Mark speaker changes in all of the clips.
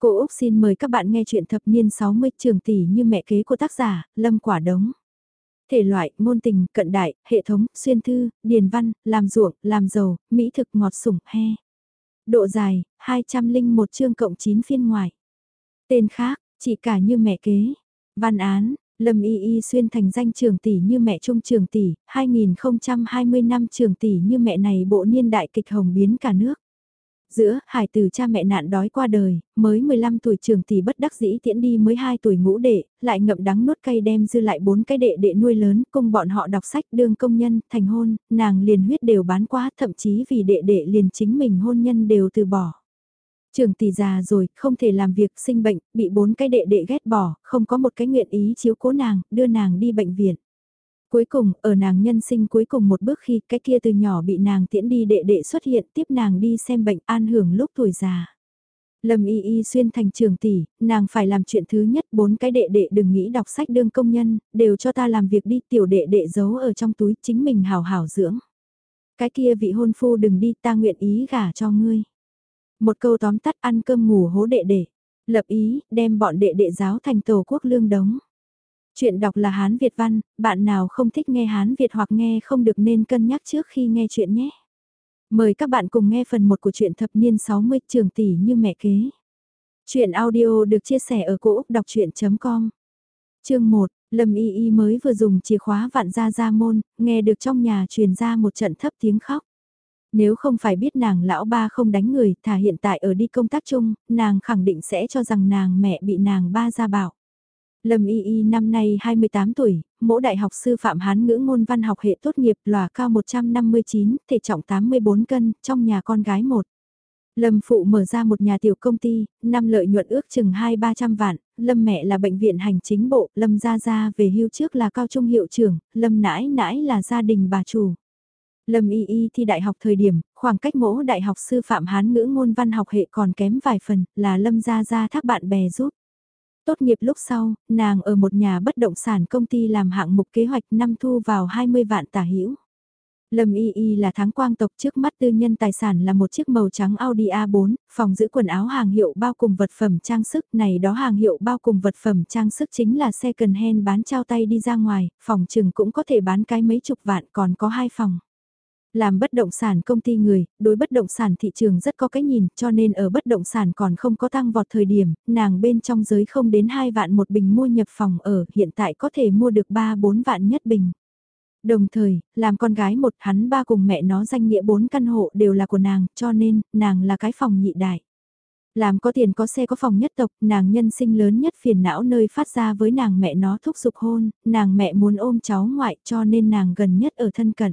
Speaker 1: Cô Úc xin mời các bạn nghe chuyện thập niên 60 trường tỷ như mẹ kế của tác giả, Lâm Quả Đống. Thể loại, ngôn tình, cận đại, hệ thống, xuyên thư, điền văn, làm ruộng, làm giàu, mỹ thực ngọt sủng, he. Độ dài, 201 chương cộng 9 phiên ngoài. Tên khác, chỉ cả như mẹ kế. Văn án, Lâm Y Y xuyên thành danh trường tỷ như mẹ trung trường tỷ, 2020 năm trường tỷ như mẹ này bộ niên đại kịch hồng biến cả nước. Giữa, hải từ cha mẹ nạn đói qua đời, mới 15 tuổi trường tỷ bất đắc dĩ tiễn đi mới 2 tuổi ngũ đệ, lại ngậm đắng nuốt cay đem dư lại bốn cái đệ đệ nuôi lớn, cùng bọn họ đọc sách đương công nhân, thành hôn, nàng liền huyết đều bán quá, thậm chí vì đệ đệ liền chính mình hôn nhân đều từ bỏ. Trường tỷ già rồi, không thể làm việc, sinh bệnh, bị bốn cái đệ đệ ghét bỏ, không có một cái nguyện ý chiếu cố nàng, đưa nàng đi bệnh viện. Cuối cùng, ở nàng nhân sinh cuối cùng một bước khi cái kia từ nhỏ bị nàng tiễn đi đệ đệ xuất hiện tiếp nàng đi xem bệnh an hưởng lúc tuổi già. Lâm y y xuyên thành trường tỷ, nàng phải làm chuyện thứ nhất bốn cái đệ đệ đừng nghĩ đọc sách đương công nhân, đều cho ta làm việc đi tiểu đệ đệ giấu ở trong túi chính mình hào hào dưỡng. Cái kia vị hôn phu đừng đi ta nguyện ý gả cho ngươi. Một câu tóm tắt ăn cơm ngủ hố đệ đệ, lập ý đem bọn đệ đệ giáo thành tổ quốc lương đống. Chuyện đọc là Hán Việt văn, bạn nào không thích nghe Hán Việt hoặc nghe không được nên cân nhắc trước khi nghe chuyện nhé. Mời các bạn cùng nghe phần 1 của truyện thập niên 60 trường tỷ như mẹ kế. Chuyện audio được chia sẻ ở cỗ đọc chuyện.com Chương 1, Lâm Y Y mới vừa dùng chìa khóa vạn ra ra môn, nghe được trong nhà truyền ra một trận thấp tiếng khóc. Nếu không phải biết nàng lão ba không đánh người, thà hiện tại ở đi công tác chung, nàng khẳng định sẽ cho rằng nàng mẹ bị nàng ba ra bảo. Lâm Y Y năm nay 28 tuổi, mỗ đại học sư phạm Hán ngữ ngôn văn học hệ tốt nghiệp lòa cao 159, thể trọng 84 cân, trong nhà con gái một. Lâm phụ mở ra một nhà tiểu công ty, năm lợi nhuận ước chừng 2-300 vạn, Lâm mẹ là bệnh viện hành chính bộ, Lâm gia gia về hưu trước là cao trung hiệu trưởng, Lâm nãi nãi là gia đình bà chủ. Lâm y y thi đại học thời điểm, khoảng cách mỗ đại học sư phạm Hán ngữ ngôn văn học hệ còn kém vài phần, là Lâm gia gia thác bạn bè giúp. Tốt nghiệp lúc sau, nàng ở một nhà bất động sản công ty làm hạng mục kế hoạch năm thu vào 20 vạn tả hữu. Lâm Y Y là tháng quang tộc trước mắt tư nhân tài sản là một chiếc màu trắng Audi A4, phòng giữ quần áo hàng hiệu bao cùng vật phẩm trang sức này đó hàng hiệu bao cùng vật phẩm trang sức chính là xe cần hen bán trao tay đi ra ngoài, phòng trừng cũng có thể bán cái mấy chục vạn còn có hai phòng. Làm bất động sản công ty người, đối bất động sản thị trường rất có cái nhìn, cho nên ở bất động sản còn không có tăng vọt thời điểm, nàng bên trong giới không đến 2 vạn một bình mua nhập phòng ở, hiện tại có thể mua được 3-4 vạn nhất bình. Đồng thời, làm con gái một hắn ba cùng mẹ nó danh nghĩa bốn căn hộ đều là của nàng, cho nên, nàng là cái phòng nhị đại. Làm có tiền có xe có phòng nhất tộc, nàng nhân sinh lớn nhất phiền não nơi phát ra với nàng mẹ nó thúc giục hôn, nàng mẹ muốn ôm cháu ngoại cho nên nàng gần nhất ở thân cận.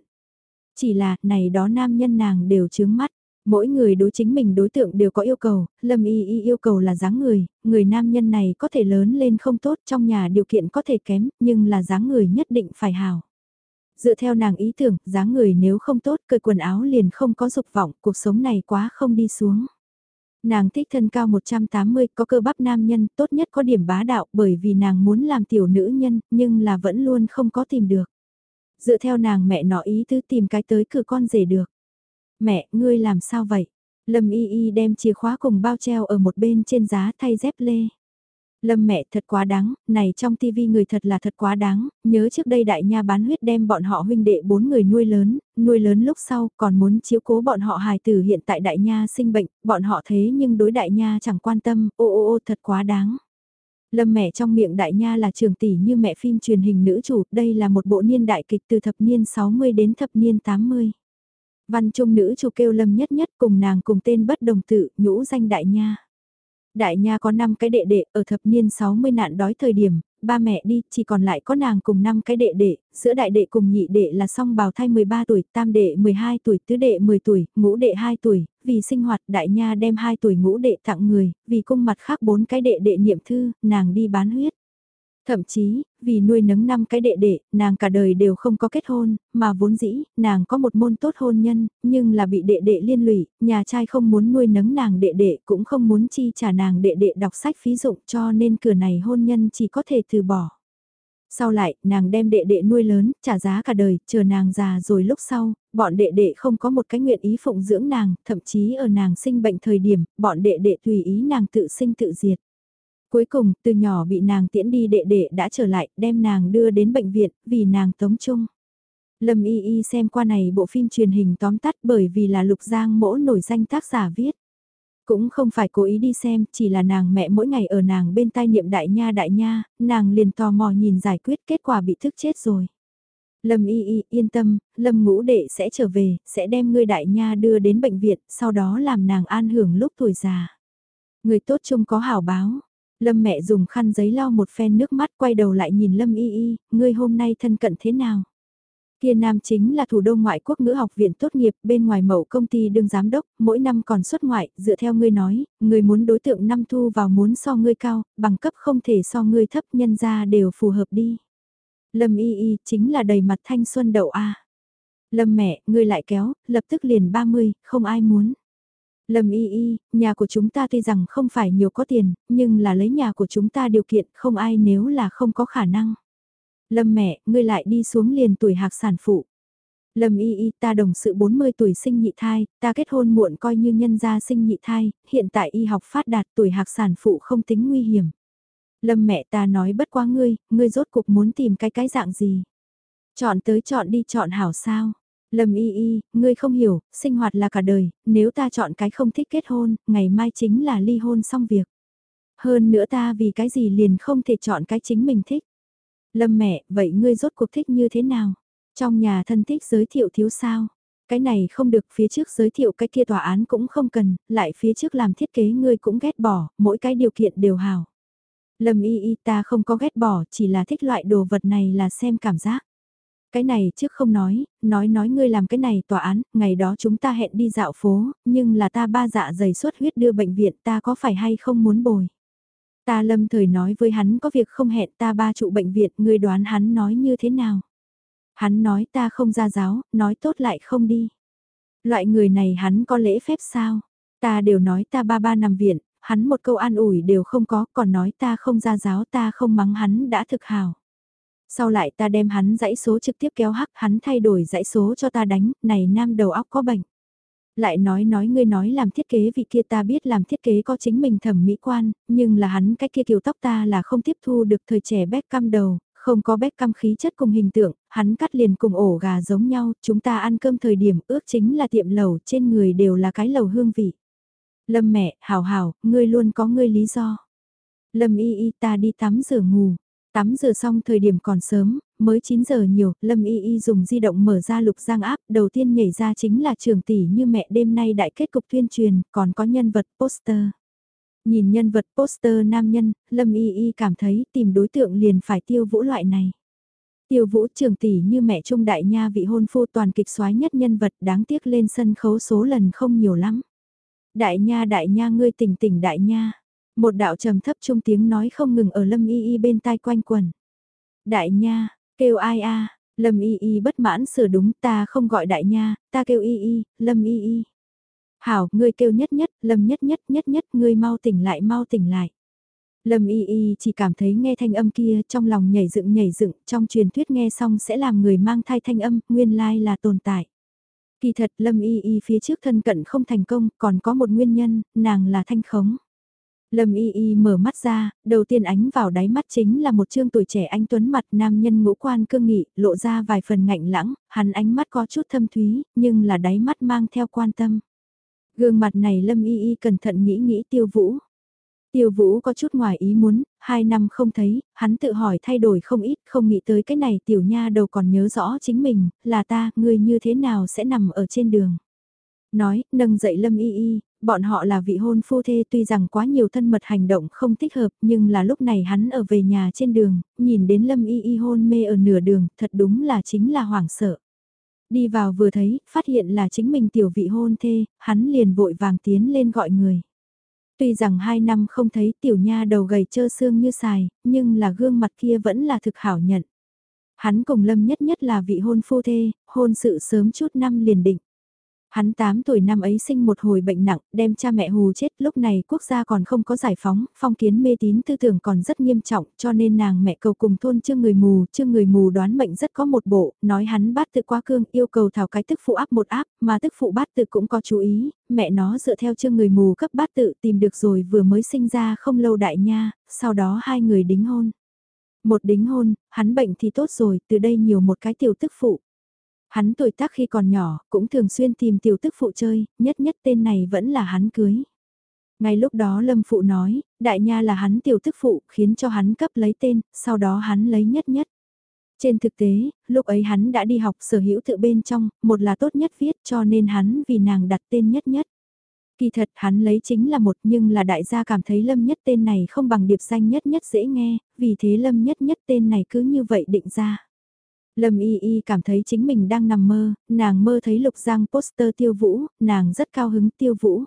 Speaker 1: Chỉ là, này đó nam nhân nàng đều chướng mắt. Mỗi người đối chính mình đối tượng đều có yêu cầu, Lâm Y Y yêu cầu là dáng người, người nam nhân này có thể lớn lên không tốt trong nhà điều kiện có thể kém, nhưng là dáng người nhất định phải hào. Dựa theo nàng ý tưởng, dáng người nếu không tốt, cởi quần áo liền không có dục vọng, cuộc sống này quá không đi xuống. Nàng thích thân cao 180, có cơ bắp nam nhân, tốt nhất có điểm bá đạo bởi vì nàng muốn làm tiểu nữ nhân, nhưng là vẫn luôn không có tìm được. Dựa theo nàng mẹ nó ý tứ tìm cái tới cửa con rể được. Mẹ, ngươi làm sao vậy? Lâm y y đem chìa khóa cùng bao treo ở một bên trên giá thay dép lê. Lâm mẹ thật quá đáng, này trong tivi người thật là thật quá đáng, nhớ trước đây đại nha bán huyết đem bọn họ huynh đệ bốn người nuôi lớn, nuôi lớn lúc sau còn muốn chiếu cố bọn họ hài tử hiện tại đại nha sinh bệnh, bọn họ thế nhưng đối đại nha chẳng quan tâm, ô ô ô thật quá đáng. Lâm mẹ trong miệng đại nha là trường tỷ như mẹ phim truyền hình nữ chủ, đây là một bộ niên đại kịch từ thập niên 60 đến thập niên 80. Văn trung nữ chủ kêu Lâm nhất nhất cùng nàng cùng tên bất đồng tự, nhũ danh đại nha. Đại nha có 5 cái đệ đệ, ở thập niên 60 nạn đói thời điểm, ba mẹ đi, chỉ còn lại có nàng cùng 5 cái đệ đệ, giữa đại đệ cùng nhị đệ là song bào thai 13 tuổi, tam đệ 12 tuổi, tứ đệ 10 tuổi, ngũ đệ 2 tuổi, vì sinh hoạt đại nha đem 2 tuổi ngũ đệ tặng người, vì cung mặt khác bốn cái đệ đệ niệm thư, nàng đi bán huyết. Thậm chí, vì nuôi nấng năm cái đệ đệ, nàng cả đời đều không có kết hôn, mà vốn dĩ, nàng có một môn tốt hôn nhân, nhưng là bị đệ đệ liên lụy, nhà trai không muốn nuôi nấng nàng đệ đệ cũng không muốn chi trả nàng đệ đệ đọc sách phí dụng cho nên cửa này hôn nhân chỉ có thể từ bỏ. Sau lại, nàng đem đệ đệ nuôi lớn, trả giá cả đời, chờ nàng già rồi lúc sau, bọn đệ đệ không có một cái nguyện ý phụng dưỡng nàng, thậm chí ở nàng sinh bệnh thời điểm, bọn đệ đệ tùy ý nàng tự sinh tự diệt. Cuối cùng, từ nhỏ bị nàng tiễn đi đệ đệ đã trở lại, đem nàng đưa đến bệnh viện, vì nàng tống chung. Lâm Y Y xem qua này bộ phim truyền hình tóm tắt bởi vì là Lục Giang mỗ nổi danh tác giả viết. Cũng không phải cố ý đi xem, chỉ là nàng mẹ mỗi ngày ở nàng bên tai niệm đại nha đại nha, nàng liền tò mò nhìn giải quyết kết quả bị thức chết rồi. Lâm y y yên tâm, Lâm ngũ đệ sẽ trở về, sẽ đem ngươi đại nha đưa đến bệnh viện, sau đó làm nàng an hưởng lúc tuổi già. Người tốt chung có hảo báo. Lâm mẹ dùng khăn giấy lau một phen nước mắt quay đầu lại nhìn Lâm y y, ngươi hôm nay thân cận thế nào? Kia nam chính là thủ đô ngoại quốc ngữ học viện tốt nghiệp, bên ngoài mẫu công ty đương giám đốc, mỗi năm còn xuất ngoại, dựa theo ngươi nói, ngươi muốn đối tượng năm thu vào muốn so ngươi cao, bằng cấp không thể so ngươi thấp nhân ra đều phù hợp đi. Lâm y y chính là đầy mặt thanh xuân đậu A. Lâm mẹ, ngươi lại kéo, lập tức liền 30, không ai muốn. Lâm y y, nhà của chúng ta tuy rằng không phải nhiều có tiền, nhưng là lấy nhà của chúng ta điều kiện không ai nếu là không có khả năng. Lâm mẹ, ngươi lại đi xuống liền tuổi hạc sản phụ. Lâm y y ta đồng sự 40 tuổi sinh nhị thai, ta kết hôn muộn coi như nhân gia sinh nhị thai, hiện tại y học phát đạt tuổi hạc sản phụ không tính nguy hiểm. Lâm mẹ ta nói bất quá ngươi, ngươi rốt cuộc muốn tìm cái cái dạng gì. Chọn tới chọn đi chọn hảo sao. Lâm y y, ngươi không hiểu, sinh hoạt là cả đời, nếu ta chọn cái không thích kết hôn, ngày mai chính là ly hôn xong việc. Hơn nữa ta vì cái gì liền không thể chọn cái chính mình thích. Lâm mẹ, vậy ngươi rốt cuộc thích như thế nào? Trong nhà thân thích giới thiệu thiếu sao? Cái này không được phía trước giới thiệu cái kia tòa án cũng không cần, lại phía trước làm thiết kế ngươi cũng ghét bỏ, mỗi cái điều kiện đều hào. Lâm y y ta không có ghét bỏ, chỉ là thích loại đồ vật này là xem cảm giác. Cái này trước không nói, nói nói ngươi làm cái này tòa án, ngày đó chúng ta hẹn đi dạo phố, nhưng là ta ba dạ dày suất huyết đưa bệnh viện ta có phải hay không muốn bồi. Ta lâm thời nói với hắn có việc không hẹn ta ba trụ bệnh viện, ngươi đoán hắn nói như thế nào. Hắn nói ta không ra giáo, nói tốt lại không đi. Loại người này hắn có lễ phép sao? Ta đều nói ta ba ba nằm viện, hắn một câu an ủi đều không có, còn nói ta không ra giáo ta không mắng hắn đã thực hào. Sau lại ta đem hắn dãy số trực tiếp kéo hắc hắn thay đổi dãy số cho ta đánh, này nam đầu óc có bệnh. Lại nói nói ngươi nói làm thiết kế vị kia ta biết làm thiết kế có chính mình thẩm mỹ quan, nhưng là hắn cái kia kiểu tóc ta là không tiếp thu được thời trẻ bét cam đầu, không có bét cam khí chất cùng hình tượng, hắn cắt liền cùng ổ gà giống nhau, chúng ta ăn cơm thời điểm ước chính là tiệm lầu trên người đều là cái lầu hương vị. Lâm mẹ, hảo hảo, ngươi luôn có ngươi lý do. Lâm y y ta đi tắm rửa ngủ. Tắm rửa xong thời điểm còn sớm, mới 9 giờ nhiều, Lâm Y Y dùng di động mở ra lục giang áp, đầu tiên nhảy ra chính là trường tỷ như mẹ đêm nay đại kết cục tuyên truyền, còn có nhân vật poster. Nhìn nhân vật poster nam nhân, Lâm Y Y cảm thấy tìm đối tượng liền phải tiêu vũ loại này. Tiêu vũ trường tỷ như mẹ trung đại nha vị hôn phu toàn kịch soái nhất nhân vật đáng tiếc lên sân khấu số lần không nhiều lắm. Đại nha đại nha ngươi tỉnh tỉnh đại nha. Một đạo trầm thấp trung tiếng nói không ngừng ở lâm y y bên tai quanh quần. Đại nha, kêu ai a lâm y y bất mãn sửa đúng ta không gọi đại nha, ta kêu y y, lâm y y. Hảo, ngươi kêu nhất nhất, lâm nhất nhất nhất nhất, ngươi mau tỉnh lại mau tỉnh lại. Lâm y y chỉ cảm thấy nghe thanh âm kia trong lòng nhảy dựng nhảy dựng, trong truyền thuyết nghe xong sẽ làm người mang thai thanh âm, nguyên lai là tồn tại. Kỳ thật Lâm y y phía trước thân cận không thành công, còn có một nguyên nhân, nàng là thanh khống. Lâm Y Y mở mắt ra, đầu tiên ánh vào đáy mắt chính là một trương tuổi trẻ anh tuấn mặt nam nhân ngũ quan cương nghị, lộ ra vài phần ngạnh lãng, hắn ánh mắt có chút thâm thúy, nhưng là đáy mắt mang theo quan tâm. Gương mặt này Lâm Y Y cẩn thận nghĩ nghĩ tiêu vũ. Tiêu vũ có chút ngoài ý muốn, hai năm không thấy, hắn tự hỏi thay đổi không ít, không nghĩ tới cái này tiểu nha đầu còn nhớ rõ chính mình, là ta, người như thế nào sẽ nằm ở trên đường. Nói, nâng dậy Lâm Y Y, bọn họ là vị hôn phu thê tuy rằng quá nhiều thân mật hành động không thích hợp nhưng là lúc này hắn ở về nhà trên đường, nhìn đến Lâm Y Y hôn mê ở nửa đường, thật đúng là chính là hoảng sợ. Đi vào vừa thấy, phát hiện là chính mình tiểu vị hôn thê, hắn liền vội vàng tiến lên gọi người. Tuy rằng hai năm không thấy tiểu nha đầu gầy trơ xương như xài, nhưng là gương mặt kia vẫn là thực hảo nhận. Hắn cùng Lâm nhất nhất là vị hôn phu thê, hôn sự sớm chút năm liền định. Hắn 8 tuổi năm ấy sinh một hồi bệnh nặng, đem cha mẹ hù chết, lúc này quốc gia còn không có giải phóng, phong kiến mê tín tư tưởng còn rất nghiêm trọng, cho nên nàng mẹ cầu cùng thôn chương người mù, chương người mù đoán mệnh rất có một bộ, nói hắn bát tự quá cương, yêu cầu thảo cái tức phụ áp một áp, mà tức phụ bát tự cũng có chú ý, mẹ nó dựa theo chương người mù cấp bát tự tìm được rồi vừa mới sinh ra không lâu đại nha, sau đó hai người đính hôn. Một đính hôn, hắn bệnh thì tốt rồi, từ đây nhiều một cái tiểu tức phụ. Hắn tuổi tác khi còn nhỏ, cũng thường xuyên tìm tiểu tức phụ chơi, nhất nhất tên này vẫn là hắn cưới. Ngay lúc đó Lâm Phụ nói, đại nha là hắn tiểu tức phụ, khiến cho hắn cấp lấy tên, sau đó hắn lấy nhất nhất. Trên thực tế, lúc ấy hắn đã đi học sở hữu tự bên trong, một là tốt nhất viết cho nên hắn vì nàng đặt tên nhất nhất. Kỳ thật hắn lấy chính là một nhưng là đại gia cảm thấy lâm nhất tên này không bằng điệp danh nhất nhất dễ nghe, vì thế lâm nhất nhất tên này cứ như vậy định ra. Lâm Y Y cảm thấy chính mình đang nằm mơ, nàng mơ thấy Lục Giang poster tiêu vũ, nàng rất cao hứng tiêu vũ.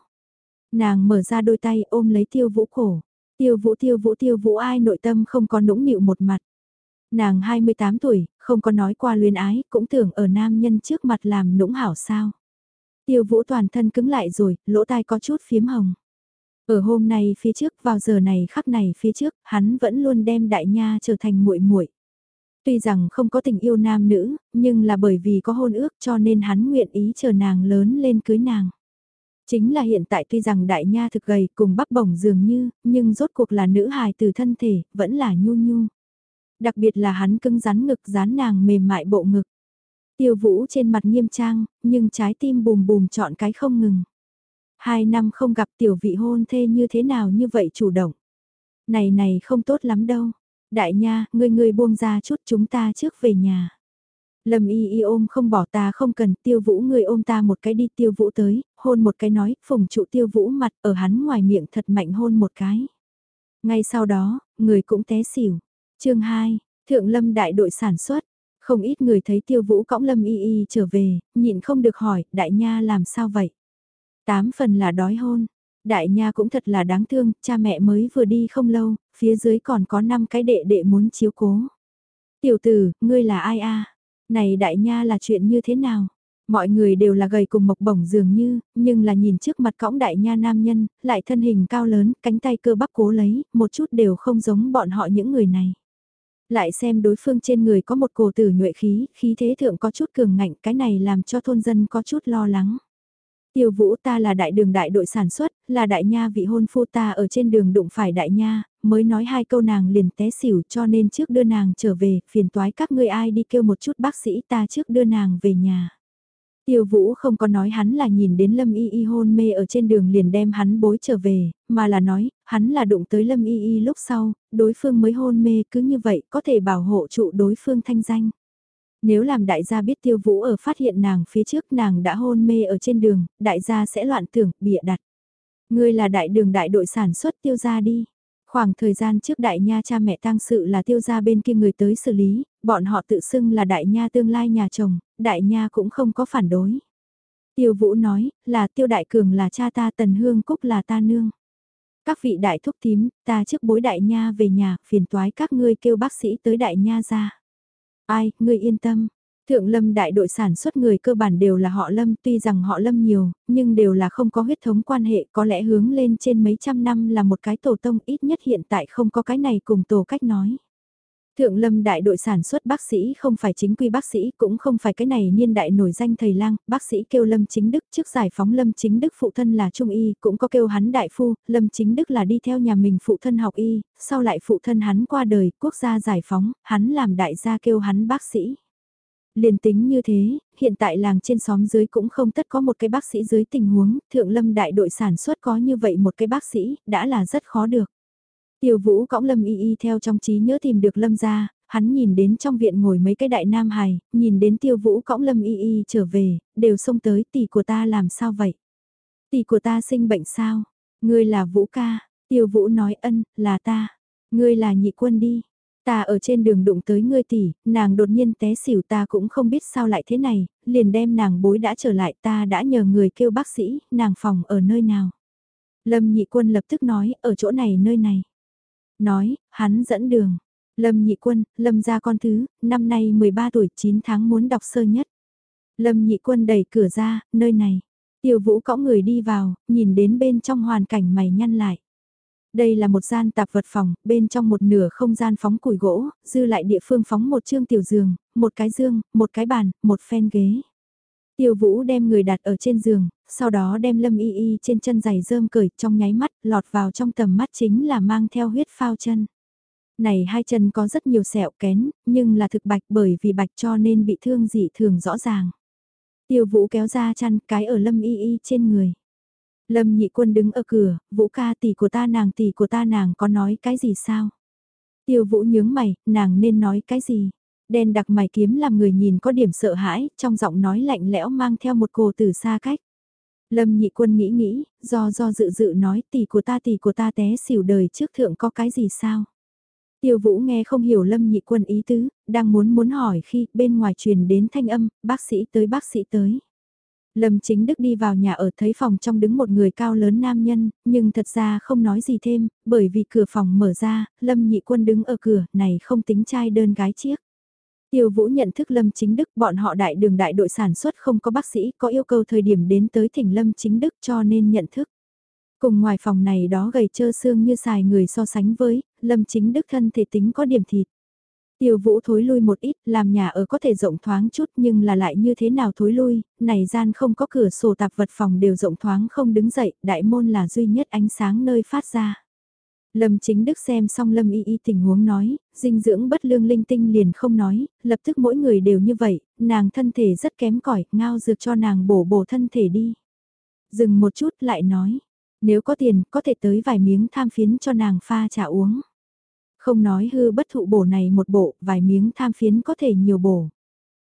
Speaker 1: Nàng mở ra đôi tay ôm lấy tiêu vũ cổ. Tiêu vũ tiêu vũ tiêu vũ ai nội tâm không có nũng nịu một mặt. Nàng 28 tuổi, không có nói qua luyến ái, cũng tưởng ở nam nhân trước mặt làm nũng hảo sao. Tiêu vũ toàn thân cứng lại rồi, lỗ tai có chút phiếm hồng. Ở hôm nay phía trước, vào giờ này khắc này phía trước, hắn vẫn luôn đem đại nha trở thành muội muội. Tuy rằng không có tình yêu nam nữ, nhưng là bởi vì có hôn ước cho nên hắn nguyện ý chờ nàng lớn lên cưới nàng. Chính là hiện tại tuy rằng đại nha thực gầy cùng bắp bổng dường như, nhưng rốt cuộc là nữ hài từ thân thể, vẫn là nhu nhu. Đặc biệt là hắn cưng rắn ngực rán nàng mềm mại bộ ngực. Tiêu vũ trên mặt nghiêm trang, nhưng trái tim bùm bùm chọn cái không ngừng. Hai năm không gặp tiểu vị hôn thê như thế nào như vậy chủ động. Này này không tốt lắm đâu. Đại nha, ngươi ngươi buông ra chút chúng ta trước về nhà. Lâm y y ôm không bỏ ta không cần tiêu vũ ngươi ôm ta một cái đi tiêu vũ tới, hôn một cái nói, phùng trụ tiêu vũ mặt ở hắn ngoài miệng thật mạnh hôn một cái. Ngay sau đó, người cũng té xỉu. chương 2, Thượng Lâm đại đội sản xuất, không ít người thấy tiêu vũ cõng Lâm y y trở về, nhịn không được hỏi, đại nha làm sao vậy? Tám phần là đói hôn, Đại nha cũng thật là đáng thương, cha mẹ mới vừa đi không lâu, phía dưới còn có 5 cái đệ đệ muốn chiếu cố. Tiểu tử, ngươi là ai a? Này đại nha là chuyện như thế nào? Mọi người đều là gầy cùng mộc bổng dường như, nhưng là nhìn trước mặt cõng đại nha nam nhân, lại thân hình cao lớn, cánh tay cơ bắp cố lấy, một chút đều không giống bọn họ những người này. Lại xem đối phương trên người có một cổ tử nhuệ khí, khí thế thượng có chút cường ngạnh, cái này làm cho thôn dân có chút lo lắng. Tiêu vũ ta là đại đường đại đội sản xuất, là đại nha vị hôn phu ta ở trên đường đụng phải đại nha, mới nói hai câu nàng liền té xỉu cho nên trước đưa nàng trở về, phiền toái các ngươi ai đi kêu một chút bác sĩ ta trước đưa nàng về nhà. Tiêu Vũ không có nói hắn là nhìn đến Lâm Y Y hôn mê ở trên đường liền đem hắn bối trở về, mà là nói, hắn là đụng tới Lâm Y Y lúc sau, đối phương mới hôn mê cứ như vậy có thể bảo hộ trụ đối phương thanh danh. Nếu làm đại gia biết tiêu vũ ở phát hiện nàng phía trước nàng đã hôn mê ở trên đường, đại gia sẽ loạn tưởng, bịa đặt. Ngươi là đại đường đại đội sản xuất tiêu gia đi. Khoảng thời gian trước đại nha cha mẹ tang sự là tiêu gia bên kia người tới xử lý, bọn họ tự xưng là đại nha tương lai nhà chồng, đại nha cũng không có phản đối. Tiêu vũ nói, là tiêu đại cường là cha ta tần hương cúc là ta nương. Các vị đại thúc tím, ta trước bối đại nha về nhà, phiền toái các ngươi kêu bác sĩ tới đại nha ra. Ai, ngươi yên tâm. Thượng lâm đại đội sản xuất người cơ bản đều là họ lâm tuy rằng họ lâm nhiều, nhưng đều là không có huyết thống quan hệ có lẽ hướng lên trên mấy trăm năm là một cái tổ tông ít nhất hiện tại không có cái này cùng tổ cách nói. Thượng lâm đại đội sản xuất bác sĩ không phải chính quy bác sĩ cũng không phải cái này niên đại nổi danh thầy lang, bác sĩ kêu lâm chính đức trước giải phóng lâm chính đức phụ thân là trung y, cũng có kêu hắn đại phu, lâm chính đức là đi theo nhà mình phụ thân học y, sau lại phụ thân hắn qua đời, quốc gia giải phóng, hắn làm đại gia kêu hắn bác sĩ. Liền tính như thế, hiện tại làng trên xóm dưới cũng không tất có một cái bác sĩ dưới tình huống, thượng lâm đại đội sản xuất có như vậy một cái bác sĩ, đã là rất khó được. Tiêu vũ cõng lâm y y theo trong trí nhớ tìm được lâm ra, hắn nhìn đến trong viện ngồi mấy cái đại nam hài, nhìn đến tiêu vũ cõng lâm y y trở về, đều xông tới tỷ của ta làm sao vậy? Tỷ của ta sinh bệnh sao? Ngươi là vũ ca, tiêu vũ nói ân, là ta. Ngươi là nhị quân đi. Ta ở trên đường đụng tới ngươi tỷ, nàng đột nhiên té xỉu ta cũng không biết sao lại thế này, liền đem nàng bối đã trở lại ta đã nhờ người kêu bác sĩ, nàng phòng ở nơi nào. Lâm nhị quân lập tức nói, ở chỗ này nơi này. Nói, hắn dẫn đường. Lâm nhị quân, Lâm gia con thứ, năm nay 13 tuổi 9 tháng muốn đọc sơ nhất. Lâm nhị quân đẩy cửa ra, nơi này. Tiêu vũ cõng người đi vào, nhìn đến bên trong hoàn cảnh mày nhăn lại. Đây là một gian tạp vật phòng, bên trong một nửa không gian phóng củi gỗ, dư lại địa phương phóng một chương tiểu giường, một cái dương, một cái bàn, một phen ghế. Tiêu vũ đem người đặt ở trên giường, sau đó đem lâm y y trên chân giày rơm cởi trong nháy mắt, lọt vào trong tầm mắt chính là mang theo huyết phao chân. Này hai chân có rất nhiều sẹo kén, nhưng là thực bạch bởi vì bạch cho nên bị thương dị thường rõ ràng. Tiêu vũ kéo ra chăn cái ở lâm y y trên người. Lâm nhị quân đứng ở cửa, vũ ca tỷ của ta nàng tỷ của ta nàng có nói cái gì sao? Tiêu vũ nhướng mày, nàng nên nói cái gì? Đen đặc mày kiếm làm người nhìn có điểm sợ hãi, trong giọng nói lạnh lẽo mang theo một cổ từ xa cách. Lâm nhị quân nghĩ nghĩ, do do dự dự nói tỷ của ta tỷ của ta té xỉu đời trước thượng có cái gì sao? Tiêu vũ nghe không hiểu lâm nhị quân ý tứ, đang muốn muốn hỏi khi bên ngoài truyền đến thanh âm, bác sĩ tới bác sĩ tới. Lâm chính đức đi vào nhà ở thấy phòng trong đứng một người cao lớn nam nhân, nhưng thật ra không nói gì thêm, bởi vì cửa phòng mở ra, Lâm nhị quân đứng ở cửa, này không tính trai đơn gái chiếc. Tiêu Vũ nhận thức Lâm Chính Đức, bọn họ đại đường đại đội sản xuất không có bác sĩ, có yêu cầu thời điểm đến tới thỉnh Lâm Chính Đức cho nên nhận thức. Cùng ngoài phòng này đó gầy trơ xương như xài người so sánh với, Lâm Chính Đức thân thể tính có điểm thịt. Tiêu vũ thối lui một ít, làm nhà ở có thể rộng thoáng chút nhưng là lại như thế nào thối lui, này gian không có cửa sổ tạp vật phòng đều rộng thoáng không đứng dậy, đại môn là duy nhất ánh sáng nơi phát ra. Lâm chính đức xem xong lâm y y tình huống nói, dinh dưỡng bất lương linh tinh liền không nói, lập tức mỗi người đều như vậy, nàng thân thể rất kém cỏi ngao dược cho nàng bổ bổ thân thể đi. Dừng một chút lại nói, nếu có tiền có thể tới vài miếng tham phiến cho nàng pha trà uống. Không nói hư bất thụ bổ này một bộ, vài miếng tham phiến có thể nhiều bổ.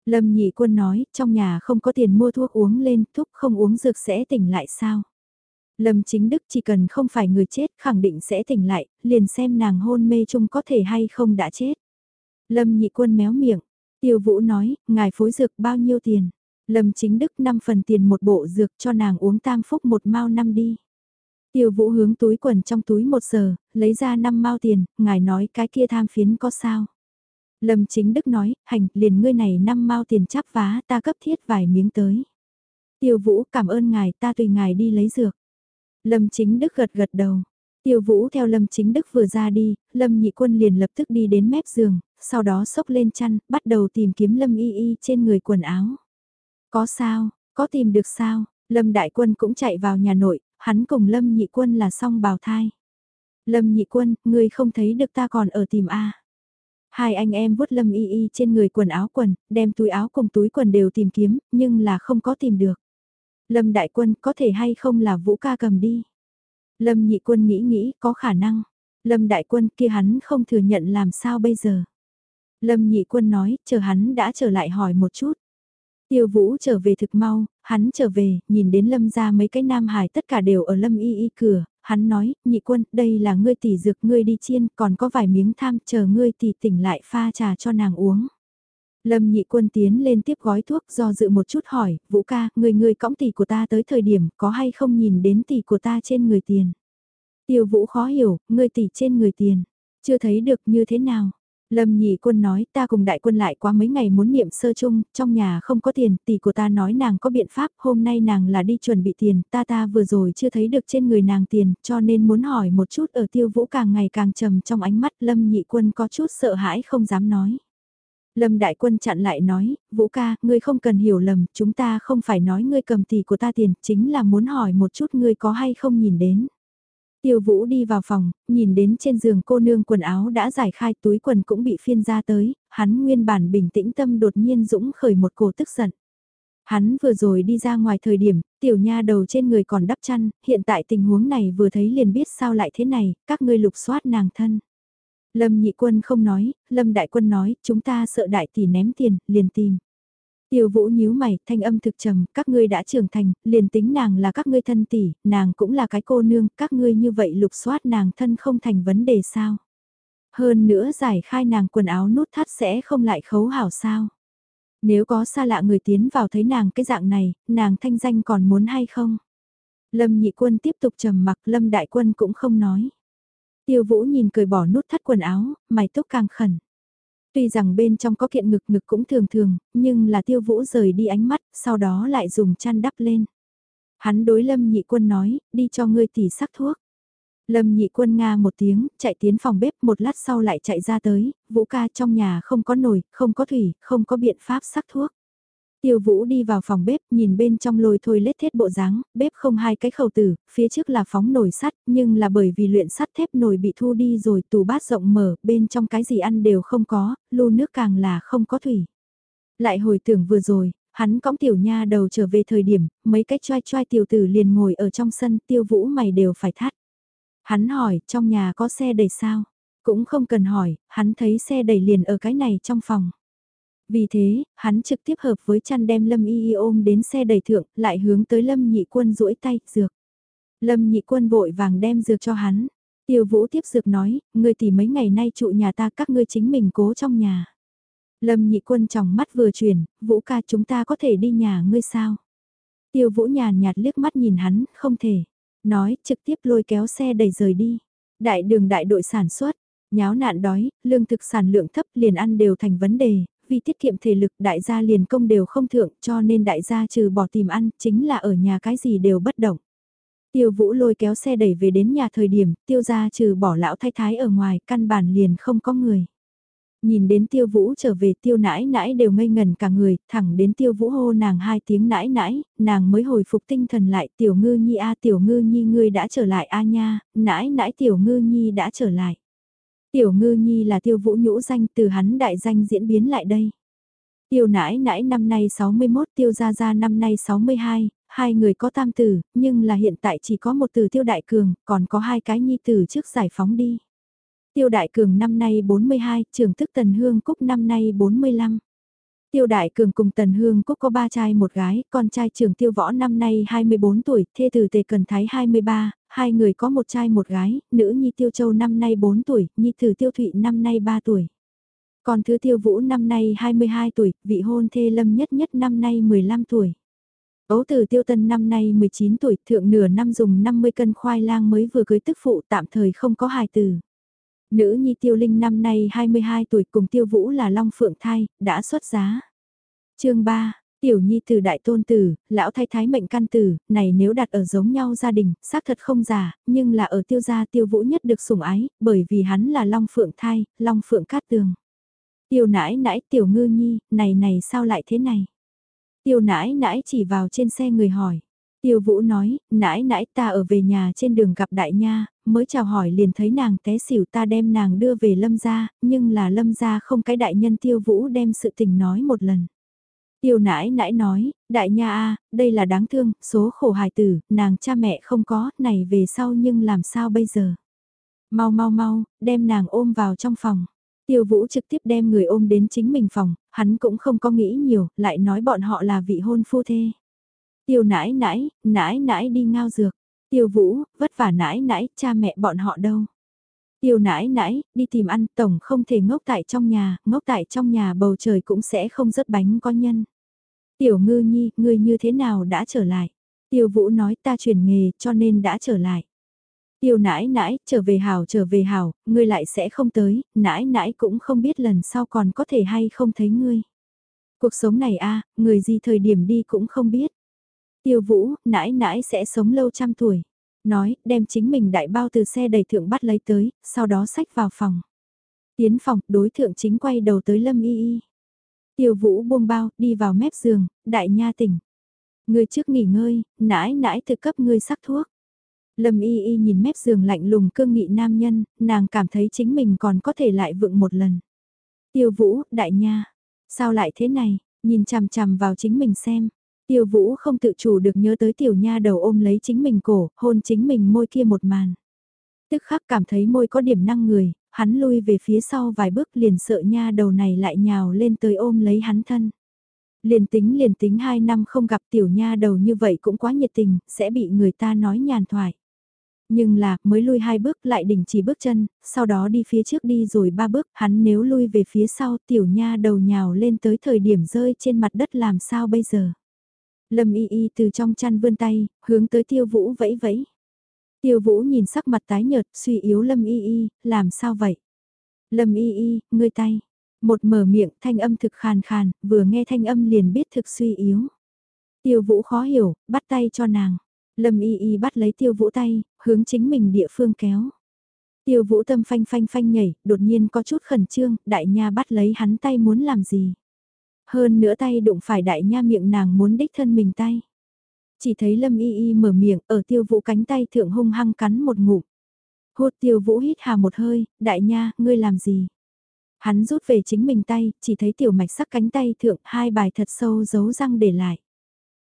Speaker 1: Lâm nhị quân nói, trong nhà không có tiền mua thuốc uống lên, thuốc không uống dược sẽ tỉnh lại sao? Lâm chính đức chỉ cần không phải người chết khẳng định sẽ tỉnh lại, liền xem nàng hôn mê chung có thể hay không đã chết. Lâm nhị quân méo miệng, tiêu vũ nói, ngài phối dược bao nhiêu tiền? Lâm chính đức 5 phần tiền một bộ dược cho nàng uống tam phúc một mao năm đi. Tiêu vũ hướng túi quần trong túi một giờ, lấy ra năm mao tiền, ngài nói cái kia tham phiến có sao. Lâm chính đức nói, hành, liền ngươi này năm mao tiền chắp vá, ta cấp thiết vài miếng tới. Tiêu vũ cảm ơn ngài, ta tùy ngài đi lấy dược. Lâm chính đức gật gật đầu. Tiêu vũ theo Lâm chính đức vừa ra đi, Lâm nhị quân liền lập tức đi đến mép giường, sau đó xốc lên chăn, bắt đầu tìm kiếm Lâm y y trên người quần áo. Có sao, có tìm được sao, Lâm đại quân cũng chạy vào nhà nội, hắn cùng Lâm nhị quân là song bào thai. Lâm nhị quân, ngươi không thấy được ta còn ở tìm A. Hai anh em vuốt Lâm y y trên người quần áo quần, đem túi áo cùng túi quần đều tìm kiếm, nhưng là không có tìm được. Lâm đại quân có thể hay không là vũ ca cầm đi. Lâm nhị quân nghĩ nghĩ có khả năng. Lâm đại quân kia hắn không thừa nhận làm sao bây giờ. Lâm nhị quân nói, chờ hắn đã trở lại hỏi một chút. Tiêu Vũ trở về thực mau, hắn trở về, nhìn đến Lâm ra mấy cái nam hải tất cả đều ở Lâm y y cửa, hắn nói, nhị quân, đây là ngươi tỷ dược ngươi đi chiên, còn có vài miếng tham, chờ ngươi tỷ tỉnh lại pha trà cho nàng uống. Lâm nhị quân tiến lên tiếp gói thuốc do dự một chút hỏi, Vũ ca, người người cõng tỷ của ta tới thời điểm, có hay không nhìn đến tỷ của ta trên người tiền? Tiêu Vũ khó hiểu, người tỷ trên người tiền, chưa thấy được như thế nào? Lâm nhị quân nói ta cùng đại quân lại quá mấy ngày muốn niệm sơ chung, trong nhà không có tiền, tỷ của ta nói nàng có biện pháp, hôm nay nàng là đi chuẩn bị tiền, ta ta vừa rồi chưa thấy được trên người nàng tiền, cho nên muốn hỏi một chút ở tiêu vũ càng ngày càng trầm trong ánh mắt lâm nhị quân có chút sợ hãi không dám nói. Lâm đại quân chặn lại nói, vũ ca, ngươi không cần hiểu lầm, chúng ta không phải nói ngươi cầm tỷ của ta tiền, chính là muốn hỏi một chút ngươi có hay không nhìn đến. Tiêu Vũ đi vào phòng, nhìn đến trên giường cô nương quần áo đã giải khai túi quần cũng bị phiên ra tới, hắn nguyên bản bình tĩnh tâm đột nhiên dũng khởi một cổ tức giận. Hắn vừa rồi đi ra ngoài thời điểm, tiểu nha đầu trên người còn đắp chăn, hiện tại tình huống này vừa thấy liền biết sao lại thế này, các ngươi lục soát nàng thân. Lâm nhị quân không nói, Lâm đại quân nói, chúng ta sợ đại tỷ ném tiền, liền tìm. Tiêu vũ nhíu mày, thanh âm thực trầm, các ngươi đã trưởng thành, liền tính nàng là các ngươi thân tỷ, nàng cũng là cái cô nương, các ngươi như vậy lục soát nàng thân không thành vấn đề sao. Hơn nữa giải khai nàng quần áo nút thắt sẽ không lại khấu hảo sao. Nếu có xa lạ người tiến vào thấy nàng cái dạng này, nàng thanh danh còn muốn hay không? Lâm nhị quân tiếp tục trầm mặc, lâm đại quân cũng không nói. Tiêu vũ nhìn cười bỏ nút thắt quần áo, mày túc càng khẩn. Tuy rằng bên trong có kiện ngực ngực cũng thường thường, nhưng là tiêu vũ rời đi ánh mắt, sau đó lại dùng chăn đắp lên. Hắn đối Lâm Nhị Quân nói, đi cho ngươi tỉ sắc thuốc. Lâm nhị quân Nga một tiếng, chạy tiến phòng bếp một lát sau lại chạy ra tới, Vũ ca trong nhà không có nồi, không có thủy, không có biện pháp sắc thuốc. Tiêu Vũ đi vào phòng bếp, nhìn bên trong lôi thôi lết thết bộ dáng, bếp không hai cái khẩu tử, phía trước là phóng nồi sắt, nhưng là bởi vì luyện sắt thép nồi bị thu đi rồi, tủ bát rộng mở, bên trong cái gì ăn đều không có, lu nước càng là không có thủy. Lại hồi tưởng vừa rồi, hắn cõng tiểu nha đầu trở về thời điểm, mấy cái choai choai tiểu tử liền ngồi ở trong sân, Tiêu Vũ mày đều phải thắt. Hắn hỏi, trong nhà có xe đẩy sao? Cũng không cần hỏi, hắn thấy xe đẩy liền ở cái này trong phòng. Vì thế, hắn trực tiếp hợp với chăn đem Lâm Y Y ôm đến xe đẩy thượng, lại hướng tới Lâm nhị quân duỗi tay, dược. Lâm nhị quân vội vàng đem dược cho hắn. Tiêu vũ tiếp dược nói, ngươi tỷ mấy ngày nay trụ nhà ta các ngươi chính mình cố trong nhà. Lâm nhị quân trong mắt vừa chuyển, vũ ca chúng ta có thể đi nhà ngươi sao? Tiêu vũ nhàn nhạt liếc mắt nhìn hắn, không thể nói trực tiếp lôi kéo xe đẩy rời đi. Đại đường đại đội sản xuất, nháo nạn đói, lương thực sản lượng thấp liền ăn đều thành vấn đề, vì tiết kiệm thể lực đại gia liền công đều không thượng cho nên đại gia trừ bỏ tìm ăn chính là ở nhà cái gì đều bất động. Tiêu vũ lôi kéo xe đẩy về đến nhà thời điểm tiêu gia trừ bỏ lão thái thái ở ngoài căn bản liền không có người. Nhìn đến tiêu vũ trở về tiêu nãi nãi đều ngây ngần cả người, thẳng đến tiêu vũ hô nàng hai tiếng nãi nãi, nàng mới hồi phục tinh thần lại tiểu ngư nhi a tiểu ngư nhi ngươi đã trở lại a nha, nãi nãi tiểu ngư nhi đã trở lại. Tiểu ngư nhi là tiêu vũ nhũ danh từ hắn đại danh diễn biến lại đây. Tiêu nãi nãi năm nay 61 tiêu gia gia năm nay 62, hai người có tam tử, nhưng là hiện tại chỉ có một tử tiêu đại cường, còn có hai cái nhi tử trước giải phóng đi. Tiêu Đại Cường năm nay 42, trưởng thức Tần Hương Cúc năm nay 45. Tiêu Đại Cường cùng Tần Hương Cúc có ba trai một gái, con trai trưởng Tiêu Võ năm nay 24 tuổi, thê tử Tề Cần Thái 23, hai người có một trai một gái, nữ nhi Tiêu Châu năm nay 4 tuổi, nhi tử Tiêu Thụy năm nay 3 tuổi. Còn thứ Tiêu Vũ năm nay 22 tuổi, vị hôn thê Lâm Nhất Nhất năm nay 15 tuổi. Ấu tử Tiêu Tân năm nay 19 tuổi, thượng nửa năm dùng 50 cân khoai lang mới vừa cưới tức phụ tạm thời không có hài tử. Nữ nhi tiêu linh năm nay 22 tuổi cùng tiêu vũ là long phượng thai, đã xuất giá. chương 3, tiểu nhi từ đại tôn tử, lão thái thái mệnh căn tử, này nếu đặt ở giống nhau gia đình, xác thật không giả, nhưng là ở tiêu gia tiêu vũ nhất được sủng ái, bởi vì hắn là long phượng thai, long phượng cát tường. Tiêu nãi nãi tiểu ngư nhi, này này sao lại thế này? Tiêu nãi nãi chỉ vào trên xe người hỏi. Tiêu Vũ nói, nãi nãi ta ở về nhà trên đường gặp đại nha, mới chào hỏi liền thấy nàng té xỉu ta đem nàng đưa về lâm gia, nhưng là lâm gia không cái đại nhân Tiêu Vũ đem sự tình nói một lần. Tiêu nãi nãi nói, đại nha a đây là đáng thương, số khổ hài tử, nàng cha mẹ không có, này về sau nhưng làm sao bây giờ? Mau mau mau, đem nàng ôm vào trong phòng. Tiêu Vũ trực tiếp đem người ôm đến chính mình phòng, hắn cũng không có nghĩ nhiều, lại nói bọn họ là vị hôn phu thê. Tiêu nãi nãi, nãi nãi đi ngao dược. Tiêu vũ, vất vả nãi nãi, cha mẹ bọn họ đâu. Tiêu nãi nãi, đi tìm ăn, tổng không thể ngốc tại trong nhà, ngốc tại trong nhà bầu trời cũng sẽ không rớt bánh có nhân. Tiểu ngư nhi, ngươi như thế nào đã trở lại? Tiêu vũ nói ta chuyển nghề cho nên đã trở lại. Tiêu nãi nãi, trở về hảo trở về hảo, ngươi lại sẽ không tới, nãi nãi cũng không biết lần sau còn có thể hay không thấy ngươi. Cuộc sống này a người gì thời điểm đi cũng không biết. Tiêu vũ, nãi nãi sẽ sống lâu trăm tuổi. Nói, đem chính mình đại bao từ xe đầy thượng bắt lấy tới, sau đó xách vào phòng. Tiến phòng, đối thượng chính quay đầu tới Lâm Y Y. Tiêu vũ buông bao, đi vào mép giường, đại nha tỉnh. Người trước nghỉ ngơi, nãi nãi thực cấp ngươi sắc thuốc. Lâm Y Y nhìn mép giường lạnh lùng cương nghị nam nhân, nàng cảm thấy chính mình còn có thể lại vựng một lần. Tiêu vũ, đại nha, sao lại thế này, nhìn chằm chằm vào chính mình xem, Tiêu vũ không tự chủ được nhớ tới tiểu nha đầu ôm lấy chính mình cổ, hôn chính mình môi kia một màn. Tức khắc cảm thấy môi có điểm năng người, hắn lui về phía sau vài bước liền sợ nha đầu này lại nhào lên tới ôm lấy hắn thân. Liền tính liền tính hai năm không gặp tiểu nha đầu như vậy cũng quá nhiệt tình, sẽ bị người ta nói nhàn thoại. Nhưng là, mới lui hai bước lại đình chỉ bước chân, sau đó đi phía trước đi rồi ba bước, hắn nếu lui về phía sau tiểu nha đầu nhào lên tới thời điểm rơi trên mặt đất làm sao bây giờ. Lâm y y từ trong chăn vươn tay, hướng tới tiêu vũ vẫy vẫy. Tiêu vũ nhìn sắc mặt tái nhợt, suy yếu lâm y y, làm sao vậy? Lâm y y, ngươi tay. Một mở miệng thanh âm thực khàn khàn, vừa nghe thanh âm liền biết thực suy yếu. Tiêu vũ khó hiểu, bắt tay cho nàng. Lâm y y bắt lấy tiêu vũ tay, hướng chính mình địa phương kéo. Tiêu vũ tâm phanh phanh phanh nhảy, đột nhiên có chút khẩn trương, đại nha bắt lấy hắn tay muốn làm gì. Hơn nữa tay đụng phải đại nha miệng nàng muốn đích thân mình tay. Chỉ thấy lâm y y mở miệng ở tiêu vũ cánh tay thượng hung hăng cắn một ngụm. Hốt tiêu vũ hít hà một hơi, đại nha, ngươi làm gì? Hắn rút về chính mình tay, chỉ thấy tiểu mạch sắc cánh tay thượng hai bài thật sâu giấu răng để lại.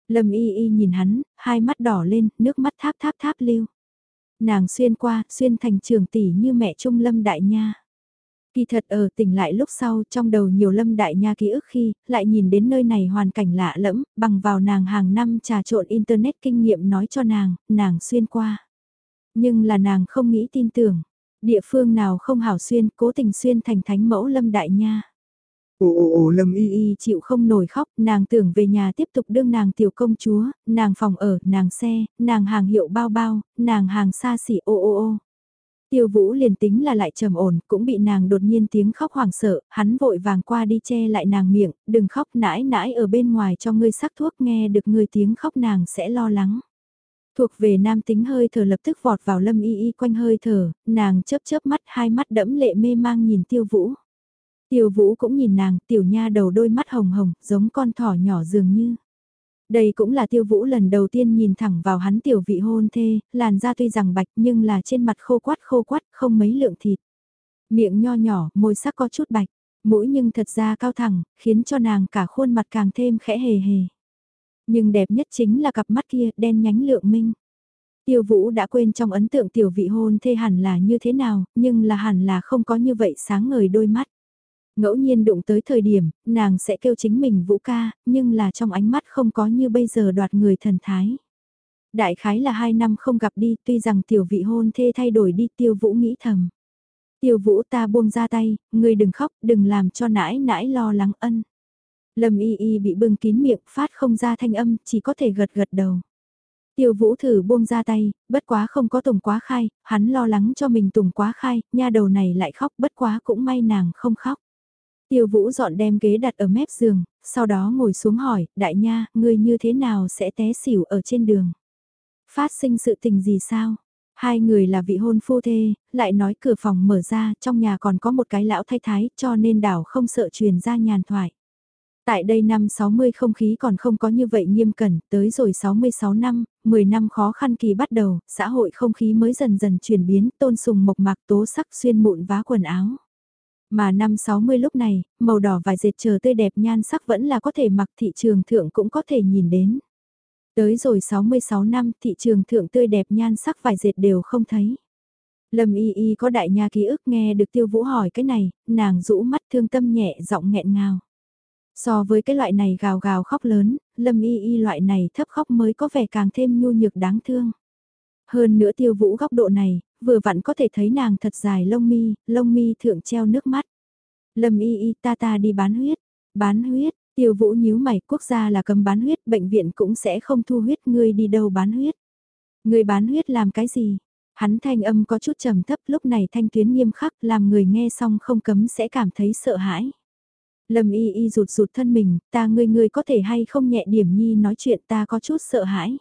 Speaker 1: Lâm y y nhìn hắn, hai mắt đỏ lên, nước mắt tháp tháp tháp lưu. Nàng xuyên qua, xuyên thành trường tỷ như mẹ trung lâm đại nha. Kỳ thật ở tỉnh lại lúc sau trong đầu nhiều lâm đại nha ký ức khi lại nhìn đến nơi này hoàn cảnh lạ lẫm, bằng vào nàng hàng năm trà trộn internet kinh nghiệm nói cho nàng, nàng xuyên qua. Nhưng là nàng không nghĩ tin tưởng, địa phương nào không hảo xuyên, cố tình xuyên thành thánh mẫu lâm đại nha. Ồ ồ ồ lâm y y chịu không nổi khóc, nàng tưởng về nhà tiếp tục đương nàng tiểu công chúa, nàng phòng ở, nàng xe, nàng hàng hiệu bao bao, nàng hàng xa xỉ ô ô ô. Tiêu vũ liền tính là lại trầm ổn, cũng bị nàng đột nhiên tiếng khóc hoảng sợ, hắn vội vàng qua đi che lại nàng miệng, đừng khóc nãi nãi ở bên ngoài cho ngươi sắc thuốc nghe được ngươi tiếng khóc nàng sẽ lo lắng. Thuộc về nam tính hơi thở lập tức vọt vào lâm y y quanh hơi thở, nàng chớp chớp mắt hai mắt đẫm lệ mê mang nhìn tiêu vũ. Tiêu vũ cũng nhìn nàng, tiểu nha đầu đôi mắt hồng hồng, giống con thỏ nhỏ dường như. Đây cũng là tiêu vũ lần đầu tiên nhìn thẳng vào hắn tiểu vị hôn thê, làn da tuy rằng bạch nhưng là trên mặt khô quát khô quát, không mấy lượng thịt. Miệng nho nhỏ, môi sắc có chút bạch, mũi nhưng thật ra cao thẳng, khiến cho nàng cả khuôn mặt càng thêm khẽ hề hề. Nhưng đẹp nhất chính là cặp mắt kia, đen nhánh lượng minh. Tiêu vũ đã quên trong ấn tượng tiểu vị hôn thê hẳn là như thế nào, nhưng là hẳn là không có như vậy sáng ngời đôi mắt. Ngẫu nhiên đụng tới thời điểm, nàng sẽ kêu chính mình vũ ca, nhưng là trong ánh mắt không có như bây giờ đoạt người thần thái. Đại khái là hai năm không gặp đi, tuy rằng tiểu vị hôn thê thay đổi đi tiêu vũ nghĩ thầm. Tiêu vũ ta buông ra tay, người đừng khóc, đừng làm cho nãi nãi lo lắng ân. Lâm y y bị bưng kín miệng, phát không ra thanh âm, chỉ có thể gật gật đầu. Tiêu vũ thử buông ra tay, bất quá không có tùng quá khai, hắn lo lắng cho mình tùng quá khai, nha đầu này lại khóc bất quá cũng may nàng không khóc. Tiêu vũ dọn đem ghế đặt ở mép giường, sau đó ngồi xuống hỏi, đại nha, ngươi như thế nào sẽ té xỉu ở trên đường? Phát sinh sự tình gì sao? Hai người là vị hôn phu thê, lại nói cửa phòng mở ra, trong nhà còn có một cái lão thay thái, cho nên đảo không sợ truyền ra nhàn thoại. Tại đây năm 60 không khí còn không có như vậy nghiêm cẩn, tới rồi 66 năm, 10 năm khó khăn kỳ bắt đầu, xã hội không khí mới dần dần chuyển biến, tôn sùng mộc mạc tố sắc xuyên mụn vá quần áo. Mà năm 60 lúc này, màu đỏ vài dệt chờ tươi đẹp nhan sắc vẫn là có thể mặc thị trường thượng cũng có thể nhìn đến. Tới rồi 66 năm thị trường thượng tươi đẹp nhan sắc vài dệt đều không thấy. Lâm y y có đại nha ký ức nghe được tiêu vũ hỏi cái này, nàng rũ mắt thương tâm nhẹ giọng nghẹn ngào. So với cái loại này gào gào khóc lớn, lâm y y loại này thấp khóc mới có vẻ càng thêm nhu nhược đáng thương. Hơn nữa tiêu vũ góc độ này, vừa vặn có thể thấy nàng thật dài lông mi, lông mi thượng treo nước mắt. Lâm y y ta ta đi bán huyết, bán huyết, tiêu vũ nhíu mày quốc gia là cấm bán huyết, bệnh viện cũng sẽ không thu huyết ngươi đi đâu bán huyết. Ngươi bán huyết làm cái gì? Hắn thanh âm có chút trầm thấp lúc này thanh tuyến nghiêm khắc làm người nghe xong không cấm sẽ cảm thấy sợ hãi. Lâm y y rụt rụt thân mình, ta ngươi ngươi có thể hay không nhẹ điểm nhi nói chuyện ta có chút sợ hãi.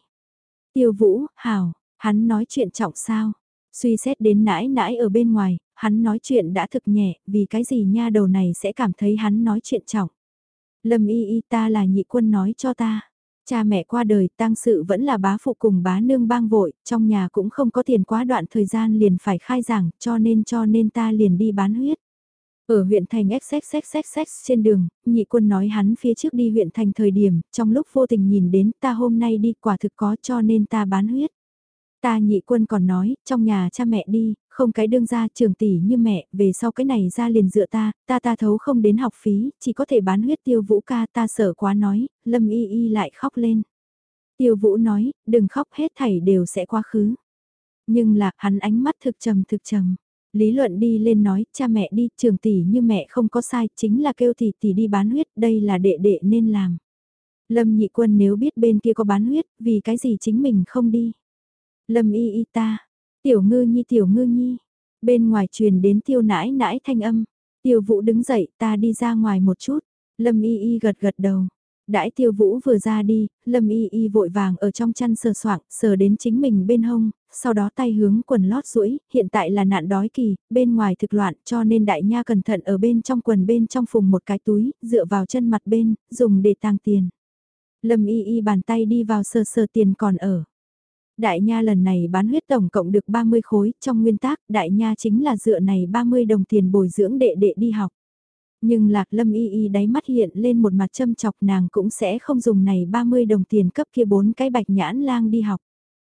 Speaker 1: Tiêu vũ, hảo, hắn nói chuyện trọng sao? Suy xét đến nãi nãi ở bên ngoài, hắn nói chuyện đã thực nhẹ, vì cái gì nha đầu này sẽ cảm thấy hắn nói chuyện trọng. Lâm y y ta là nhị quân nói cho ta. Cha mẹ qua đời tang sự vẫn là bá phụ cùng bá nương bang vội, trong nhà cũng không có tiền quá đoạn thời gian liền phải khai giảng, cho nên cho nên ta liền đi bán huyết. Ở huyện thành XXXXX trên đường, nhị quân nói hắn phía trước đi huyện thành thời điểm, trong lúc vô tình nhìn đến ta hôm nay đi quả thực có cho nên ta bán huyết. Ta nhị quân còn nói, trong nhà cha mẹ đi, không cái đương ra trường tỷ như mẹ, về sau cái này ra liền dựa ta, ta ta thấu không đến học phí, chỉ có thể bán huyết tiêu vũ ca ta sợ quá nói, lâm y y lại khóc lên. Tiêu vũ nói, đừng khóc hết thảy đều sẽ quá khứ. Nhưng là, hắn ánh mắt thực trầm thực trầm. Lý luận đi lên nói, cha mẹ đi, trường tỷ như mẹ không có sai, chính là kêu tỷ tỷ đi bán huyết, đây là đệ đệ nên làm. Lâm nhị quân nếu biết bên kia có bán huyết, vì cái gì chính mình không đi. Lâm y y ta, tiểu ngư nhi tiểu ngư nhi, bên ngoài truyền đến tiêu nãi nãi thanh âm, tiêu vũ đứng dậy ta đi ra ngoài một chút, lâm y y gật gật đầu, Đãi tiêu vũ vừa ra đi, lâm y y vội vàng ở trong chăn sờ soạng, sờ đến chính mình bên hông, sau đó tay hướng quần lót rũi, hiện tại là nạn đói kỳ, bên ngoài thực loạn cho nên đại nha cẩn thận ở bên trong quần bên trong phùng một cái túi, dựa vào chân mặt bên, dùng để tàng tiền. Lâm y y bàn tay đi vào sờ sờ tiền còn ở. Đại Nha lần này bán huyết tổng cộng được 30 khối, trong nguyên tắc, Đại Nha chính là dựa này 30 đồng tiền bồi dưỡng đệ đệ đi học. Nhưng Lạc Lâm Y Y đáy mắt hiện lên một mặt châm chọc nàng cũng sẽ không dùng này 30 đồng tiền cấp kia bốn cái bạch nhãn lang đi học.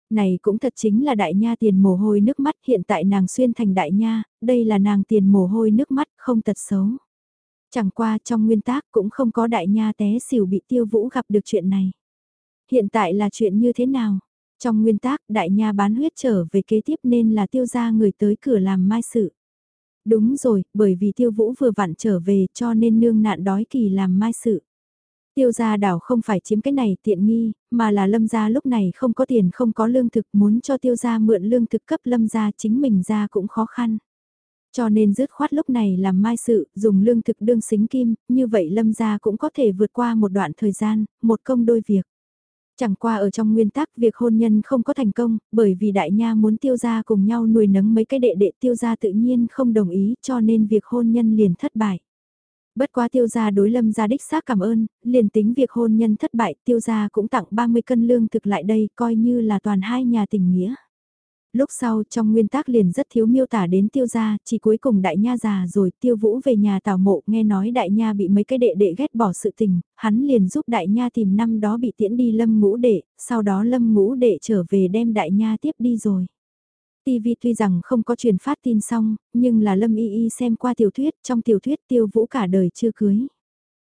Speaker 1: Này cũng thật chính là Đại Nha tiền mồ hôi nước mắt hiện tại nàng xuyên thành Đại Nha, đây là nàng tiền mồ hôi nước mắt không tật xấu. Chẳng qua trong nguyên tác cũng không có Đại Nha té xỉu bị tiêu vũ gặp được chuyện này. Hiện tại là chuyện như thế nào? Trong nguyên tác, đại nha bán huyết trở về kế tiếp nên là tiêu gia người tới cửa làm mai sự. Đúng rồi, bởi vì tiêu vũ vừa vặn trở về cho nên nương nạn đói kỳ làm mai sự. Tiêu gia đảo không phải chiếm cái này tiện nghi, mà là lâm gia lúc này không có tiền không có lương thực muốn cho tiêu gia mượn lương thực cấp lâm gia chính mình ra cũng khó khăn. Cho nên dứt khoát lúc này làm mai sự, dùng lương thực đương xính kim, như vậy lâm gia cũng có thể vượt qua một đoạn thời gian, một công đôi việc. Chẳng qua ở trong nguyên tắc việc hôn nhân không có thành công, bởi vì đại nha muốn tiêu gia cùng nhau nuôi nấng mấy cái đệ đệ tiêu gia tự nhiên không đồng ý cho nên việc hôn nhân liền thất bại. Bất quá tiêu gia đối lâm gia đích xác cảm ơn, liền tính việc hôn nhân thất bại tiêu gia cũng tặng 30 cân lương thực lại đây coi như là toàn hai nhà tình nghĩa. Lúc sau trong nguyên tác liền rất thiếu miêu tả đến tiêu gia, chỉ cuối cùng đại nha già rồi tiêu vũ về nhà tào mộ nghe nói đại nha bị mấy cái đệ đệ ghét bỏ sự tình, hắn liền giúp đại nha tìm năm đó bị tiễn đi lâm ngũ đệ, sau đó lâm ngũ đệ trở về đem đại nha tiếp đi rồi. TV tuy rằng không có truyền phát tin xong, nhưng là Lâm Y Y xem qua tiểu thuyết, trong tiểu thuyết tiêu vũ cả đời chưa cưới.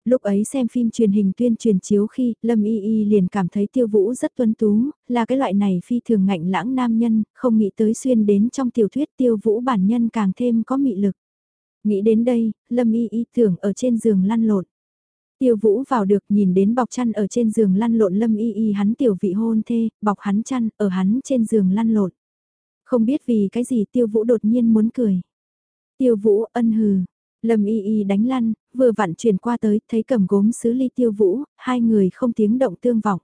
Speaker 1: Lúc ấy xem phim truyền hình tuyên truyền chiếu khi, Lâm Y Y liền cảm thấy tiêu vũ rất tuấn tú, là cái loại này phi thường ngạnh lãng nam nhân, không nghĩ tới xuyên đến trong tiểu thuyết tiêu vũ bản nhân càng thêm có mị lực. Nghĩ đến đây, Lâm Y Y tưởng ở trên giường lăn lộn. Tiêu vũ vào được nhìn đến bọc chăn ở trên giường lăn lộn Lâm Y Y hắn tiểu vị hôn thê, bọc hắn chăn, ở hắn trên giường lăn lộn. Không biết vì cái gì tiêu vũ đột nhiên muốn cười. Tiêu vũ ân hừ, Lâm y y đánh lăn, vừa vặn chuyển qua tới, thấy cầm gốm sứ ly tiêu vũ, hai người không tiếng động tương vọng.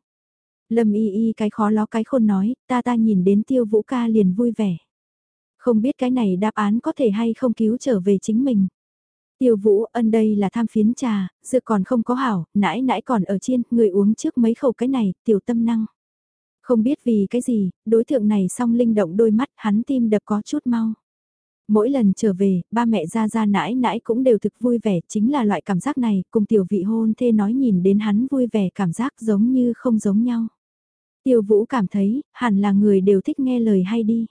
Speaker 1: Lâm y y cái khó ló cái khôn nói, ta ta nhìn đến tiêu vũ ca liền vui vẻ. Không biết cái này đáp án có thể hay không cứu trở về chính mình. Tiêu vũ ân đây là tham phiến trà, dược còn không có hảo, nãi nãi còn ở chiên, người uống trước mấy khẩu cái này, tiểu tâm năng. Không biết vì cái gì, đối tượng này song linh động đôi mắt hắn tim đập có chút mau. Mỗi lần trở về, ba mẹ ra ra nãi nãi cũng đều thực vui vẻ, chính là loại cảm giác này, cùng tiểu vị hôn thê nói nhìn đến hắn vui vẻ cảm giác giống như không giống nhau. Tiêu vũ cảm thấy, hẳn là người đều thích nghe lời hay đi.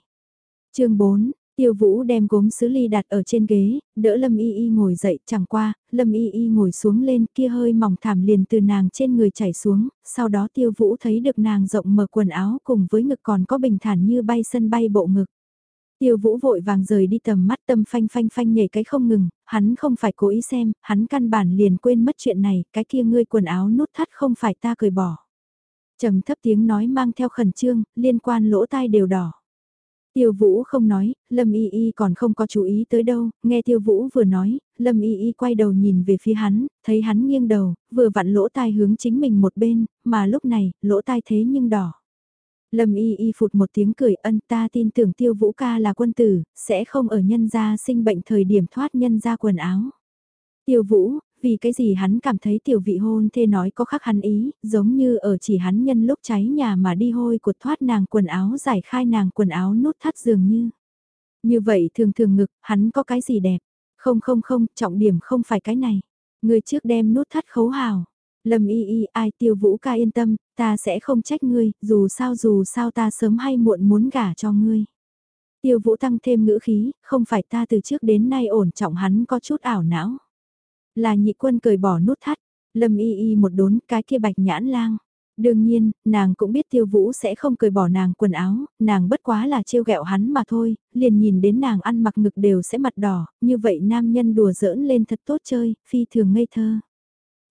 Speaker 1: chương 4, Tiêu Vũ đem gốm sứ ly đặt ở trên ghế, đỡ Lâm Y Y ngồi dậy, chẳng qua, Lâm Y Y ngồi xuống lên kia hơi mỏng thảm liền từ nàng trên người chảy xuống, sau đó Tiêu Vũ thấy được nàng rộng mở quần áo cùng với ngực còn có bình thản như bay sân bay bộ ngực. Tiêu vũ vội vàng rời đi tầm mắt tâm phanh phanh phanh nhảy cái không ngừng, hắn không phải cố ý xem, hắn căn bản liền quên mất chuyện này, cái kia ngươi quần áo nút thắt không phải ta cười bỏ. trầm thấp tiếng nói mang theo khẩn trương, liên quan lỗ tai đều đỏ. Tiêu Vũ không nói, Lâm Y Y còn không có chú ý tới đâu, nghe Tiêu Vũ vừa nói, Lâm Y Y quay đầu nhìn về phía hắn, thấy hắn nghiêng đầu, vừa vặn lỗ tai hướng chính mình một bên, mà lúc này, lỗ tai thế nhưng đỏ. Lâm y y phụt một tiếng cười ân ta tin tưởng tiêu vũ ca là quân tử, sẽ không ở nhân gia sinh bệnh thời điểm thoát nhân gia quần áo. Tiêu vũ, vì cái gì hắn cảm thấy tiểu vị hôn thê nói có khác hắn ý, giống như ở chỉ hắn nhân lúc cháy nhà mà đi hôi của thoát nàng quần áo giải khai nàng quần áo nút thắt dường như. Như vậy thường thường ngực, hắn có cái gì đẹp? Không không không, trọng điểm không phải cái này. Người trước đem nút thắt khấu hào. Lâm y y ai tiêu vũ ca yên tâm, ta sẽ không trách ngươi, dù sao dù sao ta sớm hay muộn muốn gả cho ngươi. Tiêu vũ tăng thêm ngữ khí, không phải ta từ trước đến nay ổn trọng hắn có chút ảo não. Là nhị quân cười bỏ nút thắt, lâm y y một đốn cái kia bạch nhãn lang. Đương nhiên, nàng cũng biết tiêu vũ sẽ không cười bỏ nàng quần áo, nàng bất quá là trêu ghẹo hắn mà thôi, liền nhìn đến nàng ăn mặc ngực đều sẽ mặt đỏ, như vậy nam nhân đùa giỡn lên thật tốt chơi, phi thường ngây thơ.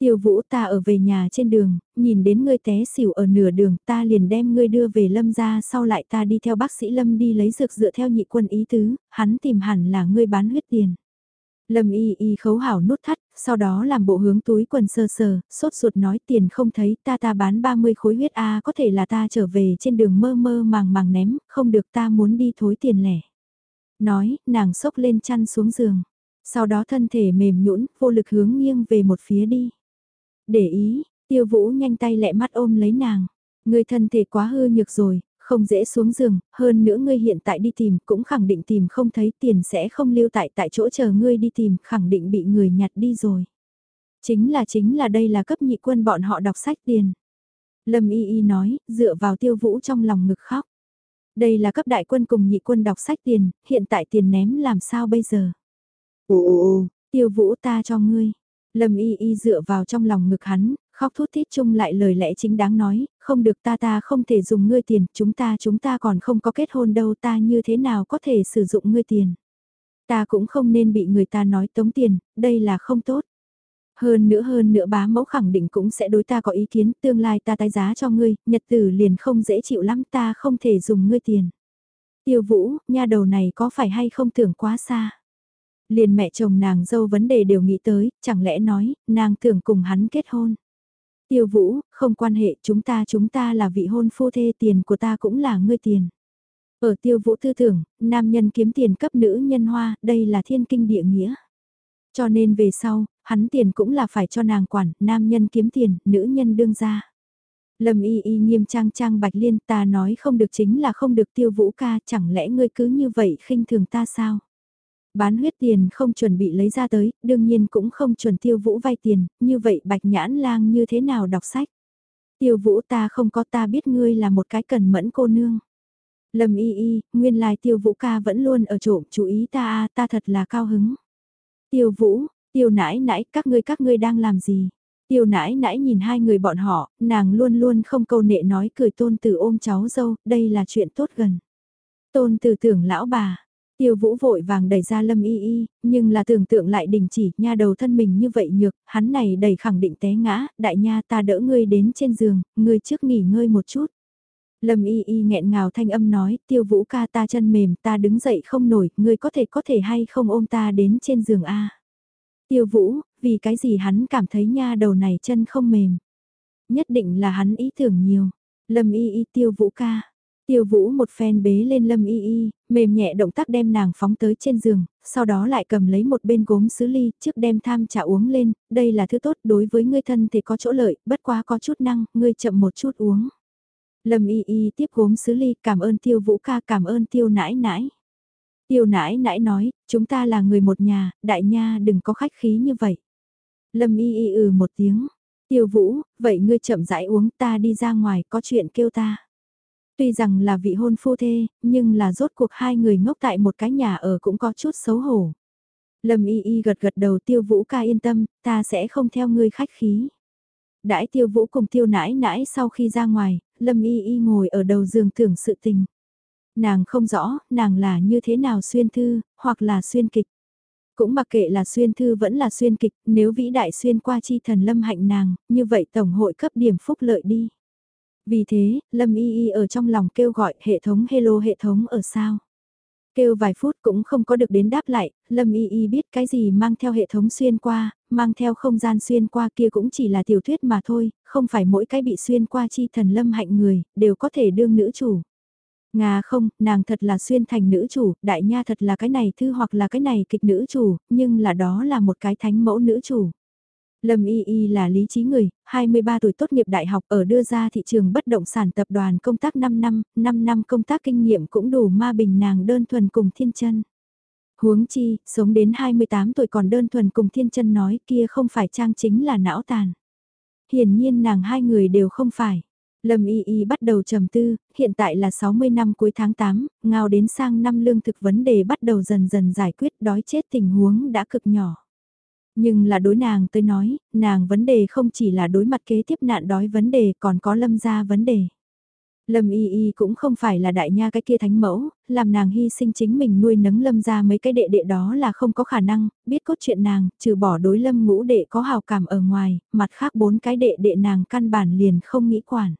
Speaker 1: Tiêu vũ ta ở về nhà trên đường, nhìn đến ngươi té xỉu ở nửa đường ta liền đem ngươi đưa về lâm ra sau lại ta đi theo bác sĩ lâm đi lấy dược dựa theo nhị quân ý tứ, hắn tìm hẳn là ngươi bán huyết tiền. Lâm y y khấu hảo nút thắt, sau đó làm bộ hướng túi quần sơ sờ, sốt ruột nói tiền không thấy ta ta bán 30 khối huyết A có thể là ta trở về trên đường mơ mơ màng màng ném, không được ta muốn đi thối tiền lẻ. Nói, nàng sốc lên chăn xuống giường, sau đó thân thể mềm nhũn vô lực hướng nghiêng về một phía đi. Để ý, tiêu vũ nhanh tay lẹ mắt ôm lấy nàng, người thân thể quá hư nhược rồi, không dễ xuống giường, hơn nữa ngươi hiện tại đi tìm cũng khẳng định tìm không thấy tiền sẽ không lưu tại tại chỗ chờ ngươi đi tìm, khẳng định bị người nhặt đi rồi. Chính là chính là đây là cấp nhị quân bọn họ đọc sách tiền. Lâm Y Y nói, dựa vào tiêu vũ trong lòng ngực khóc. Đây là cấp đại quân cùng nhị quân đọc sách tiền, hiện tại tiền ném làm sao bây giờ? Ồ, tiêu vũ ta cho ngươi. Lâm Y Y dựa vào trong lòng ngực hắn, khóc thút thít chung lại lời lẽ chính đáng nói, không được ta ta không thể dùng ngươi tiền, chúng ta chúng ta còn không có kết hôn đâu ta như thế nào có thể sử dụng ngươi tiền. Ta cũng không nên bị người ta nói tống tiền, đây là không tốt. Hơn nữa hơn nữa bá mẫu khẳng định cũng sẽ đối ta có ý kiến, tương lai ta tái giá cho ngươi, nhật tử liền không dễ chịu lắm ta không thể dùng ngươi tiền. Tiêu vũ, nha đầu này có phải hay không tưởng quá xa. Liền mẹ chồng nàng dâu vấn đề đều nghĩ tới, chẳng lẽ nói, nàng tưởng cùng hắn kết hôn. Tiêu vũ, không quan hệ, chúng ta chúng ta là vị hôn phu thê tiền của ta cũng là ngươi tiền. Ở tiêu vũ tư tưởng, nam nhân kiếm tiền cấp nữ nhân hoa, đây là thiên kinh địa nghĩa. Cho nên về sau, hắn tiền cũng là phải cho nàng quản, nam nhân kiếm tiền, nữ nhân đương ra. Lâm y y nghiêm trang trang bạch liên ta nói không được chính là không được tiêu vũ ca, chẳng lẽ ngươi cứ như vậy khinh thường ta sao? Bán huyết tiền không chuẩn bị lấy ra tới, đương nhiên cũng không chuẩn tiêu vũ vay tiền, như vậy bạch nhãn lang như thế nào đọc sách. Tiêu vũ ta không có ta biết ngươi là một cái cần mẫn cô nương. Lâm y y, nguyên lai tiêu vũ ca vẫn luôn ở trộm chú ý ta a ta thật là cao hứng. Tiêu vũ, tiêu nãi nãi, các ngươi các ngươi đang làm gì? Tiêu nãi nãi nhìn hai người bọn họ, nàng luôn luôn không câu nệ nói cười tôn tử ôm cháu dâu, đây là chuyện tốt gần. Tôn tử tưởng lão bà, Tiêu vũ vội vàng đẩy ra lâm y y, nhưng là tưởng tượng lại đình chỉ, nha đầu thân mình như vậy nhược, hắn này đẩy khẳng định té ngã, đại nha ta đỡ ngươi đến trên giường, ngươi trước nghỉ ngơi một chút. Lâm y y nghẹn ngào thanh âm nói, tiêu vũ ca ta chân mềm, ta đứng dậy không nổi, ngươi có thể có thể hay không ôm ta đến trên giường A. Tiêu vũ, vì cái gì hắn cảm thấy nha đầu này chân không mềm. Nhất định là hắn ý tưởng nhiều. Lâm y y tiêu vũ ca. Tiêu vũ một phen bế lên lâm y y, mềm nhẹ động tác đem nàng phóng tới trên giường, sau đó lại cầm lấy một bên gốm sứ ly, trước đem tham trà uống lên, đây là thứ tốt đối với ngươi thân thì có chỗ lợi, bất quá có chút năng, ngươi chậm một chút uống. Lâm y y tiếp gốm sứ ly, cảm ơn tiêu vũ ca, cảm ơn tiêu nãi nãi. Tiêu nãi nãi nói, chúng ta là người một nhà, đại nha đừng có khách khí như vậy. Lâm y y ừ một tiếng, tiêu vũ, vậy ngươi chậm rãi uống ta đi ra ngoài có chuyện kêu ta. Tuy rằng là vị hôn phu thê, nhưng là rốt cuộc hai người ngốc tại một cái nhà ở cũng có chút xấu hổ. Lâm y y gật gật đầu tiêu vũ ca yên tâm, ta sẽ không theo ngươi khách khí. Đãi tiêu vũ cùng tiêu nãi nãi sau khi ra ngoài, lâm y y ngồi ở đầu giường tưởng sự tình. Nàng không rõ, nàng là như thế nào xuyên thư, hoặc là xuyên kịch. Cũng mặc kệ là xuyên thư vẫn là xuyên kịch, nếu vĩ đại xuyên qua chi thần lâm hạnh nàng, như vậy tổng hội cấp điểm phúc lợi đi. Vì thế, Lâm Y Y ở trong lòng kêu gọi hệ thống hello hệ thống ở sao. Kêu vài phút cũng không có được đến đáp lại, Lâm Y Y biết cái gì mang theo hệ thống xuyên qua, mang theo không gian xuyên qua kia cũng chỉ là tiểu thuyết mà thôi, không phải mỗi cái bị xuyên qua chi thần Lâm hạnh người, đều có thể đương nữ chủ. Nga không, nàng thật là xuyên thành nữ chủ, đại nha thật là cái này thư hoặc là cái này kịch nữ chủ, nhưng là đó là một cái thánh mẫu nữ chủ. Lâm Y Y là lý trí người, 23 tuổi tốt nghiệp đại học ở đưa ra thị trường bất động sản tập đoàn công tác 5 năm, 5 năm công tác kinh nghiệm cũng đủ ma bình nàng đơn thuần cùng thiên chân. Huống chi, sống đến 28 tuổi còn đơn thuần cùng thiên chân nói kia không phải trang chính là não tàn. Hiển nhiên nàng hai người đều không phải. Lâm Y Y bắt đầu trầm tư, hiện tại là 60 năm cuối tháng 8, ngao đến sang năm lương thực vấn đề bắt đầu dần dần giải quyết đói chết tình huống đã cực nhỏ. Nhưng là đối nàng tới nói, nàng vấn đề không chỉ là đối mặt kế tiếp nạn đói vấn đề còn có lâm gia vấn đề. Lâm y y cũng không phải là đại nha cái kia thánh mẫu, làm nàng hy sinh chính mình nuôi nấng lâm ra mấy cái đệ đệ đó là không có khả năng, biết cốt chuyện nàng, trừ bỏ đối lâm ngũ đệ có hào cảm ở ngoài, mặt khác bốn cái đệ đệ nàng căn bản liền không nghĩ quản.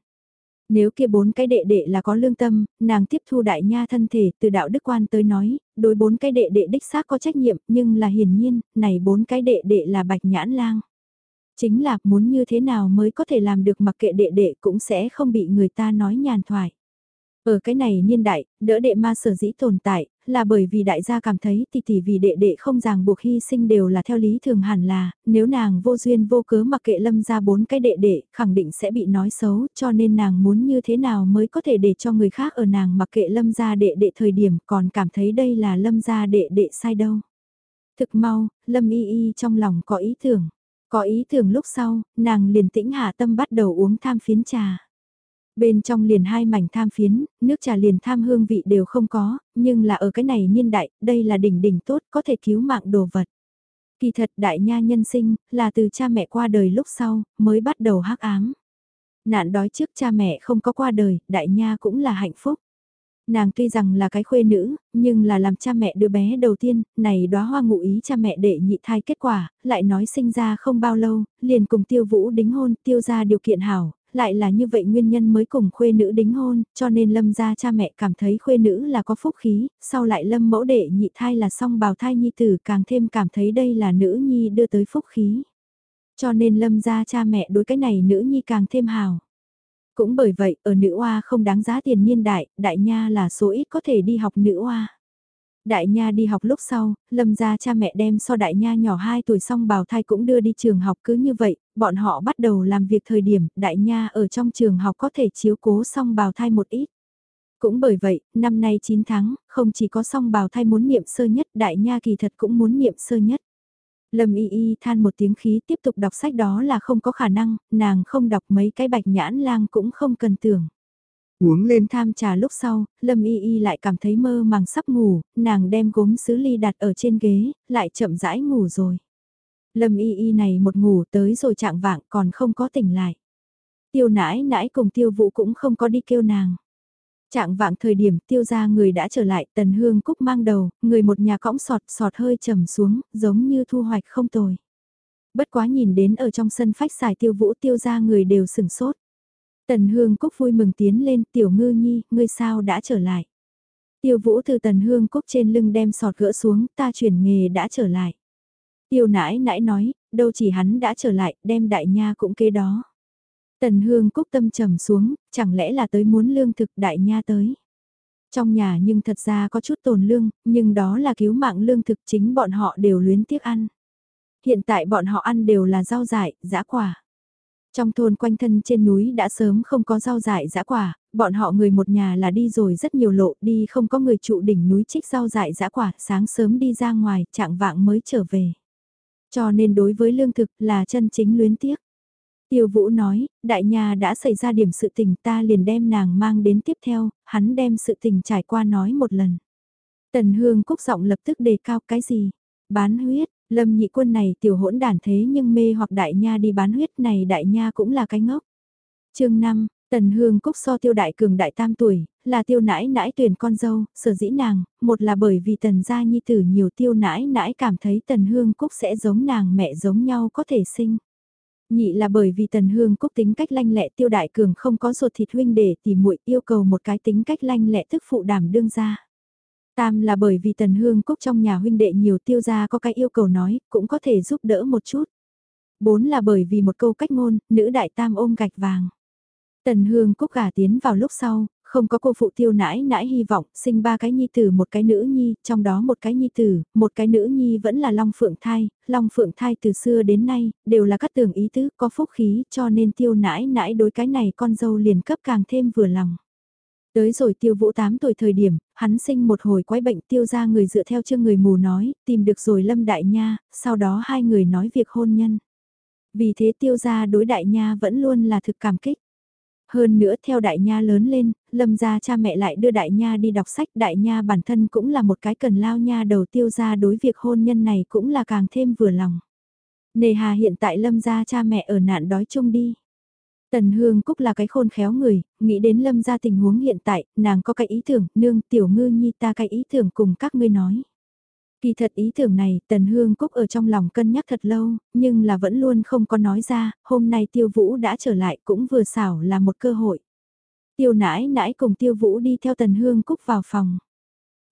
Speaker 1: Nếu kia bốn cái đệ đệ là có lương tâm, nàng tiếp thu đại nha thân thể từ đạo đức quan tới nói, đối bốn cái đệ đệ đích xác có trách nhiệm, nhưng là hiển nhiên, này bốn cái đệ đệ là bạch nhãn lang. Chính là muốn như thế nào mới có thể làm được mặc kệ đệ đệ cũng sẽ không bị người ta nói nhàn thoại. Ở cái này niên đại, đỡ đệ ma sở dĩ tồn tại, là bởi vì đại gia cảm thấy tỷ tỷ vì đệ đệ không ràng buộc hy sinh đều là theo lý thường hẳn là, nếu nàng vô duyên vô cớ mặc kệ lâm ra bốn cái đệ đệ, khẳng định sẽ bị nói xấu, cho nên nàng muốn như thế nào mới có thể để cho người khác ở nàng mặc kệ lâm ra đệ đệ thời điểm còn cảm thấy đây là lâm ra đệ đệ sai đâu. Thực mau, lâm y y trong lòng có ý tưởng. Có ý tưởng lúc sau, nàng liền tĩnh hạ tâm bắt đầu uống tham phiến trà. Bên trong liền hai mảnh tham phiến, nước trà liền tham hương vị đều không có, nhưng là ở cái này niên đại, đây là đỉnh đỉnh tốt có thể cứu mạng đồ vật. Kỳ thật đại nha nhân sinh, là từ cha mẹ qua đời lúc sau, mới bắt đầu hắc ám. Nạn đói trước cha mẹ không có qua đời, đại nha cũng là hạnh phúc. Nàng tuy rằng là cái khuê nữ, nhưng là làm cha mẹ đứa bé đầu tiên, này đóa hoa ngụ ý cha mẹ đệ nhị thai kết quả, lại nói sinh ra không bao lâu, liền cùng tiêu vũ đính hôn, tiêu ra điều kiện hảo, lại là như vậy nguyên nhân mới cùng khuê nữ đính hôn, cho nên lâm gia cha mẹ cảm thấy khuê nữ là có phúc khí, sau lại lâm mẫu đệ nhị thai là song bào thai nhi tử càng thêm cảm thấy đây là nữ nhi đưa tới phúc khí. Cho nên lâm gia cha mẹ đối cái này nữ nhi càng thêm hào. Cũng bởi vậy, ở nữ oa không đáng giá tiền niên đại, đại nha là số ít có thể đi học nữ oa. Đại Nha đi học lúc sau, Lâm gia cha mẹ đem so Đại Nha nhỏ 2 tuổi xong bào thai cũng đưa đi trường học cứ như vậy, bọn họ bắt đầu làm việc thời điểm Đại Nha ở trong trường học có thể chiếu cố xong bào thai một ít. Cũng bởi vậy, năm nay 9 tháng, không chỉ có song bào thai muốn niệm sơ nhất, Đại Nha kỳ thật cũng muốn niệm sơ nhất. Lâm Y Y than một tiếng khí tiếp tục đọc sách đó là không có khả năng, nàng không đọc mấy cái bạch nhãn lang cũng không cần tưởng. Uống lên tham trà lúc sau, Lâm Y Y lại cảm thấy mơ màng sắp ngủ, nàng đem gốm sứ ly đặt ở trên ghế, lại chậm rãi ngủ rồi. Lâm Y Y này một ngủ tới rồi trạng vạng còn không có tỉnh lại. Tiêu nãi nãi cùng tiêu vũ cũng không có đi kêu nàng. Trạng vạng thời điểm tiêu ra người đã trở lại tần hương cúc mang đầu, người một nhà cõng sọt sọt hơi trầm xuống, giống như thu hoạch không tồi. Bất quá nhìn đến ở trong sân phách xài tiêu vũ tiêu ra người đều sừng sốt. Tần Hương Cúc vui mừng tiến lên, tiểu ngư nhi, ngươi sao đã trở lại. Tiêu vũ từ tần hương cúc trên lưng đem sọt gỡ xuống, ta chuyển nghề đã trở lại. Tiêu nãi nãi nói, đâu chỉ hắn đã trở lại, đem đại nha cũng kế đó. Tần hương cúc tâm trầm xuống, chẳng lẽ là tới muốn lương thực đại nha tới. Trong nhà nhưng thật ra có chút tồn lương, nhưng đó là cứu mạng lương thực chính bọn họ đều luyến tiếc ăn. Hiện tại bọn họ ăn đều là rau dại, giã quả. Trong thôn quanh thân trên núi đã sớm không có rau dại dã quả, bọn họ người một nhà là đi rồi rất nhiều lộ đi không có người trụ đỉnh núi trích rau dại dã quả, sáng sớm đi ra ngoài, trạng vạng mới trở về. Cho nên đối với lương thực là chân chính luyến tiếc. Tiêu Vũ nói, đại nhà đã xảy ra điểm sự tình ta liền đem nàng mang đến tiếp theo, hắn đem sự tình trải qua nói một lần. Tần Hương Cúc giọng lập tức đề cao cái gì? Bán huyết, Lâm nhị quân này tiểu hỗn đản thế nhưng mê hoặc đại nha đi bán huyết này đại nha cũng là cái ngốc. chương 5, Tần Hương Cúc so tiêu đại cường đại tam tuổi, là tiêu nãi nãi tuyển con dâu, sở dĩ nàng, một là bởi vì tần gia nhi tử nhiều tiêu nãi nãi cảm thấy tần Hương Cúc sẽ giống nàng mẹ giống nhau có thể sinh. Nhị là bởi vì tần Hương Cúc tính cách lanh lẹ tiêu đại cường không có ruột thịt huynh để thì muội yêu cầu một cái tính cách lanh lẹ thức phụ đảm đương ra. Tam là bởi vì Tần Hương Cúc trong nhà huynh đệ nhiều tiêu gia có cái yêu cầu nói, cũng có thể giúp đỡ một chút. Bốn là bởi vì một câu cách ngôn, nữ đại tam ôm gạch vàng. Tần Hương Cúc gả tiến vào lúc sau, không có cô phụ tiêu nãi nãi hy vọng, sinh ba cái nhi tử một cái nữ nhi, trong đó một cái nhi tử, một cái nữ nhi vẫn là Long Phượng Thai, Long Phượng Thai từ xưa đến nay, đều là các tưởng ý tứ, có phúc khí, cho nên tiêu nãi nãi đối cái này con dâu liền cấp càng thêm vừa lòng. Tới rồi tiêu vũ 8 tuổi thời điểm, hắn sinh một hồi quái bệnh tiêu ra người dựa theo chương người mù nói, tìm được rồi lâm đại nha, sau đó hai người nói việc hôn nhân. Vì thế tiêu ra đối đại nha vẫn luôn là thực cảm kích. Hơn nữa theo đại nha lớn lên, lâm ra cha mẹ lại đưa đại nha đi đọc sách đại nha bản thân cũng là một cái cần lao nha đầu tiêu ra đối việc hôn nhân này cũng là càng thêm vừa lòng. Nề hà hiện tại lâm ra cha mẹ ở nạn đói chung đi. Tần Hương Cúc là cái khôn khéo người, nghĩ đến lâm ra tình huống hiện tại, nàng có cái ý tưởng, nương tiểu ngư nhi ta cái ý tưởng cùng các ngươi nói. Kỳ thật ý tưởng này, Tần Hương Cúc ở trong lòng cân nhắc thật lâu, nhưng là vẫn luôn không có nói ra, hôm nay tiêu vũ đã trở lại cũng vừa xảo là một cơ hội. Tiêu nãi nãi cùng tiêu vũ đi theo tần hương cúc vào phòng.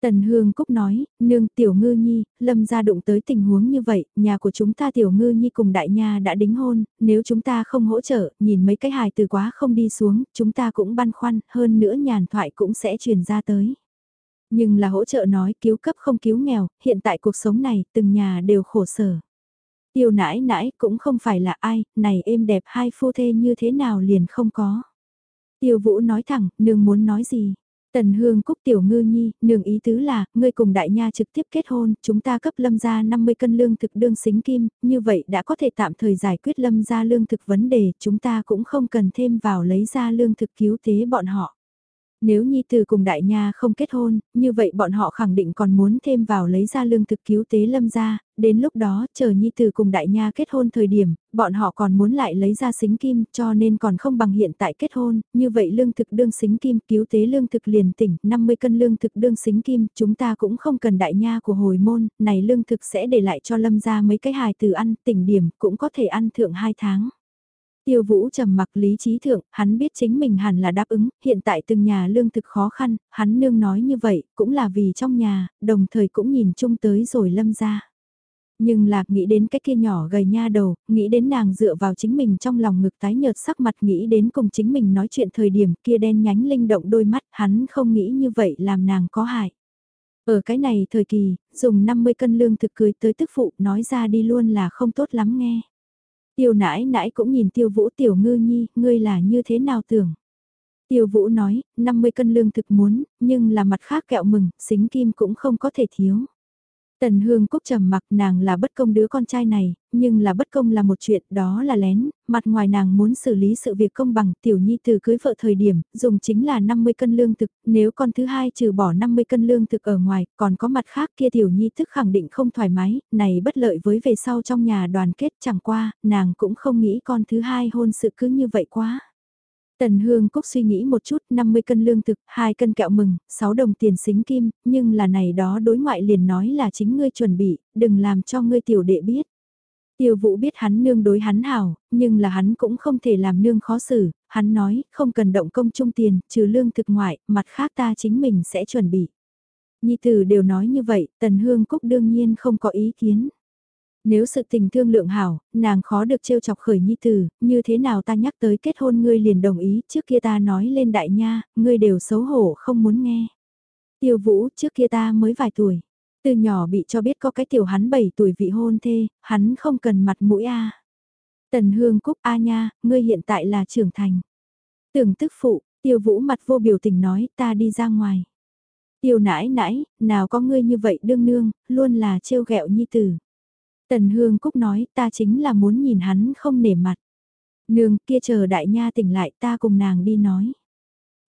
Speaker 1: Tần Hương Cúc nói, nương tiểu ngư nhi, lâm ra đụng tới tình huống như vậy, nhà của chúng ta tiểu ngư nhi cùng đại nha đã đính hôn, nếu chúng ta không hỗ trợ, nhìn mấy cái hài từ quá không đi xuống, chúng ta cũng băn khoăn, hơn nữa nhàn thoại cũng sẽ truyền ra tới. Nhưng là hỗ trợ nói cứu cấp không cứu nghèo, hiện tại cuộc sống này, từng nhà đều khổ sở. Tiêu nãi nãi cũng không phải là ai, này êm đẹp hai phu thê như thế nào liền không có. Tiêu vũ nói thẳng, nương muốn nói gì. Tần Hương Cúc Tiểu Ngư Nhi, nương ý tứ là, ngươi cùng đại nha trực tiếp kết hôn, chúng ta cấp lâm gia 50 cân lương thực đương xính kim, như vậy đã có thể tạm thời giải quyết lâm gia lương thực vấn đề, chúng ta cũng không cần thêm vào lấy ra lương thực cứu tế bọn họ. Nếu Nhi Tử cùng Đại Nha không kết hôn, như vậy bọn họ khẳng định còn muốn thêm vào lấy ra lương thực cứu tế lâm gia, đến lúc đó chờ Nhi Tử cùng Đại Nha kết hôn thời điểm, bọn họ còn muốn lại lấy ra xính kim cho nên còn không bằng hiện tại kết hôn, như vậy lương thực đương xính kim cứu tế lương thực liền tỉnh, 50 cân lương thực đương xính kim, chúng ta cũng không cần Đại Nha của hồi môn, này lương thực sẽ để lại cho lâm gia mấy cái hài từ ăn, tỉnh điểm cũng có thể ăn thượng 2 tháng. Tiêu Vũ trầm mặc lý trí thượng, hắn biết chính mình hẳn là đáp ứng, hiện tại từng nhà lương thực khó khăn, hắn nương nói như vậy, cũng là vì trong nhà, đồng thời cũng nhìn chung tới rồi lâm ra. Nhưng lạc nghĩ đến cái kia nhỏ gầy nha đầu, nghĩ đến nàng dựa vào chính mình trong lòng ngực tái nhợt sắc mặt nghĩ đến cùng chính mình nói chuyện thời điểm kia đen nhánh linh động đôi mắt, hắn không nghĩ như vậy làm nàng có hại. Ở cái này thời kỳ, dùng 50 cân lương thực cưới tới tức phụ nói ra đi luôn là không tốt lắm nghe. Tiêu nãi nãi cũng nhìn tiêu vũ tiểu ngư nhi, ngươi là như thế nào tưởng. Tiêu vũ nói, 50 cân lương thực muốn, nhưng là mặt khác kẹo mừng, xính kim cũng không có thể thiếu. Tần Hương Cúc trầm mặc nàng là bất công đứa con trai này, nhưng là bất công là một chuyện đó là lén, mặt ngoài nàng muốn xử lý sự việc công bằng tiểu nhi từ cưới vợ thời điểm, dùng chính là 50 cân lương thực, nếu con thứ hai trừ bỏ 50 cân lương thực ở ngoài, còn có mặt khác kia tiểu nhi thức khẳng định không thoải mái, này bất lợi với về sau trong nhà đoàn kết chẳng qua, nàng cũng không nghĩ con thứ hai hôn sự cứ như vậy quá. Tần Hương Cúc suy nghĩ một chút, 50 cân lương thực, 2 cân kẹo mừng, 6 đồng tiền xính kim, nhưng là này đó đối ngoại liền nói là chính ngươi chuẩn bị, đừng làm cho ngươi tiểu đệ biết. Tiêu vũ biết hắn nương đối hắn hảo, nhưng là hắn cũng không thể làm nương khó xử, hắn nói, không cần động công trung tiền, trừ lương thực ngoại, mặt khác ta chính mình sẽ chuẩn bị. Nhi tử đều nói như vậy, Tần Hương Cúc đương nhiên không có ý kiến. Nếu sự tình thương lượng hảo, nàng khó được trêu chọc khởi nhi tử, như thế nào ta nhắc tới kết hôn ngươi liền đồng ý, trước kia ta nói lên đại nha, ngươi đều xấu hổ không muốn nghe. Tiêu vũ, trước kia ta mới vài tuổi. Từ nhỏ bị cho biết có cái tiểu hắn 7 tuổi vị hôn thê, hắn không cần mặt mũi a. Tần Hương Cúc a nha, ngươi hiện tại là trưởng thành. Tưởng tức phụ, tiêu vũ mặt vô biểu tình nói ta đi ra ngoài. Tiêu nãi nãi, nào có ngươi như vậy đương nương, luôn là trêu ghẹo nhi tử. Tần Hương Cúc nói ta chính là muốn nhìn hắn không nể mặt. Nương kia chờ đại nha tỉnh lại ta cùng nàng đi nói.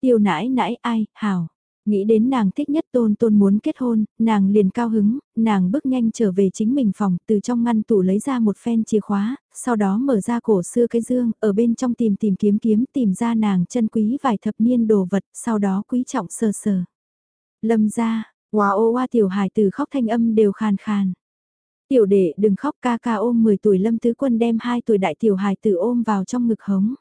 Speaker 1: Tiêu nãi nãi ai, hảo. Nghĩ đến nàng thích nhất tôn tôn muốn kết hôn, nàng liền cao hứng, nàng bước nhanh trở về chính mình phòng, từ trong ngăn tủ lấy ra một phen chìa khóa, sau đó mở ra cổ xưa cái dương, ở bên trong tìm tìm kiếm kiếm tìm ra nàng chân quý vài thập niên đồ vật, sau đó quý trọng sờ sờ. Lâm ra, hoa ô hoa tiểu hài từ khóc thanh âm đều khàn khàn. Tiểu đệ đừng khóc ca ca ôm 10 tuổi lâm tứ quân đem 2 tuổi đại tiểu hài tử ôm vào trong ngực hống.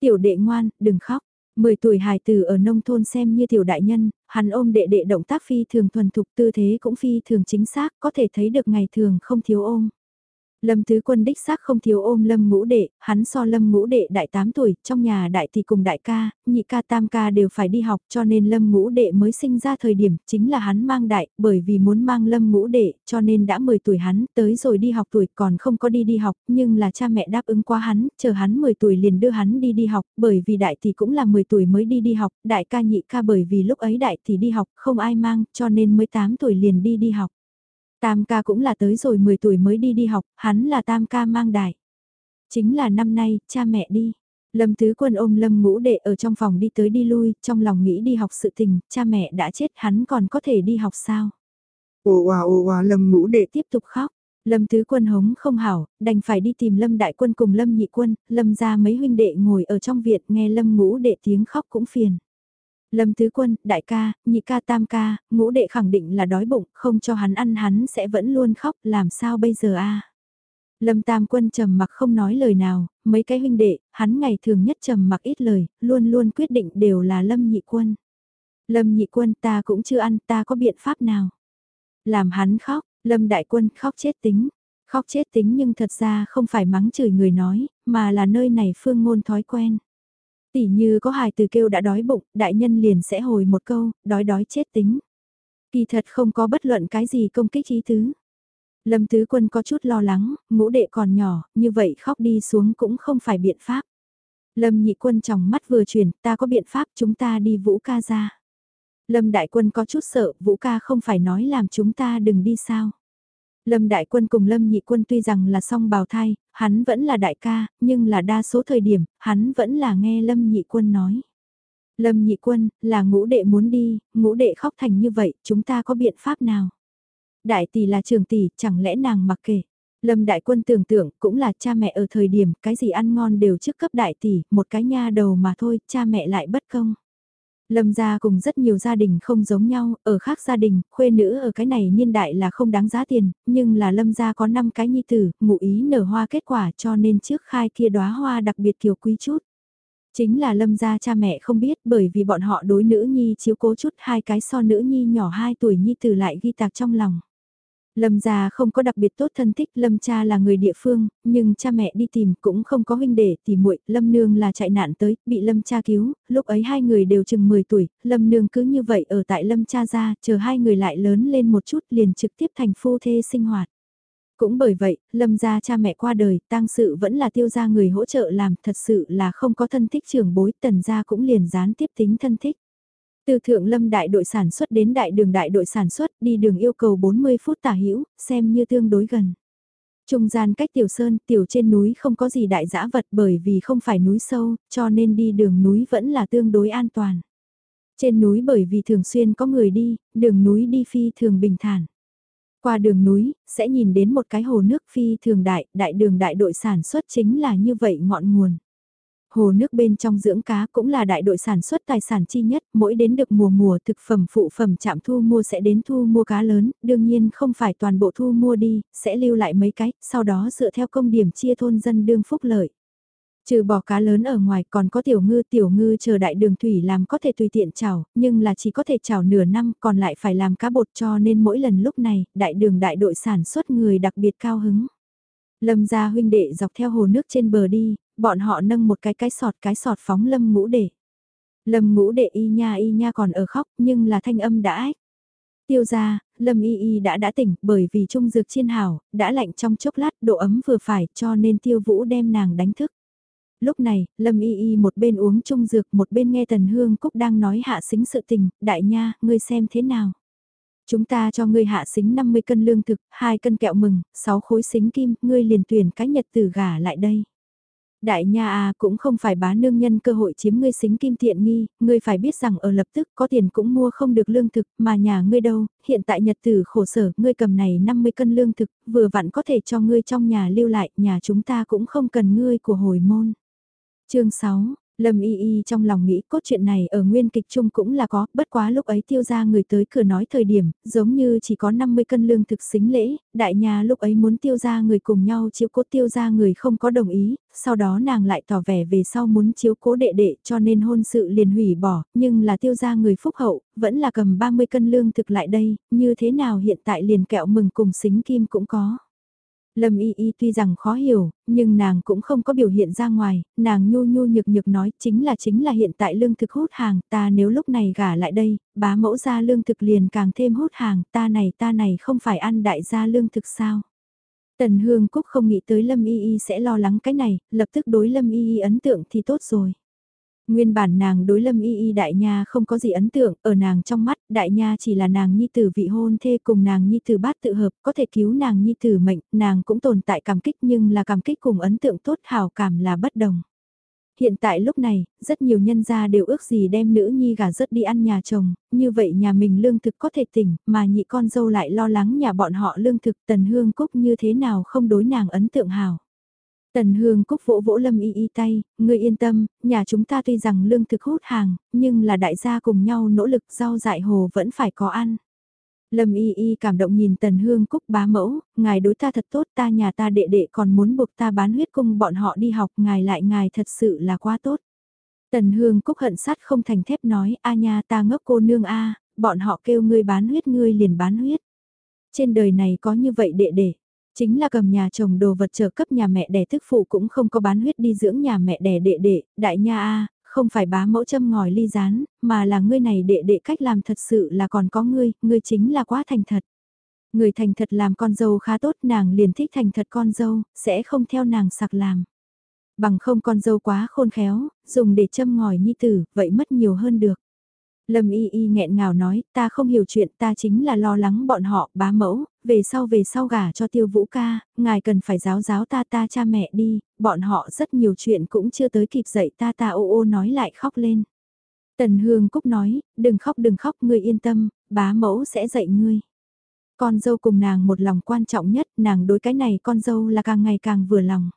Speaker 1: Tiểu đệ ngoan, đừng khóc. 10 tuổi hài tử ở nông thôn xem như tiểu đại nhân, hắn ôm đệ đệ động tác phi thường thuần thục tư thế cũng phi thường chính xác, có thể thấy được ngày thường không thiếu ôm. Lâm Tứ Quân đích xác không thiếu ôm Lâm Ngũ Đệ, hắn so Lâm Ngũ Đệ đại 8 tuổi, trong nhà đại thì cùng đại ca, nhị ca tam ca đều phải đi học cho nên Lâm Ngũ Đệ mới sinh ra thời điểm chính là hắn mang đại, bởi vì muốn mang Lâm Ngũ Đệ cho nên đã 10 tuổi hắn tới rồi đi học tuổi còn không có đi đi học nhưng là cha mẹ đáp ứng qua hắn, chờ hắn 10 tuổi liền đưa hắn đi đi học bởi vì đại thì cũng là 10 tuổi mới đi đi học, đại ca nhị ca bởi vì lúc ấy đại thì đi học không ai mang cho nên mới 8 tuổi liền đi đi học. Tam ca cũng là tới rồi 10 tuổi mới đi đi học, hắn là tam ca mang đại. Chính là năm nay, cha mẹ đi. Lâm Tứ Quân ôm Lâm Ngũ Đệ ở trong phòng đi tới đi lui, trong lòng nghĩ đi học sự tình, cha mẹ đã chết hắn còn có thể đi học sao? Ô oa ô oa Lâm Ngũ Đệ tiếp tục khóc. Lâm Tứ Quân hống không hảo, đành phải đi tìm Lâm Đại Quân cùng Lâm Nhị Quân, Lâm ra mấy huynh đệ ngồi ở trong viện nghe Lâm Ngũ Đệ tiếng khóc cũng phiền. Lâm Tứ Quân, đại ca, nhị ca tam ca, ngũ đệ khẳng định là đói bụng, không cho hắn ăn hắn sẽ vẫn luôn khóc, làm sao bây giờ a? Lâm Tam Quân trầm mặc không nói lời nào, mấy cái huynh đệ, hắn ngày thường nhất trầm mặc ít lời, luôn luôn quyết định đều là Lâm Nhị Quân. Lâm Nhị Quân ta cũng chưa ăn, ta có biện pháp nào? Làm hắn khóc, Lâm Đại Quân khóc chết tính. Khóc chết tính nhưng thật ra không phải mắng chửi người nói, mà là nơi này phương ngôn thói quen. Tỉ như có hài từ kêu đã đói bụng, đại nhân liền sẽ hồi một câu, đói đói chết tính. Kỳ thật không có bất luận cái gì công kích ý tứ. Lâm Tứ Quân có chút lo lắng, ngũ đệ còn nhỏ, như vậy khóc đi xuống cũng không phải biện pháp. Lâm Nhị Quân trong mắt vừa chuyển, ta có biện pháp chúng ta đi Vũ ca ra. Lâm Đại Quân có chút sợ, Vũ ca không phải nói làm chúng ta đừng đi sao. Lâm Đại Quân cùng Lâm Nhị Quân tuy rằng là song bào thai, hắn vẫn là đại ca, nhưng là đa số thời điểm, hắn vẫn là nghe Lâm Nhị Quân nói. Lâm Nhị Quân, là ngũ đệ muốn đi, ngũ đệ khóc thành như vậy, chúng ta có biện pháp nào? Đại tỷ là trường tỷ, chẳng lẽ nàng mặc kệ? Lâm Đại Quân tưởng tượng cũng là cha mẹ ở thời điểm, cái gì ăn ngon đều trước cấp đại tỷ, một cái nha đầu mà thôi, cha mẹ lại bất công. Lâm gia cùng rất nhiều gia đình không giống nhau, ở khác gia đình, khuê nữ ở cái này niên đại là không đáng giá tiền, nhưng là lâm gia có 5 cái nhi tử, ngụ ý nở hoa kết quả cho nên trước khai kia đóa hoa đặc biệt kiều quý chút. Chính là lâm gia cha mẹ không biết bởi vì bọn họ đối nữ nhi chiếu cố chút hai cái so nữ nhi nhỏ 2 tuổi nhi tử lại ghi tạc trong lòng. Lâm gia không có đặc biệt tốt thân thích, Lâm cha là người địa phương, nhưng cha mẹ đi tìm cũng không có huynh đệ Tỉ muội, Lâm nương là chạy nạn tới, bị Lâm cha cứu, lúc ấy hai người đều chừng 10 tuổi, Lâm nương cứ như vậy ở tại Lâm cha gia, chờ hai người lại lớn lên một chút liền trực tiếp thành phu thê sinh hoạt. Cũng bởi vậy, Lâm gia cha mẹ qua đời, tang sự vẫn là tiêu gia người hỗ trợ làm, thật sự là không có thân thích trưởng bối, tần gia cũng liền gián tiếp tính thân thích. Từ thượng lâm đại đội sản xuất đến đại đường đại đội sản xuất đi đường yêu cầu 40 phút tả hữu xem như tương đối gần. Trung gian cách tiểu sơn, tiểu trên núi không có gì đại dã vật bởi vì không phải núi sâu, cho nên đi đường núi vẫn là tương đối an toàn. Trên núi bởi vì thường xuyên có người đi, đường núi đi phi thường bình thản. Qua đường núi, sẽ nhìn đến một cái hồ nước phi thường đại, đại đường đại đội sản xuất chính là như vậy ngọn nguồn. Hồ nước bên trong dưỡng cá cũng là đại đội sản xuất tài sản chi nhất, mỗi đến được mùa mùa thực phẩm phụ phẩm chạm thu mua sẽ đến thu mua cá lớn, đương nhiên không phải toàn bộ thu mua đi, sẽ lưu lại mấy cái, sau đó dựa theo công điểm chia thôn dân đương phúc lợi. Trừ bỏ cá lớn ở ngoài còn có tiểu ngư, tiểu ngư chờ đại đường thủy làm có thể tùy tiện chảo, nhưng là chỉ có thể chảo nửa năm còn lại phải làm cá bột cho nên mỗi lần lúc này, đại đường đại đội sản xuất người đặc biệt cao hứng. Lâm gia huynh đệ dọc theo hồ nước trên bờ đi, bọn họ nâng một cái cái sọt cái sọt phóng lâm ngũ đệ. Lâm ngũ đệ y nha y nha còn ở khóc nhưng là thanh âm đã ách. Tiêu ra, Lâm y y đã đã tỉnh bởi vì trung dược chiên hảo, đã lạnh trong chốc lát độ ấm vừa phải cho nên tiêu vũ đem nàng đánh thức. Lúc này, Lâm y y một bên uống trung dược một bên nghe Tần Hương Cúc đang nói hạ xính sự tình, đại nha, ngươi xem thế nào. Chúng ta cho ngươi hạ xính 50 cân lương thực, 2 cân kẹo mừng, 6 khối xính kim, ngươi liền tuyển cái nhật tử gả lại đây. Đại nha à cũng không phải bá nương nhân cơ hội chiếm ngươi xính kim tiện nghi, ngươi phải biết rằng ở lập tức có tiền cũng mua không được lương thực, mà nhà ngươi đâu, hiện tại nhật tử khổ sở, ngươi cầm này 50 cân lương thực, vừa vặn có thể cho ngươi trong nhà lưu lại, nhà chúng ta cũng không cần ngươi của hồi môn. chương 6 Lâm Y Y trong lòng nghĩ cốt truyện này ở nguyên kịch chung cũng là có, bất quá lúc ấy tiêu ra người tới cửa nói thời điểm, giống như chỉ có 50 cân lương thực xính lễ, đại nhà lúc ấy muốn tiêu ra người cùng nhau chiếu cố tiêu ra người không có đồng ý, sau đó nàng lại tỏ vẻ về sau muốn chiếu cố đệ đệ cho nên hôn sự liền hủy bỏ, nhưng là tiêu ra người phúc hậu, vẫn là cầm 30 cân lương thực lại đây, như thế nào hiện tại liền kẹo mừng cùng xính kim cũng có. Lâm Y Y tuy rằng khó hiểu, nhưng nàng cũng không có biểu hiện ra ngoài, nàng nhu nhu nhược nhược nói chính là chính là hiện tại lương thực hút hàng, ta nếu lúc này gả lại đây, bá mẫu ra lương thực liền càng thêm hút hàng, ta này ta này không phải ăn đại gia lương thực sao. Tần Hương Cúc không nghĩ tới Lâm Y Y sẽ lo lắng cái này, lập tức đối Lâm Y Y ấn tượng thì tốt rồi. Nguyên bản nàng đối lâm y y đại nha không có gì ấn tượng, ở nàng trong mắt, đại nha chỉ là nàng nhi tử vị hôn thê cùng nàng nhi tử bát tự hợp, có thể cứu nàng nhi tử mệnh, nàng cũng tồn tại cảm kích nhưng là cảm kích cùng ấn tượng tốt hào cảm là bất đồng. Hiện tại lúc này, rất nhiều nhân gia đều ước gì đem nữ nhi gả rớt đi ăn nhà chồng, như vậy nhà mình lương thực có thể tỉnh, mà nhị con dâu lại lo lắng nhà bọn họ lương thực tần hương cúc như thế nào không đối nàng ấn tượng hào. Tần Hương Cúc vỗ vỗ Lâm Y Y tay, ngươi yên tâm, nhà chúng ta tuy rằng lương thực hút hàng, nhưng là đại gia cùng nhau nỗ lực rau dại hồ vẫn phải có ăn. Lâm Y Y cảm động nhìn Tần Hương Cúc bá mẫu, ngài đối ta thật tốt ta nhà ta đệ đệ còn muốn buộc ta bán huyết cung bọn họ đi học ngài lại ngài thật sự là quá tốt. Tần Hương Cúc hận sắt không thành thép nói a nha ta ngốc cô nương a bọn họ kêu ngươi bán huyết ngươi liền bán huyết. Trên đời này có như vậy đệ đệ, chính là cầm nhà chồng đồ vật trợ cấp nhà mẹ đẻ thức phụ cũng không có bán huyết đi dưỡng nhà mẹ đẻ đệ đệ, đại nha a không phải bá mẫu châm ngòi ly rán, mà là ngươi này đệ đệ cách làm thật sự là còn có ngươi, ngươi chính là quá thành thật. Người thành thật làm con dâu khá tốt nàng liền thích thành thật con dâu, sẽ không theo nàng sặc làm. Bằng không con dâu quá khôn khéo, dùng để châm ngòi nhi tử, vậy mất nhiều hơn được. Lâm y y nghẹn ngào nói, ta không hiểu chuyện, ta chính là lo lắng bọn họ, bá mẫu, về sau về sau gả cho tiêu vũ ca, ngài cần phải giáo giáo ta ta cha mẹ đi, bọn họ rất nhiều chuyện cũng chưa tới kịp dậy ta ta ô ô nói lại khóc lên. Tần Hương Cúc nói, đừng khóc đừng khóc, ngươi yên tâm, bá mẫu sẽ dạy ngươi. Con dâu cùng nàng một lòng quan trọng nhất, nàng đối cái này con dâu là càng ngày càng vừa lòng.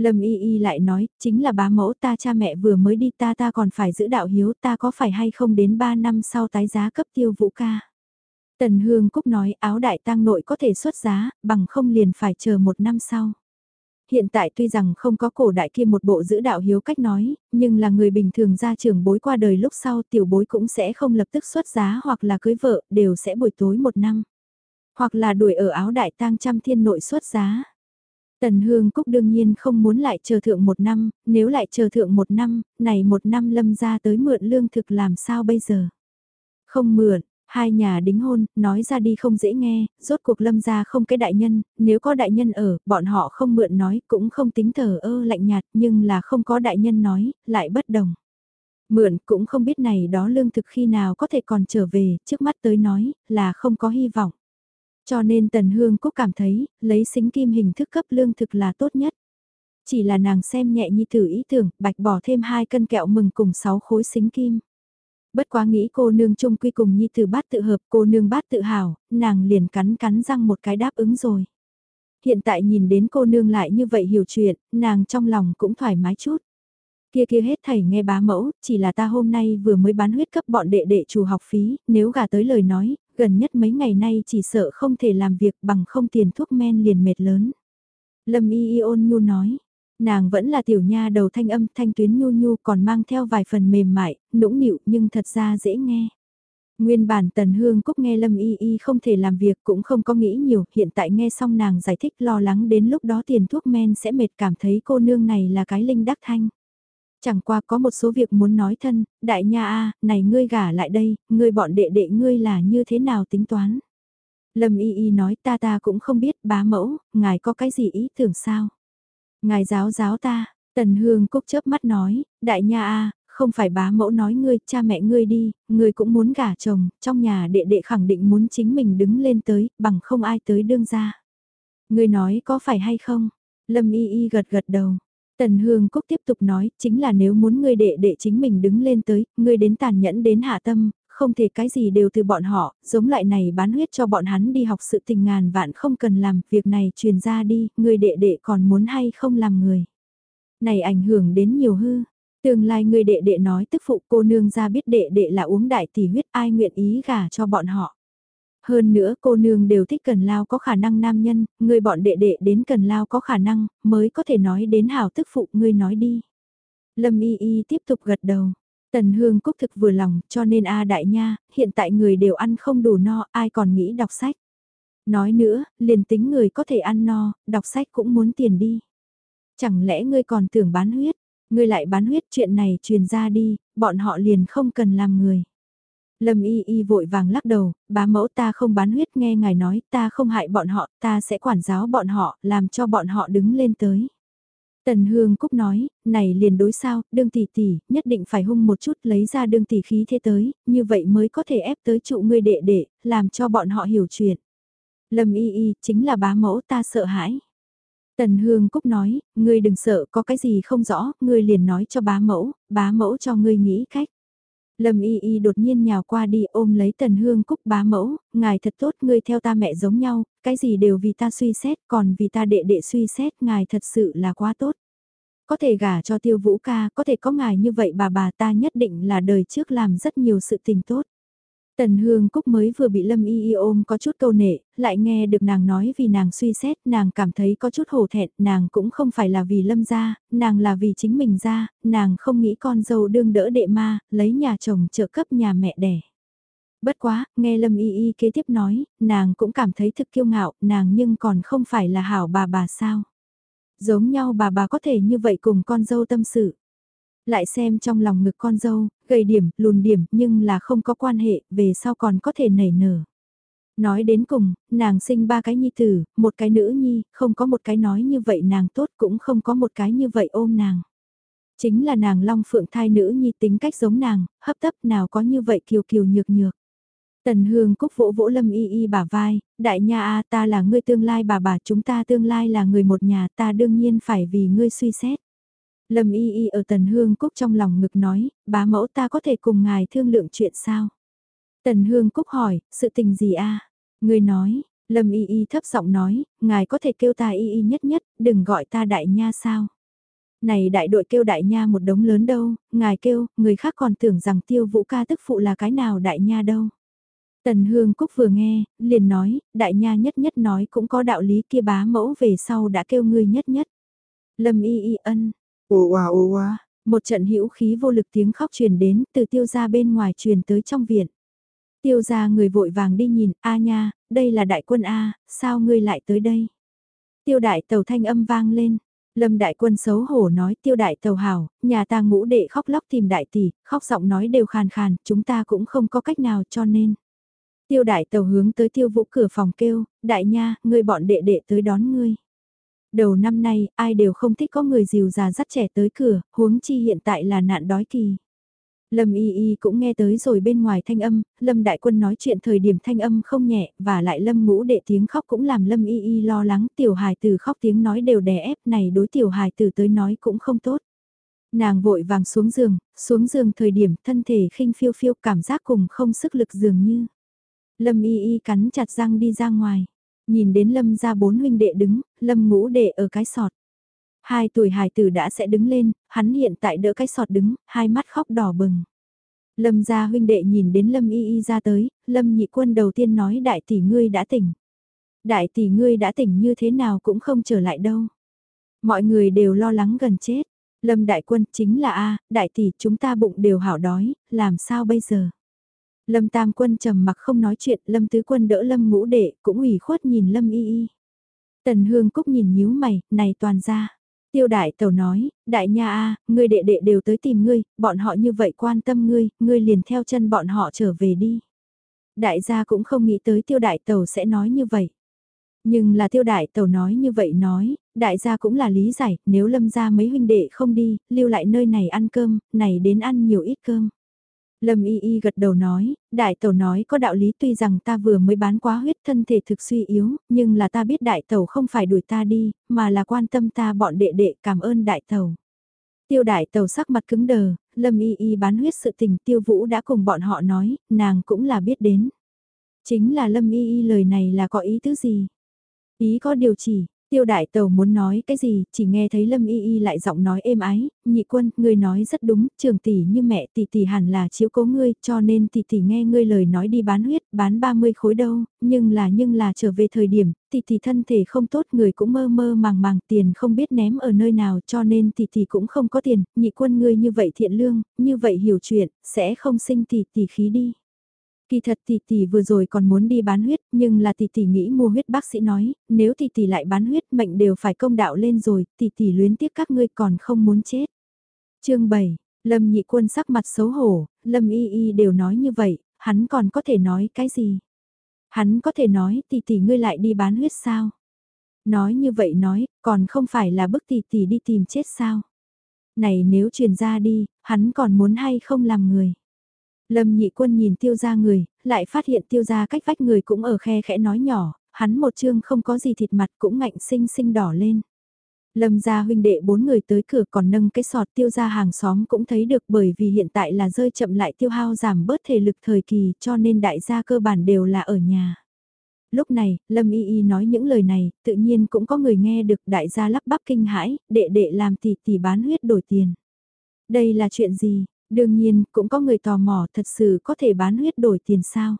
Speaker 1: Lâm Y Y lại nói, chính là bá mẫu ta cha mẹ vừa mới đi ta ta còn phải giữ đạo hiếu ta có phải hay không đến 3 năm sau tái giá cấp tiêu vũ ca. Tần Hương Cúc nói áo đại tang nội có thể xuất giá, bằng không liền phải chờ một năm sau. Hiện tại tuy rằng không có cổ đại kia một bộ giữ đạo hiếu cách nói, nhưng là người bình thường ra trường bối qua đời lúc sau tiểu bối cũng sẽ không lập tức xuất giá hoặc là cưới vợ, đều sẽ buổi tối một năm. Hoặc là đuổi ở áo đại tang trăm thiên nội xuất giá. Tần Hương Cúc đương nhiên không muốn lại chờ thượng một năm, nếu lại chờ thượng một năm, này một năm lâm ra tới mượn lương thực làm sao bây giờ? Không mượn, hai nhà đính hôn, nói ra đi không dễ nghe, rốt cuộc lâm ra không cái đại nhân, nếu có đại nhân ở, bọn họ không mượn nói, cũng không tính thờ ơ lạnh nhạt, nhưng là không có đại nhân nói, lại bất đồng. Mượn cũng không biết này đó lương thực khi nào có thể còn trở về, trước mắt tới nói, là không có hy vọng. Cho nên Tần Hương Cúc cảm thấy, lấy xính kim hình thức cấp lương thực là tốt nhất. Chỉ là nàng xem nhẹ nhi tử ý tưởng, bạch bỏ thêm hai cân kẹo mừng cùng sáu khối xính kim. Bất quá nghĩ cô nương chung quy cùng nhi tử bát tự hợp, cô nương bát tự hào, nàng liền cắn cắn răng một cái đáp ứng rồi. Hiện tại nhìn đến cô nương lại như vậy hiểu chuyện, nàng trong lòng cũng thoải mái chút. Kia kia hết thầy nghe bá mẫu, chỉ là ta hôm nay vừa mới bán huyết cấp bọn đệ đệ chủ học phí, nếu gả tới lời nói, gần nhất mấy ngày nay chỉ sợ không thể làm việc bằng không tiền thuốc men liền mệt lớn. Lâm y y ôn nhu nói, nàng vẫn là tiểu nha đầu thanh âm thanh tuyến nhu nhu còn mang theo vài phần mềm mại, nũng nịu nhưng thật ra dễ nghe. Nguyên bản Tần Hương Cúc nghe Lâm Y Y không thể làm việc cũng không có nghĩ nhiều, hiện tại nghe xong nàng giải thích lo lắng đến lúc đó tiền thuốc men sẽ mệt cảm thấy cô nương này là cái linh đắc thanh. Chẳng qua có một số việc muốn nói thân, đại nha a này ngươi gả lại đây, ngươi bọn đệ đệ ngươi là như thế nào tính toán. Lâm y y nói ta ta cũng không biết bá mẫu, ngài có cái gì ý tưởng sao. Ngài giáo giáo ta, tần hương cúc chớp mắt nói, đại nha a không phải bá mẫu nói ngươi, cha mẹ ngươi đi, ngươi cũng muốn gả chồng, trong nhà đệ đệ khẳng định muốn chính mình đứng lên tới, bằng không ai tới đương ra. Ngươi nói có phải hay không? Lâm y y gật gật đầu, Tần Hương Cúc tiếp tục nói, chính là nếu muốn ngươi đệ đệ chính mình đứng lên tới, ngươi đến tàn nhẫn đến hạ tâm, không thể cái gì đều từ bọn họ, giống loại này bán huyết cho bọn hắn đi học sự tình ngàn vạn không cần làm, việc này truyền ra đi, ngươi đệ đệ còn muốn hay không làm người. Này ảnh hưởng đến nhiều hư. Tương lai người đệ đệ nói tức phụ cô nương ra biết đệ đệ là uống đại tỷ huyết ai nguyện ý gả cho bọn họ. Hơn nữa cô nương đều thích cần lao có khả năng nam nhân, người bọn đệ đệ đến cần lao có khả năng, mới có thể nói đến hảo tức phụ ngươi nói đi. Lâm y y tiếp tục gật đầu. Tần hương cúc thực vừa lòng cho nên A đại nha, hiện tại người đều ăn không đủ no, ai còn nghĩ đọc sách. Nói nữa, liền tính người có thể ăn no, đọc sách cũng muốn tiền đi. Chẳng lẽ ngươi còn tưởng bán huyết, ngươi lại bán huyết chuyện này truyền ra đi, bọn họ liền không cần làm người. Lâm y y vội vàng lắc đầu, bá mẫu ta không bán huyết nghe ngài nói, ta không hại bọn họ, ta sẽ quản giáo bọn họ, làm cho bọn họ đứng lên tới. Tần Hương Cúc nói, này liền đối sao, đương tỷ tỷ, nhất định phải hung một chút lấy ra đương tỷ khí thế tới, như vậy mới có thể ép tới trụ ngươi đệ đệ, làm cho bọn họ hiểu chuyện. Lâm y y, chính là bá mẫu ta sợ hãi. Tần Hương Cúc nói, ngươi đừng sợ, có cái gì không rõ, ngươi liền nói cho bá mẫu, bá mẫu cho ngươi nghĩ cách. Lâm Y Y đột nhiên nhào qua đi ôm lấy Tần Hương Cúc bá mẫu, ngài thật tốt ngươi theo ta mẹ giống nhau, cái gì đều vì ta suy xét còn vì ta đệ đệ suy xét ngài thật sự là quá tốt. Có thể gả cho tiêu vũ ca, có thể có ngài như vậy bà bà ta nhất định là đời trước làm rất nhiều sự tình tốt. Tần Hương Cúc mới vừa bị Lâm Y Y ôm có chút câu nệ, lại nghe được nàng nói vì nàng suy xét, nàng cảm thấy có chút hổ thẹn, nàng cũng không phải là vì Lâm gia, nàng là vì chính mình gia, nàng không nghĩ con dâu đương đỡ đệ ma, lấy nhà chồng trợ cấp nhà mẹ đẻ. Bất quá, nghe Lâm Y Y kế tiếp nói, nàng cũng cảm thấy thực kiêu ngạo, nàng nhưng còn không phải là hảo bà bà sao. Giống nhau bà bà có thể như vậy cùng con dâu tâm sự. Lại xem trong lòng ngực con dâu, gầy điểm, lùn điểm nhưng là không có quan hệ, về sau còn có thể nảy nở. Nói đến cùng, nàng sinh ba cái nhi tử, một cái nữ nhi, không có một cái nói như vậy nàng tốt cũng không có một cái như vậy ôm nàng. Chính là nàng long phượng thai nữ nhi tính cách giống nàng, hấp tấp nào có như vậy kiều kiều nhược nhược. Tần Hương Cúc vỗ vỗ Lâm Y Y bả vai, đại nha a ta là ngươi tương lai bà bà chúng ta tương lai là người một nhà ta đương nhiên phải vì ngươi suy xét. Lâm Y Y ở Tần Hương Cúc trong lòng ngực nói, bá mẫu ta có thể cùng ngài thương lượng chuyện sao? Tần Hương Cúc hỏi, sự tình gì a? À? Người nói, Lâm Y Y thấp giọng nói, ngài có thể kêu ta Y Y nhất nhất, đừng gọi ta đại nha sao? Này đại đội kêu đại nha một đống lớn đâu, ngài kêu, người khác còn tưởng rằng tiêu vũ ca tức phụ là cái nào đại nha đâu. Tần Hương Cúc vừa nghe, liền nói, đại nha nhất nhất nói cũng có đạo lý kia bá mẫu về sau đã kêu ngươi nhất nhất. Lâm y y ân, Ô oa ô oa, một trận hữu khí vô lực tiếng khóc truyền đến từ tiêu gia bên ngoài truyền tới trong viện. Tiêu gia người vội vàng đi nhìn, a nha, đây là đại quân A, sao ngươi lại tới đây? Tiêu đại tàu thanh âm vang lên. Lâm đại quân xấu hổ nói tiêu đại tàu hảo, nhà ta ngũ đệ khóc lóc tìm đại tỷ, khóc giọng nói đều khàn khàn, chúng ta cũng không có cách nào cho nên. Tiêu đại tàu hướng tới tiêu vũ cửa phòng kêu, đại nha, ngươi bọn đệ đệ tới đón ngươi. Đầu năm nay, ai đều không thích có người dìu già dắt trẻ tới cửa, huống chi hiện tại là nạn đói kỳ. Lâm Y Y cũng nghe tới rồi bên ngoài thanh âm, Lâm Đại Quân nói chuyện thời điểm thanh âm không nhẹ, và lại Lâm ngũ đệ tiếng khóc cũng làm Lâm Y Y lo lắng, tiểu hài tử khóc tiếng nói đều đè ép này đối tiểu hài tử tới nói cũng không tốt. Nàng vội vàng xuống giường, xuống giường thời điểm thân thể khinh phiêu phiêu cảm giác cùng không sức lực dường như. Lâm Y Y cắn chặt răng đi ra ngoài. Nhìn đến Lâm ra bốn huynh đệ đứng, Lâm ngũ đệ ở cái sọt. Hai tuổi hài tử đã sẽ đứng lên, hắn hiện tại đỡ cái sọt đứng, hai mắt khóc đỏ bừng. Lâm gia huynh đệ nhìn đến Lâm y y ra tới, Lâm nhị quân đầu tiên nói đại tỷ ngươi đã tỉnh. Đại tỷ ngươi đã tỉnh như thế nào cũng không trở lại đâu. Mọi người đều lo lắng gần chết. Lâm đại quân chính là A, đại tỷ chúng ta bụng đều hảo đói, làm sao bây giờ? Lâm Tam Quân trầm mặc không nói chuyện, Lâm Tứ Quân đỡ Lâm Ngũ Đệ, cũng ủy khuất nhìn Lâm Y Y. Tần Hương Cúc nhìn nhíu mày, này toàn ra. Tiêu đại tẩu nói, đại nha a, ngươi đệ đệ đều tới tìm ngươi, bọn họ như vậy quan tâm ngươi, ngươi liền theo chân bọn họ trở về đi. Đại gia cũng không nghĩ tới tiêu đại tẩu sẽ nói như vậy. Nhưng là tiêu đại tẩu nói như vậy nói, đại gia cũng là lý giải, nếu lâm gia mấy huynh đệ không đi, lưu lại nơi này ăn cơm, này đến ăn nhiều ít cơm. Lâm Y Y gật đầu nói, đại tẩu nói có đạo lý tuy rằng ta vừa mới bán quá huyết thân thể thực suy yếu, nhưng là ta biết đại tẩu không phải đuổi ta đi, mà là quan tâm ta bọn đệ đệ cảm ơn đại tẩu. Tiêu đại tẩu sắc mặt cứng đờ, Lâm Y Y bán huyết sự tình tiêu vũ đã cùng bọn họ nói, nàng cũng là biết đến. Chính là Lâm Y Y lời này là có ý tứ gì? Ý có điều chỉ, Tiêu đại tàu muốn nói cái gì, chỉ nghe thấy Lâm Y Y lại giọng nói êm ái, nhị quân, ngươi nói rất đúng, trường tỷ như mẹ tỷ tỷ hẳn là chiếu cố ngươi, cho nên tỷ tỷ nghe ngươi lời nói đi bán huyết, bán 30 khối đâu, nhưng là nhưng là trở về thời điểm, tỷ tỷ thân thể không tốt, người cũng mơ mơ màng màng, tiền không biết ném ở nơi nào, cho nên tỷ tỷ cũng không có tiền, nhị quân ngươi như vậy thiện lương, như vậy hiểu chuyện, sẽ không sinh tỷ tỷ khí đi. Kỳ thật tỷ tỷ vừa rồi còn muốn đi bán huyết, nhưng là tỷ tỷ nghĩ mua huyết bác sĩ nói, nếu tỷ tỷ lại bán huyết mệnh đều phải công đạo lên rồi, tỷ tỷ luyến tiếc các ngươi còn không muốn chết. chương 7, Lâm nhị quân sắc mặt xấu hổ, Lâm y y đều nói như vậy, hắn còn có thể nói cái gì? Hắn có thể nói tỷ tỷ ngươi lại đi bán huyết sao? Nói như vậy nói, còn không phải là bức tỷ tỷ đi tìm chết sao? Này nếu truyền ra đi, hắn còn muốn hay không làm người? Lâm nhị quân nhìn tiêu ra người, lại phát hiện tiêu ra cách vách người cũng ở khe khẽ nói nhỏ, hắn một chương không có gì thịt mặt cũng ngạnh sinh sinh đỏ lên. Lâm gia huynh đệ bốn người tới cửa còn nâng cái sọt tiêu ra hàng xóm cũng thấy được bởi vì hiện tại là rơi chậm lại tiêu hao giảm bớt thể lực thời kỳ cho nên đại gia cơ bản đều là ở nhà. Lúc này, Lâm Y Y nói những lời này, tự nhiên cũng có người nghe được đại gia lắp bắp kinh hãi, đệ đệ làm tỷ tỷ bán huyết đổi tiền. Đây là chuyện gì? Đương nhiên, cũng có người tò mò thật sự có thể bán huyết đổi tiền sao.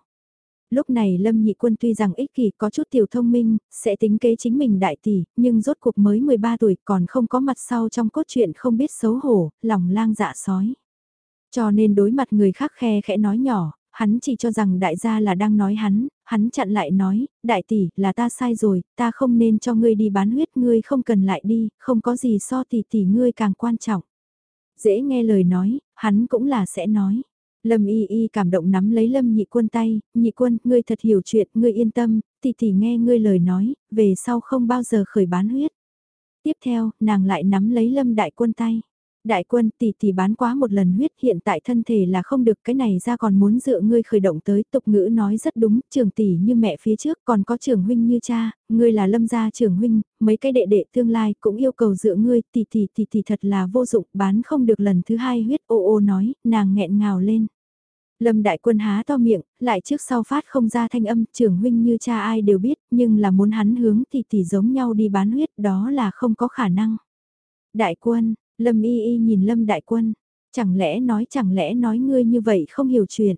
Speaker 1: Lúc này Lâm Nhị Quân tuy rằng ích kỷ có chút tiểu thông minh, sẽ tính kế chính mình đại tỷ, nhưng rốt cuộc mới 13 tuổi còn không có mặt sau trong cốt truyện không biết xấu hổ, lòng lang dạ sói. Cho nên đối mặt người khác khe khẽ nói nhỏ, hắn chỉ cho rằng đại gia là đang nói hắn, hắn chặn lại nói, đại tỷ, là ta sai rồi, ta không nên cho ngươi đi bán huyết, ngươi không cần lại đi, không có gì so tỷ tỷ ngươi càng quan trọng. Dễ nghe lời nói, hắn cũng là sẽ nói. Lâm y y cảm động nắm lấy lâm nhị quân tay, nhị quân, ngươi thật hiểu chuyện, ngươi yên tâm, tỷ tỷ nghe ngươi lời nói, về sau không bao giờ khởi bán huyết. Tiếp theo, nàng lại nắm lấy lâm đại quân tay. Đại quân tỷ tỷ bán quá một lần huyết hiện tại thân thể là không được cái này ra còn muốn dựa ngươi khởi động tới tục ngữ nói rất đúng trường tỷ như mẹ phía trước còn có trường huynh như cha, ngươi là lâm gia trường huynh, mấy cái đệ đệ tương lai cũng yêu cầu dựa ngươi tỷ tỷ tỷ tỷ thật là vô dụng bán không được lần thứ hai huyết ô ô nói, nàng nghẹn ngào lên. Lâm đại quân há to miệng, lại trước sau phát không ra thanh âm, trưởng huynh như cha ai đều biết, nhưng là muốn hắn hướng tỷ tỷ giống nhau đi bán huyết đó là không có khả năng. Đại quân, Lâm y y nhìn Lâm đại quân, chẳng lẽ nói chẳng lẽ nói ngươi như vậy không hiểu chuyện,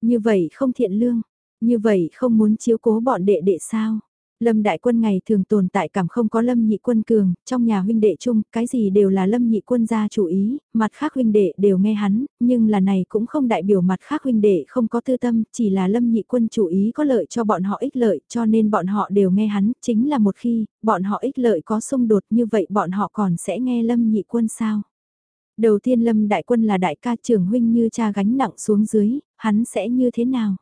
Speaker 1: như vậy không thiện lương, như vậy không muốn chiếu cố bọn đệ đệ sao. Lâm đại quân ngày thường tồn tại cảm không có lâm nhị quân cường, trong nhà huynh đệ chung, cái gì đều là lâm nhị quân ra chủ ý, mặt khác huynh đệ đều nghe hắn, nhưng là này cũng không đại biểu mặt khác huynh đệ không có tư tâm, chỉ là lâm nhị quân chủ ý có lợi cho bọn họ ích lợi, cho nên bọn họ đều nghe hắn, chính là một khi, bọn họ ích lợi có xung đột như vậy bọn họ còn sẽ nghe lâm nhị quân sao. Đầu tiên lâm đại quân là đại ca trưởng huynh như cha gánh nặng xuống dưới, hắn sẽ như thế nào?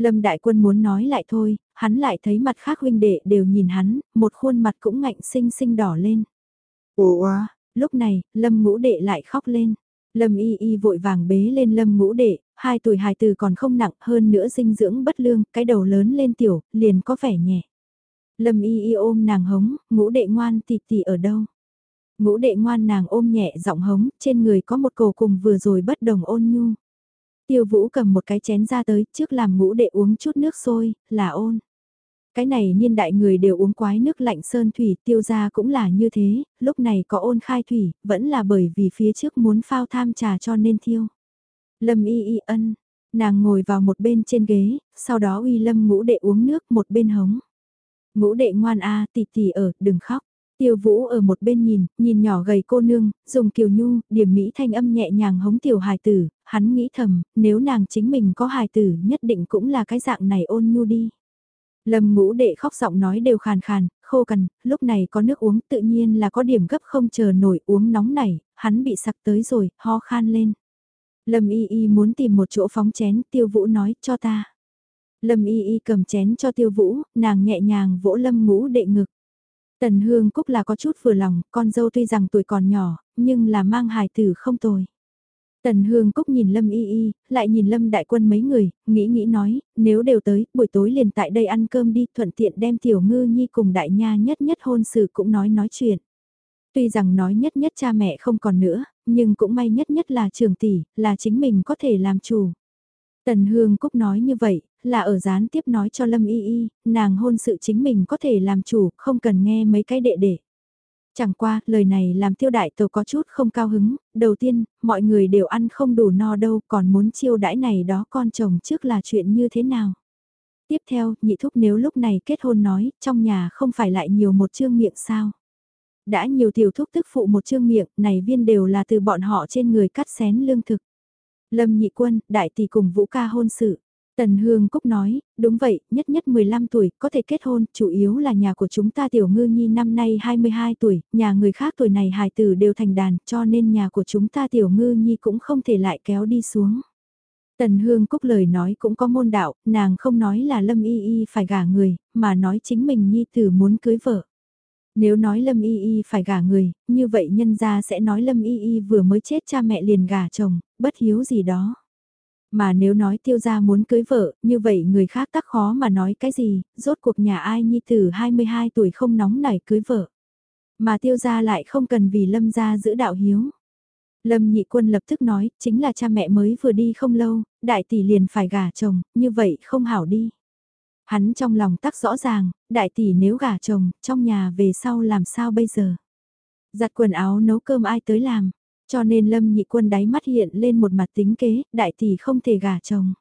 Speaker 1: Lâm Đại Quân muốn nói lại thôi, hắn lại thấy mặt khác huynh đệ đều nhìn hắn, một khuôn mặt cũng ngạnh sinh sinh đỏ lên. Ủa, lúc này, Lâm ngũ đệ lại khóc lên. Lâm y y vội vàng bế lên lâm ngũ đệ, hai tuổi hài từ còn không nặng hơn nữa dinh dưỡng bất lương, cái đầu lớn lên tiểu, liền có vẻ nhẹ. Lâm y y ôm nàng hống, ngũ đệ ngoan tì tì ở đâu? Ngũ đệ ngoan nàng ôm nhẹ giọng hống, trên người có một cổ cùng vừa rồi bất đồng ôn nhu. Tiêu Vũ cầm một cái chén ra tới, trước làm ngũ đệ uống chút nước sôi, là ôn. Cái này niên đại người đều uống quái nước lạnh sơn thủy, tiêu ra cũng là như thế, lúc này có ôn khai thủy, vẫn là bởi vì phía trước muốn phao tham trà cho nên thiêu. Lâm y y ân, nàng ngồi vào một bên trên ghế, sau đó uy lâm ngũ đệ uống nước một bên hống. Ngũ đệ ngoan a à, tỷ tỷ ở, đừng khóc. Tiêu Vũ ở một bên nhìn, nhìn nhỏ gầy cô nương, dùng kiều nhu, điểm mỹ thanh âm nhẹ nhàng hống tiểu hài tử, hắn nghĩ thầm, nếu nàng chính mình có hài tử nhất định cũng là cái dạng này ôn nhu đi. Lâm ngũ đệ khóc giọng nói đều khàn khàn, khô cằn, lúc này có nước uống tự nhiên là có điểm gấp không chờ nổi uống nóng này, hắn bị sặc tới rồi, ho khan lên. Lâm y y muốn tìm một chỗ phóng chén, tiêu vũ nói cho ta. Lâm y y cầm chén cho tiêu vũ, nàng nhẹ nhàng vỗ lâm ngũ đệ ngực. Tần Hương Cúc là có chút vừa lòng, con dâu tuy rằng tuổi còn nhỏ, nhưng là mang hài tử không tồi. Tần Hương Cúc nhìn Lâm Y Y, lại nhìn Lâm Đại Quân mấy người, nghĩ nghĩ nói, nếu đều tới, buổi tối liền tại đây ăn cơm đi, thuận tiện đem Tiểu Ngư Nhi cùng Đại Nha nhất nhất hôn sự cũng nói nói chuyện. Tuy rằng nói nhất nhất cha mẹ không còn nữa, nhưng cũng may nhất nhất là trường tỷ, là chính mình có thể làm chủ. Tần Hương Cúc nói như vậy, là ở gián tiếp nói cho Lâm Y Y, nàng hôn sự chính mình có thể làm chủ, không cần nghe mấy cái đệ đệ. Chẳng qua, lời này làm tiêu đại tàu có chút không cao hứng, đầu tiên, mọi người đều ăn không đủ no đâu, còn muốn chiêu đãi này đó con chồng trước là chuyện như thế nào. Tiếp theo, nhị thúc nếu lúc này kết hôn nói, trong nhà không phải lại nhiều một chương miệng sao. Đã nhiều tiểu thúc tức phụ một chương miệng, này viên đều là từ bọn họ trên người cắt xén lương thực. Lâm nhị quân, đại tỷ cùng vũ ca hôn sự. Tần Hương Cúc nói, đúng vậy, nhất nhất 15 tuổi, có thể kết hôn, chủ yếu là nhà của chúng ta Tiểu Ngư Nhi năm nay 22 tuổi, nhà người khác tuổi này hài tử đều thành đàn, cho nên nhà của chúng ta Tiểu Ngư Nhi cũng không thể lại kéo đi xuống. Tần Hương Cúc lời nói cũng có môn đạo, nàng không nói là Lâm Y Y phải gả người, mà nói chính mình Nhi tử muốn cưới vợ. Nếu nói Lâm Y Y phải gả người, như vậy nhân gia sẽ nói Lâm Y Y vừa mới chết cha mẹ liền gả chồng, bất hiếu gì đó. Mà nếu nói tiêu gia muốn cưới vợ, như vậy người khác tắc khó mà nói cái gì, rốt cuộc nhà ai nhi tử 22 tuổi không nóng nảy cưới vợ. Mà tiêu gia lại không cần vì lâm gia giữ đạo hiếu. Lâm nhị quân lập tức nói, chính là cha mẹ mới vừa đi không lâu, đại tỷ liền phải gả chồng, như vậy không hảo đi. Hắn trong lòng tắc rõ ràng, đại tỷ nếu gả chồng, trong nhà về sau làm sao bây giờ? Giặt quần áo nấu cơm ai tới làm? Cho nên Lâm nhị quân đáy mắt hiện lên một mặt tính kế, đại tỷ không thể gả chồng.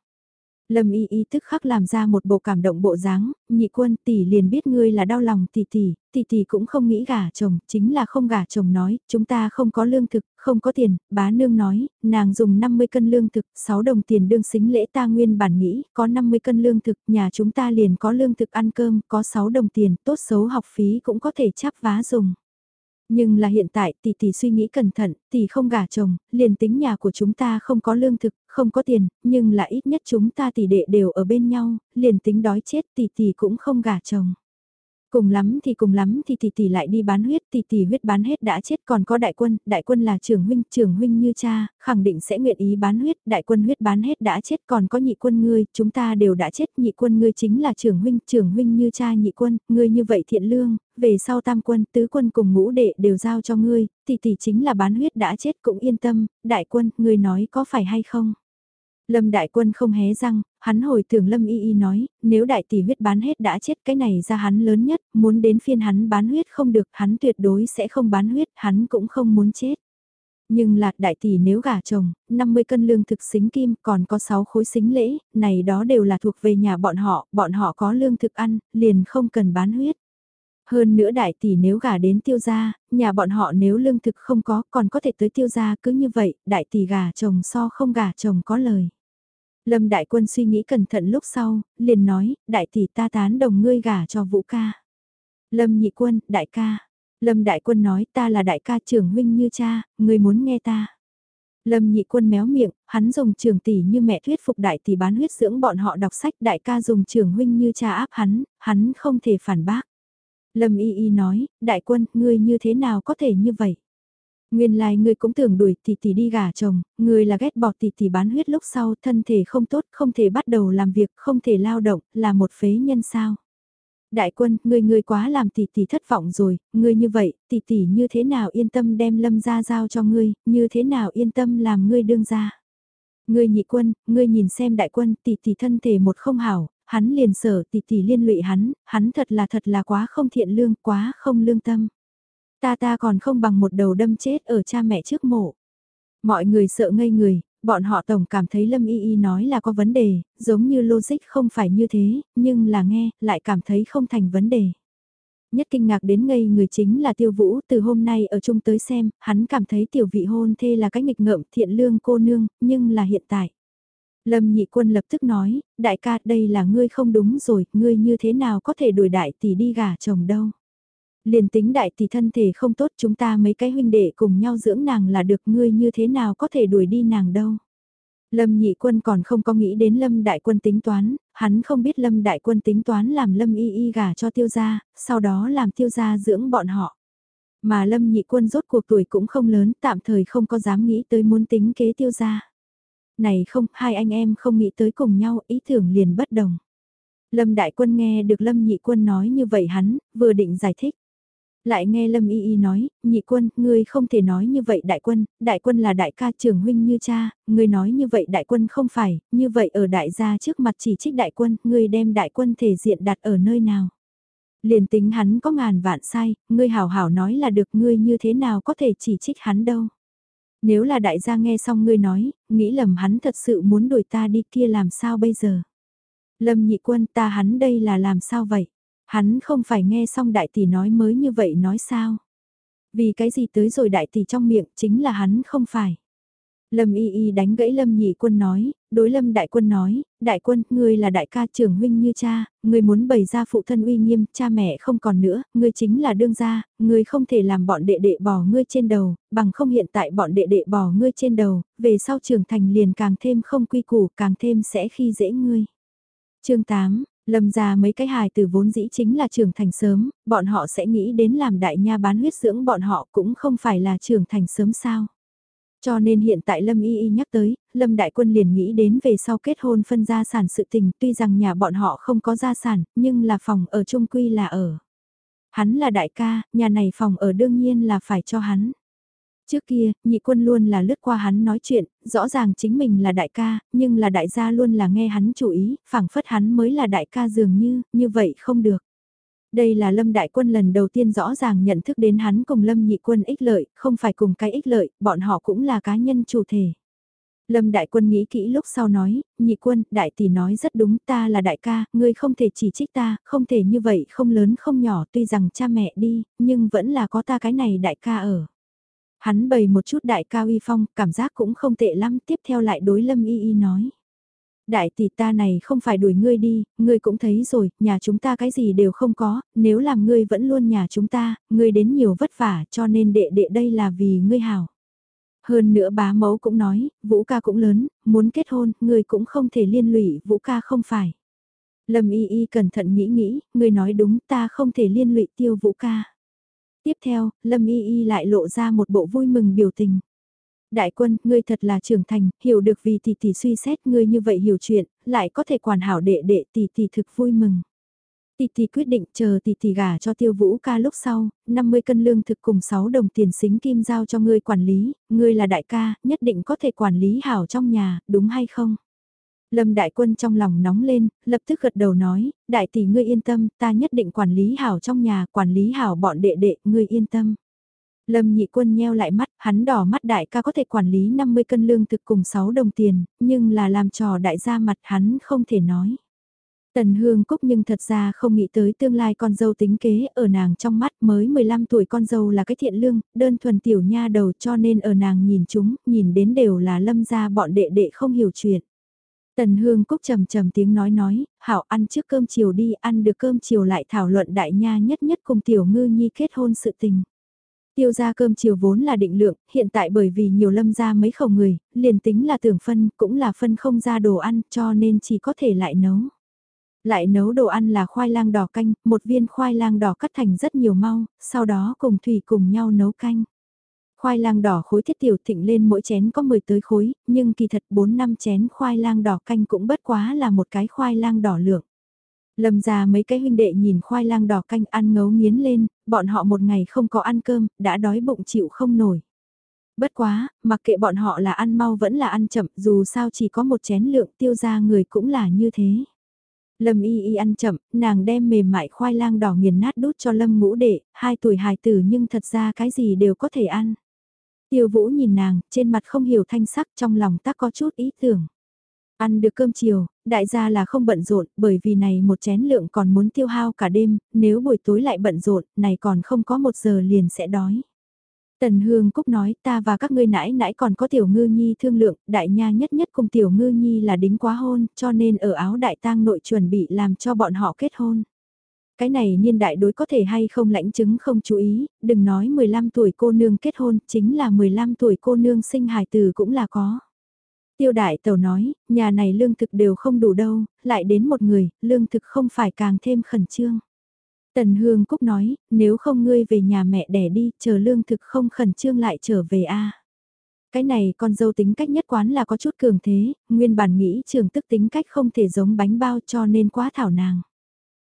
Speaker 1: Lâm y y tức khắc làm ra một bộ cảm động bộ dáng, nhị quân tỷ liền biết ngươi là đau lòng tỷ tỷ, tỷ tỷ cũng không nghĩ gả chồng, chính là không gả chồng nói, chúng ta không có lương thực, không có tiền, bá nương nói, nàng dùng 50 cân lương thực, 6 đồng tiền đương xính lễ ta nguyên bản nghĩ, có 50 cân lương thực, nhà chúng ta liền có lương thực ăn cơm, có 6 đồng tiền, tốt xấu học phí cũng có thể chắp vá dùng. Nhưng là hiện tại tỷ tỷ suy nghĩ cẩn thận, tỷ không gả chồng, liền tính nhà của chúng ta không có lương thực, không có tiền, nhưng là ít nhất chúng ta tỷ đệ đều ở bên nhau, liền tính đói chết tỷ tỷ cũng không gả chồng. Cùng lắm thì cùng lắm thì tỷ tỷ lại đi bán huyết, tỷ tỷ huyết bán hết đã chết còn có đại quân, đại quân là trưởng huynh, trưởng huynh như cha, khẳng định sẽ nguyện ý bán huyết, đại quân huyết bán hết đã chết còn có nhị quân ngươi, chúng ta đều đã chết, nhị quân ngươi chính là trưởng huynh, trưởng huynh như cha nhị quân, ngươi như vậy thiện lương, về sau tam quân, tứ quân cùng ngũ đệ đều giao cho ngươi, tỷ tỷ chính là bán huyết đã chết cũng yên tâm, đại quân, ngươi nói có phải hay không? Lâm Đại Quân không hé răng, hắn hồi tưởng Lâm Y Y nói, nếu đại tỷ huyết bán hết đã chết cái này ra hắn lớn nhất, muốn đến phiên hắn bán huyết không được, hắn tuyệt đối sẽ không bán huyết, hắn cũng không muốn chết. Nhưng lạc đại tỷ nếu gả chồng, 50 cân lương thực xính kim còn có 6 khối xính lễ, này đó đều là thuộc về nhà bọn họ, bọn họ có lương thực ăn, liền không cần bán huyết. Hơn nữa đại tỷ nếu gả đến tiêu gia, nhà bọn họ nếu lương thực không có còn có thể tới tiêu gia cứ như vậy, đại tỷ gả chồng so không gả chồng có lời. Lâm Đại Quân suy nghĩ cẩn thận lúc sau, liền nói, đại tỷ ta tán đồng ngươi gả cho Vũ ca. Lâm Nhị Quân, đại ca. Lâm Đại Quân nói ta là đại ca trưởng huynh như cha, ngươi muốn nghe ta. Lâm Nhị Quân méo miệng, hắn dùng trưởng tỷ như mẹ thuyết phục đại tỷ bán huyết dưỡng bọn họ đọc sách, đại ca dùng trưởng huynh như cha áp hắn, hắn không thể phản bác. Lâm Y Y nói, đại quân, ngươi như thế nào có thể như vậy? Nguyên lai like ngươi cũng tưởng đuổi tỷ tỷ đi gả chồng, ngươi là ghét bỏ tỷ tỷ bán huyết lúc sau, thân thể không tốt, không thể bắt đầu làm việc, không thể lao động, là một phế nhân sao. Đại quân, ngươi ngươi quá làm tỷ tỷ thất vọng rồi, ngươi như vậy, tỷ tỷ như thế nào yên tâm đem lâm ra giao cho ngươi, như thế nào yên tâm làm ngươi đương ra. Ngươi nhị quân, ngươi nhìn xem đại quân, tỷ tỷ thân thể một không hảo, hắn liền sở tỷ tỷ liên lụy hắn, hắn thật là thật là quá không thiện lương, quá không lương tâm. Ta ta còn không bằng một đầu đâm chết ở cha mẹ trước mộ. Mọi người sợ ngây người, bọn họ tổng cảm thấy Lâm Y Y nói là có vấn đề, giống như logic không phải như thế, nhưng là nghe, lại cảm thấy không thành vấn đề. Nhất kinh ngạc đến ngây người chính là tiêu vũ từ hôm nay ở chung tới xem, hắn cảm thấy tiểu vị hôn thê là cái nghịch ngợm thiện lương cô nương, nhưng là hiện tại. Lâm nhị quân lập tức nói, đại ca đây là ngươi không đúng rồi, ngươi như thế nào có thể đuổi đại tỷ đi gả chồng đâu. Liền tính đại tỷ thân thể không tốt chúng ta mấy cái huynh đệ cùng nhau dưỡng nàng là được ngươi như thế nào có thể đuổi đi nàng đâu. Lâm nhị quân còn không có nghĩ đến Lâm đại quân tính toán, hắn không biết Lâm đại quân tính toán làm Lâm y y gả cho tiêu gia, sau đó làm tiêu gia dưỡng bọn họ. Mà Lâm nhị quân rốt cuộc tuổi cũng không lớn, tạm thời không có dám nghĩ tới muốn tính kế tiêu gia. Này không, hai anh em không nghĩ tới cùng nhau, ý tưởng liền bất đồng. Lâm đại quân nghe được Lâm nhị quân nói như vậy hắn, vừa định giải thích. Lại nghe Lâm Y Y nói, nhị quân, ngươi không thể nói như vậy đại quân, đại quân là đại ca trưởng huynh như cha, ngươi nói như vậy đại quân không phải, như vậy ở đại gia trước mặt chỉ trích đại quân, ngươi đem đại quân thể diện đặt ở nơi nào. Liền tính hắn có ngàn vạn sai, ngươi hảo hảo nói là được ngươi như thế nào có thể chỉ trích hắn đâu. Nếu là đại gia nghe xong ngươi nói, nghĩ lầm hắn thật sự muốn đuổi ta đi kia làm sao bây giờ. Lâm nhị quân ta hắn đây là làm sao vậy? Hắn không phải nghe xong đại tỷ nói mới như vậy nói sao? Vì cái gì tới rồi đại tỷ trong miệng chính là hắn không phải. Lâm y y đánh gãy Lâm nhị quân nói, đối Lâm đại quân nói, đại quân, ngươi là đại ca trưởng huynh như cha, ngươi muốn bày ra phụ thân uy nghiêm, cha mẹ không còn nữa, ngươi chính là đương gia, ngươi không thể làm bọn đệ đệ bỏ ngươi trên đầu, bằng không hiện tại bọn đệ đệ bỏ ngươi trên đầu, về sau trưởng thành liền càng thêm không quy củ, càng thêm sẽ khi dễ ngươi. chương 8, Lâm ra mấy cái hài từ vốn dĩ chính là trưởng thành sớm, bọn họ sẽ nghĩ đến làm đại nha bán huyết dưỡng bọn họ cũng không phải là trưởng thành sớm sao. Cho nên hiện tại Lâm Y Y nhắc tới, Lâm Đại Quân liền nghĩ đến về sau kết hôn phân gia sản sự tình tuy rằng nhà bọn họ không có gia sản, nhưng là phòng ở trung quy là ở. Hắn là đại ca, nhà này phòng ở đương nhiên là phải cho hắn. Trước kia, nhị quân luôn là lướt qua hắn nói chuyện, rõ ràng chính mình là đại ca, nhưng là đại gia luôn là nghe hắn chủ ý, phảng phất hắn mới là đại ca dường như, như vậy không được. Đây là Lâm Đại Quân lần đầu tiên rõ ràng nhận thức đến hắn cùng Lâm Nhị Quân ích lợi, không phải cùng cái ích lợi, bọn họ cũng là cá nhân chủ thể. Lâm Đại Quân nghĩ kỹ lúc sau nói, Nhị Quân, Đại Tỷ nói rất đúng ta là đại ca, ngươi không thể chỉ trích ta, không thể như vậy không lớn không nhỏ tuy rằng cha mẹ đi, nhưng vẫn là có ta cái này đại ca ở. Hắn bày một chút đại ca uy phong, cảm giác cũng không tệ lắm, tiếp theo lại đối Lâm Y Y nói đại tỷ ta này không phải đuổi ngươi đi, ngươi cũng thấy rồi, nhà chúng ta cái gì đều không có, nếu làm ngươi vẫn luôn nhà chúng ta, ngươi đến nhiều vất vả cho nên đệ đệ đây là vì ngươi hảo. Hơn nữa bá mẫu cũng nói, Vũ ca cũng lớn, muốn kết hôn, ngươi cũng không thể liên lụy Vũ ca không phải. Lâm y y cẩn thận nghĩ nghĩ, ngươi nói đúng ta không thể liên lụy tiêu Vũ ca. Tiếp theo, Lâm y y lại lộ ra một bộ vui mừng biểu tình. Đại quân, ngươi thật là trưởng thành, hiểu được vì tỷ tỷ suy xét ngươi như vậy hiểu chuyện, lại có thể quản hảo đệ đệ tỷ tỷ thực vui mừng. Tỷ tỷ quyết định chờ tỷ tỷ gả cho tiêu vũ ca lúc sau, 50 cân lương thực cùng 6 đồng tiền xính kim giao cho ngươi quản lý, ngươi là đại ca, nhất định có thể quản lý hảo trong nhà, đúng hay không? Lâm đại quân trong lòng nóng lên, lập tức gật đầu nói, đại tỷ ngươi yên tâm, ta nhất định quản lý hảo trong nhà, quản lý hảo bọn đệ đệ, ngươi yên tâm. Lâm nhị quân nheo lại mắt, hắn đỏ mắt đại ca có thể quản lý 50 cân lương thực cùng 6 đồng tiền, nhưng là làm trò đại gia mặt hắn không thể nói. Tần Hương Cúc nhưng thật ra không nghĩ tới tương lai con dâu tính kế ở nàng trong mắt mới 15 tuổi con dâu là cái thiện lương, đơn thuần tiểu nha đầu cho nên ở nàng nhìn chúng, nhìn đến đều là lâm gia bọn đệ đệ không hiểu chuyện. Tần Hương Cúc trầm trầm tiếng nói nói, hảo ăn trước cơm chiều đi, ăn được cơm chiều lại thảo luận đại nha nhất nhất cùng tiểu ngư nhi kết hôn sự tình. Tiêu gia cơm chiều vốn là định lượng, hiện tại bởi vì nhiều lâm ra mấy khẩu người, liền tính là tưởng phân, cũng là phân không ra đồ ăn cho nên chỉ có thể lại nấu. Lại nấu đồ ăn là khoai lang đỏ canh, một viên khoai lang đỏ cắt thành rất nhiều mau, sau đó cùng thủy cùng nhau nấu canh. Khoai lang đỏ khối thiết tiểu thịnh lên mỗi chén có 10 tới khối, nhưng kỳ thật 4 năm chén khoai lang đỏ canh cũng bất quá là một cái khoai lang đỏ lượng. Lâm ra mấy cái huynh đệ nhìn khoai lang đỏ canh ăn ngấu nghiến lên, bọn họ một ngày không có ăn cơm, đã đói bụng chịu không nổi. Bất quá, mặc kệ bọn họ là ăn mau vẫn là ăn chậm, dù sao chỉ có một chén lượng tiêu ra người cũng là như thế. Lâm y y ăn chậm, nàng đem mềm mại khoai lang đỏ nghiền nát đút cho Lâm ngũ đệ, hai tuổi hài tử nhưng thật ra cái gì đều có thể ăn. Tiêu vũ nhìn nàng, trên mặt không hiểu thanh sắc trong lòng tác có chút ý tưởng. Ăn được cơm chiều, đại gia là không bận rộn, bởi vì này một chén lượng còn muốn tiêu hao cả đêm, nếu buổi tối lại bận rộn, này còn không có một giờ liền sẽ đói. Tần Hương Cúc nói ta và các ngươi nãi nãi còn có tiểu ngư nhi thương lượng, đại nha nhất nhất cùng tiểu ngư nhi là đính quá hôn, cho nên ở áo đại tang nội chuẩn bị làm cho bọn họ kết hôn. Cái này niên đại đối có thể hay không lãnh chứng không chú ý, đừng nói 15 tuổi cô nương kết hôn, chính là 15 tuổi cô nương sinh hài tử cũng là có. Tiêu đại tàu nói, nhà này lương thực đều không đủ đâu, lại đến một người, lương thực không phải càng thêm khẩn trương. Tần Hương Cúc nói, nếu không ngươi về nhà mẹ đẻ đi, chờ lương thực không khẩn trương lại trở về a. Cái này con dâu tính cách nhất quán là có chút cường thế, nguyên bản nghĩ trường tức tính cách không thể giống bánh bao cho nên quá thảo nàng.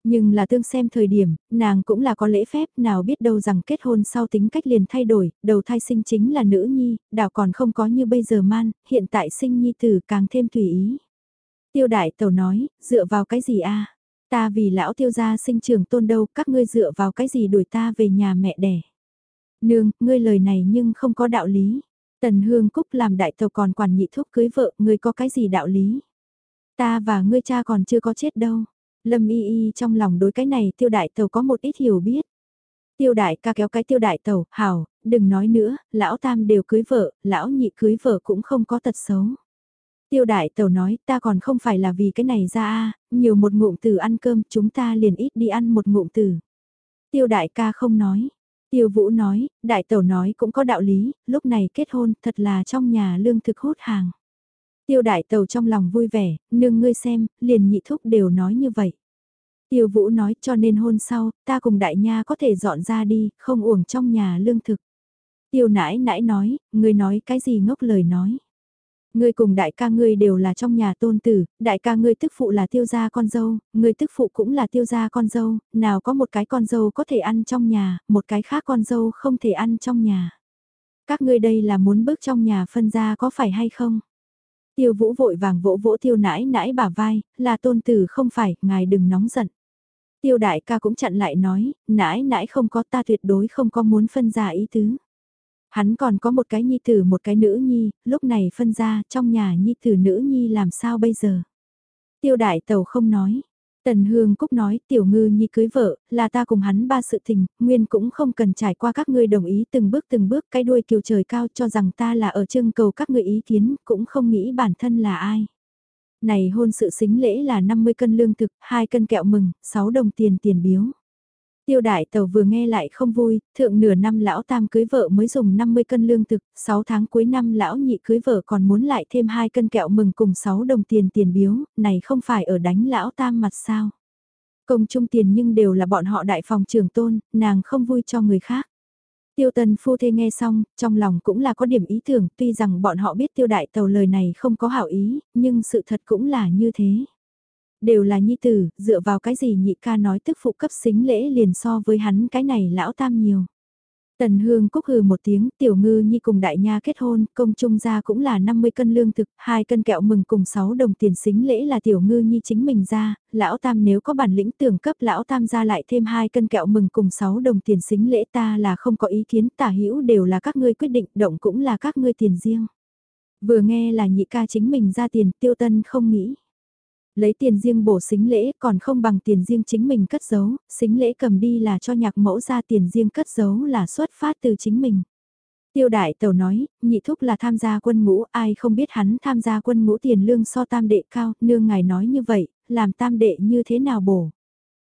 Speaker 1: Nhưng là tương xem thời điểm, nàng cũng là có lễ phép, nào biết đâu rằng kết hôn sau tính cách liền thay đổi, đầu thai sinh chính là nữ nhi, đảo còn không có như bây giờ man, hiện tại sinh nhi tử càng thêm tùy ý. Tiêu đại tàu nói, dựa vào cái gì a Ta vì lão tiêu gia sinh trưởng tôn đâu, các ngươi dựa vào cái gì đuổi ta về nhà mẹ đẻ. Nương, ngươi lời này nhưng không có đạo lý. Tần Hương Cúc làm đại tàu còn quản nhị thúc cưới vợ, ngươi có cái gì đạo lý. Ta và ngươi cha còn chưa có chết đâu. Lâm y y trong lòng đối cái này tiêu đại tàu có một ít hiểu biết. Tiêu đại ca kéo cái tiêu đại tàu, hảo, đừng nói nữa, lão tam đều cưới vợ, lão nhị cưới vợ cũng không có tật xấu. Tiêu đại tàu nói ta còn không phải là vì cái này ra a nhiều một ngụm từ ăn cơm chúng ta liền ít đi ăn một ngụm từ. Tiêu đại ca không nói. Tiêu vũ nói, đại tàu nói cũng có đạo lý, lúc này kết hôn thật là trong nhà lương thực hút hàng. Tiêu đại tàu trong lòng vui vẻ, nương ngươi xem, liền nhị thúc đều nói như vậy. Tiêu vũ nói cho nên hôn sau, ta cùng đại nha có thể dọn ra đi, không uổng trong nhà lương thực. Tiêu nãi nãi nói, ngươi nói cái gì ngốc lời nói. Ngươi cùng đại ca ngươi đều là trong nhà tôn tử, đại ca ngươi tức phụ là tiêu gia con dâu, ngươi tức phụ cũng là tiêu gia con dâu, nào có một cái con dâu có thể ăn trong nhà, một cái khác con dâu không thể ăn trong nhà. Các ngươi đây là muốn bước trong nhà phân ra có phải hay không? Tiêu vũ vội vàng vỗ vỗ tiêu nãi nãi bả vai, là tôn tử không phải, ngài đừng nóng giận. Tiêu đại ca cũng chặn lại nói, nãi nãi không có ta tuyệt đối không có muốn phân ra ý tứ. Hắn còn có một cái nhi tử một cái nữ nhi, lúc này phân ra trong nhà nhi tử nữ nhi làm sao bây giờ. Tiêu đại tàu không nói. Tần Hương Cúc nói tiểu ngư nhi cưới vợ, là ta cùng hắn ba sự tình, nguyên cũng không cần trải qua các ngươi đồng ý từng bước từng bước cái đuôi kiều trời cao cho rằng ta là ở trưng cầu các ngươi ý kiến, cũng không nghĩ bản thân là ai. Này hôn sự xính lễ là 50 cân lương thực, 2 cân kẹo mừng, 6 đồng tiền tiền biếu. Tiêu đại tàu vừa nghe lại không vui, thượng nửa năm lão tam cưới vợ mới dùng 50 cân lương thực, 6 tháng cuối năm lão nhị cưới vợ còn muốn lại thêm 2 cân kẹo mừng cùng 6 đồng tiền tiền biếu, này không phải ở đánh lão tam mặt sao. Công trung tiền nhưng đều là bọn họ đại phòng trường tôn, nàng không vui cho người khác. Tiêu tần phu thê nghe xong, trong lòng cũng là có điểm ý tưởng, tuy rằng bọn họ biết tiêu đại tàu lời này không có hảo ý, nhưng sự thật cũng là như thế. Đều là nhi tử, dựa vào cái gì nhị ca nói tức phụ cấp xính lễ liền so với hắn cái này lão tam nhiều. Tần Hương Cúc hừ một tiếng, tiểu ngư nhi cùng đại nha kết hôn, công trung gia cũng là 50 cân lương thực, 2 cân kẹo mừng cùng 6 đồng tiền xính lễ là tiểu ngư nhi chính mình ra, lão tam nếu có bản lĩnh tưởng cấp lão tam ra lại thêm 2 cân kẹo mừng cùng 6 đồng tiền xính lễ ta là không có ý kiến tả hữu đều là các ngươi quyết định, động cũng là các ngươi tiền riêng. Vừa nghe là nhị ca chính mình ra tiền, tiêu tân không nghĩ lấy tiền riêng bổ xính lễ còn không bằng tiền riêng chính mình cất giấu, xính lễ cầm đi là cho nhạc mẫu ra tiền riêng cất giấu là xuất phát từ chính mình. Tiêu đại tàu nói, nhị thúc là tham gia quân ngũ, ai không biết hắn tham gia quân ngũ tiền lương so tam đệ cao, nương ngài nói như vậy, làm tam đệ như thế nào bổ.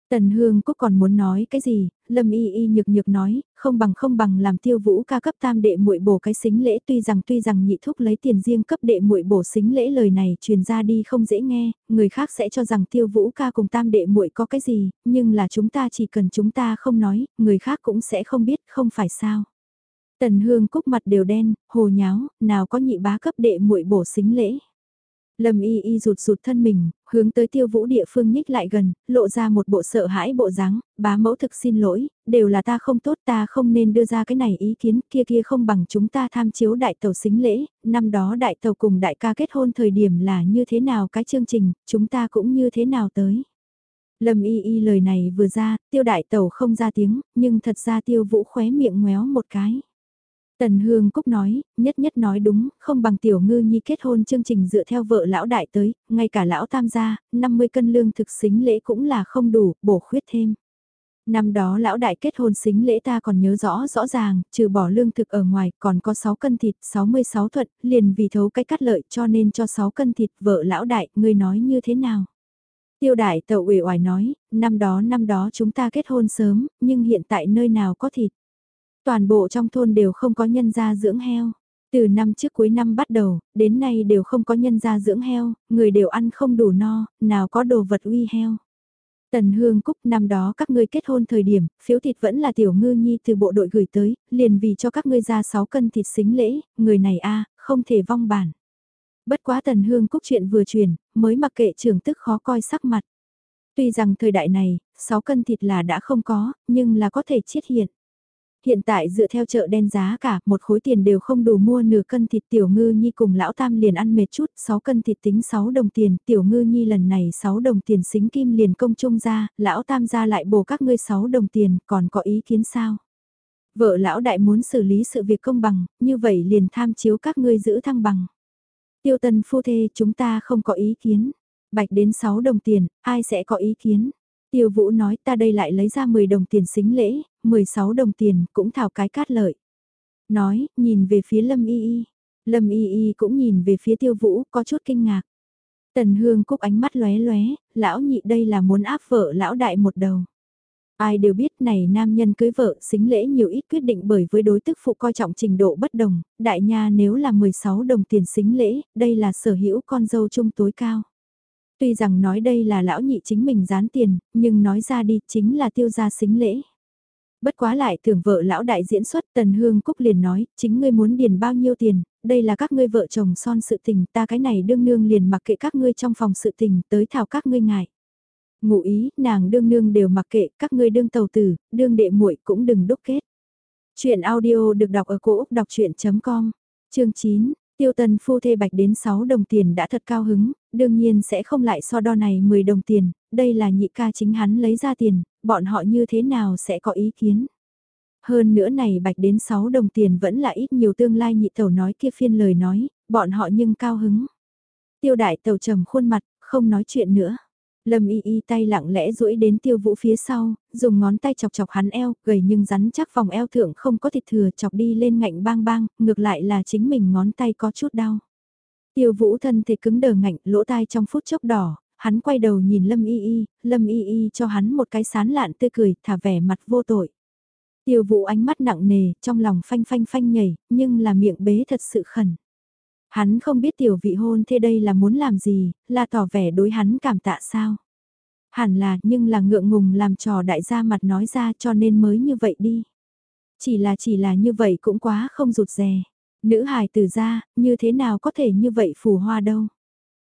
Speaker 1: Tần Hương Cúc còn muốn nói cái gì, Lâm Y Y nhược nhược nói, không bằng không bằng làm tiêu vũ ca cấp tam đệ muội bổ cái xính lễ tuy rằng tuy rằng nhị thúc lấy tiền riêng cấp đệ muội bổ xính lễ lời này truyền ra đi không dễ nghe, người khác sẽ cho rằng tiêu vũ ca cùng tam đệ muội có cái gì, nhưng là chúng ta chỉ cần chúng ta không nói, người khác cũng sẽ không biết không phải sao. Tần Hương Cúc mặt đều đen, hồ nháo, nào có nhị bá cấp đệ muội bổ xính lễ. Lâm y y rụt rụt thân mình, hướng tới tiêu vũ địa phương nhích lại gần, lộ ra một bộ sợ hãi bộ dáng, bá mẫu thực xin lỗi, đều là ta không tốt ta không nên đưa ra cái này ý kiến kia kia không bằng chúng ta tham chiếu đại tàu xính lễ, năm đó đại tàu cùng đại ca kết hôn thời điểm là như thế nào cái chương trình, chúng ta cũng như thế nào tới. Lâm y y lời này vừa ra, tiêu đại tàu không ra tiếng, nhưng thật ra tiêu vũ khóe miệng ngoéo một cái. Tần Hương Cúc nói, nhất nhất nói đúng, không bằng tiểu ngư nhi kết hôn chương trình dựa theo vợ lão đại tới, ngay cả lão tam gia, 50 cân lương thực xính lễ cũng là không đủ, bổ khuyết thêm. Năm đó lão đại kết hôn xính lễ ta còn nhớ rõ rõ ràng, trừ bỏ lương thực ở ngoài còn có 6 cân thịt, 66 thuận, liền vì thấu cái cắt lợi cho nên cho 6 cân thịt vợ lão đại, ngươi nói như thế nào? Tiêu đại tậu ủy oải nói, năm đó năm đó chúng ta kết hôn sớm, nhưng hiện tại nơi nào có thịt? Toàn bộ trong thôn đều không có nhân gia dưỡng heo. Từ năm trước cuối năm bắt đầu, đến nay đều không có nhân gia dưỡng heo, người đều ăn không đủ no, nào có đồ vật uy heo. Tần Hương Cúc năm đó các ngươi kết hôn thời điểm, phiếu thịt vẫn là tiểu ngư nhi từ bộ đội gửi tới, liền vì cho các ngươi ra 6 cân thịt xính lễ, người này a không thể vong bản. Bất quá Tần Hương Cúc chuyện vừa truyền, mới mặc kệ trưởng tức khó coi sắc mặt. Tuy rằng thời đại này, 6 cân thịt là đã không có, nhưng là có thể chiết hiện. Hiện tại dựa theo chợ đen giá cả, một khối tiền đều không đủ mua nửa cân thịt tiểu ngư nhi cùng lão tam liền ăn mệt chút, 6 cân thịt tính 6 đồng tiền, tiểu ngư nhi lần này 6 đồng tiền xính kim liền công chung ra, lão tam ra lại bổ các ngươi 6 đồng tiền, còn có ý kiến sao? Vợ lão đại muốn xử lý sự việc công bằng, như vậy liền tham chiếu các ngươi giữ thăng bằng. Tiêu tần phu thê chúng ta không có ý kiến, bạch đến 6 đồng tiền, ai sẽ có ý kiến? Tiêu Vũ nói ta đây lại lấy ra 10 đồng tiền xính lễ, 16 đồng tiền cũng thảo cái cát lợi. Nói, nhìn về phía Lâm Y Y. Lâm Y Y cũng nhìn về phía Tiêu Vũ có chút kinh ngạc. Tần Hương Cúc ánh mắt lóe lóe, lão nhị đây là muốn áp vợ lão đại một đầu. Ai đều biết này nam nhân cưới vợ xính lễ nhiều ít quyết định bởi với đối tức phụ coi trọng trình độ bất đồng, đại nha nếu là 16 đồng tiền xính lễ, đây là sở hữu con dâu chung tối cao. Tuy rằng nói đây là lão nhị chính mình dán tiền, nhưng nói ra đi chính là tiêu gia xính lễ. Bất quá lại tưởng vợ lão đại diễn xuất Tần Hương Cúc liền nói, chính ngươi muốn điền bao nhiêu tiền, đây là các ngươi vợ chồng son sự tình, ta cái này đương nương liền mặc kệ các ngươi trong phòng sự tình, tới thảo các ngươi ngại. Ngụ ý, nàng đương nương đều mặc kệ, các ngươi đương tàu tử, đương đệ muội cũng đừng đúc kết. Chuyện audio được đọc ở cổ Úc đọc chuyện.com, chương 9, Tiêu tần phu thê bạch đến 6 đồng tiền đã thật cao hứng, đương nhiên sẽ không lại so đo này 10 đồng tiền, đây là nhị ca chính hắn lấy ra tiền, bọn họ như thế nào sẽ có ý kiến. Hơn nữa này bạch đến 6 đồng tiền vẫn là ít nhiều tương lai nhị tẩu nói kia phiên lời nói, bọn họ nhưng cao hứng. Tiêu đại tẩu trầm khuôn mặt, không nói chuyện nữa. Lâm y y tay lặng lẽ duỗi đến tiêu vũ phía sau, dùng ngón tay chọc chọc hắn eo, gầy nhưng rắn chắc vòng eo thượng không có thịt thừa chọc đi lên ngạnh bang bang, ngược lại là chính mình ngón tay có chút đau. Tiêu vũ thân thể cứng đờ ngạnh, lỗ tai trong phút chốc đỏ, hắn quay đầu nhìn Lâm y y, Lâm y y cho hắn một cái sán lạn tươi cười, thả vẻ mặt vô tội. Tiêu vũ ánh mắt nặng nề, trong lòng phanh phanh phanh nhảy, nhưng là miệng bế thật sự khẩn. Hắn không biết tiểu vị hôn thế đây là muốn làm gì, là tỏ vẻ đối hắn cảm tạ sao. Hẳn là, nhưng là ngượng ngùng làm trò đại gia mặt nói ra cho nên mới như vậy đi. Chỉ là chỉ là như vậy cũng quá không rụt rè. Nữ hài từ ra, như thế nào có thể như vậy phù hoa đâu.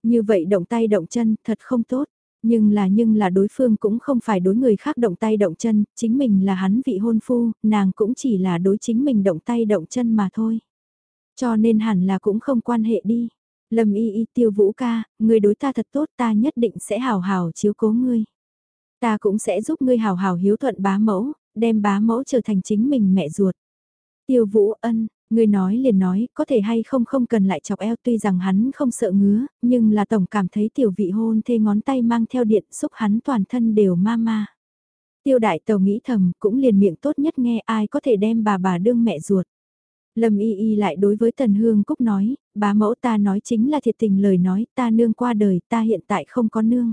Speaker 1: Như vậy động tay động chân, thật không tốt. Nhưng là nhưng là đối phương cũng không phải đối người khác động tay động chân, chính mình là hắn vị hôn phu, nàng cũng chỉ là đối chính mình động tay động chân mà thôi. Cho nên hẳn là cũng không quan hệ đi. Lâm y y tiêu vũ ca, người đối ta thật tốt ta nhất định sẽ hào hào chiếu cố ngươi. Ta cũng sẽ giúp ngươi hào hào hiếu thuận bá mẫu, đem bá mẫu trở thành chính mình mẹ ruột. Tiêu vũ ân, Người nói liền nói, có thể hay không không cần lại chọc eo tuy rằng hắn không sợ ngứa, nhưng là tổng cảm thấy tiểu vị hôn thê ngón tay mang theo điện xúc hắn toàn thân đều ma ma. Tiêu đại tàu nghĩ thầm cũng liền miệng tốt nhất nghe ai có thể đem bà bà đương mẹ ruột. Lâm y y lại đối với Tần Hương Cúc nói, bá mẫu ta nói chính là thiệt tình lời nói, ta nương qua đời, ta hiện tại không có nương.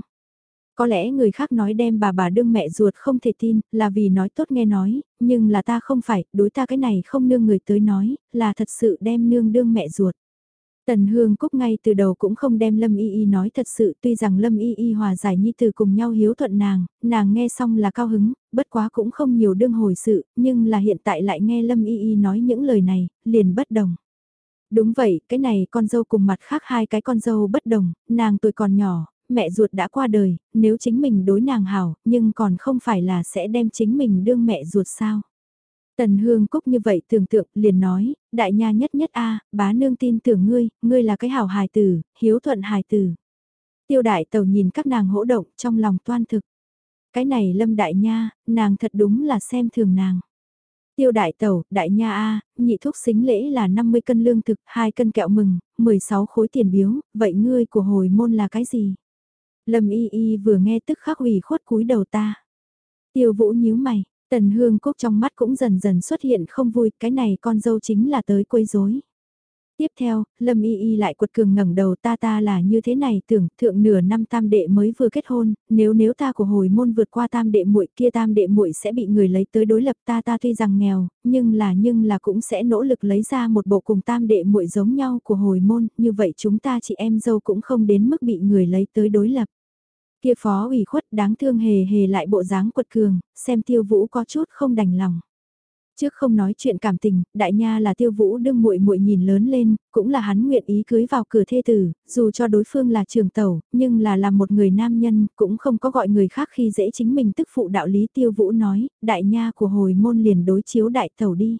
Speaker 1: Có lẽ người khác nói đem bà bà đương mẹ ruột không thể tin, là vì nói tốt nghe nói, nhưng là ta không phải, đối ta cái này không nương người tới nói, là thật sự đem nương đương mẹ ruột. Tần Hương Cúc ngay từ đầu cũng không đem Lâm Y Y nói thật sự tuy rằng Lâm Y Y hòa giải nhi từ cùng nhau hiếu thuận nàng, nàng nghe xong là cao hứng, bất quá cũng không nhiều đương hồi sự, nhưng là hiện tại lại nghe Lâm Y Y nói những lời này, liền bất đồng. Đúng vậy, cái này con dâu cùng mặt khác hai cái con dâu bất đồng, nàng tuổi còn nhỏ, mẹ ruột đã qua đời, nếu chính mình đối nàng hảo, nhưng còn không phải là sẽ đem chính mình đương mẹ ruột sao. Tần Hương Cúc như vậy tưởng tượng liền nói, đại nha nhất nhất a bá nương tin tưởng ngươi, ngươi là cái hảo hài tử, hiếu thuận hài tử. Tiêu đại tàu nhìn các nàng hỗ động trong lòng toan thực. Cái này lâm đại nha, nàng thật đúng là xem thường nàng. Tiêu đại tàu, đại nha A, nhị thuốc xính lễ là 50 cân lương thực, 2 cân kẹo mừng, 16 khối tiền biếu, vậy ngươi của hồi môn là cái gì? Lâm y y vừa nghe tức khắc ủy khuất cúi đầu ta. Tiêu vũ nhíu mày, tần hương cúc trong mắt cũng dần dần xuất hiện không vui, cái này con dâu chính là tới quấy rối. Tiếp theo, Lâm Y Y lại quật cường ngẩng đầu ta ta là như thế này tưởng thượng nửa năm tam đệ mới vừa kết hôn, nếu nếu ta của hồi môn vượt qua tam đệ muội kia tam đệ muội sẽ bị người lấy tới đối lập ta ta tuy rằng nghèo, nhưng là nhưng là cũng sẽ nỗ lực lấy ra một bộ cùng tam đệ muội giống nhau của hồi môn, như vậy chúng ta chị em dâu cũng không đến mức bị người lấy tới đối lập. Kia phó ủy khuất đáng thương hề hề lại bộ dáng quật cường, xem tiêu vũ có chút không đành lòng. Trước không nói chuyện cảm tình, đại nha là tiêu vũ đương muội muội nhìn lớn lên, cũng là hắn nguyện ý cưới vào cửa thê tử, dù cho đối phương là trường tẩu, nhưng là làm một người nam nhân, cũng không có gọi người khác khi dễ chính mình tức phụ đạo lý tiêu vũ nói, đại nha của hồi môn liền đối chiếu đại tẩu đi.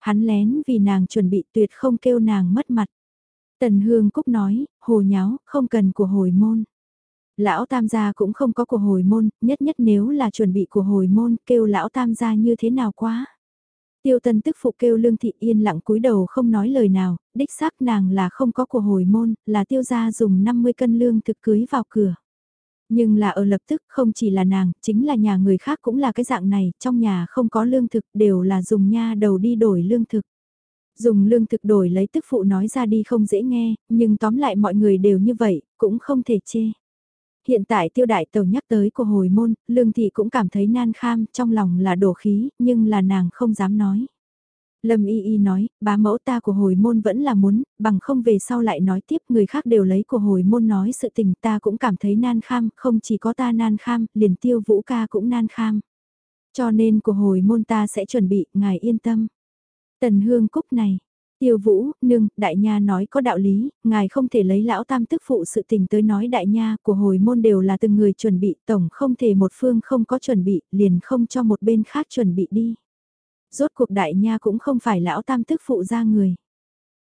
Speaker 1: Hắn lén vì nàng chuẩn bị tuyệt không kêu nàng mất mặt. Tần Hương Cúc nói, hồ nháo, không cần của hồi môn. Lão tam gia cũng không có của hồi môn, nhất nhất nếu là chuẩn bị của hồi môn, kêu lão tam gia như thế nào quá. Tiêu tân tức phụ kêu lương thị yên lặng cúi đầu không nói lời nào, đích xác nàng là không có của hồi môn, là tiêu gia dùng 50 cân lương thực cưới vào cửa. Nhưng là ở lập tức không chỉ là nàng, chính là nhà người khác cũng là cái dạng này, trong nhà không có lương thực đều là dùng nha đầu đi đổi lương thực. Dùng lương thực đổi lấy tức phụ nói ra đi không dễ nghe, nhưng tóm lại mọi người đều như vậy, cũng không thể chê. Hiện tại tiêu đại tàu nhắc tới của hồi môn, lương thị cũng cảm thấy nan kham, trong lòng là đổ khí, nhưng là nàng không dám nói. Lâm Y Y nói, bá mẫu ta của hồi môn vẫn là muốn, bằng không về sau lại nói tiếp người khác đều lấy của hồi môn nói sự tình ta cũng cảm thấy nan kham, không chỉ có ta nan kham, liền tiêu vũ ca cũng nan kham. Cho nên của hồi môn ta sẽ chuẩn bị, ngài yên tâm. Tần hương cúc này, Tiêu vũ, nương, đại nha nói có đạo lý, ngài không thể lấy lão tam tức phụ sự tình tới nói đại nha của hồi môn đều là từng người chuẩn bị, tổng không thể một phương không có chuẩn bị, liền không cho một bên khác chuẩn bị đi. Rốt cuộc đại nha cũng không phải lão tam tức phụ ra người.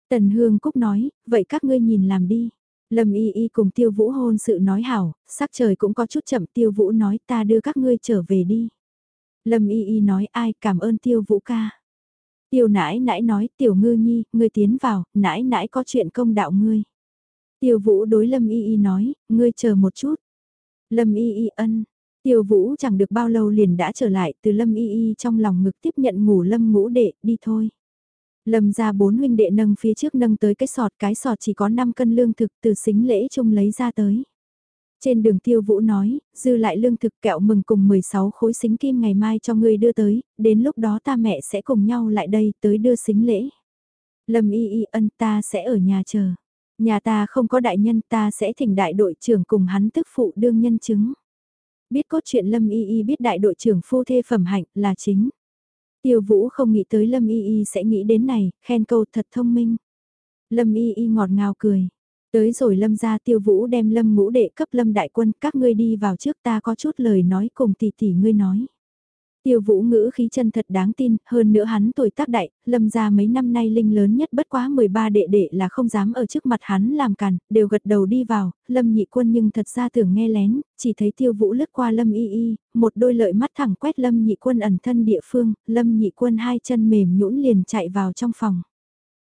Speaker 1: Tần Hương Cúc nói, vậy các ngươi nhìn làm đi. Lâm y y cùng tiêu vũ hôn sự nói hảo, sắc trời cũng có chút chậm tiêu vũ nói ta đưa các ngươi trở về đi. Lâm y y nói ai cảm ơn tiêu vũ ca. Tiêu nãi nãi nói tiểu ngư nhi, ngươi tiến vào, nãi nãi có chuyện công đạo ngươi. Tiêu vũ đối lâm y y nói, ngươi chờ một chút. Lâm y y ân, tiêu vũ chẳng được bao lâu liền đã trở lại từ lâm y y trong lòng ngực tiếp nhận ngủ lâm ngũ đệ, đi thôi. Lâm ra bốn huynh đệ nâng phía trước nâng tới cái sọt, cái sọt chỉ có 5 cân lương thực từ xính lễ chung lấy ra tới. Trên đường tiêu vũ nói, dư lại lương thực kẹo mừng cùng 16 khối xính kim ngày mai cho ngươi đưa tới, đến lúc đó ta mẹ sẽ cùng nhau lại đây tới đưa xính lễ. Lâm y y ân ta sẽ ở nhà chờ. Nhà ta không có đại nhân ta sẽ thỉnh đại đội trưởng cùng hắn tức phụ đương nhân chứng. Biết cốt chuyện Lâm y y biết đại đội trưởng phu thê phẩm hạnh là chính. Tiêu Vũ không nghĩ tới Lâm Y Y sẽ nghĩ đến này, khen câu thật thông minh. Lâm Y Y ngọt ngào cười. Tới rồi Lâm ra Tiêu Vũ đem Lâm ngũ đệ cấp Lâm đại quân, các ngươi đi vào trước ta có chút lời nói cùng tỷ tỷ ngươi nói. Tiêu vũ ngữ khí chân thật đáng tin, hơn nữa hắn tuổi tác đại, lâm ra mấy năm nay linh lớn nhất bất quá 13 đệ đệ là không dám ở trước mặt hắn làm càn, đều gật đầu đi vào, lâm nhị quân nhưng thật ra tưởng nghe lén, chỉ thấy tiêu vũ lướt qua lâm y y, một đôi lợi mắt thẳng quét lâm nhị quân ẩn thân địa phương, lâm nhị quân hai chân mềm nhũn liền chạy vào trong phòng.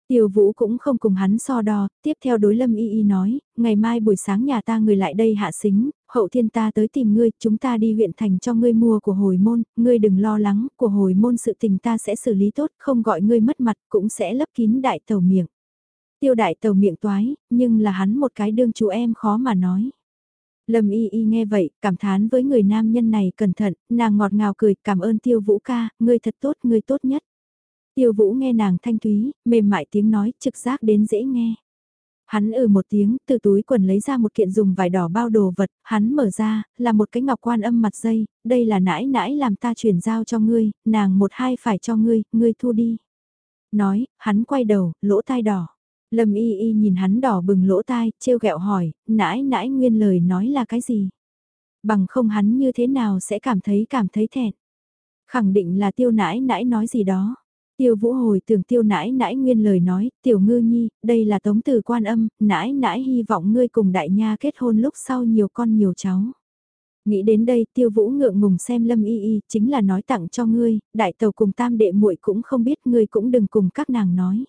Speaker 1: Tiêu Vũ cũng không cùng hắn so đo, tiếp theo đối Lâm Y Y nói, ngày mai buổi sáng nhà ta người lại đây hạ xính, hậu thiên ta tới tìm ngươi, chúng ta đi huyện thành cho ngươi mua của hồi môn, ngươi đừng lo lắng, của hồi môn sự tình ta sẽ xử lý tốt, không gọi ngươi mất mặt, cũng sẽ lấp kín đại tàu miệng. Tiêu đại tàu miệng toái, nhưng là hắn một cái đương chú em khó mà nói. Lâm y y nghe vậy, cảm thán với người nam nhân này cẩn thận, nàng ngọt ngào cười, cảm ơn tiêu vũ ca, ngươi thật tốt, ngươi tốt nhất. Tiêu vũ nghe nàng thanh thúy, mềm mại tiếng nói, trực giác đến dễ nghe. Hắn ừ một tiếng, từ túi quần lấy ra một kiện dùng vải đỏ bao đồ vật, hắn mở ra, là một cái ngọc quan âm mặt dây, đây là nãi nãi làm ta chuyển giao cho ngươi, nàng một hai phải cho ngươi, ngươi thu đi. Nói, hắn quay đầu, lỗ tai đỏ. Lâm y y nhìn hắn đỏ bừng lỗ tai, trêu ghẹo hỏi, nãi nãi nguyên lời nói là cái gì? Bằng không hắn như thế nào sẽ cảm thấy cảm thấy thẹn. Khẳng định là tiêu nãi nãi nói gì đó. Tiêu vũ hồi tưởng tiêu nãi nãi nguyên lời nói, tiểu ngư nhi, đây là tống từ quan âm, nãi nãi hy vọng ngươi cùng đại nha kết hôn lúc sau nhiều con nhiều cháu. Nghĩ đến đây tiêu vũ ngượng ngùng xem lâm y y, chính là nói tặng cho ngươi, đại tàu cùng tam đệ muội cũng không biết ngươi cũng đừng cùng các nàng nói.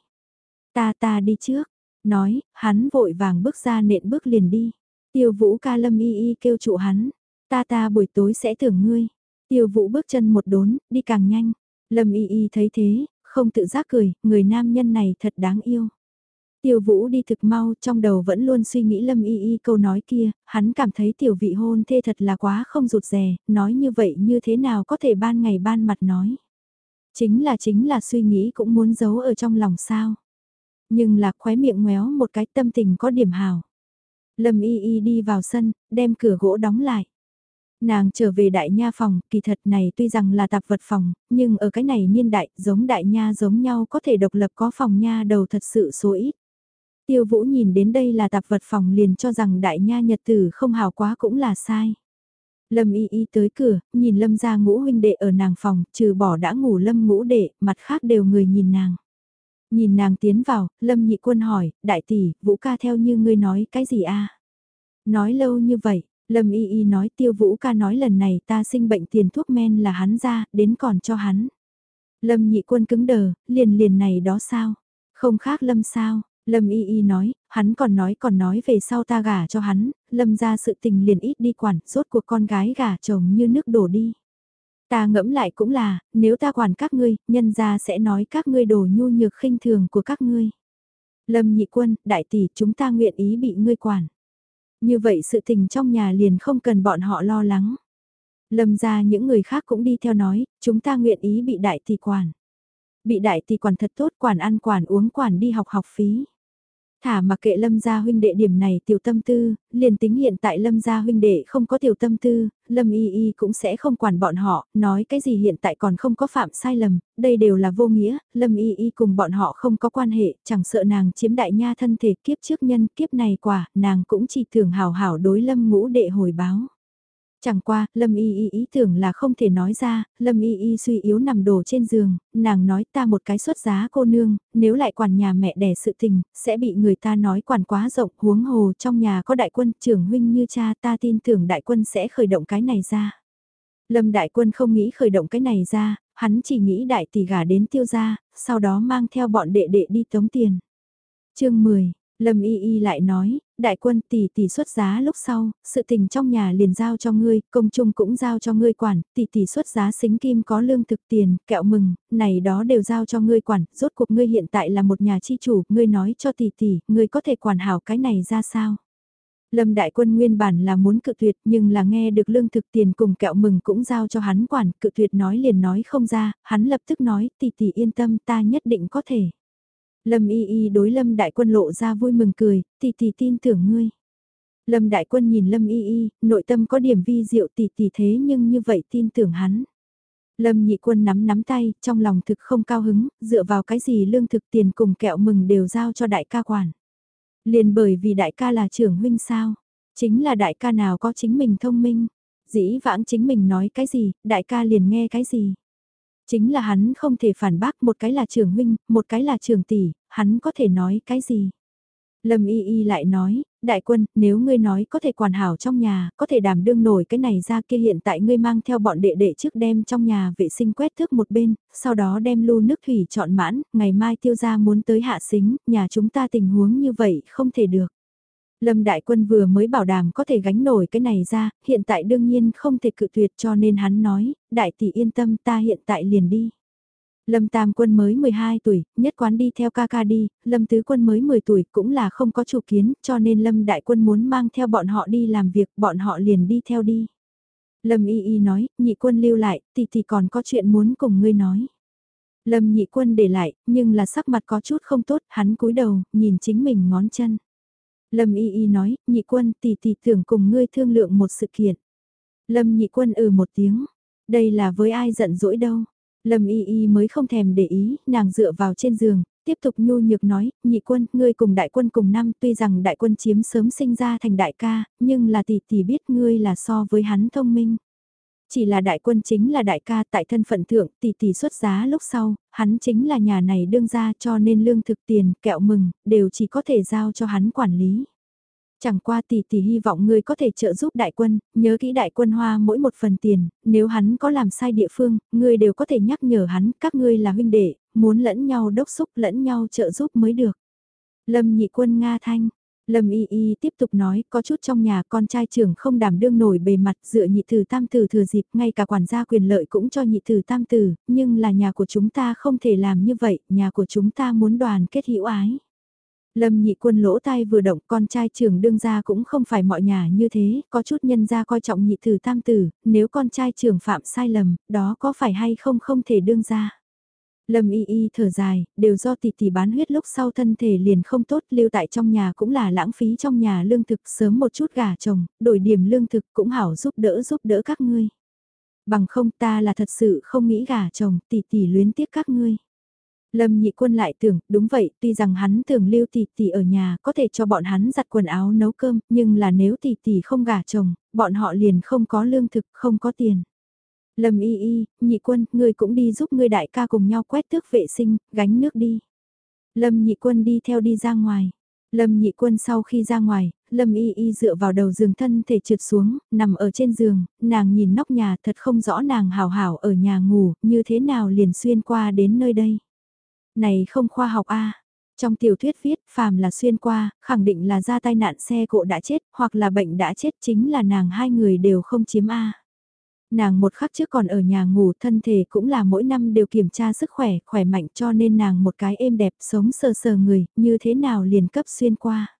Speaker 1: Ta ta đi trước, nói, hắn vội vàng bước ra nện bước liền đi. Tiêu vũ ca lâm y y kêu trụ hắn, ta ta buổi tối sẽ tưởng ngươi. Tiêu vũ bước chân một đốn, đi càng nhanh. Lâm y y thấy thế, không tự giác cười, người nam nhân này thật đáng yêu. Tiêu vũ đi thực mau, trong đầu vẫn luôn suy nghĩ lâm y y câu nói kia, hắn cảm thấy tiểu vị hôn thê thật là quá không rụt rè, nói như vậy như thế nào có thể ban ngày ban mặt nói. Chính là chính là suy nghĩ cũng muốn giấu ở trong lòng sao. Nhưng là khóe miệng ngoéo một cái tâm tình có điểm hào. Lâm y y đi vào sân, đem cửa gỗ đóng lại. Nàng trở về đại nha phòng, kỳ thật này tuy rằng là tạp vật phòng, nhưng ở cái này niên đại, giống đại nha giống nhau có thể độc lập có phòng nha đầu thật sự số ít. Tiêu vũ nhìn đến đây là tạp vật phòng liền cho rằng đại nha nhật tử không hào quá cũng là sai. Lâm y y tới cửa, nhìn lâm ra ngũ huynh đệ ở nàng phòng, trừ bỏ đã ngủ lâm ngũ đệ, mặt khác đều người nhìn nàng. Nhìn nàng tiến vào, lâm nhị quân hỏi, đại tỷ, vũ ca theo như ngươi nói cái gì a Nói lâu như vậy, Lâm Y Y nói tiêu vũ ca nói lần này ta sinh bệnh tiền thuốc men là hắn ra, đến còn cho hắn. Lâm nhị quân cứng đờ, liền liền này đó sao? Không khác Lâm sao? Lâm Y Y nói, hắn còn nói còn nói về sau ta gả cho hắn, Lâm ra sự tình liền ít đi quản, rốt cuộc con gái gả chồng như nước đổ đi. Ta ngẫm lại cũng là, nếu ta quản các ngươi, nhân ra sẽ nói các ngươi đổ nhu nhược khinh thường của các ngươi. Lâm nhị quân, đại tỷ, chúng ta nguyện ý bị ngươi quản. Như vậy sự tình trong nhà liền không cần bọn họ lo lắng. Lâm ra những người khác cũng đi theo nói, chúng ta nguyện ý bị đại tỷ quản. Bị đại tỷ quản thật tốt quản ăn quản uống quản đi học học phí. Thả mà kệ lâm gia huynh đệ điểm này tiểu tâm tư, liền tính hiện tại lâm gia huynh đệ không có tiểu tâm tư, lâm y y cũng sẽ không quản bọn họ, nói cái gì hiện tại còn không có phạm sai lầm, đây đều là vô nghĩa, lâm y y cùng bọn họ không có quan hệ, chẳng sợ nàng chiếm đại nha thân thể kiếp trước nhân kiếp này quả, nàng cũng chỉ thường hào hảo đối lâm ngũ đệ hồi báo. Chẳng qua, Lâm Y Y ý tưởng là không thể nói ra, Lâm Y Y suy yếu nằm đổ trên giường, nàng nói ta một cái xuất giá cô nương, nếu lại quản nhà mẹ đẻ sự tình, sẽ bị người ta nói quản quá rộng, huống hồ trong nhà có đại quân trưởng huynh như cha ta tin tưởng đại quân sẽ khởi động cái này ra. Lâm đại quân không nghĩ khởi động cái này ra, hắn chỉ nghĩ đại tỷ gả đến tiêu gia, sau đó mang theo bọn đệ đệ đi tống tiền. chương 10 Lâm Y Y lại nói, đại quân tỷ tỷ xuất giá lúc sau, sự tình trong nhà liền giao cho ngươi, công chung cũng giao cho ngươi quản, tỷ tỷ xuất giá xính kim có lương thực tiền, kẹo mừng, này đó đều giao cho ngươi quản, rốt cuộc ngươi hiện tại là một nhà chi chủ, ngươi nói cho tỷ tỷ, ngươi có thể quản hảo cái này ra sao? Lâm Đại Quân nguyên bản là muốn cự tuyệt nhưng là nghe được lương thực tiền cùng kẹo mừng cũng giao cho hắn quản, cự tuyệt nói liền nói không ra, hắn lập tức nói tỷ tỷ yên tâm ta nhất định có thể. Lâm y y đối Lâm Đại Quân lộ ra vui mừng cười, tỷ tỷ tin tưởng ngươi. Lâm Đại Quân nhìn Lâm y y, nội tâm có điểm vi diệu tỷ tỷ thế nhưng như vậy tin tưởng hắn. Lâm nhị quân nắm nắm tay, trong lòng thực không cao hứng, dựa vào cái gì lương thực tiền cùng kẹo mừng đều giao cho đại ca quản. Liền bởi vì đại ca là trưởng huynh sao, chính là đại ca nào có chính mình thông minh, dĩ vãng chính mình nói cái gì, đại ca liền nghe cái gì. Chính là hắn không thể phản bác một cái là trường huynh, một cái là trường tỷ, hắn có thể nói cái gì. Lâm Y Y lại nói, đại quân, nếu ngươi nói có thể quản hảo trong nhà, có thể đảm đương nổi cái này ra kia hiện tại ngươi mang theo bọn đệ đệ trước đem trong nhà vệ sinh quét thước một bên, sau đó đem lu nước thủy chọn mãn, ngày mai tiêu gia muốn tới hạ xính, nhà chúng ta tình huống như vậy không thể được. Lâm Đại Quân vừa mới bảo đảm có thể gánh nổi cái này ra, hiện tại đương nhiên không thể cự tuyệt cho nên hắn nói, đại tỷ yên tâm ta hiện tại liền đi. Lâm Tam Quân mới 12 tuổi, nhất quán đi theo ca ca đi, Lâm Tứ Quân mới 10 tuổi cũng là không có chủ kiến, cho nên Lâm Đại Quân muốn mang theo bọn họ đi làm việc, bọn họ liền đi theo đi. Lâm Y Y nói, nhị quân lưu lại, tỷ tỷ còn có chuyện muốn cùng ngươi nói. Lâm nhị quân để lại, nhưng là sắc mặt có chút không tốt, hắn cúi đầu, nhìn chính mình ngón chân. Lâm Y Y nói, nhị quân tỷ tỷ tưởng cùng ngươi thương lượng một sự kiện. Lâm nhị quân ừ một tiếng, đây là với ai giận dỗi đâu. Lâm Y Y mới không thèm để ý, nàng dựa vào trên giường, tiếp tục nhu nhược nói, nhị quân, ngươi cùng đại quân cùng năm, tuy rằng đại quân chiếm sớm sinh ra thành đại ca, nhưng là tỷ tỷ biết ngươi là so với hắn thông minh. Chỉ là đại quân chính là đại ca tại thân phận thượng tỷ tỷ xuất giá lúc sau, hắn chính là nhà này đương ra cho nên lương thực tiền, kẹo mừng, đều chỉ có thể giao cho hắn quản lý. Chẳng qua tỷ tỷ hy vọng ngươi có thể trợ giúp đại quân, nhớ kỹ đại quân hoa mỗi một phần tiền, nếu hắn có làm sai địa phương, ngươi đều có thể nhắc nhở hắn, các ngươi là huynh đệ, muốn lẫn nhau đốc xúc lẫn nhau trợ giúp mới được. Lâm nhị quân Nga Thanh, Lâm Y Y tiếp tục nói, có chút trong nhà con trai trưởng không đảm đương nổi bề mặt dựa nhị thử tam tử thừa dịp, ngay cả quản gia quyền lợi cũng cho nhị thử tam tử, nhưng là nhà của chúng ta không thể làm như vậy, nhà của chúng ta muốn đoàn kết hữu ái. Lâm nhị quân lỗ tai vừa động con trai trưởng đương gia cũng không phải mọi nhà như thế, có chút nhân gia coi trọng nhị thử tam tử, nếu con trai trưởng phạm sai lầm, đó có phải hay không không thể đương gia. Lâm y y thở dài, đều do tỷ tỷ bán huyết lúc sau thân thể liền không tốt, lưu tại trong nhà cũng là lãng phí trong nhà lương thực sớm một chút gà chồng, đổi điểm lương thực cũng hảo giúp đỡ giúp đỡ các ngươi. Bằng không ta là thật sự không nghĩ gà chồng, tỷ tỷ luyến tiếc các ngươi. Lâm nhị quân lại tưởng, đúng vậy, tuy rằng hắn tưởng lưu tỷ tỷ ở nhà có thể cho bọn hắn giặt quần áo nấu cơm, nhưng là nếu tỷ tỷ không gả chồng, bọn họ liền không có lương thực, không có tiền. Lâm y y, nhị quân, ngươi cũng đi giúp ngươi đại ca cùng nhau quét tước vệ sinh, gánh nước đi. Lâm nhị quân đi theo đi ra ngoài. Lâm nhị quân sau khi ra ngoài, Lâm y y dựa vào đầu giường thân thể trượt xuống, nằm ở trên giường, nàng nhìn nóc nhà thật không rõ nàng hào hảo ở nhà ngủ, như thế nào liền xuyên qua đến nơi đây. Này không khoa học a Trong tiểu thuyết viết, phàm là xuyên qua, khẳng định là ra tai nạn xe cộ đã chết, hoặc là bệnh đã chết chính là nàng hai người đều không chiếm a Nàng một khắc trước còn ở nhà ngủ thân thể cũng là mỗi năm đều kiểm tra sức khỏe, khỏe mạnh cho nên nàng một cái êm đẹp sống sờ sờ người, như thế nào liền cấp xuyên qua.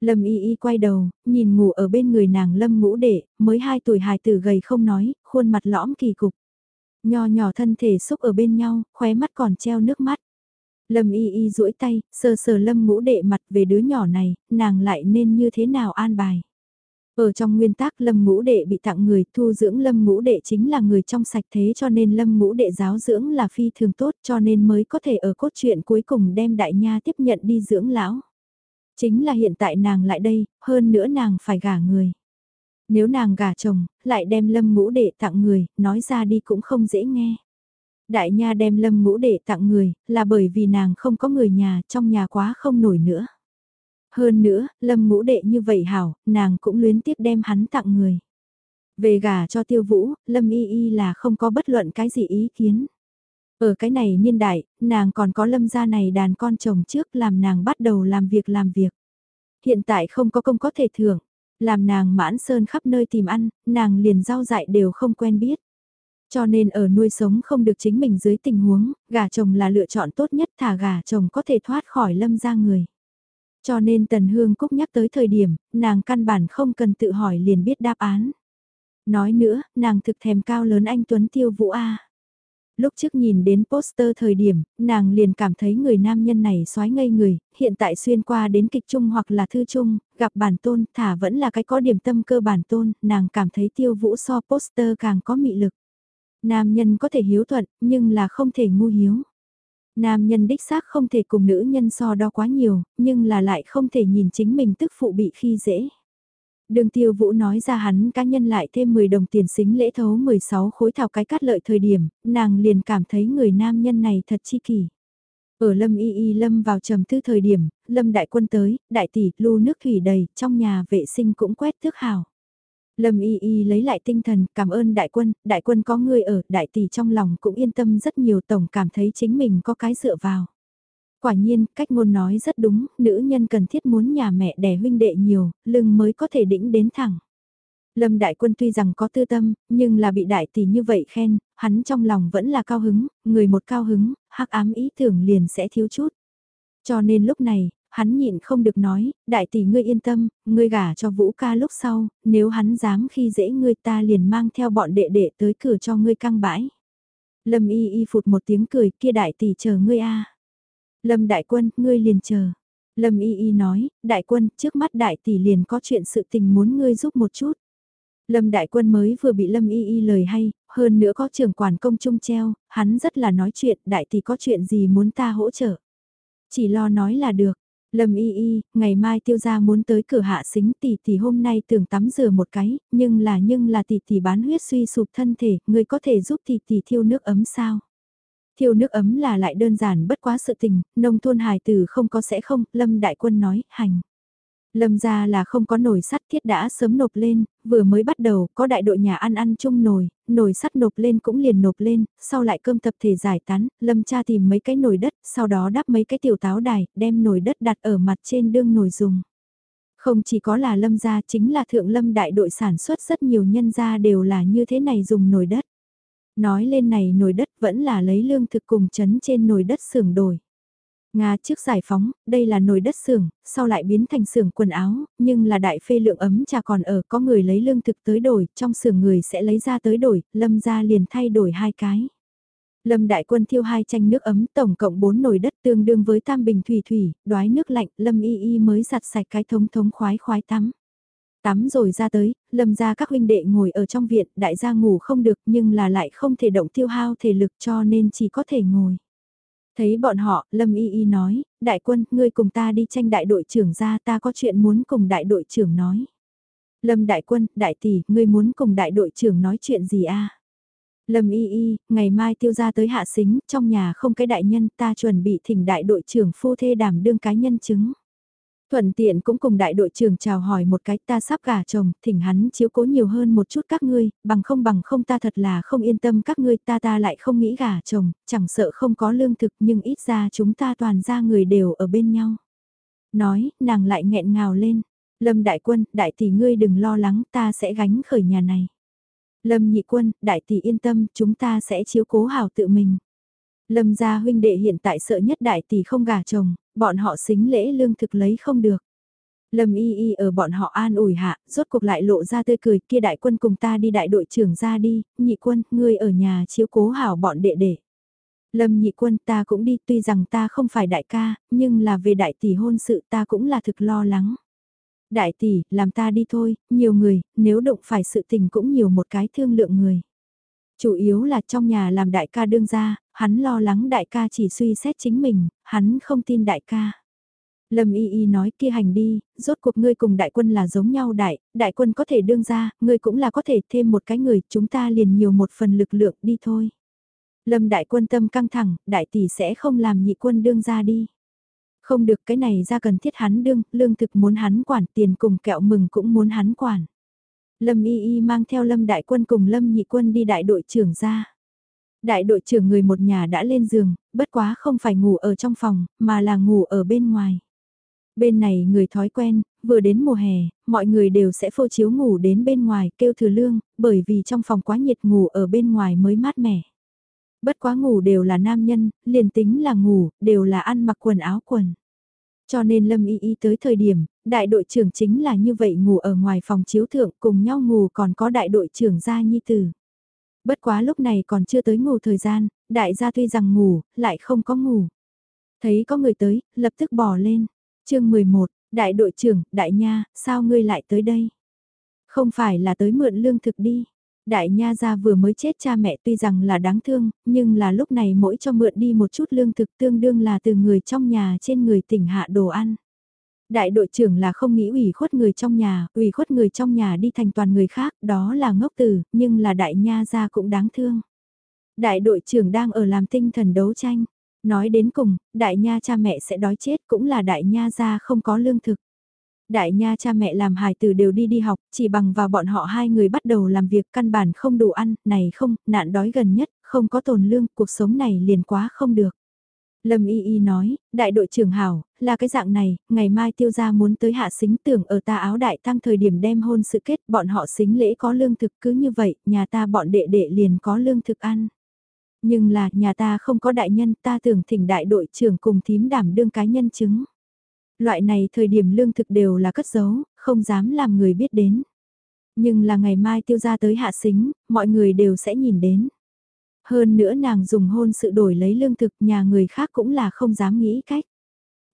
Speaker 1: Lâm y y quay đầu, nhìn ngủ ở bên người nàng lâm ngũ đệ, mới hai tuổi hài tử gầy không nói, khuôn mặt lõm kỳ cục. Nho nhỏ thân thể xúc ở bên nhau, khóe mắt còn treo nước mắt. Lâm y y duỗi tay, sờ sờ lâm ngũ đệ mặt về đứa nhỏ này, nàng lại nên như thế nào an bài. Ở trong nguyên tắc lâm ngũ đệ bị tặng người thu dưỡng lâm ngũ đệ chính là người trong sạch thế cho nên lâm ngũ đệ giáo dưỡng là phi thường tốt cho nên mới có thể ở cốt truyện cuối cùng đem đại nha tiếp nhận đi dưỡng lão. Chính là hiện tại nàng lại đây, hơn nữa nàng phải gả người. Nếu nàng gả chồng, lại đem lâm ngũ đệ tặng người, nói ra đi cũng không dễ nghe. Đại nha đem lâm ngũ đệ tặng người, là bởi vì nàng không có người nhà, trong nhà quá không nổi nữa. Hơn nữa, lâm ngũ đệ như vậy hảo, nàng cũng luyến tiếc đem hắn tặng người. Về gả cho tiêu vũ, lâm y y là không có bất luận cái gì ý kiến. Ở cái này niên đại, nàng còn có lâm gia này đàn con chồng trước làm nàng bắt đầu làm việc làm việc. Hiện tại không có công có thể thưởng, làm nàng mãn sơn khắp nơi tìm ăn, nàng liền rau dại đều không quen biết. Cho nên ở nuôi sống không được chính mình dưới tình huống, gà chồng là lựa chọn tốt nhất thả gà chồng có thể thoát khỏi lâm gia người. Cho nên Tần Hương Cúc nhắc tới thời điểm, nàng căn bản không cần tự hỏi liền biết đáp án. Nói nữa, nàng thực thèm cao lớn anh Tuấn Tiêu Vũ A. Lúc trước nhìn đến poster thời điểm, nàng liền cảm thấy người nam nhân này xoái ngây người, hiện tại xuyên qua đến kịch trung hoặc là thư trung, gặp bản tôn, thả vẫn là cái có điểm tâm cơ bản tôn, nàng cảm thấy tiêu vũ so poster càng có mị lực. Nam nhân có thể hiếu thuận, nhưng là không thể ngu hiếu. Nam nhân đích xác không thể cùng nữ nhân so đo quá nhiều, nhưng là lại không thể nhìn chính mình tức phụ bị khi dễ. Đường tiêu vũ nói ra hắn cá nhân lại thêm 10 đồng tiền xính lễ thấu 16 khối thảo cái cắt lợi thời điểm, nàng liền cảm thấy người nam nhân này thật chi kỷ. Ở Lâm Y Y Lâm vào trầm tư thời điểm, Lâm đại quân tới, đại tỷ, lưu nước thủy đầy, trong nhà vệ sinh cũng quét thước hào. Lâm Y Y lấy lại tinh thần, cảm ơn đại quân, đại quân có người ở, đại tỷ trong lòng cũng yên tâm rất nhiều tổng cảm thấy chính mình có cái dựa vào. Quả nhiên, cách ngôn nói rất đúng, nữ nhân cần thiết muốn nhà mẹ đẻ huynh đệ nhiều, lưng mới có thể đĩnh đến thẳng. Lâm Đại Quân tuy rằng có tư tâm, nhưng là bị đại tỷ như vậy khen, hắn trong lòng vẫn là cao hứng, người một cao hứng, hắc ám ý tưởng liền sẽ thiếu chút. Cho nên lúc này, hắn nhịn không được nói, đại tỷ ngươi yên tâm, ngươi gả cho Vũ ca lúc sau, nếu hắn dám khi dễ ngươi ta liền mang theo bọn đệ đệ tới cửa cho ngươi căng bãi. Lâm y y phụt một tiếng cười kia đại tỷ chờ ngươi a Lâm đại quân, ngươi liền chờ. Lâm y y nói, đại quân, trước mắt đại tỷ liền có chuyện sự tình muốn ngươi giúp một chút. Lâm đại quân mới vừa bị Lâm y y lời hay, hơn nữa có trưởng quản công trung treo, hắn rất là nói chuyện, đại tỷ có chuyện gì muốn ta hỗ trợ. Chỉ lo nói là được, Lâm y y, ngày mai tiêu gia muốn tới cửa hạ xính tỷ tỷ hôm nay tưởng tắm rửa một cái, nhưng là nhưng là tỷ tỷ bán huyết suy sụp thân thể, người có thể giúp tỷ tỷ thiêu nước ấm sao? Thiêu nước ấm là lại đơn giản bất quá sự tình, nông thôn hài tử không có sẽ không, Lâm Đại Quân nói, hành. Lâm ra là không có nồi sắt thiết đã sớm nộp lên, vừa mới bắt đầu có đại đội nhà ăn ăn chung nồi, nồi sắt nộp lên cũng liền nộp lên, sau lại cơm tập thể giải tán, Lâm cha tìm mấy cái nồi đất, sau đó đắp mấy cái tiểu táo đài, đem nồi đất đặt ở mặt trên đương nồi dùng. Không chỉ có là Lâm gia chính là thượng Lâm đại đội sản xuất rất nhiều nhân gia đều là như thế này dùng nồi đất. Nói lên này nồi đất vẫn là lấy lương thực cùng chấn trên nồi đất xưởng đổi. Nga trước giải phóng, đây là nồi đất xưởng, sau lại biến thành xưởng quần áo, nhưng là đại phê lượng ấm trà còn ở, có người lấy lương thực tới đổi, trong xưởng người sẽ lấy ra tới đổi, lâm ra liền thay đổi hai cái. Lâm đại quân thiêu hai chanh nước ấm tổng cộng 4 nồi đất tương đương với tam bình thủy thủy, đoái nước lạnh, lâm y y mới giặt sạch cái thống thống khoái khoái tắm. Tắm rồi ra tới, lâm ra các huynh đệ ngồi ở trong viện, đại gia ngủ không được nhưng là lại không thể động tiêu hao thể lực cho nên chỉ có thể ngồi. Thấy bọn họ, Lâm Y Y nói, đại quân, ngươi cùng ta đi tranh đại đội trưởng ra ta có chuyện muốn cùng đại đội trưởng nói. Lâm đại quân, đại tỷ, ngươi muốn cùng đại đội trưởng nói chuyện gì a? Lâm Y Y, ngày mai tiêu ra tới hạ xính, trong nhà không cái đại nhân ta chuẩn bị thỉnh đại đội trưởng phu thê đảm đương cái nhân chứng. Thuận tiện cũng cùng đại đội trưởng chào hỏi một cái ta sắp gả chồng, thỉnh hắn chiếu cố nhiều hơn một chút các ngươi, bằng không bằng không ta thật là không yên tâm các ngươi ta ta lại không nghĩ gả chồng, chẳng sợ không có lương thực nhưng ít ra chúng ta toàn ra người đều ở bên nhau. Nói, nàng lại nghẹn ngào lên, Lâm đại quân, đại tỷ ngươi đừng lo lắng ta sẽ gánh khởi nhà này. Lâm nhị quân, đại tỷ yên tâm, chúng ta sẽ chiếu cố hảo tự mình. Lâm gia huynh đệ hiện tại sợ nhất đại tỷ không gả chồng, bọn họ xính lễ lương thực lấy không được. Lâm y y ở bọn họ an ủi hạ, rốt cuộc lại lộ ra tươi cười kia đại quân cùng ta đi đại đội trưởng ra đi, nhị quân, ngươi ở nhà chiếu cố hảo bọn đệ đệ. Lâm nhị quân ta cũng đi tuy rằng ta không phải đại ca, nhưng là về đại tỷ hôn sự ta cũng là thực lo lắng. Đại tỷ, làm ta đi thôi, nhiều người, nếu động phải sự tình cũng nhiều một cái thương lượng người. Chủ yếu là trong nhà làm đại ca đương ra, hắn lo lắng đại ca chỉ suy xét chính mình, hắn không tin đại ca. Lâm Y Y nói kia hành đi, rốt cuộc ngươi cùng đại quân là giống nhau đại, đại quân có thể đương ra, ngươi cũng là có thể thêm một cái người, chúng ta liền nhiều một phần lực lượng đi thôi. Lâm đại quân tâm căng thẳng, đại tỷ sẽ không làm nhị quân đương ra đi. Không được cái này ra cần thiết hắn đương, lương thực muốn hắn quản, tiền cùng kẹo mừng cũng muốn hắn quản. Lâm Y Y mang theo Lâm đại quân cùng Lâm nhị quân đi đại đội trưởng ra. Đại đội trưởng người một nhà đã lên giường, bất quá không phải ngủ ở trong phòng, mà là ngủ ở bên ngoài. Bên này người thói quen, vừa đến mùa hè, mọi người đều sẽ phô chiếu ngủ đến bên ngoài kêu thừa lương, bởi vì trong phòng quá nhiệt ngủ ở bên ngoài mới mát mẻ. Bất quá ngủ đều là nam nhân, liền tính là ngủ, đều là ăn mặc quần áo quần. Cho nên Lâm Y Y tới thời điểm, đại đội trưởng chính là như vậy ngủ ở ngoài phòng chiếu thượng cùng nhau ngủ còn có đại đội trưởng gia nhi tử. Bất quá lúc này còn chưa tới ngủ thời gian, đại gia tuy rằng ngủ, lại không có ngủ. Thấy có người tới, lập tức bỏ lên. chương 11, đại đội trưởng, đại nha, sao ngươi lại tới đây? Không phải là tới mượn lương thực đi. Đại nha gia vừa mới chết cha mẹ tuy rằng là đáng thương, nhưng là lúc này mỗi cho mượn đi một chút lương thực tương đương là từ người trong nhà trên người tỉnh hạ đồ ăn. Đại đội trưởng là không nghĩ ủy khuất người trong nhà, ủy khuất người trong nhà đi thành toàn người khác, đó là ngốc tử, nhưng là đại nha gia cũng đáng thương. Đại đội trưởng đang ở làm tinh thần đấu tranh. Nói đến cùng, đại nha cha mẹ sẽ đói chết cũng là đại nha gia không có lương thực. Đại nha cha mẹ làm hài tử đều đi đi học, chỉ bằng vào bọn họ hai người bắt đầu làm việc căn bản không đủ ăn, này không, nạn đói gần nhất, không có tồn lương, cuộc sống này liền quá không được. Lâm Y Y nói, đại đội trưởng hảo, là cái dạng này, ngày mai tiêu gia muốn tới hạ xính tưởng ở ta áo đại tăng thời điểm đem hôn sự kết, bọn họ xính lễ có lương thực cứ như vậy, nhà ta bọn đệ đệ liền có lương thực ăn. Nhưng là, nhà ta không có đại nhân, ta tưởng thỉnh đại đội trưởng cùng thím đảm đương cá nhân chứng. Loại này thời điểm lương thực đều là cất giấu, không dám làm người biết đến. Nhưng là ngày mai tiêu gia tới hạ xính, mọi người đều sẽ nhìn đến. Hơn nữa nàng dùng hôn sự đổi lấy lương thực nhà người khác cũng là không dám nghĩ cách.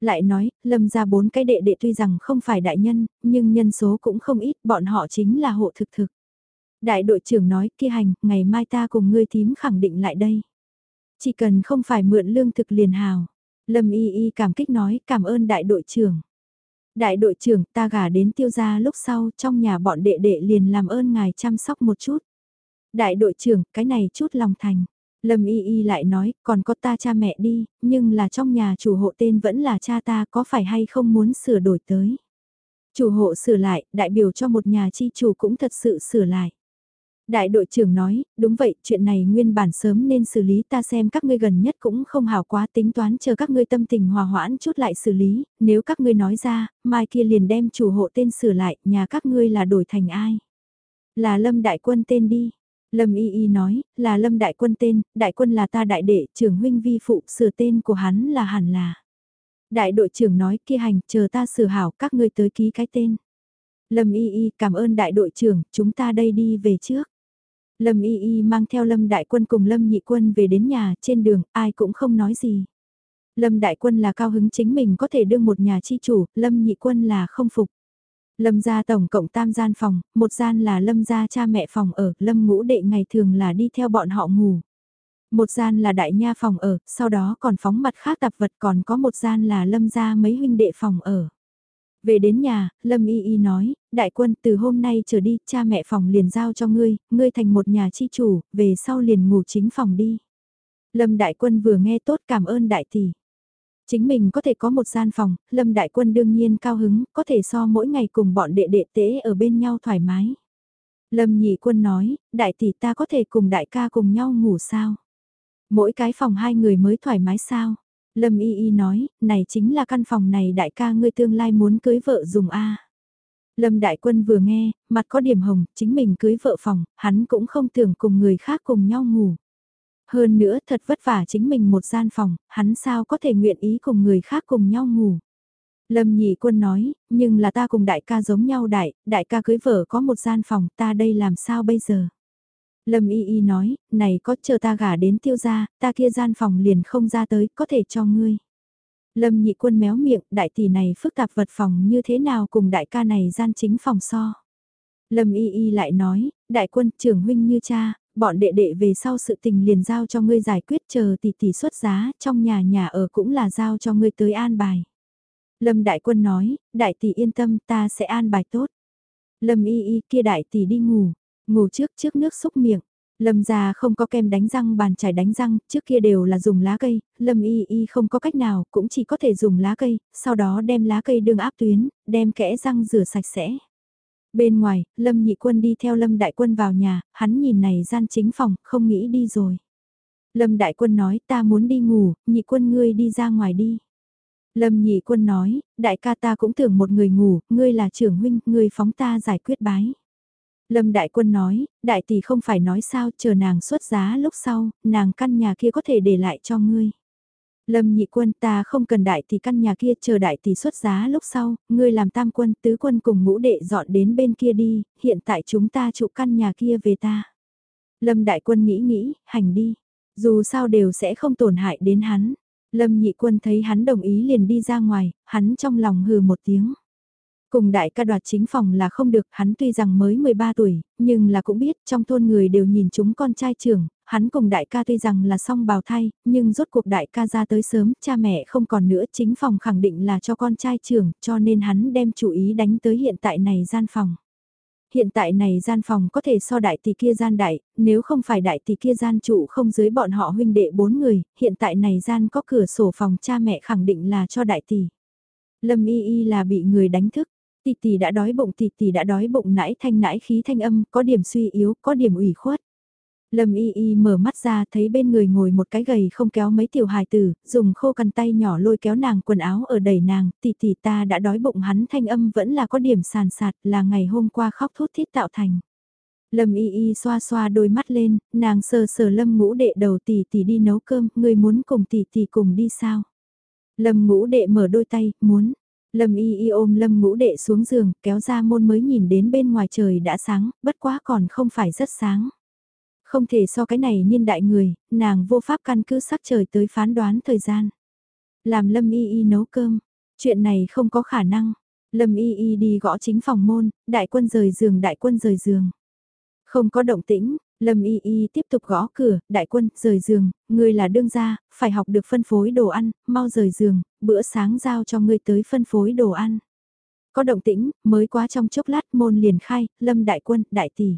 Speaker 1: Lại nói, lâm ra bốn cái đệ đệ tuy rằng không phải đại nhân, nhưng nhân số cũng không ít, bọn họ chính là hộ thực thực. Đại đội trưởng nói kia hành, ngày mai ta cùng ngươi thím khẳng định lại đây. Chỉ cần không phải mượn lương thực liền hào. Lâm y y cảm kích nói cảm ơn đại đội trưởng. Đại đội trưởng ta gả đến tiêu gia lúc sau trong nhà bọn đệ đệ liền làm ơn ngài chăm sóc một chút. Đại đội trưởng, cái này chút lòng thành. Lâm Y Y lại nói, còn có ta cha mẹ đi, nhưng là trong nhà chủ hộ tên vẫn là cha ta có phải hay không muốn sửa đổi tới. Chủ hộ sửa lại, đại biểu cho một nhà chi chủ cũng thật sự sửa lại. Đại đội trưởng nói, đúng vậy, chuyện này nguyên bản sớm nên xử lý ta xem các ngươi gần nhất cũng không hào quá tính toán chờ các ngươi tâm tình hòa hoãn chút lại xử lý, nếu các ngươi nói ra, mai kia liền đem chủ hộ tên sửa lại, nhà các ngươi là đổi thành ai? Là Lâm Đại Quân tên đi, Lâm Y Y nói, là Lâm Đại Quân tên, Đại Quân là ta đại đệ, trưởng huynh vi phụ, sửa tên của hắn là hẳn là. Đại đội trưởng nói kia hành, chờ ta sửa hảo các ngươi tới ký cái tên. Lâm Y Y cảm ơn đại đội trưởng, chúng ta đây đi về trước. Lâm Y Y mang theo Lâm Đại Quân cùng Lâm Nhị Quân về đến nhà, trên đường, ai cũng không nói gì. Lâm Đại Quân là cao hứng chính mình có thể đương một nhà chi chủ, Lâm Nhị Quân là không phục. Lâm gia tổng cộng tam gian phòng, một gian là Lâm gia cha mẹ phòng ở, Lâm ngũ đệ ngày thường là đi theo bọn họ ngủ. Một gian là đại nha phòng ở, sau đó còn phóng mặt khác tạp vật còn có một gian là Lâm gia mấy huynh đệ phòng ở. Về đến nhà, Lâm Y Y nói, đại quân từ hôm nay trở đi, cha mẹ phòng liền giao cho ngươi, ngươi thành một nhà chi chủ, về sau liền ngủ chính phòng đi. Lâm đại quân vừa nghe tốt cảm ơn đại tỷ. Chính mình có thể có một gian phòng, Lâm Đại Quân đương nhiên cao hứng, có thể so mỗi ngày cùng bọn đệ đệ tế ở bên nhau thoải mái. Lâm Nhị Quân nói, đại tỷ ta có thể cùng đại ca cùng nhau ngủ sao? Mỗi cái phòng hai người mới thoải mái sao? Lâm Y Y nói, này chính là căn phòng này đại ca ngươi tương lai muốn cưới vợ dùng A. Lâm Đại Quân vừa nghe, mặt có điểm hồng, chính mình cưới vợ phòng, hắn cũng không tưởng cùng người khác cùng nhau ngủ. Hơn nữa thật vất vả chính mình một gian phòng, hắn sao có thể nguyện ý cùng người khác cùng nhau ngủ. Lâm nhị quân nói, nhưng là ta cùng đại ca giống nhau đại, đại ca cưới vợ có một gian phòng, ta đây làm sao bây giờ? Lâm y y nói, này có chờ ta gả đến tiêu gia, ta kia gian phòng liền không ra tới, có thể cho ngươi. Lâm nhị quân méo miệng, đại tỷ này phức tạp vật phòng như thế nào cùng đại ca này gian chính phòng so. Lâm y y lại nói, đại quân trưởng huynh như cha, bọn đệ đệ về sau sự tình liền giao cho ngươi giải quyết chờ tỷ tỷ xuất giá, trong nhà nhà ở cũng là giao cho ngươi tới an bài. Lâm Đại Quân nói, Đại tỷ yên tâm ta sẽ an bài tốt. Lâm y y kia Đại tỷ đi ngủ, ngủ trước trước nước xúc miệng. Lâm gia không có kem đánh răng bàn chải đánh răng, trước kia đều là dùng lá cây, Lâm y y không có cách nào, cũng chỉ có thể dùng lá cây, sau đó đem lá cây đương áp tuyến, đem kẽ răng rửa sạch sẽ. Bên ngoài, Lâm nhị quân đi theo Lâm đại quân vào nhà, hắn nhìn này gian chính phòng, không nghĩ đi rồi. Lâm đại quân nói ta muốn đi ngủ, nhị quân ngươi đi ra ngoài đi. Lâm nhị quân nói, đại ca ta cũng tưởng một người ngủ, ngươi là trưởng huynh, ngươi phóng ta giải quyết bái. Lâm Đại Quân nói, đại tỷ không phải nói sao, chờ nàng xuất giá lúc sau, nàng căn nhà kia có thể để lại cho ngươi. Lâm nhị quân ta không cần đại tỷ căn nhà kia chờ đại tỷ xuất giá lúc sau, ngươi làm tam quân tứ quân cùng ngũ đệ dọn đến bên kia đi, hiện tại chúng ta trụ căn nhà kia về ta. Lâm đại quân nghĩ nghĩ, hành đi, dù sao đều sẽ không tổn hại đến hắn. Lâm nhị quân thấy hắn đồng ý liền đi ra ngoài, hắn trong lòng hừ một tiếng. Cùng đại ca đoạt chính phòng là không được, hắn tuy rằng mới 13 tuổi, nhưng là cũng biết trong thôn người đều nhìn chúng con trai trưởng, hắn cùng đại ca tuy rằng là song bào thai, nhưng rốt cuộc đại ca ra tới sớm, cha mẹ không còn nữa, chính phòng khẳng định là cho con trai trưởng, cho nên hắn đem chủ ý đánh tới hiện tại này gian phòng. Hiện tại này gian phòng có thể so đại tỷ kia gian đại, nếu không phải đại tỷ kia gian trụ không dưới bọn họ huynh đệ bốn người, hiện tại này gian có cửa sổ phòng cha mẹ khẳng định là cho đại tỷ. Lâm y y là bị người đánh thức, Tỷ tỷ đã đói bụng tỷ tỷ đã đói bụng nãi thanh nãi khí thanh âm, có điểm suy yếu, có điểm ủy khuất. Lâm y y mở mắt ra thấy bên người ngồi một cái gầy không kéo mấy tiểu hài tử, dùng khô cằn tay nhỏ lôi kéo nàng quần áo ở đẩy nàng, tỷ tỷ ta đã đói bụng hắn thanh âm vẫn là có điểm sàn sạt là ngày hôm qua khóc thút thít tạo thành. Lâm y y xoa xoa đôi mắt lên, nàng sờ sờ lâm ngũ đệ đầu tỷ tỷ đi nấu cơm, người muốn cùng tỷ tỷ cùng đi sao? Lâm ngũ đệ mở đôi tay, muốn, Lâm y y ôm lâm ngũ đệ xuống giường, kéo ra môn mới nhìn đến bên ngoài trời đã sáng, bất quá còn không phải rất sáng. Không thể so cái này niên đại người, nàng vô pháp căn cứ sắc trời tới phán đoán thời gian. Làm lâm y y nấu cơm, chuyện này không có khả năng. Lâm y y đi gõ chính phòng môn, đại quân rời giường đại quân rời giường. Không có động tĩnh, Lâm Y Y tiếp tục gõ cửa, đại quân, rời giường, ngươi là đương gia, phải học được phân phối đồ ăn, mau rời giường, bữa sáng giao cho ngươi tới phân phối đồ ăn. Có động tĩnh, mới quá trong chốc lát môn liền khai, Lâm đại quân, đại tỷ.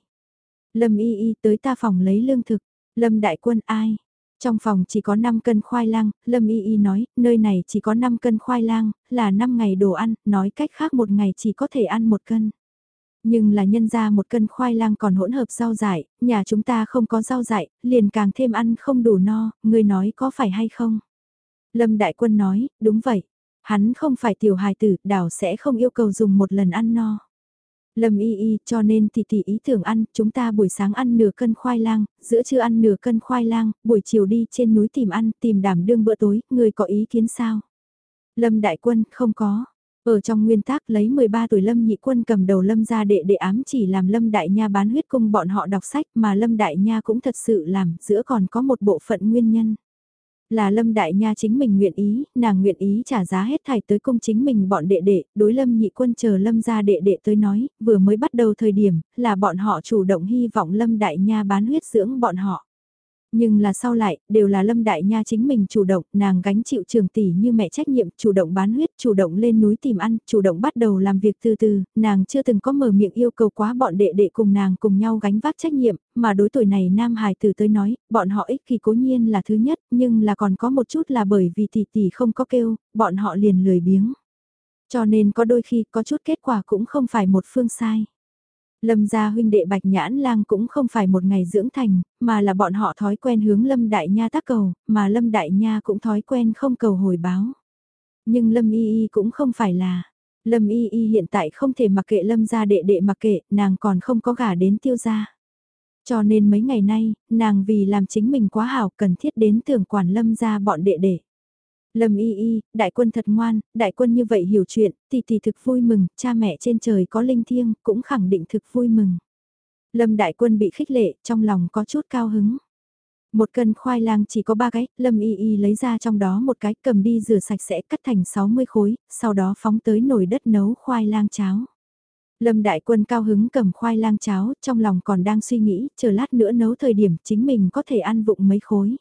Speaker 1: Lâm Y Y tới ta phòng lấy lương thực, Lâm đại quân ai? Trong phòng chỉ có 5 cân khoai lang, Lâm Y Y nói, nơi này chỉ có 5 cân khoai lang, là 5 ngày đồ ăn, nói cách khác một ngày chỉ có thể ăn một cân. Nhưng là nhân ra một cân khoai lang còn hỗn hợp rau dại, nhà chúng ta không có rau dại, liền càng thêm ăn không đủ no, người nói có phải hay không? Lâm Đại Quân nói, đúng vậy. Hắn không phải tiểu hài tử, đảo sẽ không yêu cầu dùng một lần ăn no. Lâm y y cho nên tỷ tỷ ý tưởng ăn, chúng ta buổi sáng ăn nửa cân khoai lang, giữa trưa ăn nửa cân khoai lang, buổi chiều đi trên núi tìm ăn, tìm đảm đương bữa tối, người có ý kiến sao? Lâm Đại Quân, không có. Ở trong nguyên tắc lấy 13 tuổi Lâm Nhị Quân cầm đầu Lâm ra đệ đệ ám chỉ làm Lâm Đại Nha bán huyết cung bọn họ đọc sách mà Lâm Đại Nha cũng thật sự làm, giữa còn có một bộ phận nguyên nhân. Là Lâm Đại Nha chính mình nguyện ý, nàng nguyện ý trả giá hết thảy tới công chính mình bọn đệ đệ, đối Lâm Nhị Quân chờ Lâm ra đệ đệ tới nói, vừa mới bắt đầu thời điểm, là bọn họ chủ động hy vọng Lâm Đại Nha bán huyết dưỡng bọn họ. Nhưng là sau lại, đều là Lâm Đại Nha chính mình chủ động, nàng gánh chịu trường tỷ như mẹ trách nhiệm, chủ động bán huyết, chủ động lên núi tìm ăn, chủ động bắt đầu làm việc từ từ, nàng chưa từng có mở miệng yêu cầu quá bọn đệ đệ cùng nàng cùng nhau gánh vác trách nhiệm, mà đối tuổi này Nam Hải từ tới nói, bọn họ ích kỳ cố nhiên là thứ nhất, nhưng là còn có một chút là bởi vì tỷ tỷ không có kêu, bọn họ liền lười biếng. Cho nên có đôi khi có chút kết quả cũng không phải một phương sai. Lâm gia huynh đệ Bạch Nhãn Lang cũng không phải một ngày dưỡng thành, mà là bọn họ thói quen hướng Lâm Đại Nha tác cầu, mà Lâm Đại Nha cũng thói quen không cầu hồi báo. Nhưng Lâm Y Y cũng không phải là. Lâm Y Y hiện tại không thể mặc kệ Lâm gia đệ đệ mặc kệ, nàng còn không có gả đến tiêu gia. Cho nên mấy ngày nay, nàng vì làm chính mình quá hảo cần thiết đến tưởng quản Lâm gia bọn đệ đệ. Lâm y y, đại quân thật ngoan, đại quân như vậy hiểu chuyện, tỷ tỷ thực vui mừng, cha mẹ trên trời có linh thiêng, cũng khẳng định thực vui mừng. Lâm đại quân bị khích lệ, trong lòng có chút cao hứng. Một cân khoai lang chỉ có ba cái, Lâm y y lấy ra trong đó một cái cầm đi rửa sạch sẽ cắt thành 60 khối, sau đó phóng tới nồi đất nấu khoai lang cháo. Lâm đại quân cao hứng cầm khoai lang cháo, trong lòng còn đang suy nghĩ, chờ lát nữa nấu thời điểm chính mình có thể ăn vụng mấy khối.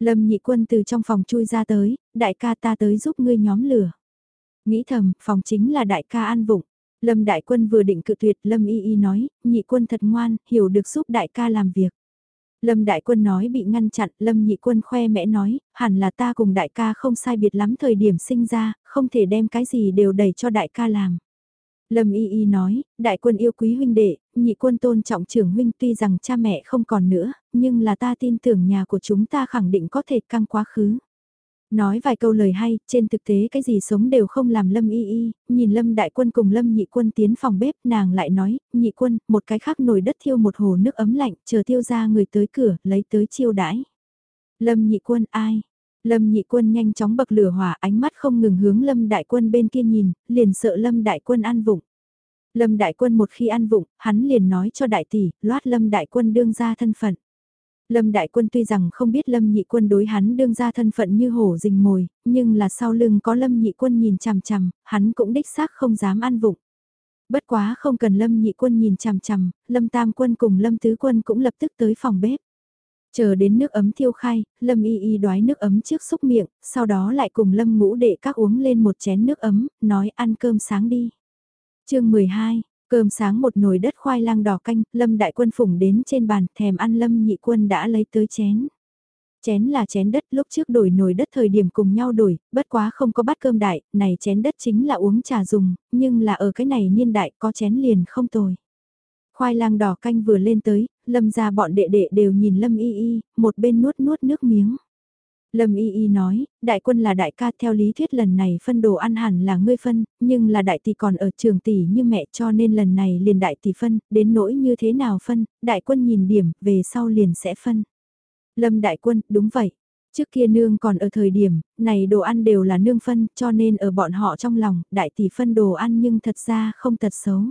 Speaker 1: Lâm nhị quân từ trong phòng chui ra tới, đại ca ta tới giúp ngươi nhóm lửa. Nghĩ thầm, phòng chính là đại ca an vụng. Lâm đại quân vừa định cự tuyệt, Lâm y y nói, nhị quân thật ngoan, hiểu được giúp đại ca làm việc. Lâm đại quân nói bị ngăn chặn, Lâm nhị quân khoe mẽ nói, hẳn là ta cùng đại ca không sai biệt lắm thời điểm sinh ra, không thể đem cái gì đều đẩy cho đại ca làm. Lâm Y Y nói, đại quân yêu quý huynh đệ, nhị quân tôn trọng trưởng huynh tuy rằng cha mẹ không còn nữa, nhưng là ta tin tưởng nhà của chúng ta khẳng định có thể căng quá khứ. Nói vài câu lời hay, trên thực tế cái gì sống đều không làm Lâm Y Y, nhìn Lâm Đại Quân cùng Lâm Nhị Quân tiến phòng bếp, nàng lại nói, Nhị Quân, một cái khác nồi đất thiêu một hồ nước ấm lạnh, chờ thiêu ra người tới cửa, lấy tới chiêu đãi. Lâm Nhị Quân ai? Lâm Nhị Quân nhanh chóng bậc lửa hỏa ánh mắt không ngừng hướng Lâm Đại Quân bên kia nhìn, liền sợ Lâm Đại Quân ăn vụng. Lâm Đại Quân một khi ăn vụng, hắn liền nói cho đại tỷ, loát Lâm Đại Quân đương ra thân phận. Lâm Đại Quân tuy rằng không biết Lâm Nhị Quân đối hắn đương ra thân phận như hổ rình mồi, nhưng là sau lưng có Lâm Nhị Quân nhìn chằm chằm, hắn cũng đích xác không dám ăn vụng. Bất quá không cần Lâm Nhị Quân nhìn chằm chằm, Lâm Tam Quân cùng Lâm Tứ Quân cũng lập tức tới phòng bếp. Chờ đến nước ấm thiêu khai, Lâm Y Y đoái nước ấm trước xúc miệng, sau đó lại cùng Lâm ngũ đệ các uống lên một chén nước ấm, nói ăn cơm sáng đi. chương 12, Cơm sáng một nồi đất khoai lang đỏ canh, Lâm đại quân phủng đến trên bàn, thèm ăn Lâm nhị quân đã lấy tới chén. Chén là chén đất lúc trước đổi nồi đất thời điểm cùng nhau đổi, bất quá không có bát cơm đại, này chén đất chính là uống trà dùng, nhưng là ở cái này niên đại có chén liền không tồi. Khoai lang đỏ canh vừa lên tới, Lâm ra bọn đệ đệ đều nhìn Lâm y y, một bên nuốt nuốt nước miếng. Lâm Y Y nói, đại quân là đại ca theo lý thuyết lần này phân đồ ăn hẳn là ngươi phân, nhưng là đại tỷ còn ở trường tỷ như mẹ cho nên lần này liền đại tỷ phân, đến nỗi như thế nào phân, đại quân nhìn điểm, về sau liền sẽ phân. Lâm đại quân, đúng vậy. Trước kia nương còn ở thời điểm, này đồ ăn đều là nương phân, cho nên ở bọn họ trong lòng, đại tỷ phân đồ ăn nhưng thật ra không thật xấu.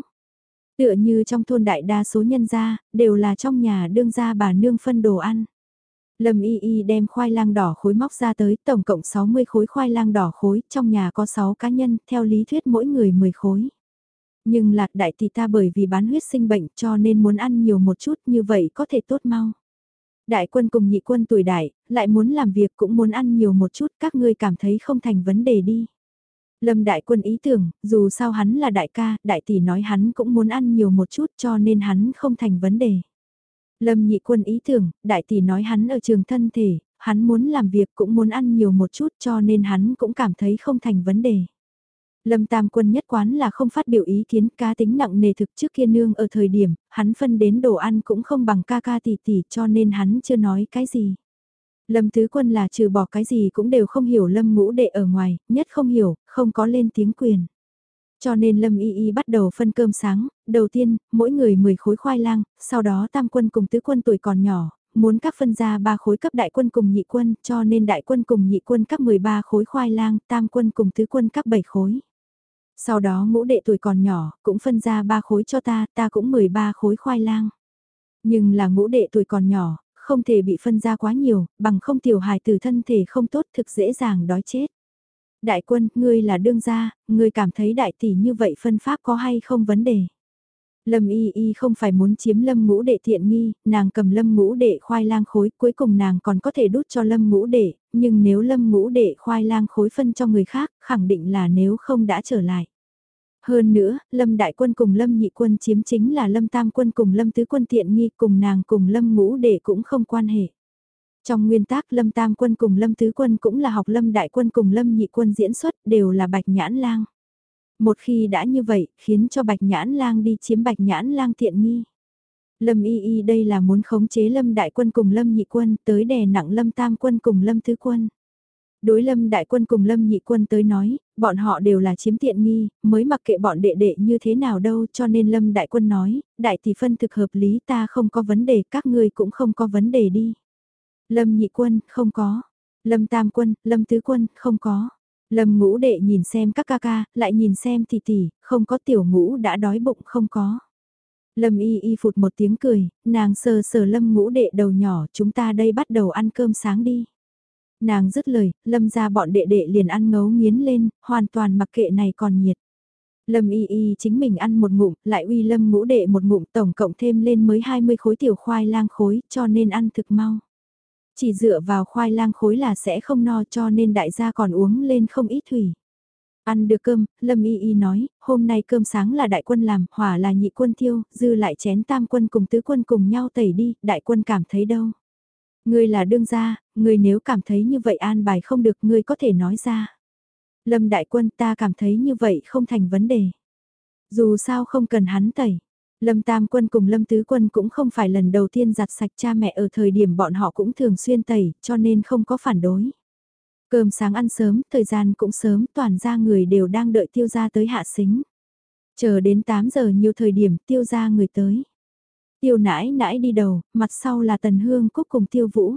Speaker 1: Tựa như trong thôn đại đa số nhân gia, đều là trong nhà đương gia bà nương phân đồ ăn. Lâm Y Y đem khoai lang đỏ khối móc ra tới, tổng cộng 60 khối khoai lang đỏ khối, trong nhà có 6 cá nhân, theo lý thuyết mỗi người 10 khối. Nhưng lạc đại tỷ ta bởi vì bán huyết sinh bệnh cho nên muốn ăn nhiều một chút như vậy có thể tốt mau. Đại quân cùng nhị quân tuổi đại, lại muốn làm việc cũng muốn ăn nhiều một chút, các ngươi cảm thấy không thành vấn đề đi. Lâm đại quân ý tưởng, dù sao hắn là đại ca, đại tỷ nói hắn cũng muốn ăn nhiều một chút cho nên hắn không thành vấn đề. Lâm nhị quân ý tưởng, đại tỷ nói hắn ở trường thân thể, hắn muốn làm việc cũng muốn ăn nhiều một chút cho nên hắn cũng cảm thấy không thành vấn đề. Lâm Tam Quân nhất quán là không phát biểu ý kiến ca tính nặng nề thực trước kia nương ở thời điểm, hắn phân đến đồ ăn cũng không bằng ca ca tỷ tỷ cho nên hắn chưa nói cái gì. Lâm Tứ Quân là trừ bỏ cái gì cũng đều không hiểu Lâm ngũ đệ ở ngoài, nhất không hiểu, không có lên tiếng quyền. Cho nên Lâm Y Y bắt đầu phân cơm sáng, đầu tiên, mỗi người 10 khối khoai lang, sau đó tam quân cùng tứ quân tuổi còn nhỏ, muốn các phân ra 3 khối cấp đại quân cùng nhị quân, cho nên đại quân cùng nhị quân cấp 13 khối khoai lang, tam quân cùng tứ quân cấp 7 khối. Sau đó ngũ đệ tuổi còn nhỏ, cũng phân ra 3 khối cho ta, ta cũng 13 khối khoai lang. Nhưng là ngũ đệ tuổi còn nhỏ, không thể bị phân ra quá nhiều, bằng không tiểu hài từ thân thể không tốt thực dễ dàng đói chết. Đại quân, ngươi là đương gia, ngươi cảm thấy đại tỷ như vậy phân pháp có hay không vấn đề. Lâm y y không phải muốn chiếm lâm ngũ đệ thiện nghi, nàng cầm lâm ngũ đệ khoai lang khối, cuối cùng nàng còn có thể đút cho lâm ngũ đệ, nhưng nếu lâm ngũ đệ khoai lang khối phân cho người khác, khẳng định là nếu không đã trở lại. Hơn nữa, lâm đại quân cùng lâm nhị quân chiếm chính là lâm tam quân cùng lâm tứ quân thiện nghi cùng nàng cùng lâm ngũ đệ cũng không quan hệ. Trong nguyên tác Lâm Tam Quân cùng Lâm Tứ Quân cũng là học Lâm Đại Quân cùng Lâm Nhị Quân diễn xuất đều là Bạch Nhãn Lang. Một khi đã như vậy, khiến cho Bạch Nhãn Lang đi chiếm Bạch Nhãn Lang tiện nghi. Lâm Y Y đây là muốn khống chế Lâm Đại Quân cùng Lâm Nhị Quân tới đè nặng Lâm Tam Quân cùng Lâm Tứ Quân. Đối Lâm Đại Quân cùng Lâm Nhị Quân tới nói, bọn họ đều là chiếm tiện nghi, mới mặc kệ bọn đệ đệ như thế nào đâu cho nên Lâm Đại Quân nói, đại tỷ phân thực hợp lý ta không có vấn đề các ngươi cũng không có vấn đề đi. Lâm nhị quân, không có. Lâm tam quân, lâm tứ quân, không có. Lâm ngũ đệ nhìn xem các ca ca, lại nhìn xem tỷ tỷ, không có tiểu ngũ đã đói bụng không có. Lâm y y phụt một tiếng cười, nàng sờ sờ lâm ngũ đệ đầu nhỏ chúng ta đây bắt đầu ăn cơm sáng đi. Nàng dứt lời, lâm ra bọn đệ đệ liền ăn ngấu nghiến lên, hoàn toàn mặc kệ này còn nhiệt. Lâm y y chính mình ăn một ngụm, lại uy lâm ngũ đệ một ngụm tổng cộng thêm lên mới 20 khối tiểu khoai lang khối cho nên ăn thực mau. Chỉ dựa vào khoai lang khối là sẽ không no cho nên đại gia còn uống lên không ít thủy. Ăn được cơm, Lâm Y Y nói, hôm nay cơm sáng là đại quân làm, hỏa là nhị quân thiêu, dư lại chén tam quân cùng tứ quân cùng nhau tẩy đi, đại quân cảm thấy đâu. Ngươi là đương gia, ngươi nếu cảm thấy như vậy an bài không được ngươi có thể nói ra. Lâm đại quân ta cảm thấy như vậy không thành vấn đề. Dù sao không cần hắn tẩy. Lâm Tam Quân cùng Lâm Tứ Quân cũng không phải lần đầu tiên giặt sạch cha mẹ ở thời điểm bọn họ cũng thường xuyên tẩy, cho nên không có phản đối. Cơm sáng ăn sớm, thời gian cũng sớm, toàn ra người đều đang đợi tiêu gia tới hạ xính. Chờ đến 8 giờ nhiều thời điểm tiêu gia người tới. Tiêu nãi nãi đi đầu, mặt sau là Tần Hương Cúc cùng Tiêu Vũ.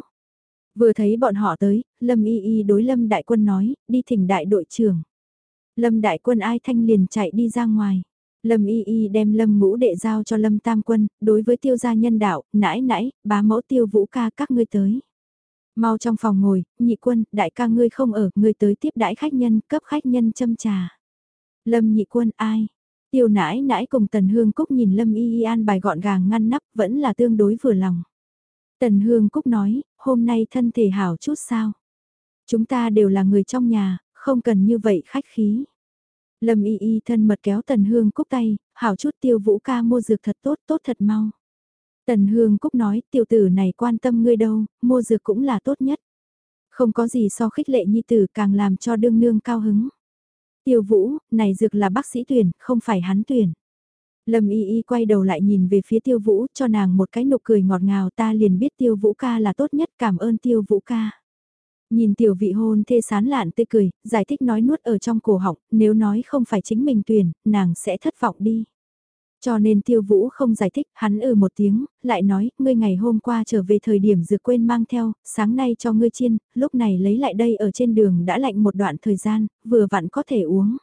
Speaker 1: Vừa thấy bọn họ tới, Lâm Y Y đối Lâm Đại Quân nói, đi thỉnh đại đội trưởng. Lâm Đại Quân ai thanh liền chạy đi ra ngoài. Lâm Y Y đem Lâm ngũ đệ giao cho Lâm Tam Quân, đối với tiêu gia nhân đạo, nãi nãi, bá mẫu tiêu vũ ca các ngươi tới. Mau trong phòng ngồi, nhị quân, đại ca ngươi không ở, ngươi tới tiếp đãi khách nhân, cấp khách nhân châm trà. Lâm nhị quân ai? Tiêu nãi nãi cùng Tần Hương Cúc nhìn Lâm Y Y an bài gọn gàng ngăn nắp vẫn là tương đối vừa lòng. Tần Hương Cúc nói, hôm nay thân thể hảo chút sao? Chúng ta đều là người trong nhà, không cần như vậy khách khí. Lâm Y Y thân mật kéo Tần Hương Cúc tay, hảo chút tiêu vũ ca mua dược thật tốt, tốt thật mau. Tần Hương Cúc nói, tiểu tử này quan tâm ngươi đâu, mua dược cũng là tốt nhất. Không có gì so khích lệ nhi tử càng làm cho đương nương cao hứng. Tiêu vũ, này dược là bác sĩ tuyển, không phải hắn tuyển. Lâm y y quay đầu lại nhìn về phía tiêu vũ cho nàng một cái nụ cười ngọt ngào ta liền biết tiêu vũ ca là tốt nhất cảm ơn tiêu vũ ca. Nhìn tiểu vị hôn thê sán lạn tươi cười, giải thích nói nuốt ở trong cổ họng, nếu nói không phải chính mình tuyển, nàng sẽ thất vọng đi. Cho nên tiêu vũ không giải thích, hắn ừ một tiếng, lại nói, ngươi ngày hôm qua trở về thời điểm dược quên mang theo, sáng nay cho ngươi chiên, lúc này lấy lại đây ở trên đường đã lạnh một đoạn thời gian, vừa vặn có thể uống.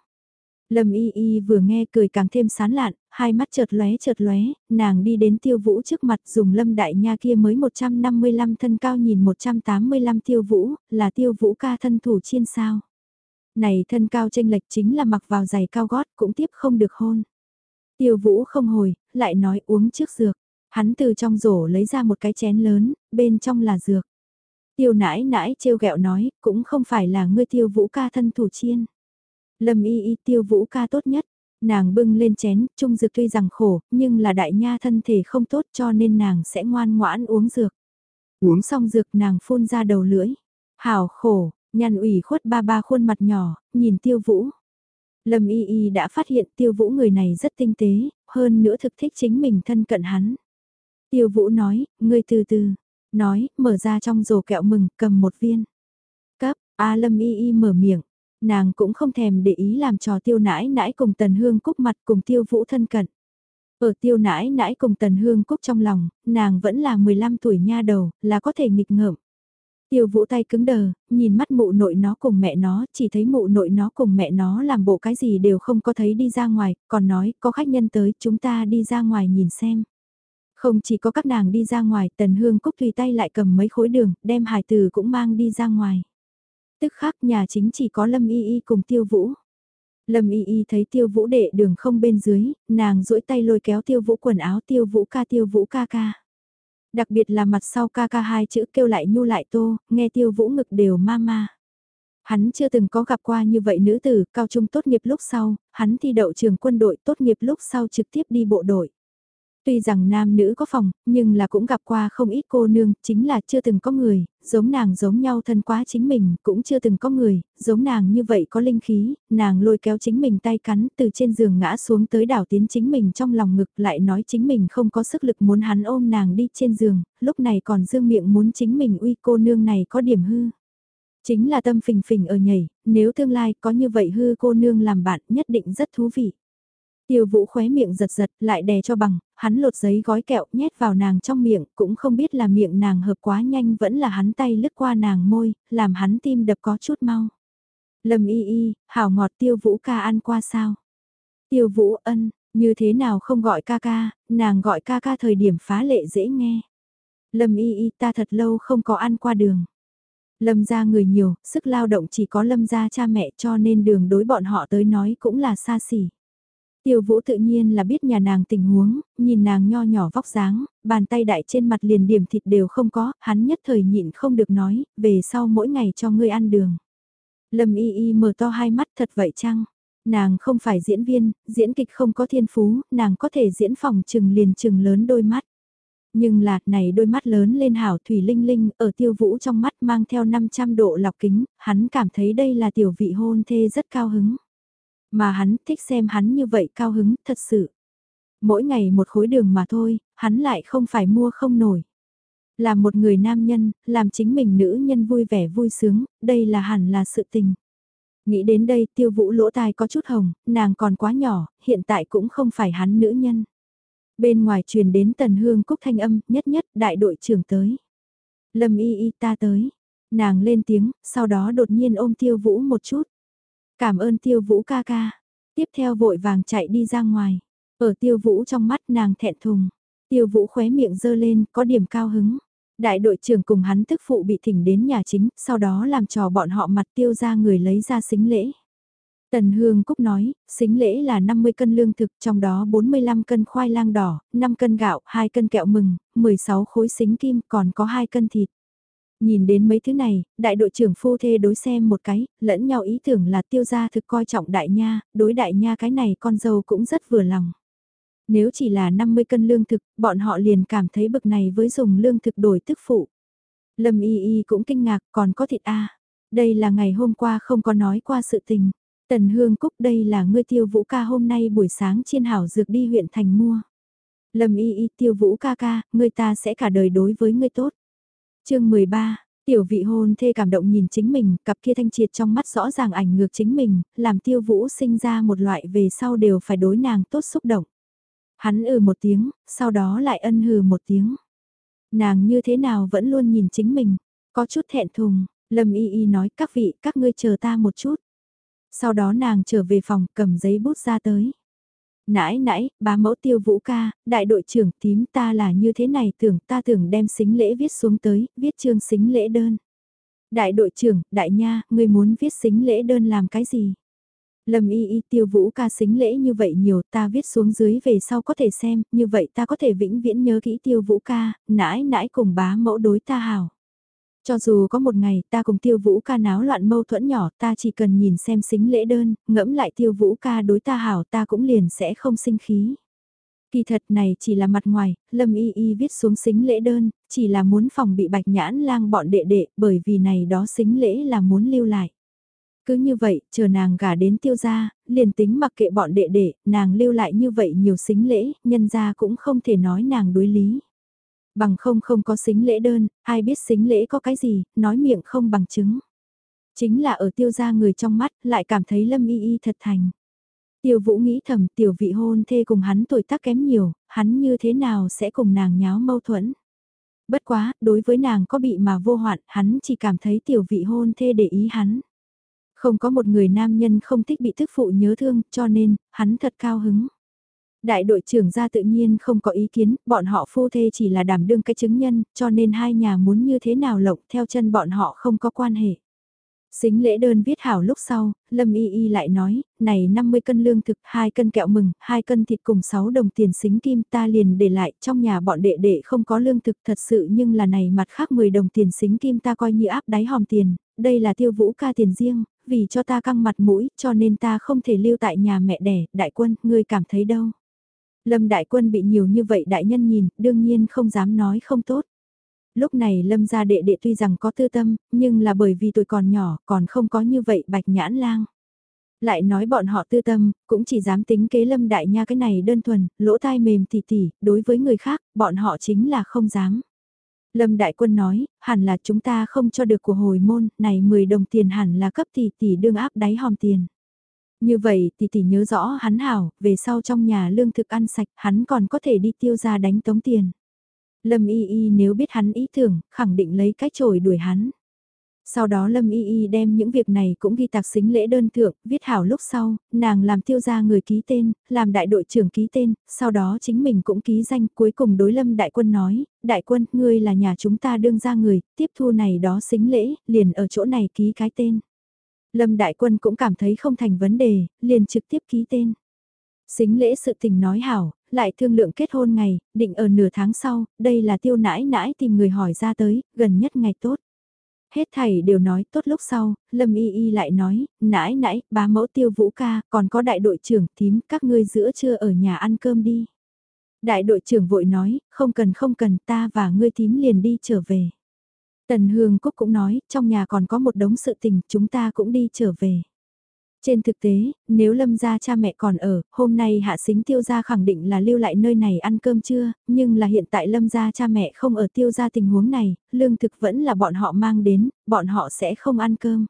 Speaker 1: Lâm y y vừa nghe cười càng thêm sán lạn, hai mắt chợt lóe chợt lóe, nàng đi đến tiêu vũ trước mặt dùng lâm đại nha kia mới 155 thân cao nhìn 185 tiêu vũ, là tiêu vũ ca thân thủ chiên sao. Này thân cao tranh lệch chính là mặc vào giày cao gót cũng tiếp không được hôn. Tiêu vũ không hồi, lại nói uống trước dược. Hắn từ trong rổ lấy ra một cái chén lớn, bên trong là dược. Tiêu nãi nãi trêu ghẹo nói, cũng không phải là ngươi tiêu vũ ca thân thủ chiên. Lâm y y tiêu vũ ca tốt nhất, nàng bưng lên chén, trung dược tuy rằng khổ, nhưng là đại nha thân thể không tốt cho nên nàng sẽ ngoan ngoãn uống dược. Uống xong dược nàng phun ra đầu lưỡi. Hảo khổ, nhăn ủy khuất ba ba khuôn mặt nhỏ, nhìn tiêu vũ. Lâm Y Y đã phát hiện tiêu vũ người này rất tinh tế, hơn nữa thực thích chính mình thân cận hắn. Tiêu vũ nói, ngươi từ từ, nói, mở ra trong rổ kẹo mừng, cầm một viên. Cấp, A Lâm Y Y mở miệng, nàng cũng không thèm để ý làm trò tiêu nãi nãi cùng tần hương cúc mặt cùng tiêu vũ thân cận. Ở tiêu nãi nãi cùng tần hương cúc trong lòng, nàng vẫn là 15 tuổi nha đầu, là có thể nghịch ngợm. Tiêu vũ tay cứng đờ, nhìn mắt mụ nội nó cùng mẹ nó, chỉ thấy mụ nội nó cùng mẹ nó làm bộ cái gì đều không có thấy đi ra ngoài, còn nói có khách nhân tới chúng ta đi ra ngoài nhìn xem. Không chỉ có các nàng đi ra ngoài, tần hương cúc tùy tay lại cầm mấy khối đường, đem hải từ cũng mang đi ra ngoài. Tức khắc nhà chính chỉ có Lâm Y Y cùng Tiêu Vũ. Lâm Y Y thấy Tiêu Vũ đệ đường không bên dưới, nàng duỗi tay lôi kéo Tiêu Vũ quần áo Tiêu Vũ ca Tiêu Vũ ca ca. Đặc biệt là mặt sau ca ca hai chữ kêu lại nhu lại tô, nghe Tiêu Vũ ngực đều ma ma. Hắn chưa từng có gặp qua như vậy nữ tử, cao trung tốt nghiệp lúc sau, hắn thi đậu trường quân đội tốt nghiệp lúc sau trực tiếp đi bộ đội. Tuy rằng nam nữ có phòng, nhưng là cũng gặp qua không ít cô nương, chính là chưa từng có người, giống nàng giống nhau thân quá chính mình, cũng chưa từng có người, giống nàng như vậy có linh khí, nàng lôi kéo chính mình tay cắn từ trên giường ngã xuống tới đảo tiến chính mình trong lòng ngực lại nói chính mình không có sức lực muốn hắn ôm nàng đi trên giường, lúc này còn dương miệng muốn chính mình uy cô nương này có điểm hư. Chính là tâm phình phình ở nhảy, nếu tương lai có như vậy hư cô nương làm bạn nhất định rất thú vị. Tiêu vũ khóe miệng giật giật lại đè cho bằng, hắn lột giấy gói kẹo nhét vào nàng trong miệng, cũng không biết là miệng nàng hợp quá nhanh vẫn là hắn tay lướt qua nàng môi, làm hắn tim đập có chút mau. Lâm y y, hảo ngọt tiêu vũ ca ăn qua sao? Tiêu vũ ân, như thế nào không gọi ca ca, nàng gọi ca ca thời điểm phá lệ dễ nghe. Lâm y y ta thật lâu không có ăn qua đường. Lâm gia người nhiều, sức lao động chỉ có lâm gia cha mẹ cho nên đường đối bọn họ tới nói cũng là xa xỉ. Tiêu vũ tự nhiên là biết nhà nàng tình huống, nhìn nàng nho nhỏ vóc dáng, bàn tay đại trên mặt liền điểm thịt đều không có, hắn nhất thời nhịn không được nói, về sau mỗi ngày cho ngươi ăn đường. Lâm y y mở to hai mắt thật vậy chăng? Nàng không phải diễn viên, diễn kịch không có thiên phú, nàng có thể diễn phòng trừng liền trừng lớn đôi mắt. Nhưng là, này đôi mắt lớn lên hảo thủy linh linh, ở tiêu vũ trong mắt mang theo 500 độ lọc kính, hắn cảm thấy đây là tiểu vị hôn thê rất cao hứng. Mà hắn thích xem hắn như vậy cao hứng, thật sự. Mỗi ngày một khối đường mà thôi, hắn lại không phải mua không nổi. Làm một người nam nhân, làm chính mình nữ nhân vui vẻ vui sướng, đây là hẳn là sự tình. Nghĩ đến đây tiêu vũ lỗ tai có chút hồng, nàng còn quá nhỏ, hiện tại cũng không phải hắn nữ nhân. Bên ngoài truyền đến tần hương cúc thanh âm, nhất nhất đại đội trưởng tới. Lâm y y ta tới. Nàng lên tiếng, sau đó đột nhiên ôm tiêu vũ một chút. Cảm ơn tiêu vũ ca ca. Tiếp theo vội vàng chạy đi ra ngoài. Ở tiêu vũ trong mắt nàng thẹn thùng. Tiêu vũ khóe miệng dơ lên, có điểm cao hứng. Đại đội trưởng cùng hắn tức phụ bị thỉnh đến nhà chính, sau đó làm trò bọn họ mặt tiêu ra người lấy ra xính lễ. Tần Hương Cúc nói, xính lễ là 50 cân lương thực, trong đó 45 cân khoai lang đỏ, 5 cân gạo, 2 cân kẹo mừng, 16 khối xính kim, còn có 2 cân thịt. Nhìn đến mấy thứ này, đại đội trưởng phu thê đối xem một cái, lẫn nhau ý tưởng là tiêu gia thực coi trọng đại nha, đối đại nha cái này con dâu cũng rất vừa lòng. Nếu chỉ là 50 cân lương thực, bọn họ liền cảm thấy bực này với dùng lương thực đổi tức phụ. Lâm y y cũng kinh ngạc còn có thịt A. Đây là ngày hôm qua không có nói qua sự tình. Tần Hương Cúc đây là ngươi tiêu vũ ca hôm nay buổi sáng chiên hảo dược đi huyện thành mua. Lâm y y tiêu vũ ca ca, ngươi ta sẽ cả đời đối với ngươi tốt chương 13, tiểu vị hôn thê cảm động nhìn chính mình, cặp kia thanh triệt trong mắt rõ ràng ảnh ngược chính mình, làm tiêu vũ sinh ra một loại về sau đều phải đối nàng tốt xúc động. Hắn ừ một tiếng, sau đó lại ân hừ một tiếng. Nàng như thế nào vẫn luôn nhìn chính mình, có chút thẹn thùng, Lâm Y Y nói các vị các ngươi chờ ta một chút. Sau đó nàng trở về phòng cầm giấy bút ra tới nãi nãi, bá mẫu tiêu vũ ca, đại đội trưởng tím ta là như thế này tưởng ta tưởng đem xính lễ viết xuống tới, viết chương xính lễ đơn. Đại đội trưởng, đại nha, ngươi muốn viết xính lễ đơn làm cái gì? Lâm y y tiêu vũ ca xính lễ như vậy nhiều ta viết xuống dưới về sau có thể xem, như vậy ta có thể vĩnh viễn nhớ kỹ tiêu vũ ca, nãi nãi cùng bá mẫu đối ta hào. Cho dù có một ngày ta cùng tiêu vũ ca náo loạn mâu thuẫn nhỏ ta chỉ cần nhìn xem xính lễ đơn, ngẫm lại tiêu vũ ca đối ta hảo ta cũng liền sẽ không sinh khí. Kỳ thật này chỉ là mặt ngoài, Lâm Y Y viết xuống xính lễ đơn, chỉ là muốn phòng bị bạch nhãn lang bọn đệ đệ bởi vì này đó xính lễ là muốn lưu lại. Cứ như vậy, chờ nàng gả đến tiêu gia, liền tính mặc kệ bọn đệ đệ, nàng lưu lại như vậy nhiều xính lễ, nhân gia cũng không thể nói nàng đối lý. Bằng không không có xính lễ đơn, ai biết xính lễ có cái gì, nói miệng không bằng chứng. Chính là ở tiêu gia người trong mắt, lại cảm thấy lâm y y thật thành. Tiêu vũ nghĩ thầm tiểu vị hôn thê cùng hắn tuổi tác kém nhiều, hắn như thế nào sẽ cùng nàng nháo mâu thuẫn. Bất quá, đối với nàng có bị mà vô hoạn, hắn chỉ cảm thấy tiểu vị hôn thê để ý hắn. Không có một người nam nhân không thích bị thức phụ nhớ thương, cho nên, hắn thật cao hứng. Đại đội trưởng ra tự nhiên không có ý kiến, bọn họ phu thê chỉ là đảm đương cái chứng nhân, cho nên hai nhà muốn như thế nào lộng theo chân bọn họ không có quan hệ. Xính lễ đơn viết hảo lúc sau, Lâm Y Y lại nói, này 50 cân lương thực, 2 cân kẹo mừng, 2 cân thịt cùng 6 đồng tiền xính kim ta liền để lại trong nhà bọn đệ đệ không có lương thực thật sự nhưng là này mặt khác 10 đồng tiền xính kim ta coi như áp đáy hòm tiền, đây là tiêu vũ ca tiền riêng, vì cho ta căng mặt mũi cho nên ta không thể lưu tại nhà mẹ đẻ, đại quân, ngươi cảm thấy đâu. Lâm đại quân bị nhiều như vậy đại nhân nhìn, đương nhiên không dám nói không tốt. Lúc này lâm gia đệ đệ tuy rằng có tư tâm, nhưng là bởi vì tuổi còn nhỏ, còn không có như vậy bạch nhãn lang. Lại nói bọn họ tư tâm, cũng chỉ dám tính kế lâm đại nha cái này đơn thuần, lỗ tai mềm tỉ tỉ, đối với người khác, bọn họ chính là không dám. Lâm Đại Quân nói, hẳn là chúng ta không cho được của hồi môn, này 10 đồng tiền hẳn là cấp tỷ tỷ đương áp đáy hòm tiền. Như vậy tỷ tỷ nhớ rõ hắn hảo, về sau trong nhà lương thực ăn sạch, hắn còn có thể đi tiêu ra đánh tống tiền. Lâm Y Y nếu biết hắn ý tưởng, khẳng định lấy cái chổi đuổi hắn. Sau đó Lâm Y Y đem những việc này cũng ghi tạc xính lễ đơn thượng, viết hảo lúc sau, nàng làm tiêu gia người ký tên, làm đại đội trưởng ký tên, sau đó chính mình cũng ký danh cuối cùng đối Lâm Đại Quân nói, Đại Quân, ngươi là nhà chúng ta đương ra người, tiếp thu này đó xính lễ, liền ở chỗ này ký cái tên. Lâm Đại Quân cũng cảm thấy không thành vấn đề, liền trực tiếp ký tên. Xính lễ sự tình nói hảo, lại thương lượng kết hôn ngày, định ở nửa tháng sau, đây là tiêu nãi nãi tìm người hỏi ra tới, gần nhất ngày tốt. Hết thầy đều nói tốt lúc sau, Lâm Y Y lại nói, nãi nãi, bá mẫu tiêu vũ ca, còn có đại đội trưởng tím, các ngươi giữa trưa ở nhà ăn cơm đi. Đại đội trưởng vội nói, không cần không cần ta và ngươi tím liền đi trở về. Tần Hương Cúc cũng nói, trong nhà còn có một đống sự tình, chúng ta cũng đi trở về. Trên thực tế, nếu lâm gia cha mẹ còn ở, hôm nay hạ sính tiêu gia khẳng định là lưu lại nơi này ăn cơm trưa, nhưng là hiện tại lâm gia cha mẹ không ở tiêu gia tình huống này, lương thực vẫn là bọn họ mang đến, bọn họ sẽ không ăn cơm.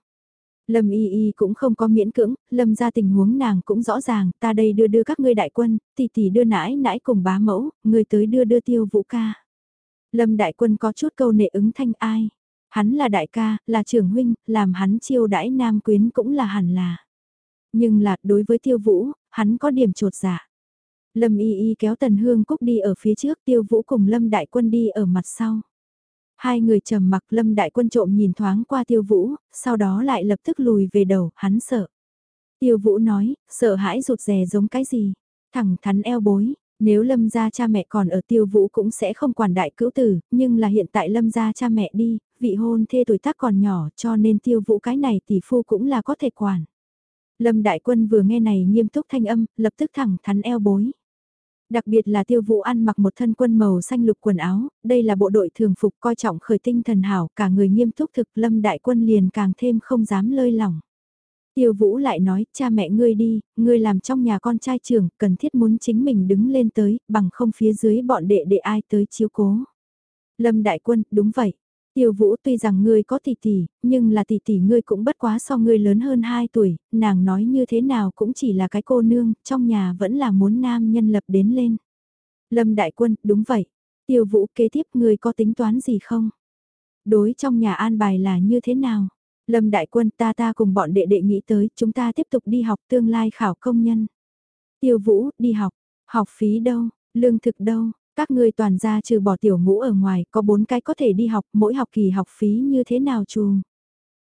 Speaker 1: Lâm y y cũng không có miễn cưỡng, lâm gia tình huống nàng cũng rõ ràng, ta đây đưa đưa các ngươi đại quân, tỷ tỷ đưa nãi nãi cùng bá mẫu, người tới đưa đưa tiêu vũ ca. Lâm đại quân có chút câu nệ ứng thanh ai. Hắn là đại ca, là trưởng huynh, làm hắn chiêu đãi nam quyến cũng là hẳn là. Nhưng là đối với tiêu vũ, hắn có điểm trột dạ. Lâm y y kéo tần hương cúc đi ở phía trước tiêu vũ cùng lâm đại quân đi ở mặt sau. Hai người trầm mặc lâm đại quân trộm nhìn thoáng qua tiêu vũ, sau đó lại lập tức lùi về đầu, hắn sợ. Tiêu vũ nói, sợ hãi rụt rè giống cái gì, thẳng thắn eo bối, nếu lâm gia cha mẹ còn ở tiêu vũ cũng sẽ không quản đại cữu tử, nhưng là hiện tại lâm gia cha mẹ đi, vị hôn thê tuổi tác còn nhỏ cho nên tiêu vũ cái này tỷ phu cũng là có thể quản. Lâm Đại Quân vừa nghe này nghiêm túc thanh âm, lập tức thẳng thắn eo bối. Đặc biệt là tiêu vũ ăn mặc một thân quân màu xanh lục quần áo, đây là bộ đội thường phục coi trọng khởi tinh thần hảo, cả người nghiêm túc thực lâm đại quân liền càng thêm không dám lơi lỏng. Tiêu vũ lại nói, cha mẹ ngươi đi, ngươi làm trong nhà con trai trưởng, cần thiết muốn chính mình đứng lên tới, bằng không phía dưới bọn đệ đệ ai tới chiếu cố. Lâm đại quân, đúng vậy, Tiêu Vũ tuy rằng ngươi có tỷ tỷ, nhưng là tỷ tỷ ngươi cũng bất quá so ngươi lớn hơn 2 tuổi, nàng nói như thế nào cũng chỉ là cái cô nương, trong nhà vẫn là muốn nam nhân lập đến lên. Lâm Đại Quân, đúng vậy. Tiêu Vũ kế tiếp ngươi có tính toán gì không? Đối trong nhà an bài là như thế nào? Lâm Đại Quân ta ta cùng bọn đệ đệ nghĩ tới, chúng ta tiếp tục đi học tương lai khảo công nhân. Tiêu Vũ, đi học, học phí đâu, lương thực đâu, các ngươi toàn ra trừ bỏ tiểu ngũ ở ngoài, có bốn cái có thể đi học, mỗi học kỳ học phí như thế nào chù?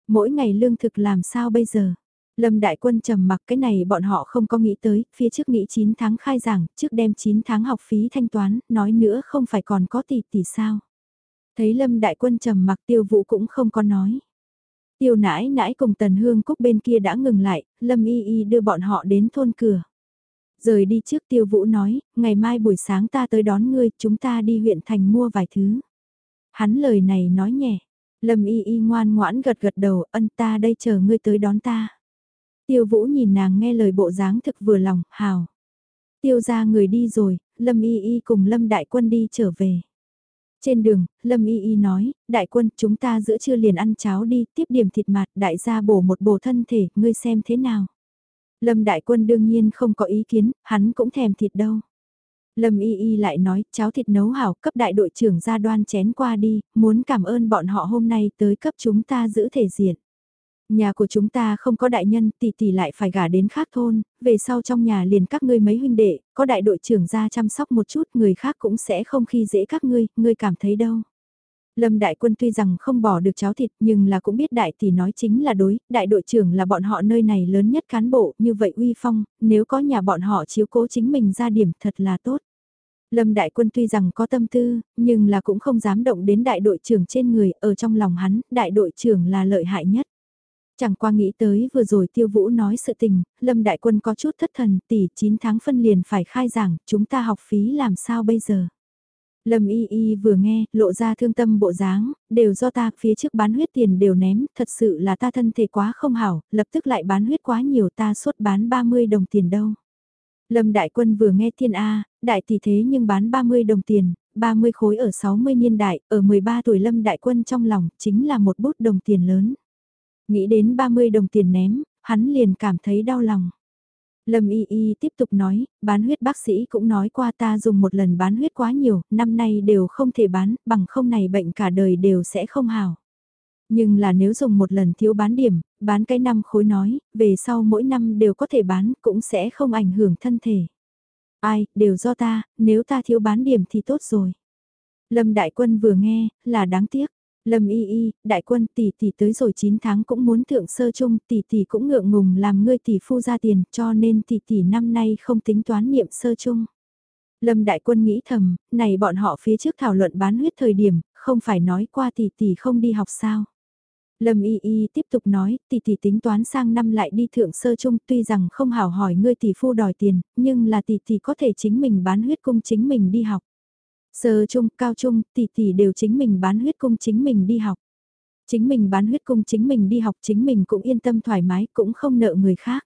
Speaker 1: Mỗi ngày lương thực làm sao bây giờ? Lâm Đại Quân trầm mặc cái này bọn họ không có nghĩ tới, phía trước nghĩ 9 tháng khai giảng, trước đem 9 tháng học phí thanh toán, nói nữa không phải còn có tỷ tỷ sao. Thấy Lâm Đại Quân trầm mặc tiêu vụ cũng không có nói. Tiêu nãi nãi cùng Tần Hương Cúc bên kia đã ngừng lại, Lâm Y Y đưa bọn họ đến thôn cửa. Rời đi trước tiêu vũ nói, ngày mai buổi sáng ta tới đón ngươi, chúng ta đi huyện thành mua vài thứ. Hắn lời này nói nhẹ, lâm y y ngoan ngoãn gật gật đầu, ân ta đây chờ ngươi tới đón ta. Tiêu vũ nhìn nàng nghe lời bộ dáng thực vừa lòng, hào. Tiêu ra người đi rồi, lâm y y cùng lâm đại quân đi trở về. Trên đường, Lâm Y Y nói, đại quân chúng ta giữa trưa liền ăn cháo đi, tiếp điểm thịt mạt, đại gia bổ một bổ thân thể, ngươi xem thế nào. Lâm Đại Quân đương nhiên không có ý kiến, hắn cũng thèm thịt đâu. Lâm Y Y lại nói, cháo thịt nấu hảo cấp đại đội trưởng ra đoan chén qua đi, muốn cảm ơn bọn họ hôm nay tới cấp chúng ta giữ thể diện. Nhà của chúng ta không có đại nhân, tỷ tỷ lại phải gả đến khác thôn, về sau trong nhà liền các ngươi mấy huynh đệ, có đại đội trưởng ra chăm sóc một chút, người khác cũng sẽ không khi dễ các ngươi, ngươi cảm thấy đâu. Lâm Đại Quân tuy rằng không bỏ được cháo thịt nhưng là cũng biết đại tỷ nói chính là đối, đại đội trưởng là bọn họ nơi này lớn nhất cán bộ, như vậy uy phong, nếu có nhà bọn họ chiếu cố chính mình ra điểm thật là tốt. Lâm Đại Quân tuy rằng có tâm tư, nhưng là cũng không dám động đến đại đội trưởng trên người, ở trong lòng hắn, đại đội trưởng là lợi hại nhất. Chẳng qua nghĩ tới vừa rồi tiêu vũ nói sự tình, Lâm Đại Quân có chút thất thần, tỷ 9 tháng phân liền phải khai giảng, chúng ta học phí làm sao bây giờ? Lâm y y vừa nghe, lộ ra thương tâm bộ dáng, đều do ta, phía trước bán huyết tiền đều ném, thật sự là ta thân thể quá không hảo, lập tức lại bán huyết quá nhiều ta suốt bán 30 đồng tiền đâu. Lâm đại quân vừa nghe thiên A, đại tỷ thế nhưng bán 30 đồng tiền, 30 khối ở 60 niên đại, ở 13 tuổi lâm đại quân trong lòng, chính là một bút đồng tiền lớn. Nghĩ đến 30 đồng tiền ném, hắn liền cảm thấy đau lòng. Lâm Y Y tiếp tục nói, bán huyết bác sĩ cũng nói qua ta dùng một lần bán huyết quá nhiều, năm nay đều không thể bán, bằng không này bệnh cả đời đều sẽ không hào. Nhưng là nếu dùng một lần thiếu bán điểm, bán cái năm khối nói, về sau mỗi năm đều có thể bán, cũng sẽ không ảnh hưởng thân thể. Ai, đều do ta, nếu ta thiếu bán điểm thì tốt rồi. Lâm Đại Quân vừa nghe, là đáng tiếc. Lâm y y, đại quân tỷ tỷ tới rồi 9 tháng cũng muốn thượng sơ chung, tỷ tỷ cũng ngượng ngùng làm ngươi tỷ phu ra tiền, cho nên tỷ tỷ năm nay không tính toán niệm sơ chung. Lâm đại quân nghĩ thầm, này bọn họ phía trước thảo luận bán huyết thời điểm, không phải nói qua tỷ tỷ không đi học sao. Lâm Y Y tiếp tục nói, tỷ tỷ tính toán sang năm lại đi thượng sơ chung tuy rằng không hảo hỏi ngươi tỷ phu đòi tiền, nhưng là tỷ tỷ có thể chính mình bán huyết cung chính mình đi học. Sơ trung cao trung, tỷ tỷ đều chính mình bán huyết cung chính mình đi học. Chính mình bán huyết cung chính mình đi học chính mình cũng yên tâm thoải mái cũng không nợ người khác.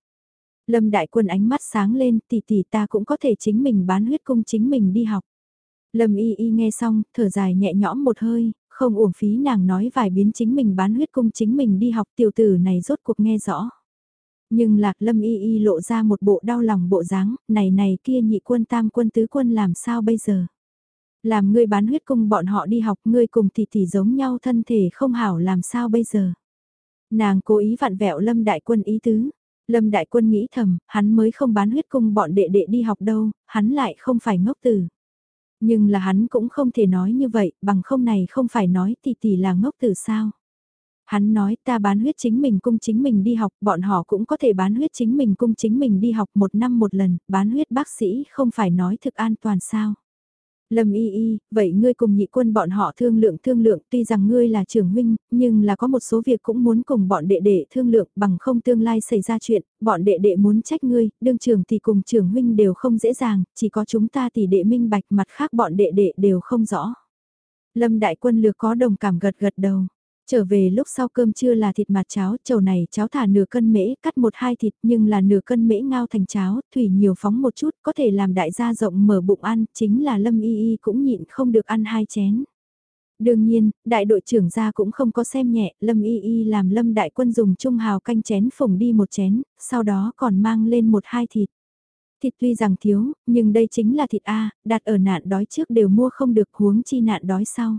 Speaker 1: Lâm Đại Quân ánh mắt sáng lên tỷ tỷ ta cũng có thể chính mình bán huyết cung chính mình đi học. Lâm Y Y nghe xong, thở dài nhẹ nhõm một hơi, không uổng phí nàng nói vài biến chính mình bán huyết cung chính mình đi học tiểu tử này rốt cuộc nghe rõ. Nhưng lạc lâm y y lộ ra một bộ đau lòng bộ dáng, này này kia nhị quân tam quân tứ quân làm sao bây giờ. Làm ngươi bán huyết cung bọn họ đi học ngươi cùng tỷ tỷ giống nhau thân thể không hảo làm sao bây giờ. Nàng cố ý vặn vẹo lâm đại quân ý tứ. Lâm đại quân nghĩ thầm, hắn mới không bán huyết cung bọn đệ đệ đi học đâu, hắn lại không phải ngốc tử. Nhưng là hắn cũng không thể nói như vậy, bằng không này không phải nói tỷ tỷ là ngốc tử sao. Hắn nói ta bán huyết chính mình cung chính mình đi học, bọn họ cũng có thể bán huyết chính mình cung chính mình đi học một năm một lần, bán huyết bác sĩ không phải nói thực an toàn sao. Lâm y y, vậy ngươi cùng nhị quân bọn họ thương lượng thương lượng tuy rằng ngươi là trưởng huynh, nhưng là có một số việc cũng muốn cùng bọn đệ đệ thương lượng bằng không tương lai xảy ra chuyện, bọn đệ đệ muốn trách ngươi, đương trưởng thì cùng trưởng huynh đều không dễ dàng, chỉ có chúng ta thì đệ minh bạch mặt khác bọn đệ đệ đều không rõ. Lâm đại quân lược có đồng cảm gật gật đầu. Trở về lúc sau cơm trưa là thịt mặt cháo, chầu này cháo thả nửa cân mễ, cắt một hai thịt nhưng là nửa cân mễ ngao thành cháo, thủy nhiều phóng một chút, có thể làm đại gia rộng mở bụng ăn, chính là lâm y y cũng nhịn không được ăn hai chén. Đương nhiên, đại đội trưởng gia cũng không có xem nhẹ, lâm y y làm lâm đại quân dùng trung hào canh chén phồng đi một chén, sau đó còn mang lên một hai thịt. Thịt tuy rằng thiếu, nhưng đây chính là thịt A, đặt ở nạn đói trước đều mua không được huống chi nạn đói sau.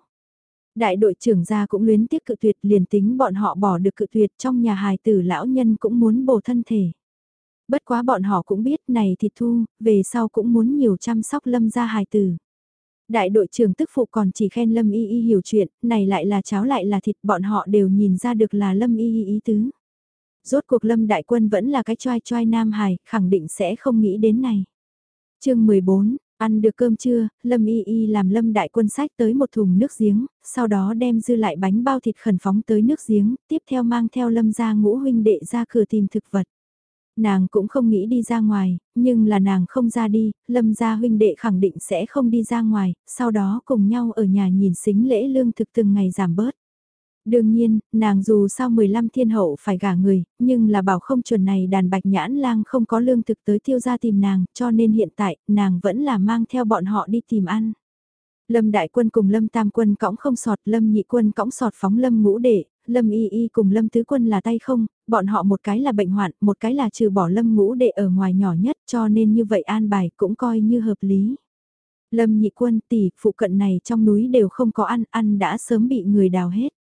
Speaker 1: Đại đội trưởng gia cũng luyến tiếc cự tuyệt liền tính bọn họ bỏ được cự tuyệt trong nhà hài tử lão nhân cũng muốn bổ thân thể. Bất quá bọn họ cũng biết này thịt thu, về sau cũng muốn nhiều chăm sóc lâm gia hài tử. Đại đội trưởng tức phụ còn chỉ khen lâm y y hiểu chuyện, này lại là cháo lại là thịt bọn họ đều nhìn ra được là lâm y y ý tứ. Rốt cuộc lâm đại quân vẫn là cái choai choai nam hài, khẳng định sẽ không nghĩ đến này. chương 14, Ăn được cơm trưa, Lâm Y Y làm Lâm Đại Quân sách tới một thùng nước giếng, sau đó đem dư lại bánh bao thịt khẩn phóng tới nước giếng, tiếp theo mang theo Lâm ra ngũ huynh đệ ra cửa tìm thực vật. Nàng cũng không nghĩ đi ra ngoài, nhưng là nàng không ra đi, Lâm gia huynh đệ khẳng định sẽ không đi ra ngoài, sau đó cùng nhau ở nhà nhìn xính lễ lương thực từng ngày giảm bớt. Đương nhiên, nàng dù sao 15 thiên hậu phải gả người, nhưng là bảo không chuẩn này đàn bạch nhãn lang không có lương thực tới tiêu ra tìm nàng, cho nên hiện tại, nàng vẫn là mang theo bọn họ đi tìm ăn. Lâm đại quân cùng lâm tam quân cõng không sọt, lâm nhị quân cõng sọt phóng lâm ngũ đệ, lâm y y cùng lâm tứ quân là tay không, bọn họ một cái là bệnh hoạn, một cái là trừ bỏ lâm ngũ đệ ở ngoài nhỏ nhất cho nên như vậy an bài cũng coi như hợp lý. Lâm nhị quân tỷ, phụ cận này trong núi đều không có ăn, ăn đã sớm bị người đào hết.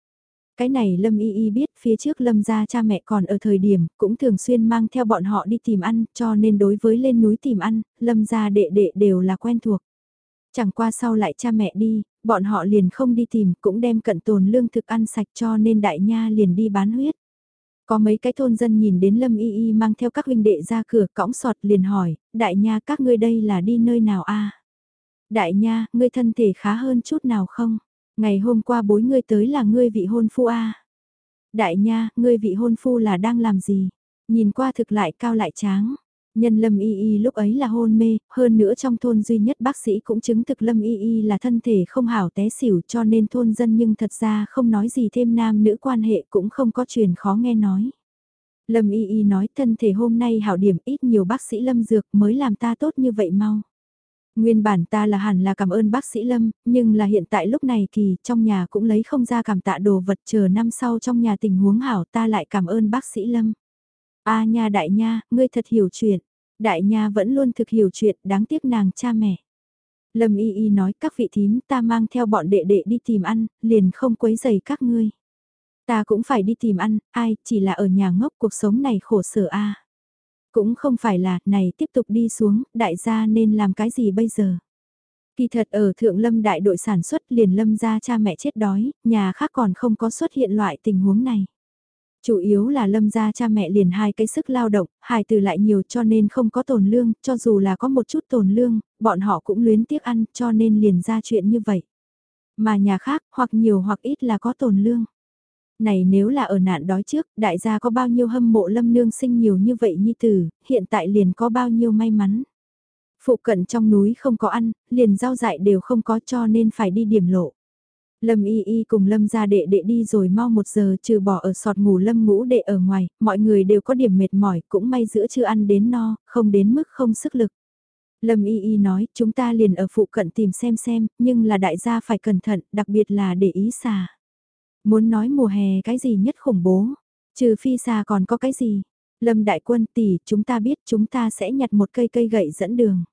Speaker 1: Cái này Lâm Y Y biết phía trước Lâm gia cha mẹ còn ở thời điểm, cũng thường xuyên mang theo bọn họ đi tìm ăn, cho nên đối với lên núi tìm ăn, Lâm gia đệ đệ đều là quen thuộc. Chẳng qua sau lại cha mẹ đi, bọn họ liền không đi tìm, cũng đem cận tồn lương thực ăn sạch cho nên đại nha liền đi bán huyết. Có mấy cái thôn dân nhìn đến Lâm Y Y mang theo các huynh đệ ra cửa cõng sọt liền hỏi, đại nha các ngươi đây là đi nơi nào a Đại nha, ngươi thân thể khá hơn chút nào không? Ngày hôm qua bối ngươi tới là ngươi vị hôn phu a Đại nha, ngươi vị hôn phu là đang làm gì? Nhìn qua thực lại cao lại tráng. Nhân Lâm Y Y lúc ấy là hôn mê, hơn nữa trong thôn duy nhất bác sĩ cũng chứng thực Lâm Y Y là thân thể không hảo té xỉu cho nên thôn dân nhưng thật ra không nói gì thêm nam nữ quan hệ cũng không có truyền khó nghe nói. Lâm Y Y nói thân thể hôm nay hảo điểm ít nhiều bác sĩ Lâm Dược mới làm ta tốt như vậy mau. Nguyên bản ta là hẳn là cảm ơn bác sĩ Lâm, nhưng là hiện tại lúc này kỳ trong nhà cũng lấy không ra cảm tạ đồ vật chờ năm sau trong nhà tình huống hảo ta lại cảm ơn bác sĩ Lâm. A nha đại nha, ngươi thật hiểu chuyện. Đại nha vẫn luôn thực hiểu chuyện, đáng tiếc nàng cha mẹ. Lâm y y nói các vị thím ta mang theo bọn đệ đệ đi tìm ăn, liền không quấy giày các ngươi. Ta cũng phải đi tìm ăn, ai, chỉ là ở nhà ngốc cuộc sống này khổ sở a. Cũng không phải là, này tiếp tục đi xuống, đại gia nên làm cái gì bây giờ? Kỳ thật ở Thượng Lâm đại đội sản xuất liền lâm ra cha mẹ chết đói, nhà khác còn không có xuất hiện loại tình huống này. Chủ yếu là lâm ra cha mẹ liền hai cái sức lao động, hài từ lại nhiều cho nên không có tồn lương, cho dù là có một chút tồn lương, bọn họ cũng luyến tiếc ăn cho nên liền ra chuyện như vậy. Mà nhà khác hoặc nhiều hoặc ít là có tồn lương này nếu là ở nạn đói trước, đại gia có bao nhiêu hâm mộ lâm nương sinh nhiều như vậy nhi tử, hiện tại liền có bao nhiêu may mắn. Phụ cận trong núi không có ăn, liền rau dại đều không có cho nên phải đi điểm lộ. Lâm y y cùng lâm ra đệ đệ đi rồi mau một giờ trừ bỏ ở sọt ngủ lâm ngũ đệ ở ngoài, mọi người đều có điểm mệt mỏi, cũng may giữa chưa ăn đến no, không đến mức không sức lực. Lâm y y nói, chúng ta liền ở phụ cận tìm xem xem, nhưng là đại gia phải cẩn thận, đặc biệt là để ý xà. Muốn nói mùa hè cái gì nhất khủng bố, trừ phi xa còn có cái gì. Lâm đại quân tỷ, chúng ta biết chúng ta sẽ nhặt một cây cây gậy dẫn đường.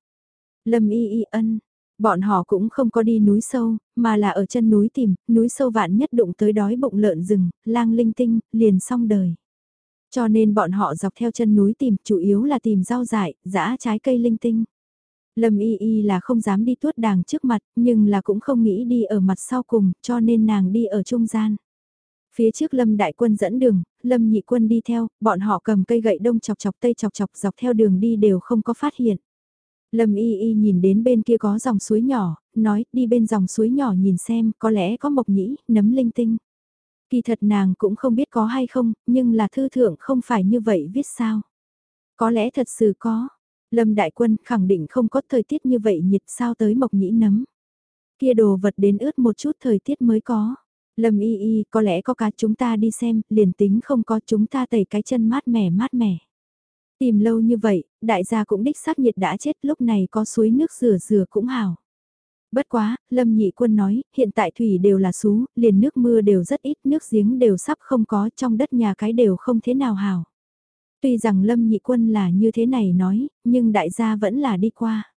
Speaker 1: Lâm y y ân, bọn họ cũng không có đi núi sâu, mà là ở chân núi tìm, núi sâu vạn nhất đụng tới đói bụng lợn rừng, lang linh tinh, liền xong đời. Cho nên bọn họ dọc theo chân núi tìm, chủ yếu là tìm rau dại, dã trái cây linh tinh. Lâm y y là không dám đi tuốt đàng trước mặt, nhưng là cũng không nghĩ đi ở mặt sau cùng, cho nên nàng đi ở trung gian. Phía trước Lâm đại quân dẫn đường, Lâm nhị quân đi theo, bọn họ cầm cây gậy đông chọc chọc tây chọc chọc dọc theo đường đi đều không có phát hiện. Lâm y y nhìn đến bên kia có dòng suối nhỏ, nói đi bên dòng suối nhỏ nhìn xem có lẽ có mộc nhĩ, nấm linh tinh. Kỳ thật nàng cũng không biết có hay không, nhưng là thư thượng không phải như vậy viết sao. Có lẽ thật sự có. Lâm Đại Quân khẳng định không có thời tiết như vậy nhiệt sao tới mộc nhĩ nấm. Kia đồ vật đến ướt một chút thời tiết mới có. Lâm y y có lẽ có cá chúng ta đi xem, liền tính không có chúng ta tẩy cái chân mát mẻ mát mẻ. Tìm lâu như vậy, đại gia cũng đích xác nhiệt đã chết lúc này có suối nước rửa rửa cũng hảo. Bất quá, Lâm Nhị Quân nói, hiện tại thủy đều là sú, liền nước mưa đều rất ít, nước giếng đều sắp không có, trong đất nhà cái đều không thế nào hảo. Tuy rằng Lâm Nhị Quân là như thế này nói, nhưng đại gia vẫn là đi qua.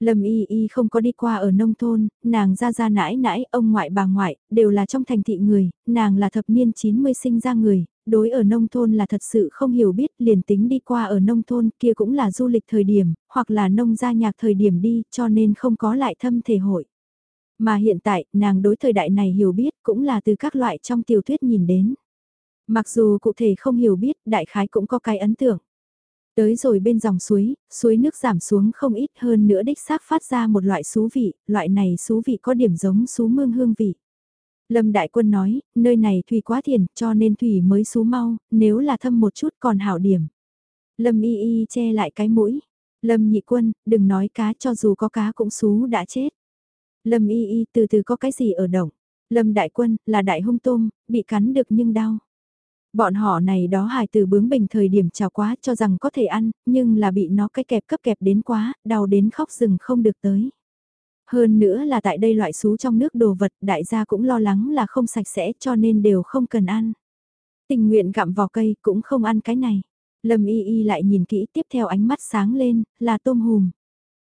Speaker 1: Lâm Y Y không có đi qua ở nông thôn, nàng ra ra nãi nãi, ông ngoại bà ngoại, đều là trong thành thị người, nàng là thập niên 90 sinh ra người, đối ở nông thôn là thật sự không hiểu biết liền tính đi qua ở nông thôn kia cũng là du lịch thời điểm, hoặc là nông gia nhạc thời điểm đi cho nên không có lại thâm thể hội. Mà hiện tại, nàng đối thời đại này hiểu biết cũng là từ các loại trong tiểu thuyết nhìn đến. Mặc dù cụ thể không hiểu biết, đại khái cũng có cái ấn tượng. Tới rồi bên dòng suối, suối nước giảm xuống không ít hơn nữa đích xác phát ra một loại xú vị, loại này xú vị có điểm giống xú mương hương vị. Lâm Đại Quân nói, nơi này thủy quá thiền cho nên thủy mới xú mau, nếu là thâm một chút còn hảo điểm. Lâm Y Y che lại cái mũi. Lâm Nhị Quân, đừng nói cá cho dù có cá cũng xú đã chết. Lâm Y Y từ từ có cái gì ở động. Lâm Đại Quân là đại hung tôm, bị cắn được nhưng đau. Bọn họ này đó hài từ bướng bình thời điểm trào quá cho rằng có thể ăn, nhưng là bị nó cái kẹp cấp kẹp đến quá, đau đến khóc rừng không được tới. Hơn nữa là tại đây loại xú trong nước đồ vật đại gia cũng lo lắng là không sạch sẽ cho nên đều không cần ăn. Tình nguyện gặm vào cây cũng không ăn cái này. Lâm y y lại nhìn kỹ tiếp theo ánh mắt sáng lên, là tôm hùm.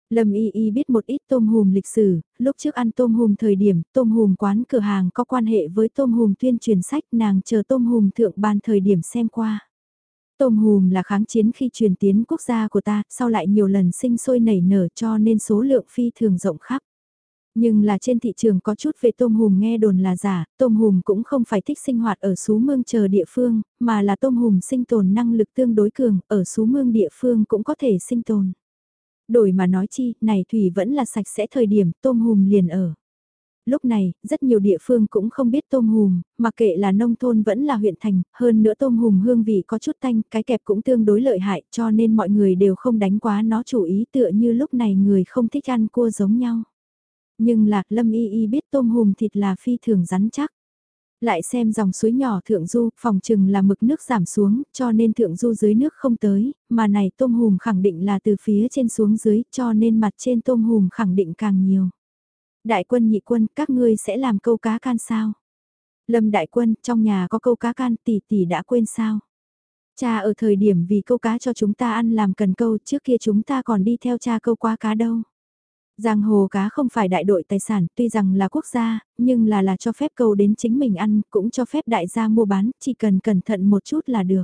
Speaker 1: Lâm Y Y biết một ít tôm hùm lịch sử, lúc trước ăn tôm hùm thời điểm, tôm hùm quán cửa hàng có quan hệ với tôm hùm tuyên truyền sách nàng chờ tôm hùm thượng ban thời điểm xem qua. Tôm hùm là kháng chiến khi truyền tiến quốc gia của ta, sau lại nhiều lần sinh sôi nảy nở cho nên số lượng phi thường rộng khắp. Nhưng là trên thị trường có chút về tôm hùm nghe đồn là giả, tôm hùm cũng không phải thích sinh hoạt ở xú mương chờ địa phương, mà là tôm hùm sinh tồn năng lực tương đối cường, ở xú mương địa phương cũng có thể sinh tồn. Đổi mà nói chi, này thủy vẫn là sạch sẽ thời điểm tôm hùm liền ở. Lúc này, rất nhiều địa phương cũng không biết tôm hùm, mà kệ là nông thôn vẫn là huyện thành, hơn nữa tôm hùm hương vị có chút tanh, cái kẹp cũng tương đối lợi hại cho nên mọi người đều không đánh quá nó chủ ý tựa như lúc này người không thích ăn cua giống nhau. Nhưng lạc lâm y y biết tôm hùm thịt là phi thường rắn chắc. Lại xem dòng suối nhỏ thượng du, phòng chừng là mực nước giảm xuống, cho nên thượng du dưới nước không tới, mà này tôm hùm khẳng định là từ phía trên xuống dưới, cho nên mặt trên tôm hùm khẳng định càng nhiều. Đại quân nhị quân, các ngươi sẽ làm câu cá can sao? Lâm đại quân, trong nhà có câu cá can tỷ tỷ đã quên sao? Cha ở thời điểm vì câu cá cho chúng ta ăn làm cần câu trước kia chúng ta còn đi theo cha câu qua cá đâu. Giang hồ cá không phải đại đội tài sản, tuy rằng là quốc gia, nhưng là là cho phép câu đến chính mình ăn, cũng cho phép đại gia mua bán, chỉ cần cẩn thận một chút là được.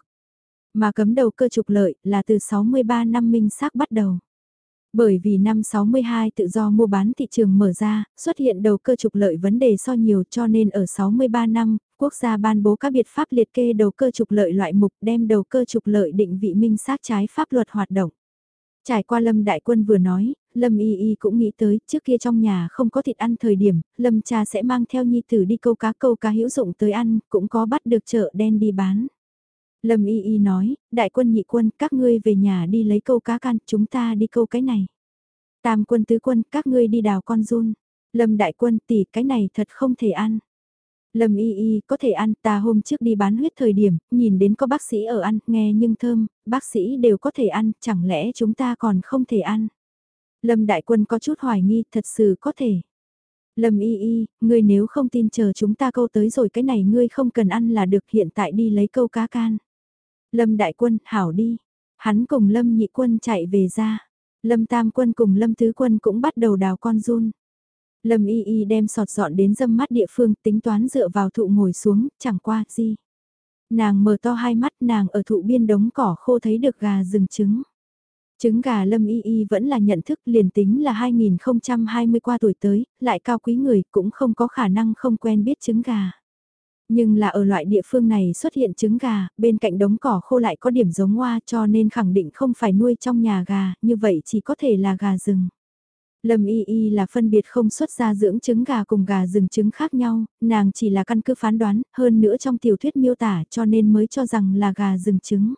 Speaker 1: Mà cấm đầu cơ trục lợi là từ 63 năm minh xác bắt đầu. Bởi vì năm 62 tự do mua bán thị trường mở ra, xuất hiện đầu cơ trục lợi vấn đề so nhiều cho nên ở 63 năm, quốc gia ban bố các biện pháp liệt kê đầu cơ trục lợi loại mục đem đầu cơ trục lợi định vị minh xác trái pháp luật hoạt động. Trải qua lâm đại quân vừa nói, Lâm Y Y cũng nghĩ tới, trước kia trong nhà không có thịt ăn thời điểm, Lâm cha sẽ mang theo nhi tử đi câu cá câu cá hữu dụng tới ăn, cũng có bắt được chợ đen đi bán. Lâm Y Y nói, đại quân nhị quân, các ngươi về nhà đi lấy câu cá can, chúng ta đi câu cái này. Tam quân tứ quân, các ngươi đi đào con run. Lâm đại quân tỷ cái này thật không thể ăn. Lâm y y có thể ăn ta hôm trước đi bán huyết thời điểm, nhìn đến có bác sĩ ở ăn, nghe nhưng thơm, bác sĩ đều có thể ăn, chẳng lẽ chúng ta còn không thể ăn. Lâm đại quân có chút hoài nghi, thật sự có thể. Lâm y y, ngươi nếu không tin chờ chúng ta câu tới rồi cái này ngươi không cần ăn là được hiện tại đi lấy câu cá can. Lâm đại quân, hảo đi. Hắn cùng Lâm nhị quân chạy về ra. Lâm tam quân cùng Lâm tứ quân cũng bắt đầu đào con run. Lâm y y đem sọt dọn đến dâm mắt địa phương tính toán dựa vào thụ ngồi xuống, chẳng qua gì. Nàng mở to hai mắt nàng ở thụ biên đống cỏ khô thấy được gà rừng trứng. Trứng gà Lâm Y Y vẫn là nhận thức liền tính là 2020 qua tuổi tới, lại cao quý người cũng không có khả năng không quen biết trứng gà. Nhưng là ở loại địa phương này xuất hiện trứng gà, bên cạnh đống cỏ khô lại có điểm giống hoa cho nên khẳng định không phải nuôi trong nhà gà, như vậy chỉ có thể là gà rừng. Lâm Y Y là phân biệt không xuất ra dưỡng trứng gà cùng gà rừng trứng khác nhau, nàng chỉ là căn cứ phán đoán, hơn nữa trong tiểu thuyết miêu tả cho nên mới cho rằng là gà rừng trứng.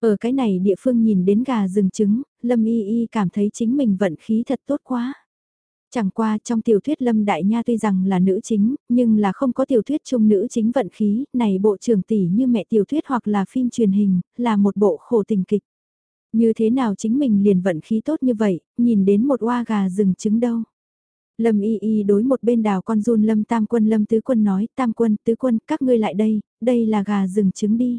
Speaker 1: Ở cái này địa phương nhìn đến gà rừng trứng, Lâm Y Y cảm thấy chính mình vận khí thật tốt quá. Chẳng qua trong tiểu thuyết Lâm Đại Nha tuy rằng là nữ chính, nhưng là không có tiểu thuyết chung nữ chính vận khí, này bộ trưởng tỷ như mẹ tiểu thuyết hoặc là phim truyền hình, là một bộ khổ tình kịch. Như thế nào chính mình liền vận khí tốt như vậy, nhìn đến một oa gà rừng trứng đâu. Lâm y y đối một bên đào con run lâm tam quân lâm tứ quân nói, tam quân, tứ quân, các ngươi lại đây, đây là gà rừng trứng đi.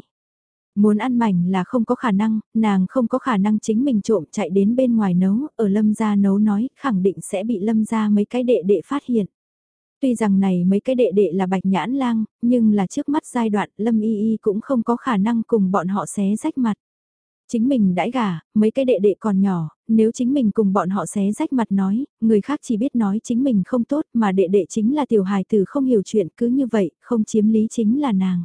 Speaker 1: Muốn ăn mảnh là không có khả năng, nàng không có khả năng chính mình trộm chạy đến bên ngoài nấu, ở lâm gia nấu nói, khẳng định sẽ bị lâm gia mấy cái đệ đệ phát hiện. Tuy rằng này mấy cái đệ đệ là bạch nhãn lang, nhưng là trước mắt giai đoạn lâm y y cũng không có khả năng cùng bọn họ xé rách mặt. Chính mình đãi gà, mấy cái đệ đệ còn nhỏ, nếu chính mình cùng bọn họ xé rách mặt nói, người khác chỉ biết nói chính mình không tốt mà đệ đệ chính là tiểu hài tử không hiểu chuyện cứ như vậy, không chiếm lý chính là nàng.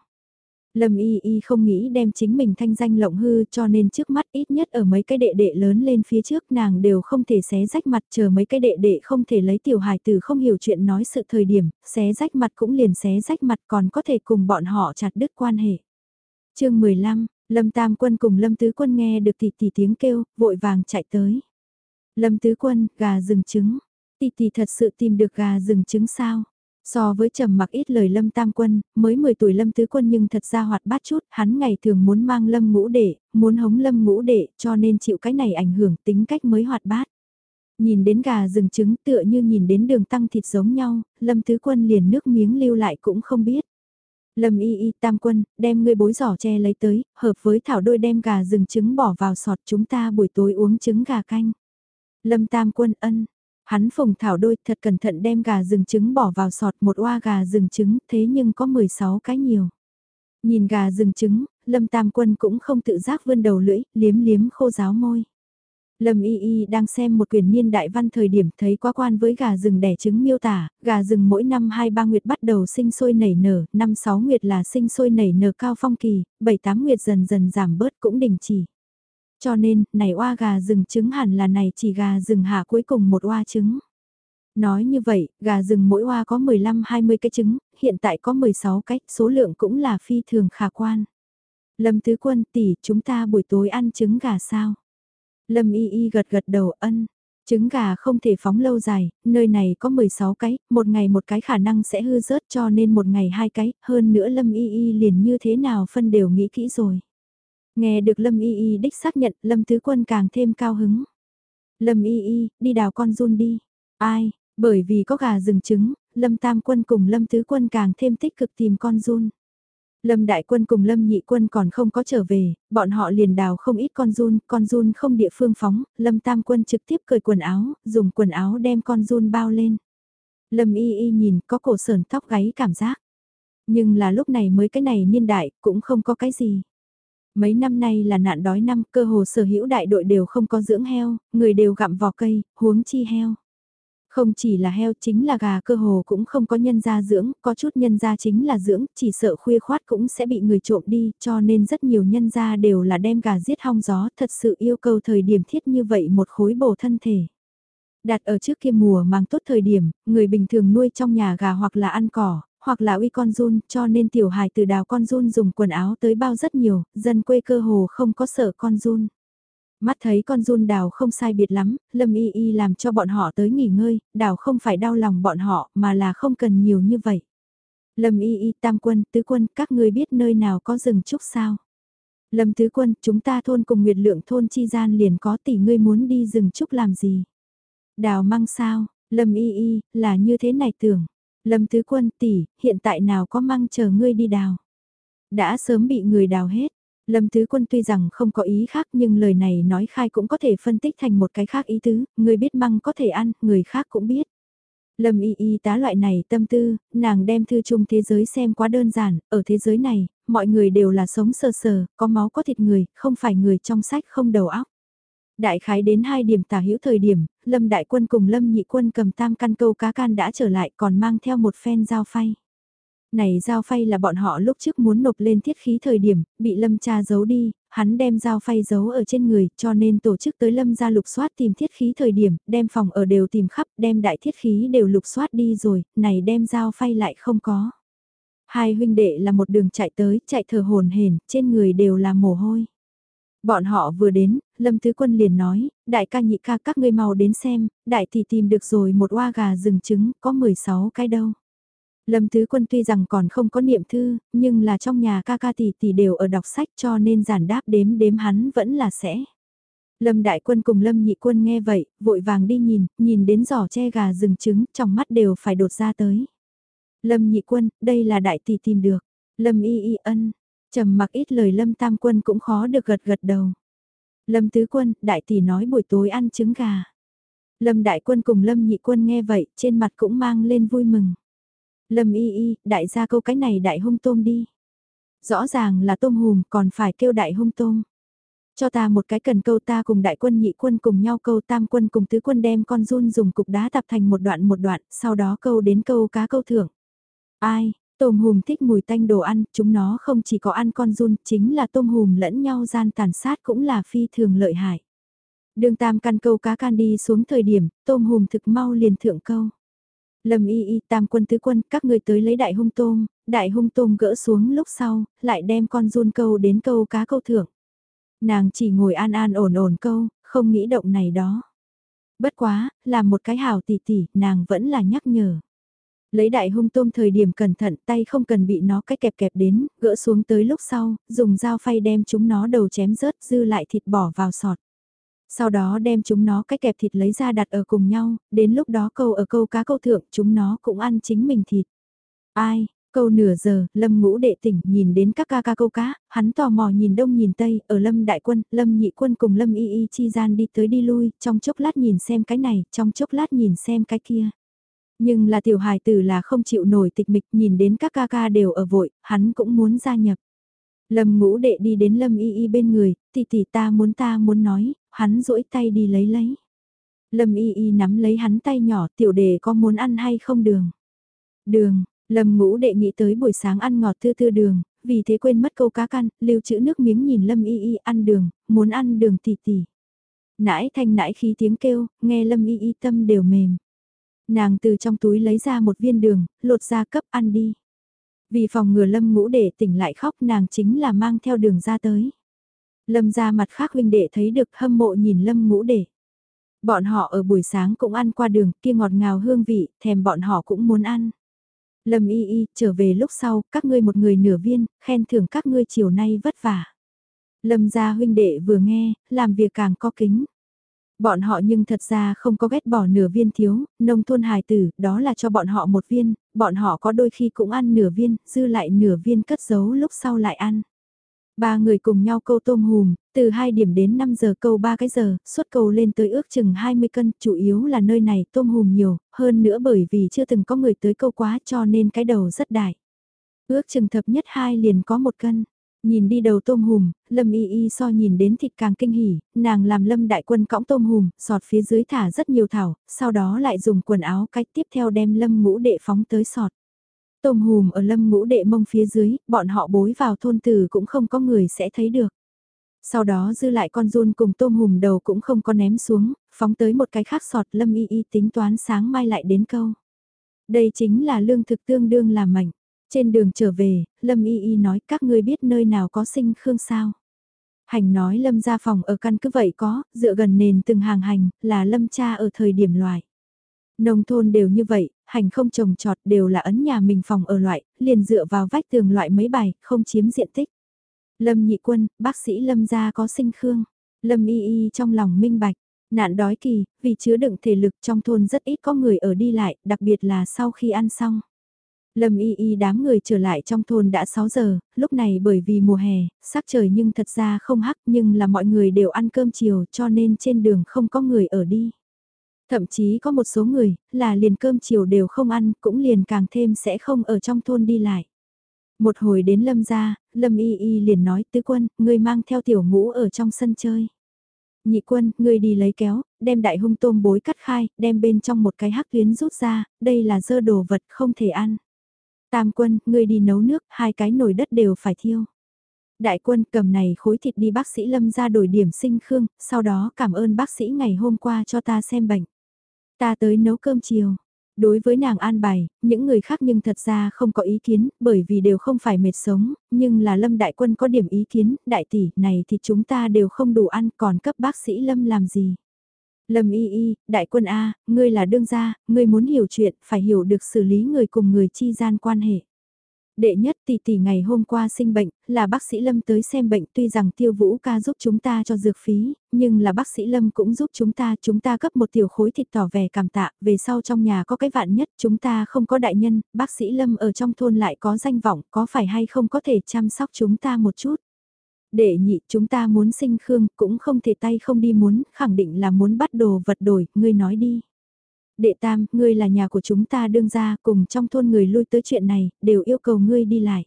Speaker 1: Lâm y y không nghĩ đem chính mình thanh danh lộng hư cho nên trước mắt ít nhất ở mấy cái đệ đệ lớn lên phía trước nàng đều không thể xé rách mặt chờ mấy cái đệ đệ không thể lấy tiểu hài tử không hiểu chuyện nói sự thời điểm, xé rách mặt cũng liền xé rách mặt còn có thể cùng bọn họ chặt đứt quan hệ. chương 15, Lâm Tam Quân cùng Lâm Tứ Quân nghe được tỷ tỷ tiếng kêu, vội vàng chạy tới. Lâm Tứ Quân, gà rừng trứng. Tỷ tỷ thật sự tìm được gà rừng trứng sao? So với trầm mặc ít lời Lâm Tam Quân, mới 10 tuổi Lâm Tứ Quân nhưng thật ra hoạt bát chút, hắn ngày thường muốn mang Lâm ngũ đệ, muốn hống Lâm ngũ đệ, cho nên chịu cái này ảnh hưởng tính cách mới hoạt bát. Nhìn đến gà rừng trứng tựa như nhìn đến đường tăng thịt giống nhau, Lâm Tứ Quân liền nước miếng lưu lại cũng không biết. Lâm y y tam quân, đem ngươi bối giỏ che lấy tới, hợp với thảo đôi đem gà rừng trứng bỏ vào sọt chúng ta buổi tối uống trứng gà canh. Lâm tam quân ân, hắn phùng thảo đôi thật cẩn thận đem gà rừng trứng bỏ vào sọt một oa gà rừng trứng thế nhưng có 16 cái nhiều. Nhìn gà rừng trứng, lâm tam quân cũng không tự giác vươn đầu lưỡi, liếm liếm khô giáo môi. Lâm Y Y đang xem một quyển niên đại văn thời điểm thấy quá quan với gà rừng đẻ trứng miêu tả, gà rừng mỗi năm 2-3 nguyệt bắt đầu sinh sôi nảy nở, năm 6 nguyệt là sinh sôi nảy nở cao phong kỳ, 7-8 nguyệt dần dần giảm bớt cũng đình chỉ. Cho nên, này oa gà rừng trứng hẳn là này chỉ gà rừng hạ cuối cùng một oa trứng. Nói như vậy, gà rừng mỗi oa có 15-20 cái trứng, hiện tại có 16 cái, số lượng cũng là phi thường khả quan. Lâm Tứ Quân tỷ, chúng ta buổi tối ăn trứng gà sao? Lâm y y gật gật đầu ân. Trứng gà không thể phóng lâu dài, nơi này có 16 cái, một ngày một cái khả năng sẽ hư rớt cho nên một ngày hai cái, hơn nữa Lâm Y Y liền như thế nào phân đều nghĩ kỹ rồi. Nghe được Lâm Y Y đích xác nhận, Lâm Tứ Quân càng thêm cao hứng. Lâm Y Y, đi đào con run đi. Ai, bởi vì có gà rừng trứng, Lâm Tam Quân cùng Lâm Tứ Quân càng thêm tích cực tìm con run. Lâm Đại Quân cùng Lâm Nhị Quân còn không có trở về, bọn họ liền đào không ít con run, con run không địa phương phóng, Lâm Tam Quân trực tiếp cởi quần áo, dùng quần áo đem con run bao lên. Lâm Y Y nhìn có cổ sờn tóc gáy cảm giác. Nhưng là lúc này mới cái này niên đại, cũng không có cái gì. Mấy năm nay là nạn đói năm, cơ hồ sở hữu đại đội đều không có dưỡng heo, người đều gặm vỏ cây, huống chi heo. Không chỉ là heo chính là gà cơ hồ cũng không có nhân gia dưỡng, có chút nhân gia chính là dưỡng, chỉ sợ khuya khoát cũng sẽ bị người trộm đi, cho nên rất nhiều nhân gia đều là đem gà giết hong gió, thật sự yêu cầu thời điểm thiết như vậy một khối bổ thân thể. Đặt ở trước kia mùa mang tốt thời điểm, người bình thường nuôi trong nhà gà hoặc là ăn cỏ, hoặc là uy con run, cho nên tiểu hài từ đào con run dùng quần áo tới bao rất nhiều, dân quê cơ hồ không có sợ con run. Mắt thấy con run đào không sai biệt lắm, Lâm Y Y làm cho bọn họ tới nghỉ ngơi, đào không phải đau lòng bọn họ mà là không cần nhiều như vậy. Lâm Y Y tam quân, tứ quân, các ngươi biết nơi nào có rừng trúc sao? Lâm tứ quân, chúng ta thôn cùng Nguyệt Lượng thôn chi gian liền có tỷ ngươi muốn đi rừng trúc làm gì? Đào măng sao? Lâm Y Y, là như thế này tưởng. Lâm tứ quân tỷ, hiện tại nào có măng chờ ngươi đi đào? Đã sớm bị người đào hết. Lâm Tứ Quân tuy rằng không có ý khác nhưng lời này nói khai cũng có thể phân tích thành một cái khác ý tứ, người biết măng có thể ăn, người khác cũng biết. Lâm y y tá loại này tâm tư, nàng đem thư chung thế giới xem quá đơn giản, ở thế giới này, mọi người đều là sống sờ sờ, có máu có thịt người, không phải người trong sách không đầu óc. Đại khái đến hai điểm tả hữu thời điểm, Lâm Đại Quân cùng Lâm Nhị Quân cầm tam căn câu cá can đã trở lại còn mang theo một phen dao phay này dao phay là bọn họ lúc trước muốn nộp lên thiết khí thời điểm, bị lâm cha giấu đi, hắn đem dao phay giấu ở trên người, cho nên tổ chức tới lâm ra lục soát tìm thiết khí thời điểm, đem phòng ở đều tìm khắp, đem đại thiết khí đều lục soát đi rồi, này đem dao phay lại không có. Hai huynh đệ là một đường chạy tới, chạy thở hồn hển, trên người đều là mồ hôi. Bọn họ vừa đến, Lâm Tứ Quân liền nói, đại ca nhị ca các ngươi mau đến xem, đại thì tìm được rồi một oa gà rừng trứng, có 16 cái đâu. Lâm Tứ Quân tuy rằng còn không có niệm thư, nhưng là trong nhà ca ca tỷ tỷ đều ở đọc sách cho nên giản đáp đếm đếm hắn vẫn là sẽ. Lâm Đại Quân cùng Lâm Nhị Quân nghe vậy, vội vàng đi nhìn, nhìn đến giỏ che gà rừng trứng, trong mắt đều phải đột ra tới. Lâm Nhị Quân, đây là đại tỷ tìm được. Lâm Y Y ân, trầm mặc ít lời Lâm Tam Quân cũng khó được gật gật đầu. Lâm Tứ Quân, đại tỷ nói buổi tối ăn trứng gà. Lâm Đại Quân cùng Lâm Nhị Quân nghe vậy, trên mặt cũng mang lên vui mừng. Lâm y y, đại gia câu cái này đại hung tôm đi. Rõ ràng là tôm hùm còn phải kêu đại hung tôm. Cho ta một cái cần câu ta cùng đại quân nhị quân cùng nhau câu tam quân cùng tứ quân đem con run dùng cục đá tập thành một đoạn một đoạn, sau đó câu đến câu cá câu thưởng. Ai, tôm hùm thích mùi tanh đồ ăn, chúng nó không chỉ có ăn con run, chính là tôm hùm lẫn nhau gian tàn sát cũng là phi thường lợi hại. Đường tam căn câu cá can đi xuống thời điểm, tôm hùm thực mau liền thượng câu. Lâm y y tam quân tứ quân các người tới lấy đại hung tôm, đại hung tôm gỡ xuống lúc sau, lại đem con run câu đến câu cá câu thưởng. Nàng chỉ ngồi an an ổn ổn câu, không nghĩ động này đó. Bất quá, là một cái hào tỉ tỉ, nàng vẫn là nhắc nhở. Lấy đại hung tôm thời điểm cẩn thận tay không cần bị nó cách kẹp kẹp đến, gỡ xuống tới lúc sau, dùng dao phay đem chúng nó đầu chém rớt dư lại thịt bỏ vào sọt sau đó đem chúng nó cách kẹp thịt lấy ra đặt ở cùng nhau, đến lúc đó câu ở câu cá câu thượng chúng nó cũng ăn chính mình thịt. Ai, câu nửa giờ, lâm ngũ đệ tỉnh nhìn đến các ca ca câu cá, hắn tò mò nhìn đông nhìn tây, ở lâm đại quân, lâm nhị quân cùng lâm y y chi gian đi tới đi lui, trong chốc lát nhìn xem cái này, trong chốc lát nhìn xem cái kia. Nhưng là tiểu hài tử là không chịu nổi tịch mịch nhìn đến các ca ca đều ở vội, hắn cũng muốn gia nhập. Lâm ngũ đệ đi đến Lâm y y bên người, tỷ tỷ ta muốn ta muốn nói, hắn duỗi tay đi lấy lấy. Lâm y y nắm lấy hắn tay nhỏ tiểu đệ có muốn ăn hay không đường. Đường, Lâm ngũ đệ nghĩ tới buổi sáng ăn ngọt thư thư đường, vì thế quên mất câu cá căn, lưu trữ nước miếng nhìn Lâm y y ăn đường, muốn ăn đường tỷ tỷ. Nãi thanh nãi khi tiếng kêu, nghe Lâm y y tâm đều mềm. Nàng từ trong túi lấy ra một viên đường, lột ra cấp ăn đi. Vì phòng ngừa lâm ngũ để tỉnh lại khóc nàng chính là mang theo đường ra tới. Lâm ra mặt khác huynh đệ thấy được hâm mộ nhìn lâm ngũ để. Bọn họ ở buổi sáng cũng ăn qua đường kia ngọt ngào hương vị, thèm bọn họ cũng muốn ăn. Lâm y y, trở về lúc sau, các ngươi một người nửa viên, khen thưởng các ngươi chiều nay vất vả. Lâm gia huynh đệ vừa nghe, làm việc càng có kính. Bọn họ nhưng thật ra không có ghét bỏ nửa viên thiếu, nông thôn hài tử, đó là cho bọn họ một viên, bọn họ có đôi khi cũng ăn nửa viên, dư lại nửa viên cất giấu lúc sau lại ăn. Ba người cùng nhau câu tôm hùm, từ 2 điểm đến 5 giờ câu 3 cái giờ, suốt câu lên tới ước chừng 20 cân, chủ yếu là nơi này tôm hùm nhiều, hơn nữa bởi vì chưa từng có người tới câu quá cho nên cái đầu rất đại. Ước chừng thập nhất hai liền có một cân. Nhìn đi đầu tôm hùm, Lâm Y Y so nhìn đến thịt càng kinh hỉ, nàng làm Lâm đại quân cõng tôm hùm, sọt phía dưới thả rất nhiều thảo, sau đó lại dùng quần áo cách tiếp theo đem Lâm ngũ đệ phóng tới sọt. Tôm hùm ở Lâm ngũ đệ mông phía dưới, bọn họ bối vào thôn từ cũng không có người sẽ thấy được. Sau đó dư lại con run cùng tôm hùm đầu cũng không có ném xuống, phóng tới một cái khác sọt Lâm Y Y tính toán sáng mai lại đến câu. Đây chính là lương thực tương đương làm mảnh. Trên đường trở về, Lâm Y Y nói các ngươi biết nơi nào có sinh khương sao. Hành nói Lâm ra phòng ở căn cứ vậy có, dựa gần nền từng hàng hành, là Lâm cha ở thời điểm loại. Nông thôn đều như vậy, hành không trồng trọt đều là ấn nhà mình phòng ở loại, liền dựa vào vách tường loại mấy bài, không chiếm diện tích. Lâm nhị quân, bác sĩ Lâm gia có sinh khương. Lâm y y trong lòng minh bạch, nạn đói kỳ, vì chứa đựng thể lực trong thôn rất ít có người ở đi lại, đặc biệt là sau khi ăn xong. Lâm y y đám người trở lại trong thôn đã 6 giờ, lúc này bởi vì mùa hè, sắc trời nhưng thật ra không hắc nhưng là mọi người đều ăn cơm chiều cho nên trên đường không có người ở đi. Thậm chí có một số người, là liền cơm chiều đều không ăn, cũng liền càng thêm sẽ không ở trong thôn đi lại. Một hồi đến Lâm ra, Lâm y y liền nói tứ quân, ngươi mang theo tiểu ngũ ở trong sân chơi. Nhị quân, ngươi đi lấy kéo, đem đại hung tôm bối cắt khai, đem bên trong một cái hắc tuyến rút ra, đây là dơ đồ vật không thể ăn. Tam quân, ngươi đi nấu nước, hai cái nồi đất đều phải thiêu. Đại quân cầm này khối thịt đi bác sĩ Lâm ra đổi điểm sinh khương, sau đó cảm ơn bác sĩ ngày hôm qua cho ta xem bệnh. Ta tới nấu cơm chiều. Đối với nàng an bài, những người khác nhưng thật ra không có ý kiến, bởi vì đều không phải mệt sống, nhưng là Lâm Đại Quân có điểm ý kiến, đại tỷ, này thì chúng ta đều không đủ ăn, còn cấp bác sĩ Lâm làm gì? Lâm y y, đại quân A, ngươi là đương gia, ngươi muốn hiểu chuyện, phải hiểu được xử lý người cùng người chi gian quan hệ. Đệ nhất tỷ tỷ ngày hôm qua sinh bệnh, là bác sĩ Lâm tới xem bệnh tuy rằng tiêu vũ ca giúp chúng ta cho dược phí, nhưng là bác sĩ Lâm cũng giúp chúng ta, chúng ta cấp một tiểu khối thịt tỏ vẻ cảm tạ, về sau trong nhà có cái vạn nhất chúng ta không có đại nhân, bác sĩ Lâm ở trong thôn lại có danh vọng, có phải hay không có thể chăm sóc chúng ta một chút. Đệ nhị chúng ta muốn sinh khương cũng không thể tay không đi muốn, khẳng định là muốn bắt đồ vật đổi, ngươi nói đi. Đệ tam, ngươi là nhà của chúng ta đương ra, cùng trong thôn người lui tới chuyện này, đều yêu cầu ngươi đi lại.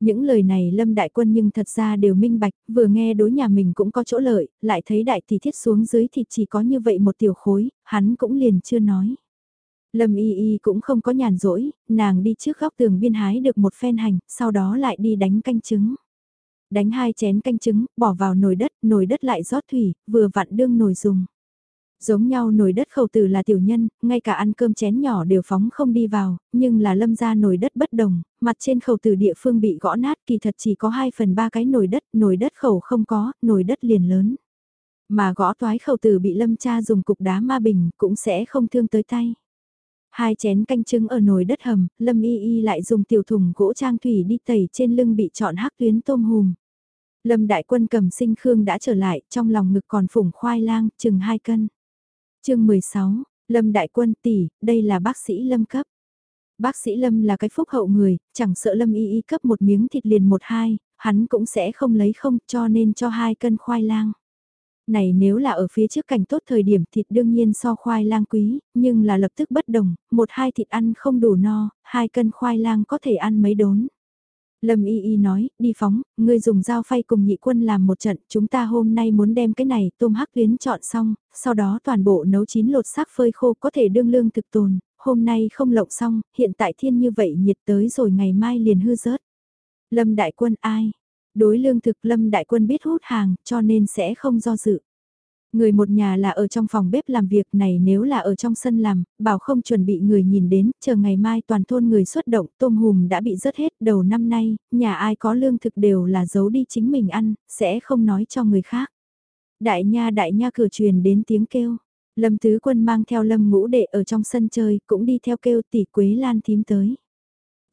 Speaker 1: Những lời này Lâm Đại Quân nhưng thật ra đều minh bạch, vừa nghe đối nhà mình cũng có chỗ lợi, lại thấy đại tỷ thiết xuống dưới thì chỉ có như vậy một tiểu khối, hắn cũng liền chưa nói. Lâm Y Y cũng không có nhàn rỗi, nàng đi trước góc tường biên hái được một phen hành, sau đó lại đi đánh canh trứng. Đánh hai chén canh trứng, bỏ vào nồi đất, nồi đất lại rót thủy, vừa vặn đương nồi dùng. Giống nhau nồi đất khẩu tử là tiểu nhân, ngay cả ăn cơm chén nhỏ đều phóng không đi vào, nhưng là lâm ra nồi đất bất đồng, mặt trên khẩu tử địa phương bị gõ nát kỳ thật chỉ có 2 phần 3 cái nồi đất, nồi đất khẩu không có, nồi đất liền lớn. Mà gõ toái khẩu tử bị lâm cha dùng cục đá ma bình cũng sẽ không thương tới tay. Hai chén canh trứng ở nồi đất hầm, lâm y y lại dùng tiểu thùng gỗ trang thủy đi tẩy trên lưng bị chọn hắc tuyến tôm hùm. Lâm đại quân cầm sinh khương đã trở lại, trong lòng ngực còn phủng khoai lang, chừng 2 cân chương 16, Lâm Đại Quân tỷ, đây là bác sĩ Lâm cấp. Bác sĩ Lâm là cái phúc hậu người, chẳng sợ Lâm y y cấp một miếng thịt liền một hai, hắn cũng sẽ không lấy không cho nên cho hai cân khoai lang. Này nếu là ở phía trước cảnh tốt thời điểm thịt đương nhiên so khoai lang quý, nhưng là lập tức bất đồng, một hai thịt ăn không đủ no, hai cân khoai lang có thể ăn mấy đốn. Lâm Y Y nói, đi phóng, ngươi dùng dao phay cùng nhị quân làm một trận, chúng ta hôm nay muốn đem cái này tôm hắc luyến chọn xong, sau đó toàn bộ nấu chín lột xác phơi khô có thể đương lương thực tồn, hôm nay không lộng xong, hiện tại thiên như vậy nhiệt tới rồi ngày mai liền hư rớt. Lâm Đại Quân ai? Đối lương thực Lâm Đại Quân biết hút hàng, cho nên sẽ không do dự. Người một nhà là ở trong phòng bếp làm việc này nếu là ở trong sân làm, bảo không chuẩn bị người nhìn đến, chờ ngày mai toàn thôn người xuất động, tôm hùm đã bị rớt hết đầu năm nay, nhà ai có lương thực đều là giấu đi chính mình ăn, sẽ không nói cho người khác. Đại nha đại nha cửa truyền đến tiếng kêu, lâm tứ quân mang theo lâm ngũ đệ ở trong sân chơi, cũng đi theo kêu tỷ quế lan thím tới.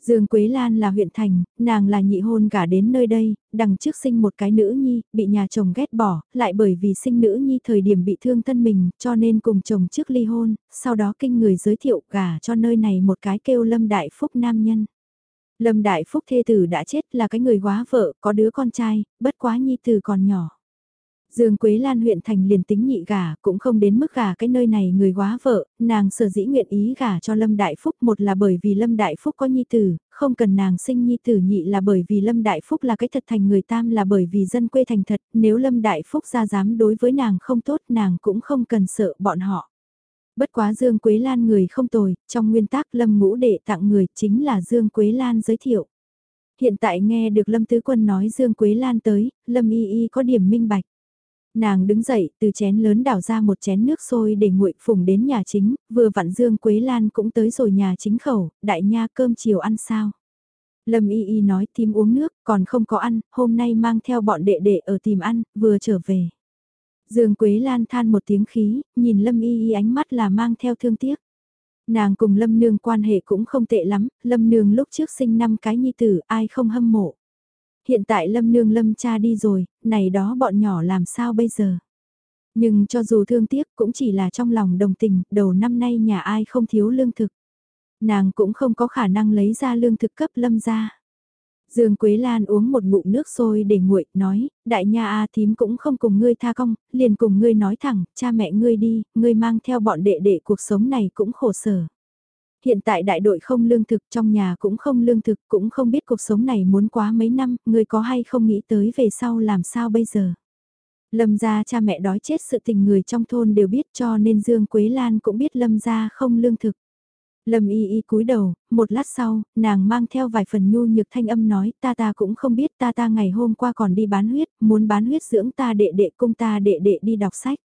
Speaker 1: Dương Quế Lan là huyện thành, nàng là nhị hôn gả đến nơi đây, đằng trước sinh một cái nữ nhi, bị nhà chồng ghét bỏ, lại bởi vì sinh nữ nhi thời điểm bị thương thân mình, cho nên cùng chồng trước ly hôn, sau đó kinh người giới thiệu gả cho nơi này một cái kêu Lâm Đại Phúc nam nhân. Lâm Đại Phúc thê tử đã chết là cái người quá vợ, có đứa con trai, bất quá nhi tử còn nhỏ. Dương Quế Lan huyện thành liền tính nhị gả, cũng không đến mức gả cái nơi này người quá vợ, nàng sở dĩ nguyện ý gả cho Lâm Đại Phúc một là bởi vì Lâm Đại Phúc có nhi tử, không cần nàng sinh nhi tử nhị là bởi vì Lâm Đại Phúc là cái thật thành người tam là bởi vì dân quê thành thật, nếu Lâm Đại Phúc ra dám đối với nàng không tốt nàng cũng không cần sợ bọn họ. Bất quá Dương Quế Lan người không tồi, trong nguyên tắc Lâm ngũ đệ tặng người chính là Dương Quế Lan giới thiệu. Hiện tại nghe được Lâm Tứ Quân nói Dương Quế Lan tới, Lâm Y Y có điểm minh bạch. Nàng đứng dậy, từ chén lớn đảo ra một chén nước sôi để nguội phùng đến nhà chính, vừa vặn Dương Quế Lan cũng tới rồi nhà chính khẩu, đại nha cơm chiều ăn sao. Lâm Y Y nói tìm uống nước, còn không có ăn, hôm nay mang theo bọn đệ đệ ở tìm ăn, vừa trở về. Dương Quế Lan than một tiếng khí, nhìn Lâm Y Y ánh mắt là mang theo thương tiếc. Nàng cùng Lâm Nương quan hệ cũng không tệ lắm, Lâm Nương lúc trước sinh năm cái nhi tử, ai không hâm mộ. Hiện tại Lâm Nương Lâm cha đi rồi, này đó bọn nhỏ làm sao bây giờ? Nhưng cho dù thương tiếc cũng chỉ là trong lòng đồng tình, đầu năm nay nhà ai không thiếu lương thực. Nàng cũng không có khả năng lấy ra lương thực cấp Lâm ra. Dương Quế Lan uống một ngụm nước sôi để nguội, nói, đại nha A thím cũng không cùng ngươi tha công, liền cùng ngươi nói thẳng, cha mẹ ngươi đi, ngươi mang theo bọn đệ đệ cuộc sống này cũng khổ sở. Hiện tại đại đội không lương thực trong nhà cũng không lương thực cũng không biết cuộc sống này muốn quá mấy năm, người có hay không nghĩ tới về sau làm sao bây giờ. Lâm gia cha mẹ đói chết sự tình người trong thôn đều biết cho nên Dương Quế Lan cũng biết Lâm gia không lương thực. Lâm y y cúi đầu, một lát sau, nàng mang theo vài phần nhu nhược thanh âm nói ta ta cũng không biết ta ta ngày hôm qua còn đi bán huyết, muốn bán huyết dưỡng ta đệ đệ cung ta đệ đệ đi đọc sách.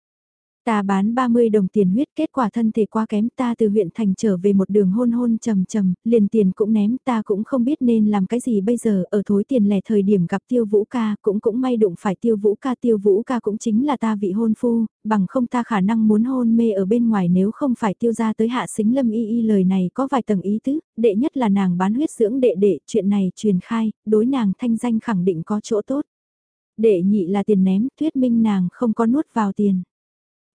Speaker 1: Ta bán 30 đồng tiền huyết kết quả thân thể quá kém ta từ huyện thành trở về một đường hôn hôn trầm trầm, liền tiền cũng ném ta cũng không biết nên làm cái gì bây giờ ở thối tiền lẻ thời điểm gặp tiêu vũ ca cũng cũng may đụng phải tiêu vũ ca tiêu vũ ca cũng chính là ta vị hôn phu, bằng không ta khả năng muốn hôn mê ở bên ngoài nếu không phải tiêu ra tới hạ xính lâm y y lời này có vài tầng ý tứ, đệ nhất là nàng bán huyết dưỡng đệ đệ chuyện này truyền khai, đối nàng thanh danh khẳng định có chỗ tốt. Đệ nhị là tiền ném, thuyết minh nàng không có nuốt vào tiền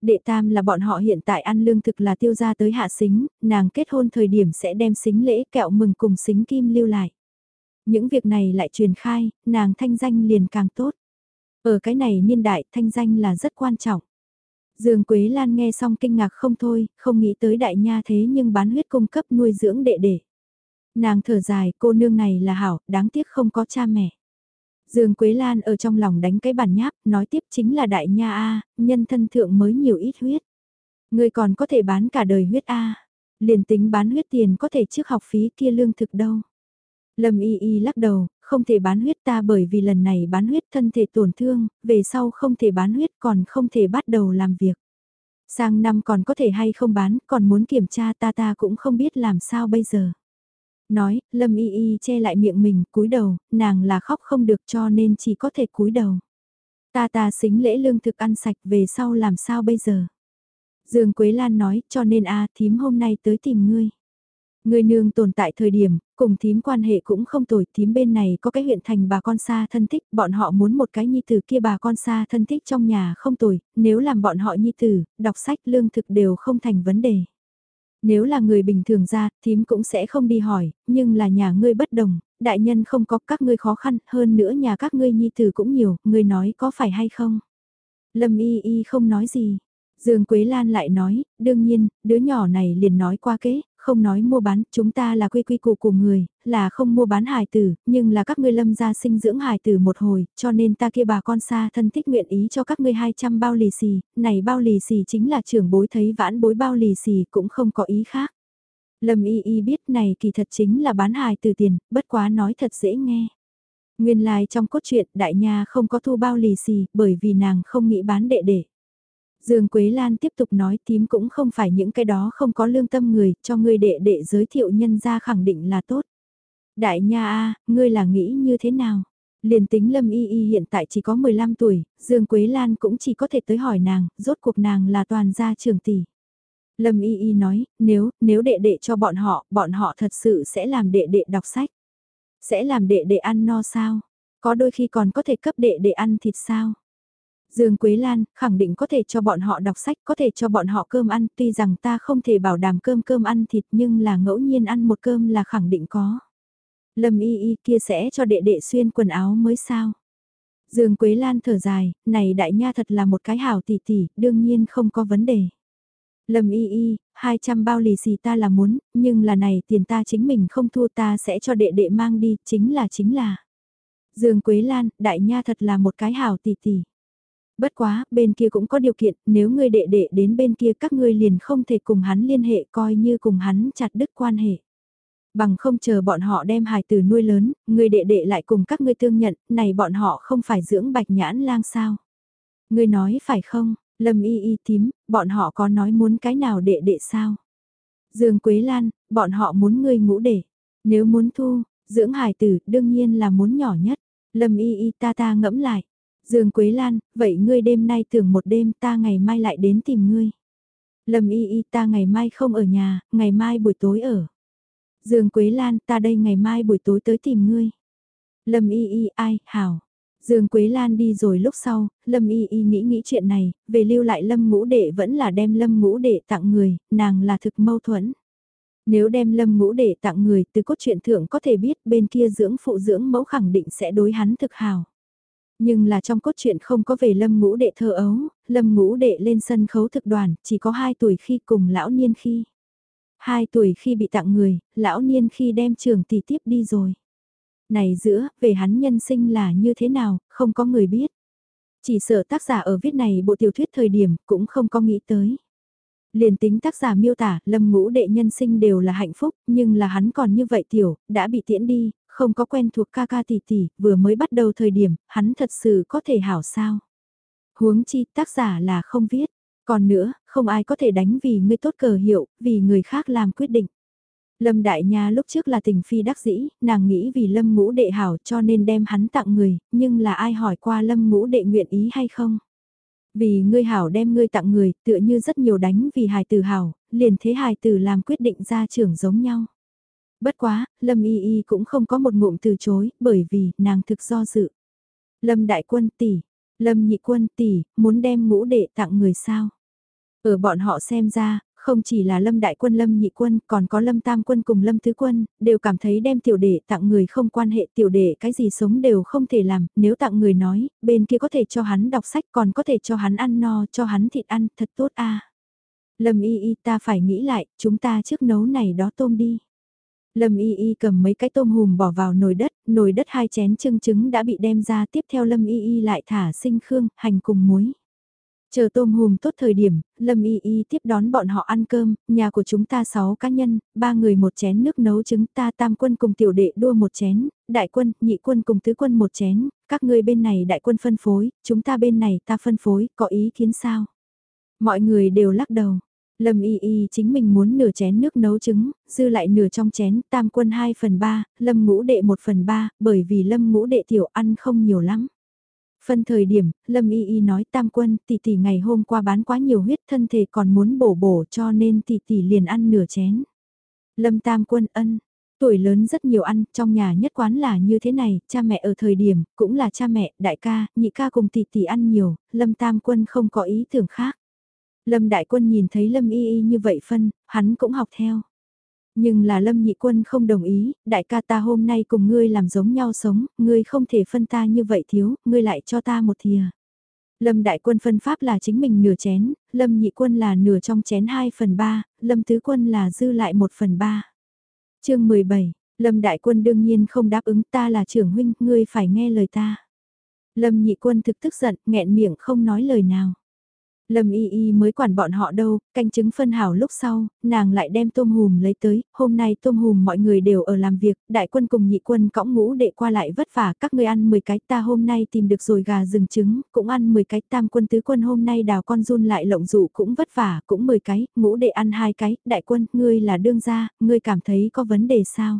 Speaker 1: đệ tam là bọn họ hiện tại ăn lương thực là tiêu gia tới hạ xính, nàng kết hôn thời điểm sẽ đem xính lễ kẹo mừng cùng xính kim lưu lại. Những việc này lại truyền khai, nàng thanh danh liền càng tốt. Ở cái này niên đại thanh danh là rất quan trọng. Dương Quế Lan nghe xong kinh ngạc không thôi, không nghĩ tới đại nha thế nhưng bán huyết cung cấp nuôi dưỡng đệ đệ. Nàng thở dài, cô nương này là hảo, đáng tiếc không có cha mẹ. Dương Quế Lan ở trong lòng đánh cái bản nháp, nói tiếp chính là đại nha A, nhân thân thượng mới nhiều ít huyết. Người còn có thể bán cả đời huyết A, liền tính bán huyết tiền có thể trước học phí kia lương thực đâu. Lâm y y lắc đầu, không thể bán huyết ta bởi vì lần này bán huyết thân thể tổn thương, về sau không thể bán huyết còn không thể bắt đầu làm việc. Sang năm còn có thể hay không bán, còn muốn kiểm tra ta ta cũng không biết làm sao bây giờ nói, Lâm Y Y che lại miệng mình, cúi đầu, nàng là khóc không được cho nên chỉ có thể cúi đầu. Ta ta xính lễ lương thực ăn sạch về sau làm sao bây giờ? Dương Quế Lan nói, cho nên a thím hôm nay tới tìm ngươi. Người nương tồn tại thời điểm, cùng thím quan hệ cũng không tồi, thím bên này có cái huyện thành bà con xa thân thích, bọn họ muốn một cái nhi tử kia bà con xa thân thích trong nhà không tồi, nếu làm bọn họ nhi tử, đọc sách lương thực đều không thành vấn đề. Nếu là người bình thường ra, thím cũng sẽ không đi hỏi, nhưng là nhà ngươi bất đồng, đại nhân không có các ngươi khó khăn, hơn nữa nhà các ngươi nhi tử cũng nhiều, ngươi nói có phải hay không? Lâm y y không nói gì. Dương Quế Lan lại nói, đương nhiên, đứa nhỏ này liền nói qua kế, không nói mua bán, chúng ta là quy quy củ của người, là không mua bán hài tử, nhưng là các ngươi lâm gia sinh dưỡng hài tử một hồi, cho nên ta kia bà con xa thân thích nguyện ý cho các ngươi 200 bao lì xì, này bao lì xì chính là trưởng bối thấy vãn bối bao lì xì cũng không có ý khác. Lâm y y biết này kỳ thật chính là bán hài từ tiền, bất quá nói thật dễ nghe. Nguyên lai like trong cốt truyện đại nhà không có thu bao lì xì bởi vì nàng không nghĩ bán đệ đệ. Dương Quế Lan tiếp tục nói tím cũng không phải những cái đó không có lương tâm người, cho ngươi đệ đệ giới thiệu nhân ra khẳng định là tốt. Đại nha a, ngươi là nghĩ như thế nào? Liền tính Lâm Y Y hiện tại chỉ có 15 tuổi, Dương Quế Lan cũng chỉ có thể tới hỏi nàng, rốt cuộc nàng là toàn gia trưởng tỷ. Lâm Y Y nói, nếu, nếu đệ đệ cho bọn họ, bọn họ thật sự sẽ làm đệ đệ đọc sách. Sẽ làm đệ đệ ăn no sao? Có đôi khi còn có thể cấp đệ đệ ăn thịt sao? Dương Quế Lan, khẳng định có thể cho bọn họ đọc sách, có thể cho bọn họ cơm ăn, tuy rằng ta không thể bảo đảm cơm cơm ăn thịt nhưng là ngẫu nhiên ăn một cơm là khẳng định có. Lâm y y kia sẽ cho đệ đệ xuyên quần áo mới sao. Dương Quế Lan thở dài, này đại nha thật là một cái hảo tỷ tỷ, đương nhiên không có vấn đề. Lâm y y, 200 bao lì xì ta là muốn, nhưng là này tiền ta chính mình không thua ta sẽ cho đệ đệ mang đi, chính là chính là. Dương Quế Lan, đại nha thật là một cái hảo tỷ tỷ. Bất quá, bên kia cũng có điều kiện, nếu ngươi đệ đệ đến bên kia các ngươi liền không thể cùng hắn liên hệ coi như cùng hắn chặt đứt quan hệ. Bằng không chờ bọn họ đem hài tử nuôi lớn, người đệ đệ lại cùng các ngươi tương nhận, này bọn họ không phải dưỡng bạch nhãn lang sao. Ngươi nói phải không, Lâm y y tím, bọn họ có nói muốn cái nào đệ đệ sao? Dương Quế Lan, bọn họ muốn ngươi ngũ đệ. Nếu muốn thu, dưỡng hài tử đương nhiên là muốn nhỏ nhất. Lâm y y ta ta ngẫm lại. Dương Quế Lan, vậy ngươi đêm nay tưởng một đêm ta ngày mai lại đến tìm ngươi. Lâm y y ta ngày mai không ở nhà, ngày mai buổi tối ở. Dương Quế Lan ta đây ngày mai buổi tối tới tìm ngươi. Lâm y y ai, hảo. Dương Quế Lan đi rồi lúc sau, Lâm Y Y nghĩ nghĩ chuyện này, về lưu lại Lâm ngũ đệ vẫn là đem Lâm ngũ đệ tặng người, nàng là thực mâu thuẫn. Nếu đem Lâm ngũ đệ tặng người từ cốt truyện thượng có thể biết bên kia dưỡng phụ dưỡng mẫu khẳng định sẽ đối hắn thực hào. Nhưng là trong cốt truyện không có về Lâm ngũ đệ thơ ấu, Lâm ngũ đệ lên sân khấu thực đoàn, chỉ có 2 tuổi khi cùng lão niên khi. 2 tuổi khi bị tặng người, lão niên khi đem trường tỷ tiếp đi rồi này giữa, về hắn nhân sinh là như thế nào, không có người biết. Chỉ sợ tác giả ở viết này bộ tiểu thuyết thời điểm cũng không có nghĩ tới. Liền tính tác giả miêu tả, lâm ngũ đệ nhân sinh đều là hạnh phúc, nhưng là hắn còn như vậy tiểu, đã bị tiễn đi, không có quen thuộc ca ca tỷ tỷ, vừa mới bắt đầu thời điểm, hắn thật sự có thể hảo sao. Huống chi tác giả là không viết, còn nữa, không ai có thể đánh vì ngươi tốt cờ hiệu, vì người khác làm quyết định. Lâm Đại Nha lúc trước là tình phi đắc dĩ, nàng nghĩ vì Lâm ngũ đệ hảo cho nên đem hắn tặng người, nhưng là ai hỏi qua Lâm ngũ đệ nguyện ý hay không? Vì ngươi hảo đem ngươi tặng người, tựa như rất nhiều đánh vì hài tử hảo, liền thế hài tử làm quyết định ra trưởng giống nhau. Bất quá, Lâm Y Y cũng không có một ngụm từ chối, bởi vì nàng thực do dự. Lâm Đại Quân tỷ, Lâm Nhị Quân tỷ, muốn đem ngũ đệ tặng người sao? Ở bọn họ xem ra, không chỉ là Lâm Đại Quân Lâm Nhị Quân, còn có Lâm Tam Quân cùng Lâm Tứ Quân, đều cảm thấy đem tiểu đệ tặng người không quan hệ tiểu đệ cái gì sống đều không thể làm, nếu tặng người nói, bên kia có thể cho hắn đọc sách còn có thể cho hắn ăn no, cho hắn thịt ăn, thật tốt a. Lâm Y Y ta phải nghĩ lại, chúng ta trước nấu này đó tôm đi. Lâm Y Y cầm mấy cái tôm hùm bỏ vào nồi đất, nồi đất hai chén trưng trứng đã bị đem ra tiếp theo Lâm Y Y lại thả sinh khương, hành cùng muối. Chờ tôm hùm tốt thời điểm, Lâm Y Y tiếp đón bọn họ ăn cơm, nhà của chúng ta 6 cá nhân, ba người một chén nước nấu trứng ta tam quân cùng tiểu đệ đua một chén, đại quân, nhị quân cùng tứ quân một chén, các ngươi bên này đại quân phân phối, chúng ta bên này ta phân phối, có ý kiến sao? Mọi người đều lắc đầu. Lâm Y Y chính mình muốn nửa chén nước nấu trứng, dư lại nửa trong chén, tam quân 2 phần 3, Lâm ngũ đệ 1 phần 3, bởi vì Lâm ngũ đệ tiểu ăn không nhiều lắm. Phân thời điểm, Lâm Y Y nói tam quân tỷ tỷ ngày hôm qua bán quá nhiều huyết thân thể còn muốn bổ bổ cho nên tỷ tỷ liền ăn nửa chén. Lâm tam quân ân, tuổi lớn rất nhiều ăn, trong nhà nhất quán là như thế này, cha mẹ ở thời điểm, cũng là cha mẹ, đại ca, nhị ca cùng tỷ tỷ ăn nhiều, Lâm tam quân không có ý tưởng khác. Lâm đại quân nhìn thấy Lâm Y Y như vậy phân, hắn cũng học theo. Nhưng là Lâm Nhị Quân không đồng ý, đại ca ta hôm nay cùng ngươi làm giống nhau sống, ngươi không thể phân ta như vậy thiếu, ngươi lại cho ta một thìa. Lâm Đại Quân phân pháp là chính mình nửa chén, Lâm Nhị Quân là nửa trong chén 2 phần 3, Lâm Tứ Quân là dư lại 1 phần 3. chương 17, Lâm Đại Quân đương nhiên không đáp ứng ta là trưởng huynh, ngươi phải nghe lời ta. Lâm Nhị Quân thực tức giận, nghẹn miệng không nói lời nào. Lâm Y Y mới quản bọn họ đâu, canh chứng phân hảo lúc sau, nàng lại đem tôm hùm lấy tới, hôm nay tôm hùm mọi người đều ở làm việc, đại quân cùng nhị quân cõng ngũ đệ qua lại vất vả, các ngươi ăn 10 cái ta hôm nay tìm được rồi gà rừng trứng, cũng ăn 10 cái tam quân tứ quân hôm nay đào con run lại lộng dụ cũng vất vả, cũng 10 cái, ngũ đệ ăn hai cái, đại quân, ngươi là đương gia, ngươi cảm thấy có vấn đề sao?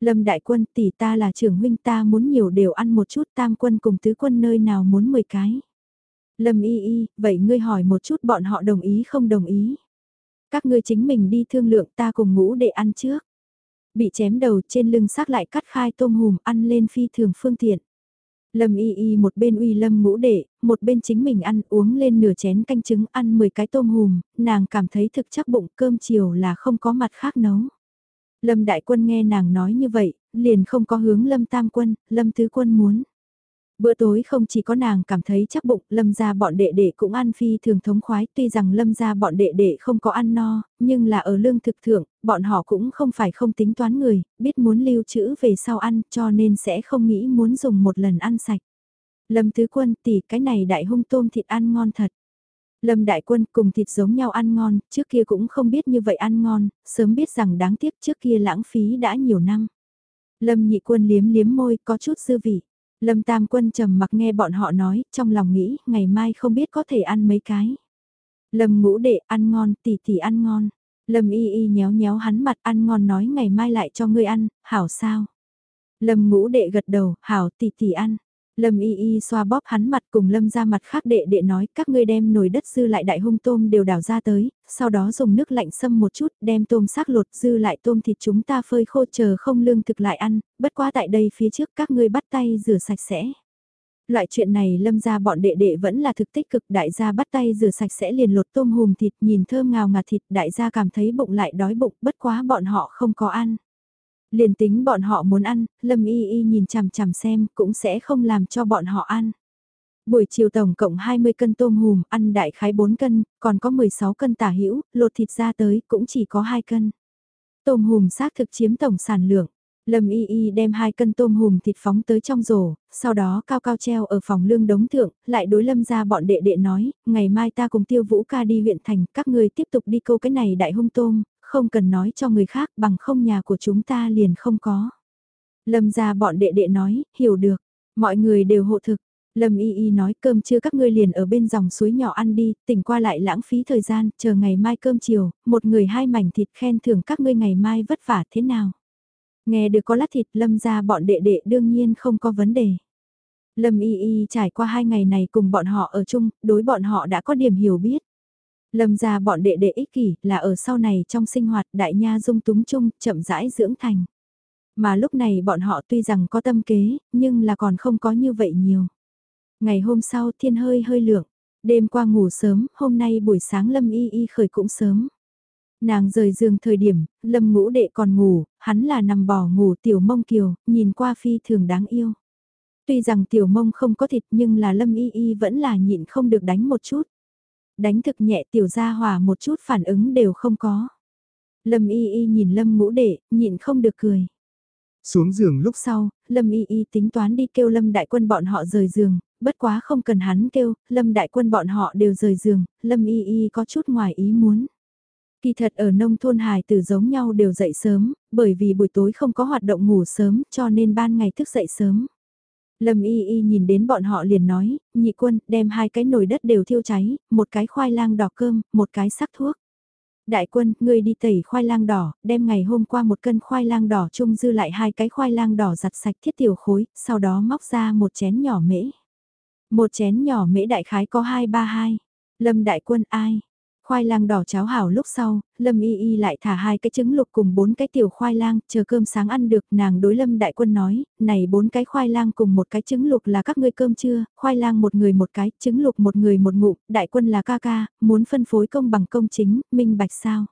Speaker 1: Lâm đại quân tỷ ta là trưởng huynh ta muốn nhiều đều ăn một chút tam quân cùng tứ quân nơi nào muốn 10 cái. Lâm y y, vậy ngươi hỏi một chút bọn họ đồng ý không đồng ý. Các ngươi chính mình đi thương lượng ta cùng ngũ để ăn trước. Bị chém đầu trên lưng xác lại cắt khai tôm hùm ăn lên phi thường phương tiện. Lâm y y một bên uy lâm ngũ đệ, một bên chính mình ăn uống lên nửa chén canh trứng ăn 10 cái tôm hùm, nàng cảm thấy thực chắc bụng cơm chiều là không có mặt khác nấu. Lâm đại quân nghe nàng nói như vậy, liền không có hướng lâm tam quân, lâm tứ quân muốn. Bữa tối không chỉ có nàng cảm thấy chắc bụng, lâm gia bọn đệ đệ cũng ăn phi thường thống khoái, tuy rằng lâm gia bọn đệ đệ không có ăn no, nhưng là ở lương thực thượng, bọn họ cũng không phải không tính toán người, biết muốn lưu trữ về sau ăn cho nên sẽ không nghĩ muốn dùng một lần ăn sạch. Lâm tứ quân tỷ cái này đại hung tôm thịt ăn ngon thật. Lâm đại quân cùng thịt giống nhau ăn ngon, trước kia cũng không biết như vậy ăn ngon, sớm biết rằng đáng tiếc trước kia lãng phí đã nhiều năm. Lâm nhị quân liếm liếm môi có chút dư vị. Lâm Tam Quân trầm mặc nghe bọn họ nói, trong lòng nghĩ, ngày mai không biết có thể ăn mấy cái. Lâm ngũ đệ ăn ngon, tỷ tỷ ăn ngon. Lâm y y nhéo nhéo hắn mặt ăn ngon nói ngày mai lại cho ngươi ăn, hảo sao. Lâm ngũ đệ gật đầu, hảo tỷ tỷ ăn. Lâm y y xoa bóp hắn mặt cùng lâm ra mặt khác đệ đệ nói các ngươi đem nồi đất dư lại đại hung tôm đều đảo ra tới, sau đó dùng nước lạnh xâm một chút đem tôm xác lột dư lại tôm thịt chúng ta phơi khô chờ không lương thực lại ăn, bất quá tại đây phía trước các ngươi bắt tay rửa sạch sẽ. Loại chuyện này lâm ra bọn đệ đệ vẫn là thực tích cực đại gia bắt tay rửa sạch sẽ liền lột tôm hùm thịt nhìn thơm ngào ngạt thịt đại gia cảm thấy bụng lại đói bụng bất quá bọn họ không có ăn. Liền tính bọn họ muốn ăn, lâm y y nhìn chằm chằm xem cũng sẽ không làm cho bọn họ ăn. Buổi chiều tổng cộng 20 cân tôm hùm, ăn đại khái 4 cân, còn có 16 cân tả hữu lột thịt ra tới cũng chỉ có 2 cân. Tôm hùm xác thực chiếm tổng sản lượng. Lâm Y Y đem hai cân tôm hùm thịt phóng tới trong rổ, sau đó cao cao treo ở phòng lương đống thượng, lại đối Lâm ra bọn đệ đệ nói, ngày mai ta cùng tiêu vũ ca đi huyện thành, các người tiếp tục đi câu cái này đại hung tôm, không cần nói cho người khác bằng không nhà của chúng ta liền không có. Lâm ra bọn đệ đệ nói, hiểu được, mọi người đều hộ thực. Lâm Y Y nói cơm trưa các ngươi liền ở bên dòng suối nhỏ ăn đi, tỉnh qua lại lãng phí thời gian, chờ ngày mai cơm chiều, một người hai mảnh thịt khen thưởng các ngươi ngày mai vất vả thế nào. Nghe được có lát thịt lâm ra bọn đệ đệ đương nhiên không có vấn đề. Lâm y y trải qua hai ngày này cùng bọn họ ở chung, đối bọn họ đã có điểm hiểu biết. Lâm ra bọn đệ đệ ích kỷ là ở sau này trong sinh hoạt đại nha dung túng chung, chậm rãi dưỡng thành. Mà lúc này bọn họ tuy rằng có tâm kế, nhưng là còn không có như vậy nhiều. Ngày hôm sau thiên hơi hơi lượng, đêm qua ngủ sớm, hôm nay buổi sáng Lâm y y khởi cũng sớm. Nàng rời giường thời điểm, lâm ngũ đệ còn ngủ, hắn là nằm bò ngủ tiểu mông kiều, nhìn qua phi thường đáng yêu. Tuy rằng tiểu mông không có thịt nhưng là lâm y y vẫn là nhịn không được đánh một chút. Đánh thực nhẹ tiểu gia hòa một chút phản ứng đều không có. Lâm y y nhìn lâm ngũ đệ, nhịn không được cười.
Speaker 2: Xuống giường lúc
Speaker 1: sau, Lâm Y Y tính toán đi kêu Lâm Đại Quân bọn họ rời giường, bất quá không cần hắn kêu, Lâm Đại Quân bọn họ đều rời giường, Lâm Y Y có chút ngoài ý muốn. Kỳ thật ở nông thôn hài tử giống nhau đều dậy sớm, bởi vì buổi tối không có hoạt động ngủ sớm cho nên ban ngày thức dậy sớm. Lâm y y nhìn đến bọn họ liền nói, nhị quân đem hai cái nồi đất đều thiêu cháy, một cái khoai lang đỏ cơm, một cái sắc thuốc. Đại quân, ngươi đi tẩy khoai lang đỏ, đem ngày hôm qua một cân khoai lang đỏ chung dư lại hai cái khoai lang đỏ giặt sạch thiết tiểu khối, sau đó móc ra một chén nhỏ mễ. Một chén nhỏ mễ đại khái có hai ba hai. Lâm đại quân ai? Khoai lang đỏ cháo hảo lúc sau, Lâm Y Y lại thả hai cái trứng lục cùng bốn cái tiểu khoai lang, chờ cơm sáng ăn được, nàng đối Lâm Đại Quân nói, này bốn cái khoai lang cùng một cái trứng lục là các ngươi cơm trưa, khoai lang một người một cái, trứng lục một người một ngụm, Đại Quân là ca ca, muốn phân phối công bằng công chính, minh bạch sao?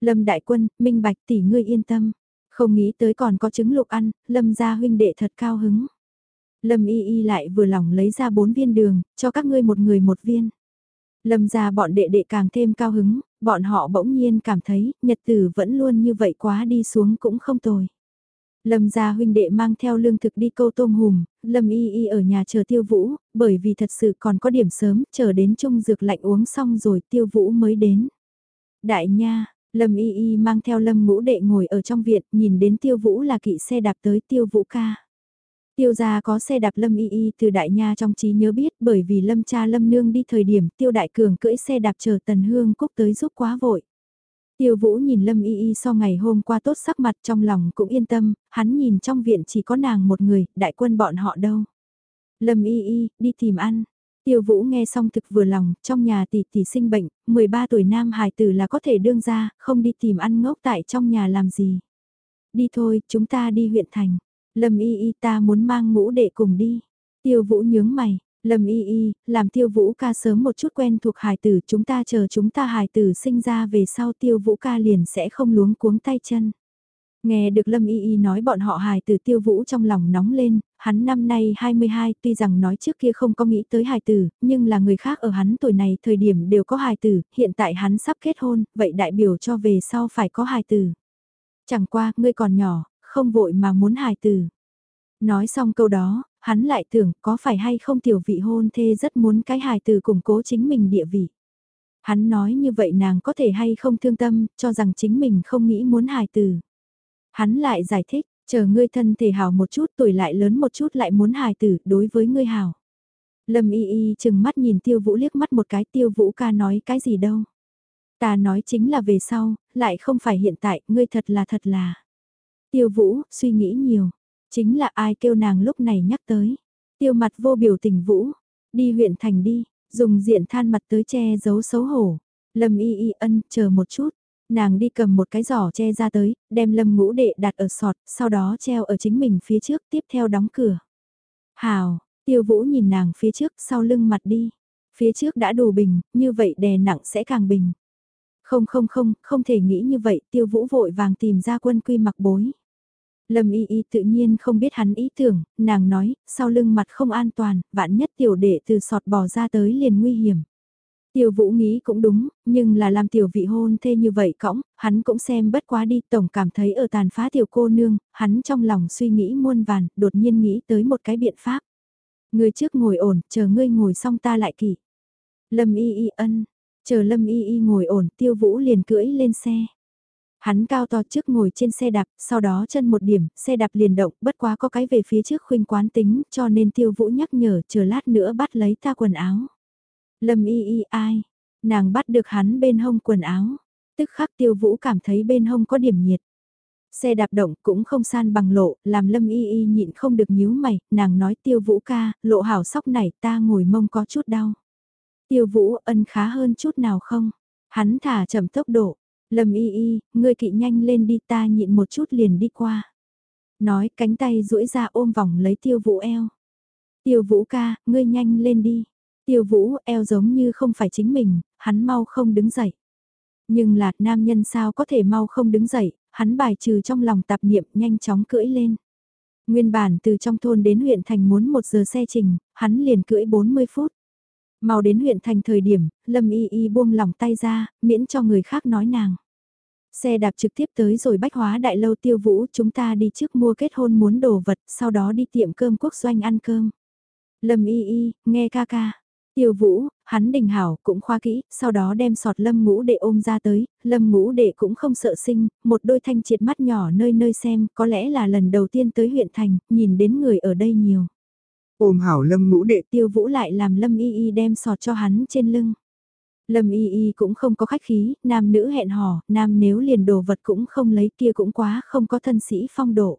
Speaker 1: Lâm Đại Quân, minh bạch tỷ ngươi yên tâm, không nghĩ tới còn có trứng lục ăn, Lâm gia huynh đệ thật cao hứng. Lâm Y Y lại vừa lòng lấy ra bốn viên đường, cho các ngươi một người một viên. Lâm ra bọn đệ đệ càng thêm cao hứng, bọn họ bỗng nhiên cảm thấy, nhật tử vẫn luôn như vậy quá đi xuống cũng không tồi. Lâm gia huynh đệ mang theo lương thực đi câu tôm hùm, Lâm y y ở nhà chờ tiêu vũ, bởi vì thật sự còn có điểm sớm, chờ đến chung dược lạnh uống xong rồi tiêu vũ mới đến. Đại nha, Lâm y y mang theo Lâm ngũ đệ ngồi ở trong viện, nhìn đến tiêu vũ là kỵ xe đạp tới tiêu vũ ca. Tiêu gia có xe đạp Lâm Y Y từ đại nha trong trí nhớ biết bởi vì Lâm cha Lâm nương đi thời điểm Tiêu đại cường cưỡi xe đạp chờ Tần Hương Cúc tới giúp quá vội. Tiêu Vũ nhìn Lâm Y Y so ngày hôm qua tốt sắc mặt trong lòng cũng yên tâm, hắn nhìn trong viện chỉ có nàng một người, đại quân bọn họ đâu. Lâm Y Y, đi tìm ăn. Tiêu Vũ nghe xong thực vừa lòng, trong nhà tỷ tỷ sinh bệnh, 13 tuổi nam hài tử là có thể đương ra, không đi tìm ăn ngốc tại trong nhà làm gì. Đi thôi, chúng ta đi huyện thành. Lâm y y ta muốn mang ngũ đệ cùng đi. Tiêu vũ nhướng mày, Lâm y y, làm tiêu vũ ca sớm một chút quen thuộc hài tử chúng ta chờ chúng ta hài tử sinh ra về sau tiêu vũ ca liền sẽ không luống cuống tay chân. Nghe được Lâm Y Y nói bọn họ hài tử tiêu vũ trong lòng nóng lên, hắn năm nay 22 tuy rằng nói trước kia không có nghĩ tới hài tử, nhưng là người khác ở hắn tuổi này thời điểm đều có hài tử, hiện tại hắn sắp kết hôn, vậy đại biểu cho về sau phải có hài tử. Chẳng qua, ngươi còn nhỏ, không vội mà muốn hài tử. Nói xong câu đó, hắn lại tưởng có phải hay không tiểu vị hôn thê rất muốn cái hài tử củng cố chính mình địa vị. Hắn nói như vậy nàng có thể hay không thương tâm, cho rằng chính mình không nghĩ muốn hài tử. Hắn lại giải thích, Chờ ngươi thân thể hào một chút tuổi lại lớn một chút lại muốn hài tử đối với ngươi hào. Lâm y y chừng mắt nhìn tiêu vũ liếc mắt một cái tiêu vũ ca nói cái gì đâu. Ta nói chính là về sau, lại không phải hiện tại, ngươi thật là thật là. Tiêu vũ, suy nghĩ nhiều. Chính là ai kêu nàng lúc này nhắc tới. Tiêu mặt vô biểu tình vũ. Đi huyện thành đi, dùng diện than mặt tới che giấu xấu hổ. Lâm y y ân, chờ một chút. Nàng đi cầm một cái giỏ che ra tới, đem lâm ngũ đệ đặt ở sọt, sau đó treo ở chính mình phía trước, tiếp theo đóng cửa. Hào, tiêu vũ nhìn nàng phía trước, sau lưng mặt đi. Phía trước đã đủ bình, như vậy đè nặng sẽ càng bình. Không không không, không thể nghĩ như vậy, tiêu vũ vội vàng tìm ra quân quy mặc bối. Lâm y y tự nhiên không biết hắn ý tưởng, nàng nói, sau lưng mặt không an toàn, vạn nhất tiểu đệ từ sọt bò ra tới liền nguy hiểm. Tiêu vũ nghĩ cũng đúng, nhưng là làm tiểu vị hôn thê như vậy cõng, hắn cũng xem bất quá đi, tổng cảm thấy ở tàn phá tiểu cô nương, hắn trong lòng suy nghĩ muôn vàn, đột nhiên nghĩ tới một cái biện pháp. Người trước ngồi ổn, chờ ngươi ngồi xong ta lại kỳ. Lâm y y ân, chờ lâm y y ngồi ổn, tiêu vũ liền cưỡi lên xe. Hắn cao to trước ngồi trên xe đạp, sau đó chân một điểm, xe đạp liền động, bất quá có cái về phía trước khuynh quán tính, cho nên tiêu vũ nhắc nhở chờ lát nữa bắt lấy ta quần áo. Lâm y y ai? Nàng bắt được hắn bên hông quần áo. Tức khắc tiêu vũ cảm thấy bên hông có điểm nhiệt. Xe đạp động cũng không san bằng lộ, làm lâm y y nhịn không được nhíu mày, nàng nói tiêu vũ ca, lộ hảo sóc này ta ngồi mông có chút đau. Tiêu vũ ân khá hơn chút nào không? Hắn thả chậm tốc độ, lâm y y, ngươi kỵ nhanh lên đi ta nhịn một chút liền đi qua. Nói cánh tay duỗi ra ôm vòng lấy tiêu vũ eo. Tiêu vũ ca, ngươi nhanh lên đi. Tiêu vũ eo giống như không phải chính mình, hắn mau không đứng dậy. Nhưng là nam nhân sao có thể mau không đứng dậy, hắn bài trừ trong lòng tạp niệm nhanh chóng cưỡi lên. Nguyên bản từ trong thôn đến huyện thành muốn một giờ xe trình, hắn liền cưỡi 40 phút. Mau đến huyện thành thời điểm, Lâm Y Y buông lòng tay ra, miễn cho người khác nói nàng. Xe đạp trực tiếp tới rồi bách hóa đại lâu tiêu vũ chúng ta đi trước mua kết hôn muốn đồ vật, sau đó đi tiệm cơm quốc doanh ăn cơm. Lâm Y Y, nghe ca ca. Tiêu vũ, hắn đình hảo cũng khoa kỹ, sau đó đem sọt lâm ngũ đệ ôm ra tới, lâm ngũ đệ cũng không sợ sinh, một đôi thanh triệt mắt nhỏ nơi nơi xem, có lẽ là lần đầu tiên tới huyện thành, nhìn đến người ở đây nhiều.
Speaker 2: Ôm hảo lâm ngũ đệ
Speaker 1: tiêu vũ lại làm lâm y y đem sọt cho hắn trên lưng. Lâm y y cũng không có khách khí, nam nữ hẹn hò, nam nếu liền đồ vật cũng không lấy kia cũng quá không có thân sĩ phong độ.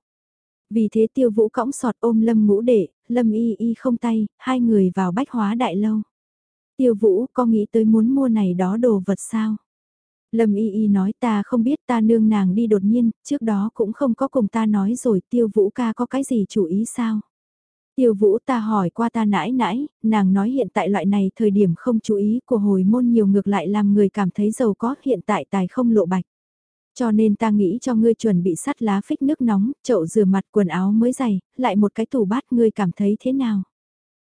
Speaker 1: Vì thế tiêu vũ cõng sọt ôm lâm ngũ đệ, lâm y y không tay, hai người vào bách hóa đại lâu. Tiêu vũ có nghĩ tới muốn mua này đó đồ vật sao? Lâm y y nói ta không biết ta nương nàng đi đột nhiên, trước đó cũng không có cùng ta nói rồi tiêu vũ ca có cái gì chủ ý sao? Tiêu vũ ta hỏi qua ta nãi nãi, nàng nói hiện tại loại này thời điểm không chú ý của hồi môn nhiều ngược lại làm người cảm thấy giàu có hiện tại tài không lộ bạch. Cho nên ta nghĩ cho ngươi chuẩn bị sắt lá phích nước nóng, chậu rửa mặt quần áo mới dày, lại một cái tủ bát ngươi cảm thấy thế nào?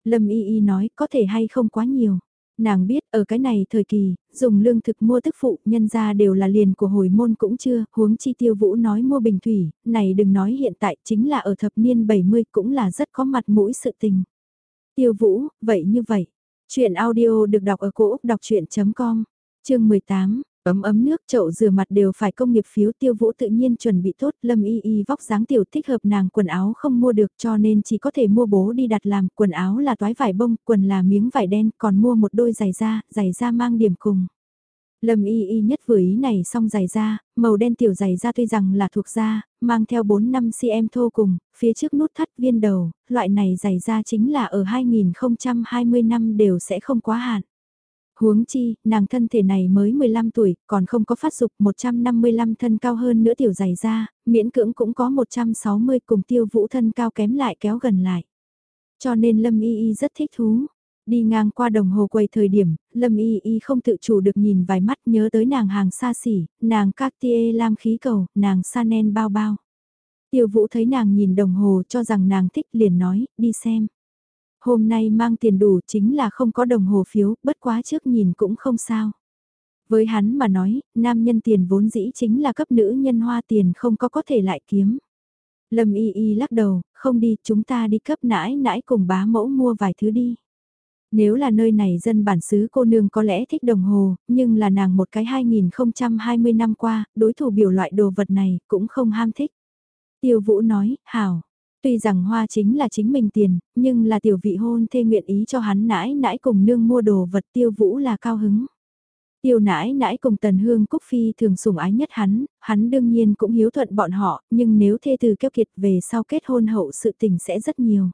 Speaker 1: Lâm Y Y nói có thể hay không quá nhiều. Nàng biết ở cái này thời kỳ, dùng lương thực mua tức phụ nhân ra đều là liền của hồi môn cũng chưa, huống chi tiêu vũ nói mua bình thủy, này đừng nói hiện tại chính là ở thập niên 70 cũng là rất có mặt mũi sự tình. Tiêu vũ, vậy như vậy. Chuyện audio được đọc ở cổ Úc đọc chuyện.com, chương 18, Ấm ấm nước chậu rửa mặt đều phải công nghiệp phiếu tiêu vũ tự nhiên chuẩn bị tốt, lâm y y vóc dáng tiểu thích hợp nàng quần áo không mua được cho nên chỉ có thể mua bố đi đặt làm, quần áo là toái vải bông, quần là miếng vải đen, còn mua một đôi giày da, giày da mang điểm cùng. Lâm y y nhất vừa ý này xong giày da, màu đen tiểu giày da tuy rằng là thuộc da, mang theo 4 năm cm thô cùng, phía trước nút thắt viên đầu, loại này giày da chính là ở 2020 năm đều sẽ không quá hạn. Huống chi, nàng thân thể này mới 15 tuổi, còn không có phát dục 155 thân cao hơn nữa tiểu dày ra, miễn cưỡng cũng có 160 cùng tiêu vũ thân cao kém lại kéo gần lại. Cho nên Lâm Y Y rất thích thú. Đi ngang qua đồng hồ quầy thời điểm, Lâm Y Y không tự chủ được nhìn vài mắt nhớ tới nàng hàng xa xỉ, nàng Cartier lam khí cầu, nàng Chanel bao bao. Tiêu vũ thấy nàng nhìn đồng hồ cho rằng nàng thích liền nói, đi xem. Hôm nay mang tiền đủ chính là không có đồng hồ phiếu, bất quá trước nhìn cũng không sao. Với hắn mà nói, nam nhân tiền vốn dĩ chính là cấp nữ nhân hoa tiền không có có thể lại kiếm. Lâm y y lắc đầu, không đi, chúng ta đi cấp nãi nãi cùng bá mẫu mua vài thứ đi. Nếu là nơi này dân bản xứ cô nương có lẽ thích đồng hồ, nhưng là nàng một cái 2020 năm qua, đối thủ biểu loại đồ vật này cũng không ham thích. Tiêu Vũ nói, hảo. Tuy rằng hoa chính là chính mình tiền, nhưng là tiểu vị hôn thê nguyện ý cho hắn nãi nãi cùng nương mua đồ vật tiêu vũ là cao hứng. Tiêu nãi nãi cùng tần hương cúc phi thường sủng ái nhất hắn, hắn đương nhiên cũng hiếu thuận bọn họ, nhưng nếu thê từ keo kiệt về sau kết hôn hậu sự tình sẽ rất nhiều.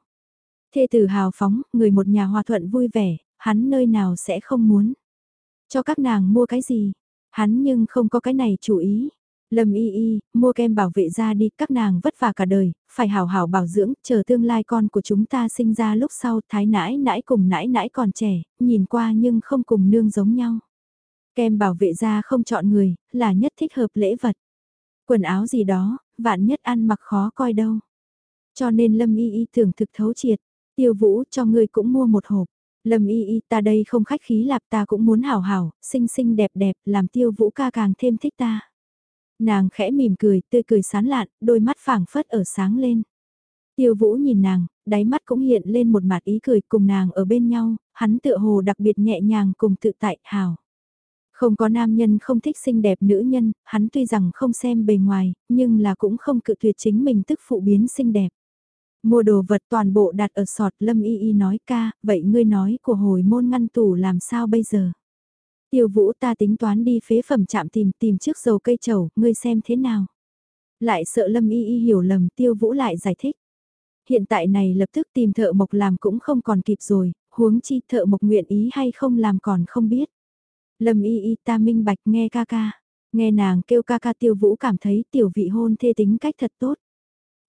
Speaker 1: Thê từ hào phóng, người một nhà hòa thuận vui vẻ, hắn nơi nào sẽ không muốn. Cho các nàng mua cái gì, hắn nhưng không có cái này chủ ý. Lâm y y, mua kem bảo vệ ra đi, các nàng vất vả cả đời, phải hảo hảo bảo dưỡng, chờ tương lai con của chúng ta sinh ra lúc sau thái nãi nãi cùng nãi nãi còn trẻ, nhìn qua nhưng không cùng nương giống nhau. Kem bảo vệ da không chọn người, là nhất thích hợp lễ vật. Quần áo gì đó, vạn nhất ăn mặc khó coi đâu. Cho nên Lâm Y Y tưởng thực thấu triệt, tiêu vũ cho người cũng mua một hộp. Lâm Y Y ta đây không khách khí lạp ta cũng muốn hảo hảo, xinh xinh đẹp đẹp, làm tiêu vũ ca càng thêm thích ta. Nàng khẽ mỉm cười, tươi cười sán lạn, đôi mắt phảng phất ở sáng lên. Tiêu vũ nhìn nàng, đáy mắt cũng hiện lên một mặt ý cười cùng nàng ở bên nhau, hắn tựa hồ đặc biệt nhẹ nhàng cùng tự tại, hào. Không có nam nhân không thích xinh đẹp nữ nhân, hắn tuy rằng không xem bề ngoài, nhưng là cũng không cự tuyệt chính mình tức phụ biến xinh đẹp. Mua đồ vật toàn bộ đặt ở sọt lâm y y nói ca, vậy ngươi nói của hồi môn ngăn tủ làm sao bây giờ? Tiêu vũ ta tính toán đi phế phẩm chạm tìm tìm trước dầu cây trầu, ngươi xem thế nào? Lại sợ lâm y y hiểu lầm tiêu vũ lại giải thích. Hiện tại này lập tức tìm thợ mộc làm cũng không còn kịp rồi, huống chi thợ mộc nguyện ý hay không làm còn không biết. Lâm y y ta minh bạch nghe ca ca. Nghe nàng kêu ca ca tiêu vũ cảm thấy tiểu vị hôn thê tính cách thật tốt.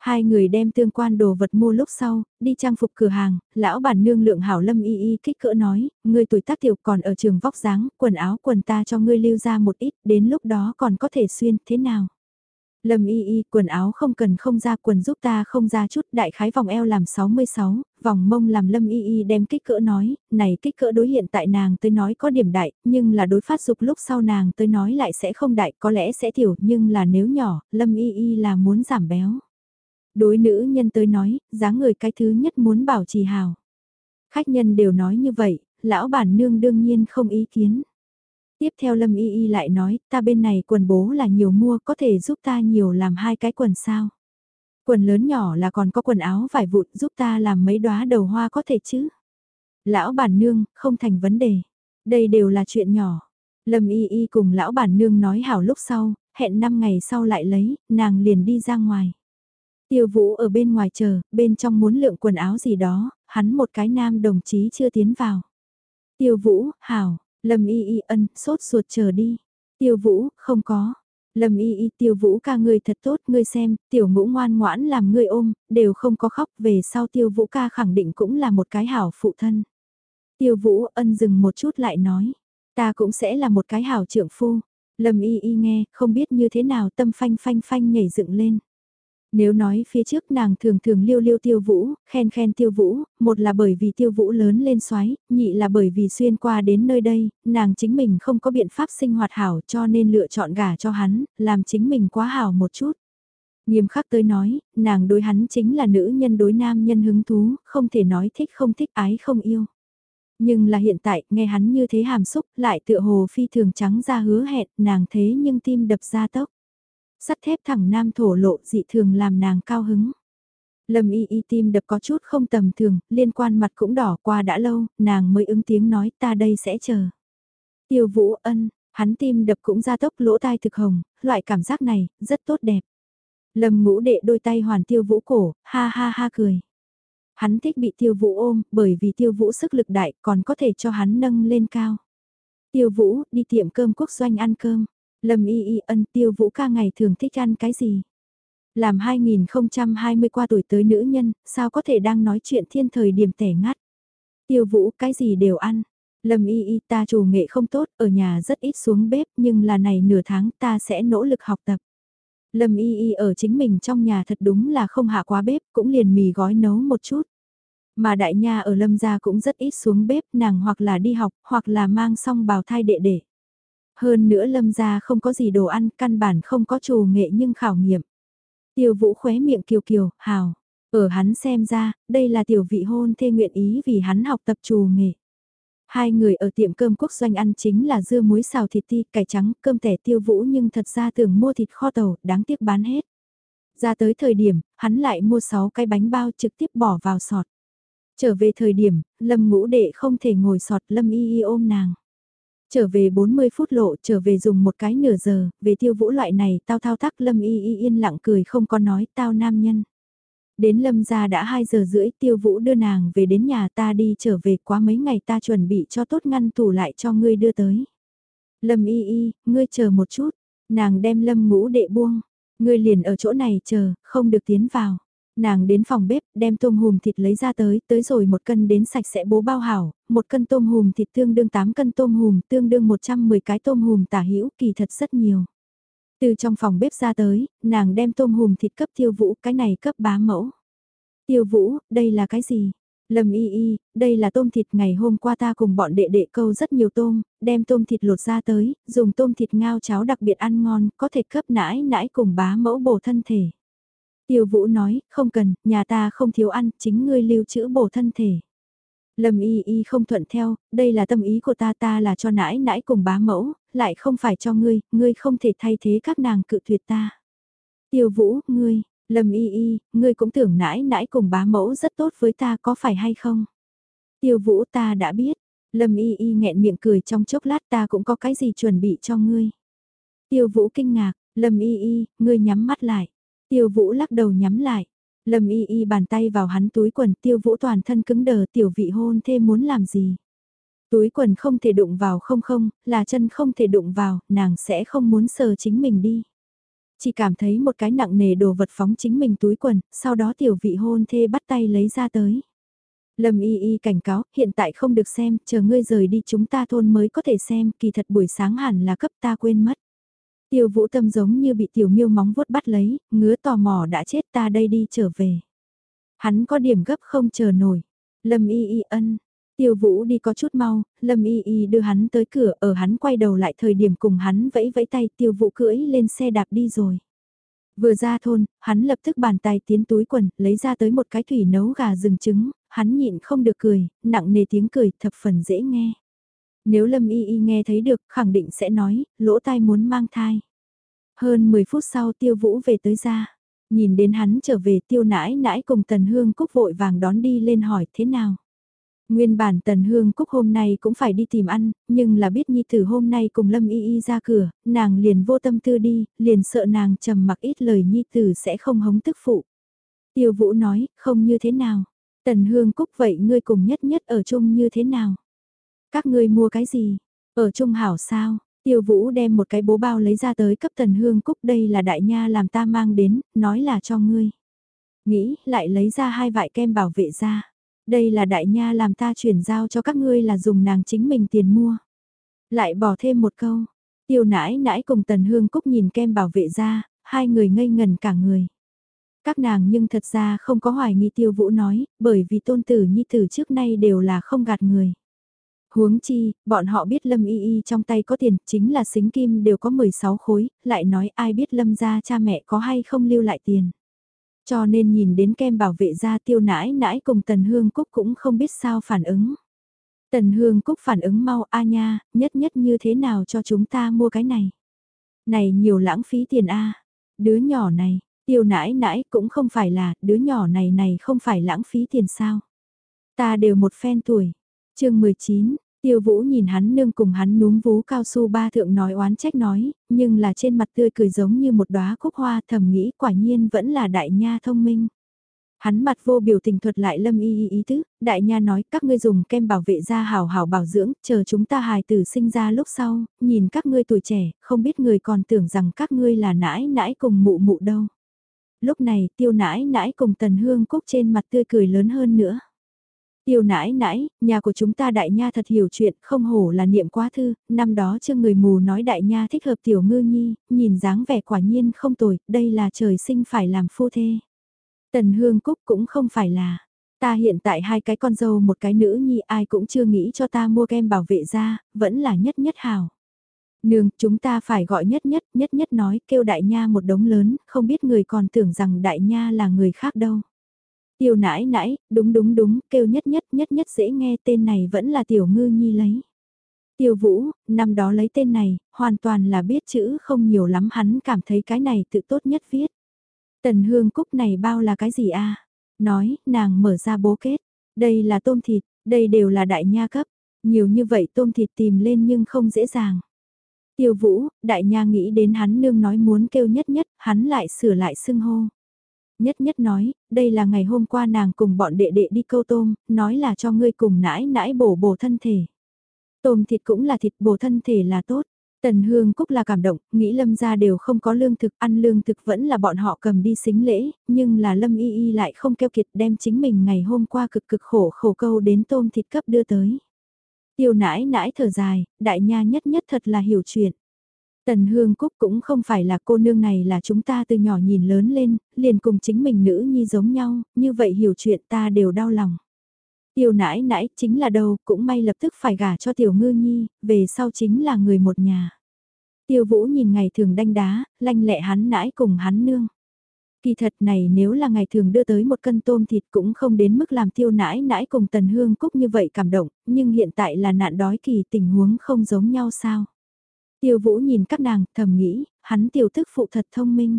Speaker 1: Hai người đem tương quan đồ vật mua lúc sau, đi trang phục cửa hàng, lão bản nương lượng hảo lâm y y kích cỡ nói, ngươi tuổi tác tiểu còn ở trường vóc dáng, quần áo quần ta cho ngươi lưu ra một ít, đến lúc đó còn có thể xuyên, thế nào? Lâm y y, quần áo không cần không ra quần giúp ta không ra chút, đại khái vòng eo làm 66, vòng mông làm lâm y y đem kích cỡ nói, này kích cỡ đối hiện tại nàng tới nói có điểm đại, nhưng là đối phát dục lúc sau nàng tới nói lại sẽ không đại, có lẽ sẽ tiểu, nhưng là nếu nhỏ, lâm y y là muốn giảm béo. Đối nữ nhân tới nói, dáng người cái thứ nhất muốn bảo trì hào. Khách nhân đều nói như vậy, lão bản nương đương nhiên không ý kiến. Tiếp theo Lâm Y Y lại nói, ta bên này quần bố là nhiều mua, có thể giúp ta nhiều làm hai cái quần sao. Quần lớn nhỏ là còn có quần áo vải vụn giúp ta làm mấy đóa đầu hoa có thể chứ. Lão bản nương, không thành vấn đề. Đây đều là chuyện nhỏ. Lâm Y Y cùng lão bản nương nói hảo lúc sau, hẹn 5 ngày sau lại lấy, nàng liền đi ra ngoài. Tiêu Vũ ở bên ngoài chờ, bên trong muốn lượng quần áo gì đó, hắn một cái nam đồng chí chưa tiến vào. Tiêu Vũ, hảo, Lâm Y Y ân, sốt ruột chờ đi. Tiêu Vũ, không có. Lâm Y Y Tiêu Vũ ca người thật tốt, ngươi xem, tiểu ngũ ngoan ngoãn làm ngươi ôm, đều không có khóc, về sau Tiêu Vũ ca khẳng định cũng là một cái hảo phụ thân. Tiêu Vũ ân dừng một chút lại nói, ta cũng sẽ là một cái hảo trưởng phu. Lâm Y Y nghe, không biết như thế nào tâm phanh phanh phanh nhảy dựng lên. Nếu nói phía trước nàng thường thường liêu liêu tiêu vũ, khen khen tiêu vũ, một là bởi vì tiêu vũ lớn lên xoáy, nhị là bởi vì xuyên qua đến nơi đây, nàng chính mình không có biện pháp sinh hoạt hảo cho nên lựa chọn gả cho hắn, làm chính mình quá hảo một chút. Nghiêm khắc tới nói, nàng đối hắn chính là nữ nhân đối nam nhân hứng thú, không thể nói thích không thích ái không yêu. Nhưng là hiện tại, nghe hắn như thế hàm xúc, lại tựa hồ phi thường trắng ra hứa hẹn, nàng thế nhưng tim đập ra tốc sắt thép thẳng nam thổ lộ dị thường làm nàng cao hứng. Lâm y y tim đập có chút không tầm thường, liên quan mặt cũng đỏ qua đã lâu, nàng mới ứng tiếng nói ta đây sẽ chờ. Tiêu vũ ân, hắn tim đập cũng ra tốc lỗ tai thực hồng, loại cảm giác này, rất tốt đẹp. Lâm ngũ đệ đôi tay hoàn tiêu vũ cổ, ha ha ha cười. Hắn thích bị tiêu vũ ôm, bởi vì tiêu vũ sức lực đại còn có thể cho hắn nâng lên cao. Tiêu vũ, đi tiệm cơm quốc doanh ăn cơm. Lâm y y ân tiêu vũ ca ngày thường thích ăn cái gì? Làm 2020 qua tuổi tới nữ nhân, sao có thể đang nói chuyện thiên thời điểm tẻ ngắt? Tiêu vũ cái gì đều ăn. Lâm y y ta chủ nghệ không tốt, ở nhà rất ít xuống bếp nhưng là này nửa tháng ta sẽ nỗ lực học tập. Lâm y y ở chính mình trong nhà thật đúng là không hạ quá bếp, cũng liền mì gói nấu một chút. Mà đại nha ở lâm gia cũng rất ít xuống bếp nàng hoặc là đi học hoặc là mang xong bào thai đệ đệ. Hơn nữa lâm gia không có gì đồ ăn, căn bản không có trù nghệ nhưng khảo nghiệm. Tiêu vũ khóe miệng kiều kiều, hào. Ở hắn xem ra, đây là tiểu vị hôn thê nguyện ý vì hắn học tập trù nghệ. Hai người ở tiệm cơm quốc doanh ăn chính là dưa muối xào thịt ti, cải trắng, cơm tẻ tiêu vũ nhưng thật ra tưởng mua thịt kho tàu, đáng tiếc bán hết. Ra tới thời điểm, hắn lại mua 6 cái bánh bao trực tiếp bỏ vào sọt. Trở về thời điểm, Lâm ngũ đệ không thể ngồi sọt Lâm y y ôm nàng. Trở về 40 phút lộ, trở về dùng một cái nửa giờ, về tiêu vũ loại này, tao thao tác Lâm y y yên lặng cười không có nói, tao nam nhân. Đến Lâm ra đã 2 giờ rưỡi tiêu vũ đưa nàng về đến nhà ta đi trở về quá mấy ngày ta chuẩn bị cho tốt ngăn tủ lại cho ngươi đưa tới. Lâm y y, ngươi chờ một chút, nàng đem lâm ngũ đệ buông, ngươi liền ở chỗ này chờ, không được tiến vào. Nàng đến phòng bếp, đem tôm hùm thịt lấy ra tới, tới rồi một cân đến sạch sẽ bố bao hảo, một cân tôm hùm thịt tương đương 8 cân tôm hùm, tương đương 110 cái tôm hùm tả hữu kỳ thật rất nhiều. Từ trong phòng bếp ra tới, nàng đem tôm hùm thịt cấp tiêu vũ, cái này cấp bá mẫu. Tiêu vũ, đây là cái gì? Lâm y y, đây là tôm thịt ngày hôm qua ta cùng bọn đệ đệ câu rất nhiều tôm, đem tôm thịt lột ra tới, dùng tôm thịt ngao cháo đặc biệt ăn ngon, có thể cấp nãi nãi cùng bá mẫu bổ thân thể. Tiêu vũ nói, không cần, nhà ta không thiếu ăn, chính ngươi lưu trữ bổ thân thể. Lâm y y không thuận theo, đây là tâm ý của ta ta là cho nãi nãi cùng bá mẫu, lại không phải cho ngươi, ngươi không thể thay thế các nàng cự tuyệt ta. Tiêu vũ, ngươi, Lâm y y, ngươi cũng tưởng nãi nãi cùng bá mẫu rất tốt với ta có phải hay không? Tiêu vũ ta đã biết, Lâm y y nghẹn miệng cười trong chốc lát ta cũng có cái gì chuẩn bị cho ngươi. Tiêu vũ kinh ngạc, Lâm y y, ngươi nhắm mắt lại. Tiêu vũ lắc đầu nhắm lại. Lâm y y bàn tay vào hắn túi quần tiêu vũ toàn thân cứng đờ tiểu vị hôn thê muốn làm gì. Túi quần không thể đụng vào không không, là chân không thể đụng vào, nàng sẽ không muốn sờ chính mình đi. Chỉ cảm thấy một cái nặng nề đồ vật phóng chính mình túi quần, sau đó tiểu vị hôn thê bắt tay lấy ra tới. Lâm y y cảnh cáo, hiện tại không được xem, chờ ngươi rời đi chúng ta thôn mới có thể xem, kỳ thật buổi sáng hẳn là cấp ta quên mất. Tiêu vũ tâm giống như bị tiểu miêu móng vuốt bắt lấy, ngứa tò mò đã chết ta đây đi trở về. Hắn có điểm gấp không chờ nổi. Lâm y y ân. Tiêu vũ đi có chút mau, Lâm y y đưa hắn tới cửa ở hắn quay đầu lại thời điểm cùng hắn vẫy vẫy tay tiêu vũ cưỡi lên xe đạp đi rồi. Vừa ra thôn, hắn lập tức bàn tay tiến túi quần, lấy ra tới một cái thủy nấu gà rừng trứng, hắn nhịn không được cười, nặng nề tiếng cười thập phần dễ nghe. Nếu Lâm Y Y nghe thấy được, khẳng định sẽ nói, lỗ tai muốn mang thai. Hơn 10 phút sau tiêu vũ về tới ra. Nhìn đến hắn trở về tiêu nãi nãi cùng tần hương cúc vội vàng đón đi lên hỏi thế nào. Nguyên bản tần hương cúc hôm nay cũng phải đi tìm ăn, nhưng là biết nhi tử hôm nay cùng lâm y y ra cửa, nàng liền vô tâm tư đi, liền sợ nàng trầm mặc ít lời nhi tử sẽ không hống tức phụ. Tiêu vũ nói, không như thế nào. Tần hương cúc vậy ngươi cùng nhất nhất ở chung như thế nào? Các ngươi mua cái gì? Ở Trung Hảo sao? Tiêu Vũ đem một cái bố bao lấy ra tới cấp Tần Hương Cúc đây là đại nha làm ta mang đến, nói là cho ngươi. Nghĩ lại lấy ra hai vại kem bảo vệ ra. Đây là đại nha làm ta chuyển giao cho các ngươi là dùng nàng chính mình tiền mua. Lại bỏ thêm một câu. Tiêu nãi nãi cùng Tần Hương Cúc nhìn kem bảo vệ ra, hai người ngây ngần cả người. Các nàng nhưng thật ra không có hoài nghi tiêu vũ nói, bởi vì tôn tử nhi tử trước nay đều là không gạt người. Huống chi, bọn họ biết Lâm Y Y trong tay có tiền, chính là xính kim đều có 16 khối, lại nói ai biết Lâm gia cha mẹ có hay không lưu lại tiền. Cho nên nhìn đến kem bảo vệ gia tiêu nãi nãi cùng Tần Hương Cúc cũng không biết sao phản ứng. Tần Hương Cúc phản ứng mau a nha, nhất nhất như thế nào cho chúng ta mua cái này. Này nhiều lãng phí tiền a đứa nhỏ này, tiêu nãi nãi cũng không phải là, đứa nhỏ này này không phải lãng phí tiền sao. Ta đều một phen tuổi chương 19, Tiêu Vũ nhìn hắn nương cùng hắn núm vú cao su ba thượng nói oán trách nói, nhưng là trên mặt tươi cười giống như một đóa cúc hoa thầm nghĩ quả nhiên vẫn là đại nha thông minh. Hắn mặt vô biểu tình thuật lại lâm y y ý tứ, đại nha nói các ngươi dùng kem bảo vệ da hào hào bảo dưỡng, chờ chúng ta hài tử sinh ra lúc sau, nhìn các ngươi tuổi trẻ, không biết người còn tưởng rằng các ngươi là nãi nãi cùng mụ mụ đâu. Lúc này tiêu nãi nãi cùng tần hương cúc trên mặt tươi cười lớn hơn nữa. Tiêu nãi nãi, nhà của chúng ta đại nha thật hiểu chuyện, không hổ là niệm quá thư, năm đó chưa người mù nói đại nha thích hợp tiểu ngư nhi, nhìn dáng vẻ quả nhiên không tồi, đây là trời sinh phải làm phu thê. Tần Hương Cúc cũng không phải là, ta hiện tại hai cái con dâu một cái nữ nhi ai cũng chưa nghĩ cho ta mua kem bảo vệ ra, vẫn là nhất nhất hào. Nương, chúng ta phải gọi nhất nhất, nhất nhất nói, kêu đại nha một đống lớn, không biết người còn tưởng rằng đại nha là người khác đâu. Tiêu nãi nãi, đúng đúng đúng, kêu nhất nhất nhất nhất dễ nghe tên này vẫn là tiểu ngư nhi lấy. Tiêu vũ, năm đó lấy tên này, hoàn toàn là biết chữ không nhiều lắm hắn cảm thấy cái này tự tốt nhất viết. Tần hương cúc này bao là cái gì a Nói, nàng mở ra bố kết. Đây là tôm thịt, đây đều là đại nha cấp. Nhiều như vậy tôm thịt tìm lên nhưng không dễ dàng. Tiêu vũ, đại nha nghĩ đến hắn nương nói muốn kêu nhất nhất, hắn lại sửa lại xưng hô. Nhất nhất nói, đây là ngày hôm qua nàng cùng bọn đệ đệ đi câu tôm, nói là cho ngươi cùng nãi nãi bổ bổ thân thể. Tôm thịt cũng là thịt bổ thân thể là tốt. Tần Hương Cúc là cảm động, nghĩ Lâm gia đều không có lương thực, ăn lương thực vẫn là bọn họ cầm đi xính lễ, nhưng là Lâm Y Y lại không keo kiệt đem chính mình ngày hôm qua cực cực khổ khổ câu đến tôm thịt cấp đưa tới. Tiêu nãi nãi thở dài, đại nha nhất nhất thật là hiểu chuyện. Tần Hương Cúc cũng không phải là cô nương này là chúng ta từ nhỏ nhìn lớn lên, liền cùng chính mình nữ nhi giống nhau, như vậy hiểu chuyện ta đều đau lòng. Tiêu nãi nãi chính là đâu, cũng may lập tức phải gả cho tiểu ngư nhi, về sau chính là người một nhà. Tiêu vũ nhìn ngày thường đanh đá, lanh lẹ hắn nãi cùng hắn nương. Kỳ thật này nếu là ngày thường đưa tới một cân tôm thịt cũng không đến mức làm tiêu nãi nãi cùng tần hương cúc như vậy cảm động, nhưng hiện tại là nạn đói kỳ tình huống không giống nhau sao. Tiêu vũ nhìn các nàng thầm nghĩ, hắn tiểu thức phụ thật thông minh.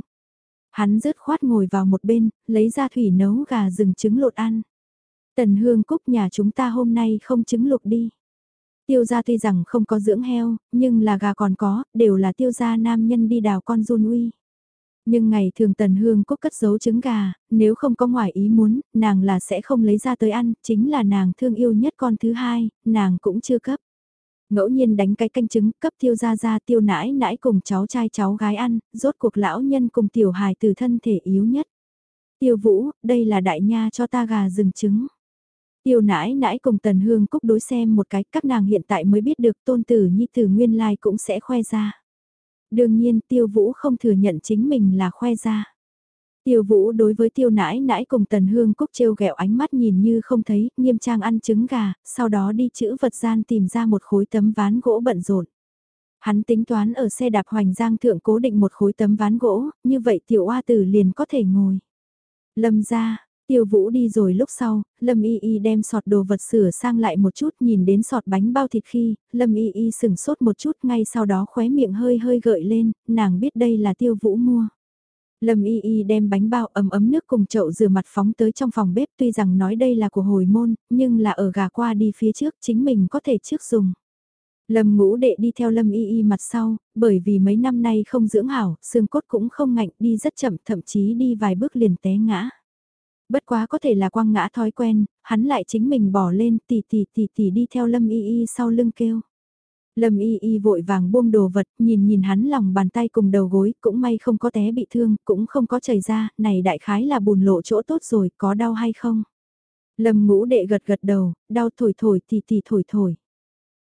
Speaker 1: Hắn rớt khoát ngồi vào một bên, lấy ra thủy nấu gà rừng trứng lột ăn. Tần hương cúc nhà chúng ta hôm nay không trứng lục đi. Tiêu gia tuy rằng không có dưỡng heo, nhưng là gà còn có, đều là tiêu gia nam nhân đi đào con run uy. Nhưng ngày thường tần hương cúc cất giấu trứng gà, nếu không có ngoài ý muốn, nàng là sẽ không lấy ra tới ăn, chính là nàng thương yêu nhất con thứ hai, nàng cũng chưa cấp. Ngẫu nhiên đánh cái canh trứng cấp tiêu gia gia tiêu nãi nãi cùng cháu trai cháu gái ăn, rốt cuộc lão nhân cùng tiểu hài từ thân thể yếu nhất. Tiêu vũ, đây là đại nha cho ta gà rừng trứng. Tiêu nãi nãi cùng Tần Hương Cúc đối xem một cái, các nàng hiện tại mới biết được tôn tử nhi tử nguyên lai cũng sẽ khoe ra. Đương nhiên tiêu vũ không thừa nhận chính mình là khoe ra. Tiêu vũ đối với tiêu nãi nãi cùng Tần Hương Cúc trêu ghẹo ánh mắt nhìn như không thấy, nghiêm trang ăn trứng gà, sau đó đi chữ vật gian tìm ra một khối tấm ván gỗ bận rộn. Hắn tính toán ở xe đạp hoành giang thượng cố định một khối tấm ván gỗ, như vậy tiểu oa tử liền có thể ngồi. Lâm ra, Tiêu Vũ đi rồi lúc sau, Lâm Y Y đem sọt đồ vật sửa sang lại một chút nhìn đến sọt bánh bao thịt khi, Lâm Y Y sừng sốt một chút ngay sau đó khóe miệng hơi hơi gợi lên, nàng biết đây là Tiêu Vũ mua. Lâm Y Y đem bánh bao ấm ấm nước cùng chậu rửa mặt phóng tới trong phòng bếp tuy rằng nói đây là của hồi môn, nhưng là ở gà qua đi phía trước chính mình có thể trước dùng. Lâm ngũ đệ đi theo Lâm Y Y mặt sau, bởi vì mấy năm nay không dưỡng hảo, xương cốt cũng không ngạnh đi rất chậm thậm chí đi vài bước liền té ngã. Bất quá có thể là quăng ngã thói quen, hắn lại chính mình bỏ lên tì tì tì tì đi theo Lâm Y Y sau lưng kêu. Lâm Y Y vội vàng buông đồ vật, nhìn nhìn hắn lòng bàn tay cùng đầu gối, cũng may không có té bị thương, cũng không có chảy ra, này đại khái là bùn lộ chỗ tốt rồi, có đau hay không? Lâm ngũ đệ gật gật đầu, đau thổi thổi tì tì thổi thổi.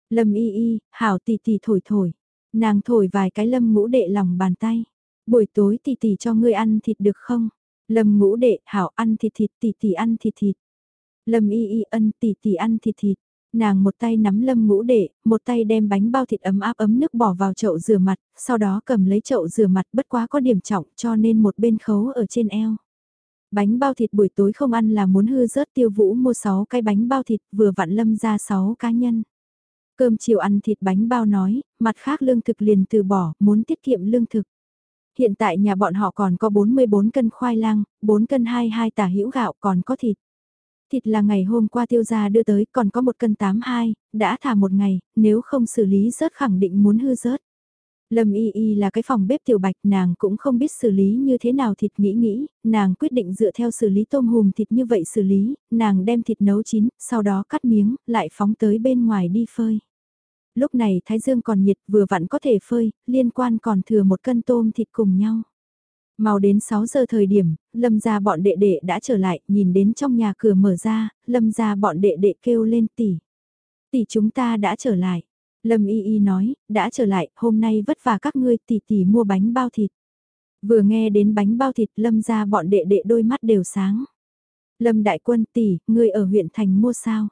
Speaker 1: Lâm Y Y, hảo tì tì thổi thổi. Nàng thổi vài cái lâm ngũ đệ lòng bàn tay. Buổi tối tì tì cho ngươi ăn thịt được không? Lâm ngũ đệ, hảo ăn thịt thịt tì tì ăn thịt thịt. Lâm y y ân tì tì ăn thịt thịt. Nàng một tay nắm lâm ngũ đệ, một tay đem bánh bao thịt ấm áp ấm nước bỏ vào chậu rửa mặt, sau đó cầm lấy chậu rửa mặt bất quá có điểm trọng cho nên một bên khấu ở trên eo. Bánh bao thịt buổi tối không ăn là muốn hư rớt tiêu vũ mua 6 cái bánh bao thịt vừa vặn lâm ra 6 cá nhân. Cơm chiều ăn thịt bánh bao nói, mặt khác lương thực liền từ bỏ, muốn tiết kiệm lương thực. Hiện tại nhà bọn họ còn có 44 cân khoai lang, 4 cân 22 tả hữu gạo còn có thịt. Thịt là ngày hôm qua tiêu gia đưa tới còn có một cân 82, đã thả một ngày, nếu không xử lý rớt khẳng định muốn hư rớt. Lâm Y Y là cái phòng bếp tiểu bạch nàng cũng không biết xử lý như thế nào thịt nghĩ nghĩ, nàng quyết định dựa theo xử lý tôm hùm thịt như vậy xử lý, nàng đem thịt nấu chín, sau đó cắt miếng, lại phóng tới bên ngoài đi phơi. Lúc này Thái Dương còn nhiệt vừa vặn có thể phơi, liên quan còn thừa một cân tôm thịt cùng nhau. Mau đến 6 giờ thời điểm, lâm ra bọn đệ đệ đã trở lại, nhìn đến trong nhà cửa mở ra, lâm ra bọn đệ đệ kêu lên tỷ. Tỷ chúng ta đã trở lại. Lâm y y nói, đã trở lại, hôm nay vất vả các ngươi tỷ tỷ mua bánh bao thịt. Vừa nghe đến bánh bao thịt lâm ra bọn đệ đệ đôi mắt đều sáng. Lâm đại quân tỷ, ngươi ở huyện thành mua sao?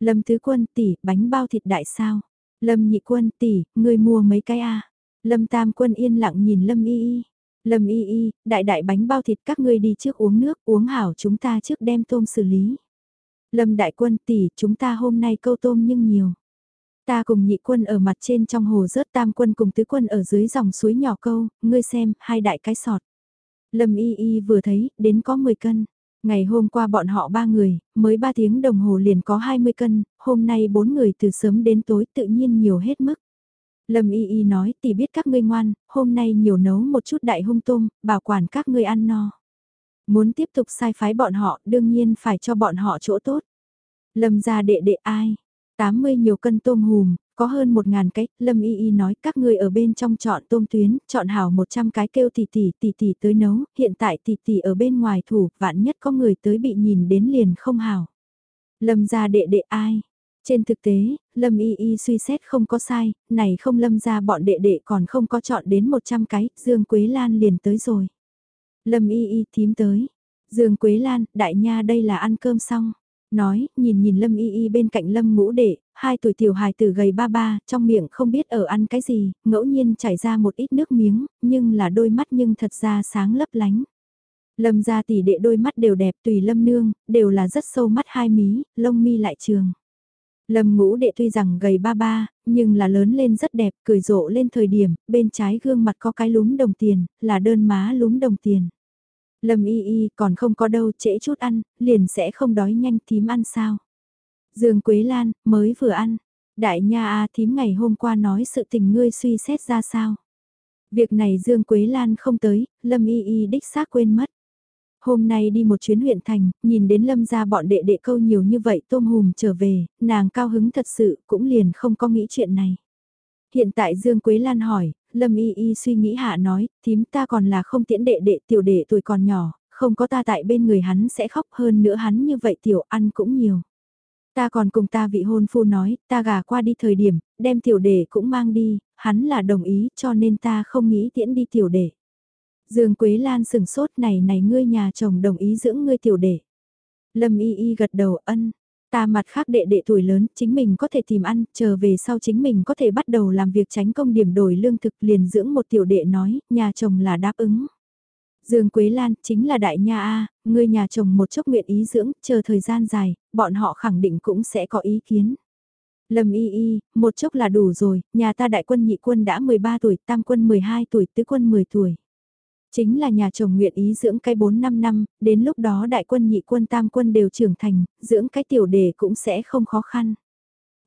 Speaker 1: Lâm tứ quân tỷ, bánh bao thịt đại sao? Lâm nhị quân tỷ, ngươi mua mấy cái a? Lâm tam quân yên lặng nhìn Lâm y y. Lâm y y, đại đại bánh bao thịt các ngươi đi trước uống nước, uống hảo chúng ta trước đem tôm xử lý. Lâm đại quân tỷ, chúng ta hôm nay câu tôm nhưng nhiều. Ta cùng nhị quân ở mặt trên trong hồ rớt tam quân cùng tứ quân ở dưới dòng suối nhỏ câu, ngươi xem, hai đại cái sọt. Lâm Y Y vừa thấy, đến có 10 cân. Ngày hôm qua bọn họ ba người, mới 3 tiếng đồng hồ liền có 20 cân, hôm nay bốn người từ sớm đến tối tự nhiên nhiều hết mức. Lâm Y Y nói tỷ biết các ngươi ngoan, hôm nay nhiều nấu một chút đại hung tôm, bảo quản các ngươi ăn no. Muốn tiếp tục sai phái bọn họ, đương nhiên phải cho bọn họ chỗ tốt. Lâm ra đệ đệ ai? 80 nhiều cân tôm hùm, có hơn 1.000 cái, Lâm Y Y nói các ngươi ở bên trong chọn tôm tuyến, chọn hảo 100 cái kêu tỷ tỷ tỷ tỷ tới nấu, hiện tại tỷ tỷ ở bên ngoài thủ, vạn nhất có người tới bị nhìn đến liền không hảo. Lâm ra đệ đệ ai? Trên thực tế, Lâm Y Y suy xét không có sai, này không Lâm ra bọn đệ đệ còn không có chọn đến 100 cái, Dương Quế Lan liền tới rồi. Lâm Y Y thím tới. Dương Quế Lan, đại nha đây là ăn cơm xong. Nói, nhìn nhìn Lâm Y Y bên cạnh Lâm ngũ đệ, hai tuổi tiểu hài tử gầy ba ba, trong miệng không biết ở ăn cái gì, ngẫu nhiên chảy ra một ít nước miếng, nhưng là đôi mắt nhưng thật ra sáng lấp lánh. Lâm ra tỷ đệ đôi mắt đều đẹp tùy lâm nương, đều là rất sâu mắt hai mí, lông mi lại trường. Lâm ngũ đệ tuy rằng gầy ba ba, nhưng là lớn lên rất đẹp, cười rộ lên thời điểm, bên trái gương mặt có cái lúm đồng tiền, là đơn má lúm đồng tiền. Lâm y y còn không có đâu trễ chút ăn, liền sẽ không đói nhanh thím ăn sao. Dương Quế Lan, mới vừa ăn. Đại nha a thím ngày hôm qua nói sự tình ngươi suy xét ra sao. Việc này Dương Quế Lan không tới, Lâm y y đích xác quên mất. Hôm nay đi một chuyến huyện thành, nhìn đến lâm ra bọn đệ đệ câu nhiều như vậy tôm hùm trở về, nàng cao hứng thật sự cũng liền không có nghĩ chuyện này. Hiện tại Dương Quế Lan hỏi, Lâm Y Y suy nghĩ hạ nói, thím ta còn là không tiễn đệ đệ tiểu đệ tuổi còn nhỏ, không có ta tại bên người hắn sẽ khóc hơn nữa hắn như vậy tiểu ăn cũng nhiều. Ta còn cùng ta vị hôn phu nói, ta gà qua đi thời điểm, đem tiểu đệ cũng mang đi, hắn là đồng ý cho nên ta không nghĩ tiễn đi tiểu đệ. Dương Quế Lan sừng sốt này này ngươi nhà chồng đồng ý dưỡng ngươi tiểu đệ. Lâm Y Y gật đầu ân, Ta mặt khác đệ đệ tuổi lớn, chính mình có thể tìm ăn, chờ về sau chính mình có thể bắt đầu làm việc tránh công điểm đổi lương thực liền dưỡng một tiểu đệ nói, nhà chồng là đáp ứng. Dương Quế Lan chính là đại nha A, người nhà chồng một chốc nguyện ý dưỡng, chờ thời gian dài, bọn họ khẳng định cũng sẽ có ý kiến. Lâm y y, một chốc là đủ rồi, nhà ta đại quân nhị quân đã 13 tuổi, tam quân 12 tuổi, tứ quân 10 tuổi. Chính là nhà chồng nguyện ý dưỡng cái 4-5 năm, đến lúc đó đại quân nhị quân tam quân đều trưởng thành, dưỡng cái tiểu đề cũng sẽ không khó khăn.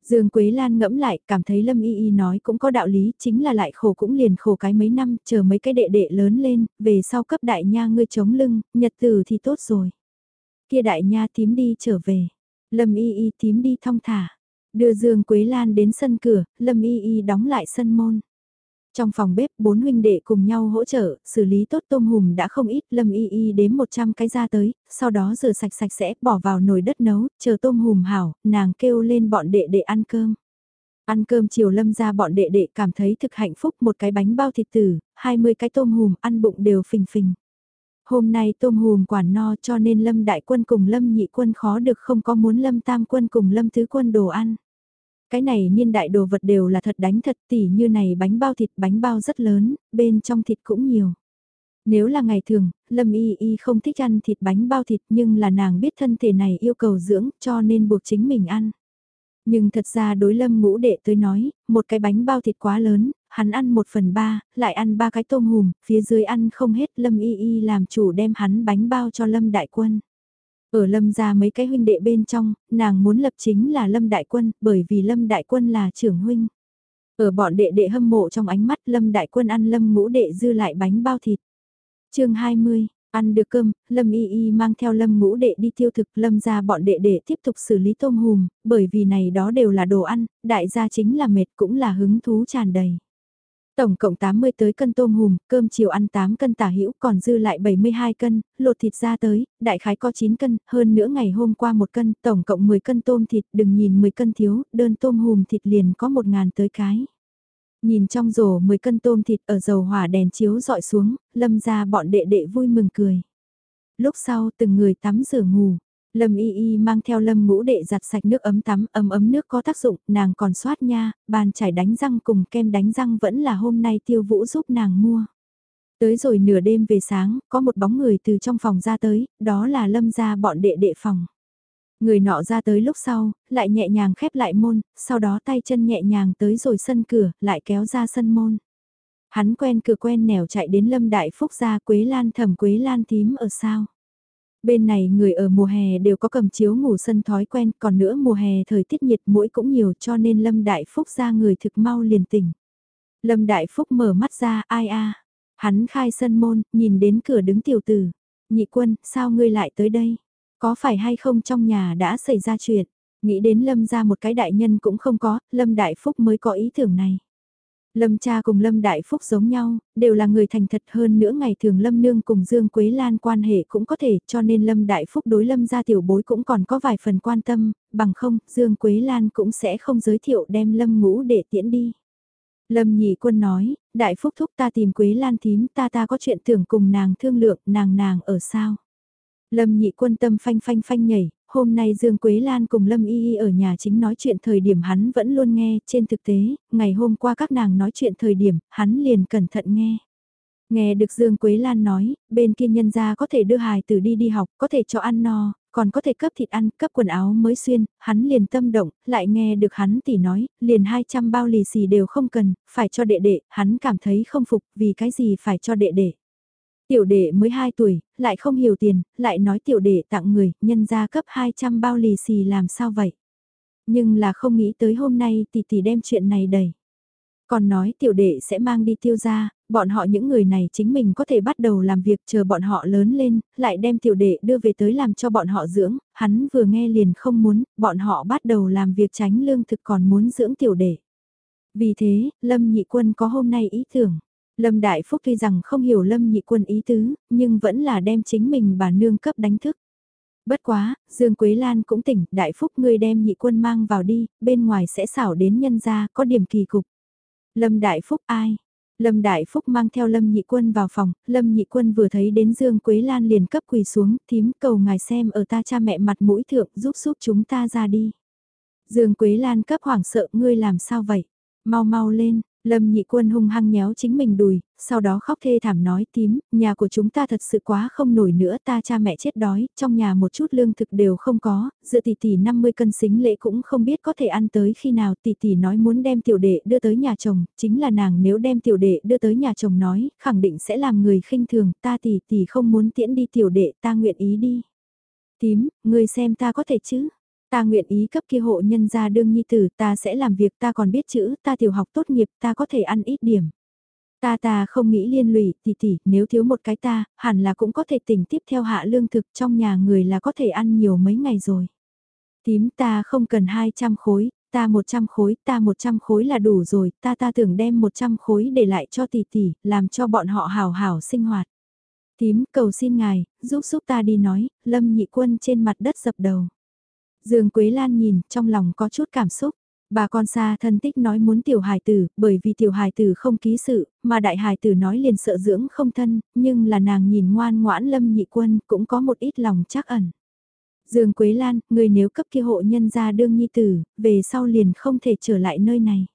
Speaker 1: Dương Quế Lan ngẫm lại, cảm thấy Lâm Y Y nói cũng có đạo lý, chính là lại khổ cũng liền khổ cái mấy năm, chờ mấy cái đệ đệ lớn lên, về sau cấp đại nha ngươi chống lưng, nhật từ thì tốt rồi. Kia đại nha tím đi trở về, Lâm Y Y tím đi thong thả, đưa Dương Quế Lan đến sân cửa, Lâm Y Y đóng lại sân môn. Trong phòng bếp, bốn huynh đệ cùng nhau hỗ trợ, xử lý tốt tôm hùm đã không ít, Lâm Y Y đếm 100 cái ra tới, sau đó rửa sạch sạch sẽ, bỏ vào nồi đất nấu, chờ tôm hùm hảo, nàng kêu lên bọn đệ đệ ăn cơm. Ăn cơm chiều Lâm ra bọn đệ đệ cảm thấy thực hạnh phúc một cái bánh bao thịt tử, 20 cái tôm hùm ăn bụng đều phình phình. Hôm nay tôm hùm quản no cho nên Lâm đại quân cùng Lâm nhị quân khó được không có muốn Lâm tam quân cùng Lâm tứ quân đồ ăn. Cái này niên đại đồ vật đều là thật đánh thật tỉ như này bánh bao thịt bánh bao rất lớn, bên trong thịt cũng nhiều. Nếu là ngày thường, Lâm Y Y không thích ăn thịt bánh bao thịt nhưng là nàng biết thân thể này yêu cầu dưỡng cho nên buộc chính mình ăn. Nhưng thật ra đối lâm ngũ đệ tới nói, một cái bánh bao thịt quá lớn, hắn ăn một phần ba, lại ăn ba cái tôm hùm, phía dưới ăn không hết lâm y y làm chủ đem hắn bánh bao cho lâm đại quân. Ở lâm ra mấy cái huynh đệ bên trong, nàng muốn lập chính là lâm đại quân, bởi vì lâm đại quân là trưởng huynh. Ở bọn đệ đệ hâm mộ trong ánh mắt lâm đại quân ăn lâm ngũ đệ dư lại bánh bao thịt. chương 20, ăn được cơm, lâm y y mang theo lâm ngũ đệ đi tiêu thực lâm ra bọn đệ đệ tiếp tục xử lý tôm hùm, bởi vì này đó đều là đồ ăn, đại gia chính là mệt cũng là hứng thú tràn đầy. Tổng cộng 80 tới cân tôm hùm, cơm chiều ăn 8 cân tả hữu còn dư lại 72 cân, lột thịt ra tới, đại khái có 9 cân, hơn nữa ngày hôm qua một cân, tổng cộng 10 cân tôm thịt, đừng nhìn 10 cân thiếu, đơn tôm hùm thịt liền có 1.000 tới cái. Nhìn trong rổ 10 cân tôm thịt ở dầu hỏa đèn chiếu dọi xuống, lâm ra bọn đệ đệ vui mừng cười. Lúc sau từng người tắm rửa ngủ, Lâm Y Y mang theo Lâm ngũ đệ giặt sạch nước ấm tắm, ấm ấm nước có tác dụng, nàng còn xoát nha, bàn chải đánh răng cùng kem đánh răng vẫn là hôm nay tiêu vũ giúp nàng mua. Tới rồi nửa đêm về sáng, có một bóng người từ trong phòng ra tới, đó là Lâm gia bọn đệ đệ phòng. Người nọ ra tới lúc sau, lại nhẹ nhàng khép lại môn, sau đó tay chân nhẹ nhàng tới rồi sân cửa, lại kéo ra sân môn. Hắn quen cửa quen nẻo chạy đến Lâm Đại Phúc ra Quế Lan thầm Quế Lan tím ở sao. Bên này người ở mùa hè đều có cầm chiếu ngủ sân thói quen, còn nữa mùa hè thời tiết nhiệt mũi cũng nhiều cho nên Lâm Đại Phúc ra người thực mau liền tỉnh. Lâm Đại Phúc mở mắt ra, ai a Hắn khai sân môn, nhìn đến cửa đứng tiểu tử. Nhị quân, sao ngươi lại tới đây? Có phải hay không trong nhà đã xảy ra chuyện? Nghĩ đến Lâm ra một cái đại nhân cũng không có, Lâm Đại Phúc mới có ý tưởng này. Lâm cha cùng Lâm Đại Phúc giống nhau, đều là người thành thật hơn nữa ngày thường Lâm Nương cùng Dương Quế Lan quan hệ cũng có thể cho nên Lâm Đại Phúc đối Lâm gia tiểu bối cũng còn có vài phần quan tâm, bằng không Dương Quế Lan cũng sẽ không giới thiệu đem Lâm ngũ để tiễn đi. Lâm nhị quân nói, Đại Phúc thúc ta tìm Quế Lan thím ta ta có chuyện tưởng cùng nàng thương lượng nàng nàng ở sao. Lâm nhị quân tâm phanh phanh phanh nhảy, hôm nay Dương Quế Lan cùng Lâm Y Y ở nhà chính nói chuyện thời điểm hắn vẫn luôn nghe, trên thực tế, ngày hôm qua các nàng nói chuyện thời điểm, hắn liền cẩn thận nghe. Nghe được Dương Quế Lan nói, bên kia nhân gia có thể đưa hài tử đi đi học, có thể cho ăn no, còn có thể cấp thịt ăn, cấp quần áo mới xuyên, hắn liền tâm động, lại nghe được hắn tỉ nói, liền 200 bao lì xì đều không cần, phải cho đệ đệ, hắn cảm thấy không phục, vì cái gì phải cho đệ đệ. Tiểu đệ mới 2 tuổi, lại không hiểu tiền, lại nói tiểu đệ tặng người, nhân ra cấp 200 bao lì xì làm sao vậy? Nhưng là không nghĩ tới hôm nay tỷ tỷ đem chuyện này đầy. Còn nói tiểu đệ sẽ mang đi tiêu ra, bọn họ những người này chính mình có thể bắt đầu làm việc chờ bọn họ lớn lên, lại đem tiểu đệ đưa về tới làm cho bọn họ dưỡng, hắn vừa nghe liền không muốn, bọn họ bắt đầu làm việc tránh lương thực còn muốn dưỡng tiểu đệ. Vì thế, Lâm Nhị Quân có hôm nay ý tưởng. Lâm Đại Phúc tuy rằng không hiểu Lâm nhị quân ý tứ, nhưng vẫn là đem chính mình bà nương cấp đánh thức. Bất quá, Dương Quế Lan cũng tỉnh, Đại Phúc ngươi đem nhị quân mang vào đi, bên ngoài sẽ xảo đến nhân ra, có điểm kỳ cục. Lâm Đại Phúc ai? Lâm Đại Phúc mang theo Lâm Nhị Quân vào phòng, Lâm Nhị Quân vừa thấy đến Dương Quế Lan liền cấp quỳ xuống, thím cầu ngài xem ở ta cha mẹ mặt mũi thượng giúp giúp chúng ta ra đi. Dương Quế Lan cấp hoảng sợ ngươi làm sao vậy? Mau mau lên, Lâm nhị quân hung hăng nhéo chính mình đùi, sau đó khóc thê thảm nói tím, nhà của chúng ta thật sự quá không nổi nữa ta cha mẹ chết đói, trong nhà một chút lương thực đều không có, dự tỷ tỷ 50 cân xính lễ cũng không biết có thể ăn tới khi nào tỷ tỷ nói muốn đem tiểu đệ đưa tới nhà chồng, chính là nàng nếu đem tiểu đệ đưa tới nhà chồng nói, khẳng định sẽ làm người khinh thường, ta tỷ tỷ không muốn tiễn đi tiểu đệ ta nguyện ý đi. Tím, ngươi xem ta có thể chứ? Ta nguyện ý cấp kia hộ nhân gia đương nhi tử, ta sẽ làm việc ta còn biết chữ, ta tiểu học tốt nghiệp, ta có thể ăn ít điểm. Ta ta không nghĩ liên lụy, tỷ tỷ, nếu thiếu một cái ta, hẳn là cũng có thể tỉnh tiếp theo hạ lương thực trong nhà người là có thể ăn nhiều mấy ngày rồi. Tím ta không cần 200 khối, ta 100 khối, ta 100 khối là đủ rồi, ta ta tưởng đem 100 khối để lại cho tỷ tỷ, làm cho bọn họ hào hào sinh hoạt. Tím cầu xin ngài, giúp giúp ta đi nói, lâm nhị quân trên mặt đất dập đầu. Dương Quế Lan nhìn, trong lòng có chút cảm xúc. Bà con xa thân tích nói muốn tiểu hài tử, bởi vì tiểu hài tử không ký sự, mà đại hài tử nói liền sợ dưỡng không thân, nhưng là nàng nhìn ngoan ngoãn lâm nhị quân cũng có một ít lòng chắc ẩn. Dương Quế Lan, người nếu cấp kia hộ nhân ra đương nhi tử, về sau liền không thể trở lại nơi này.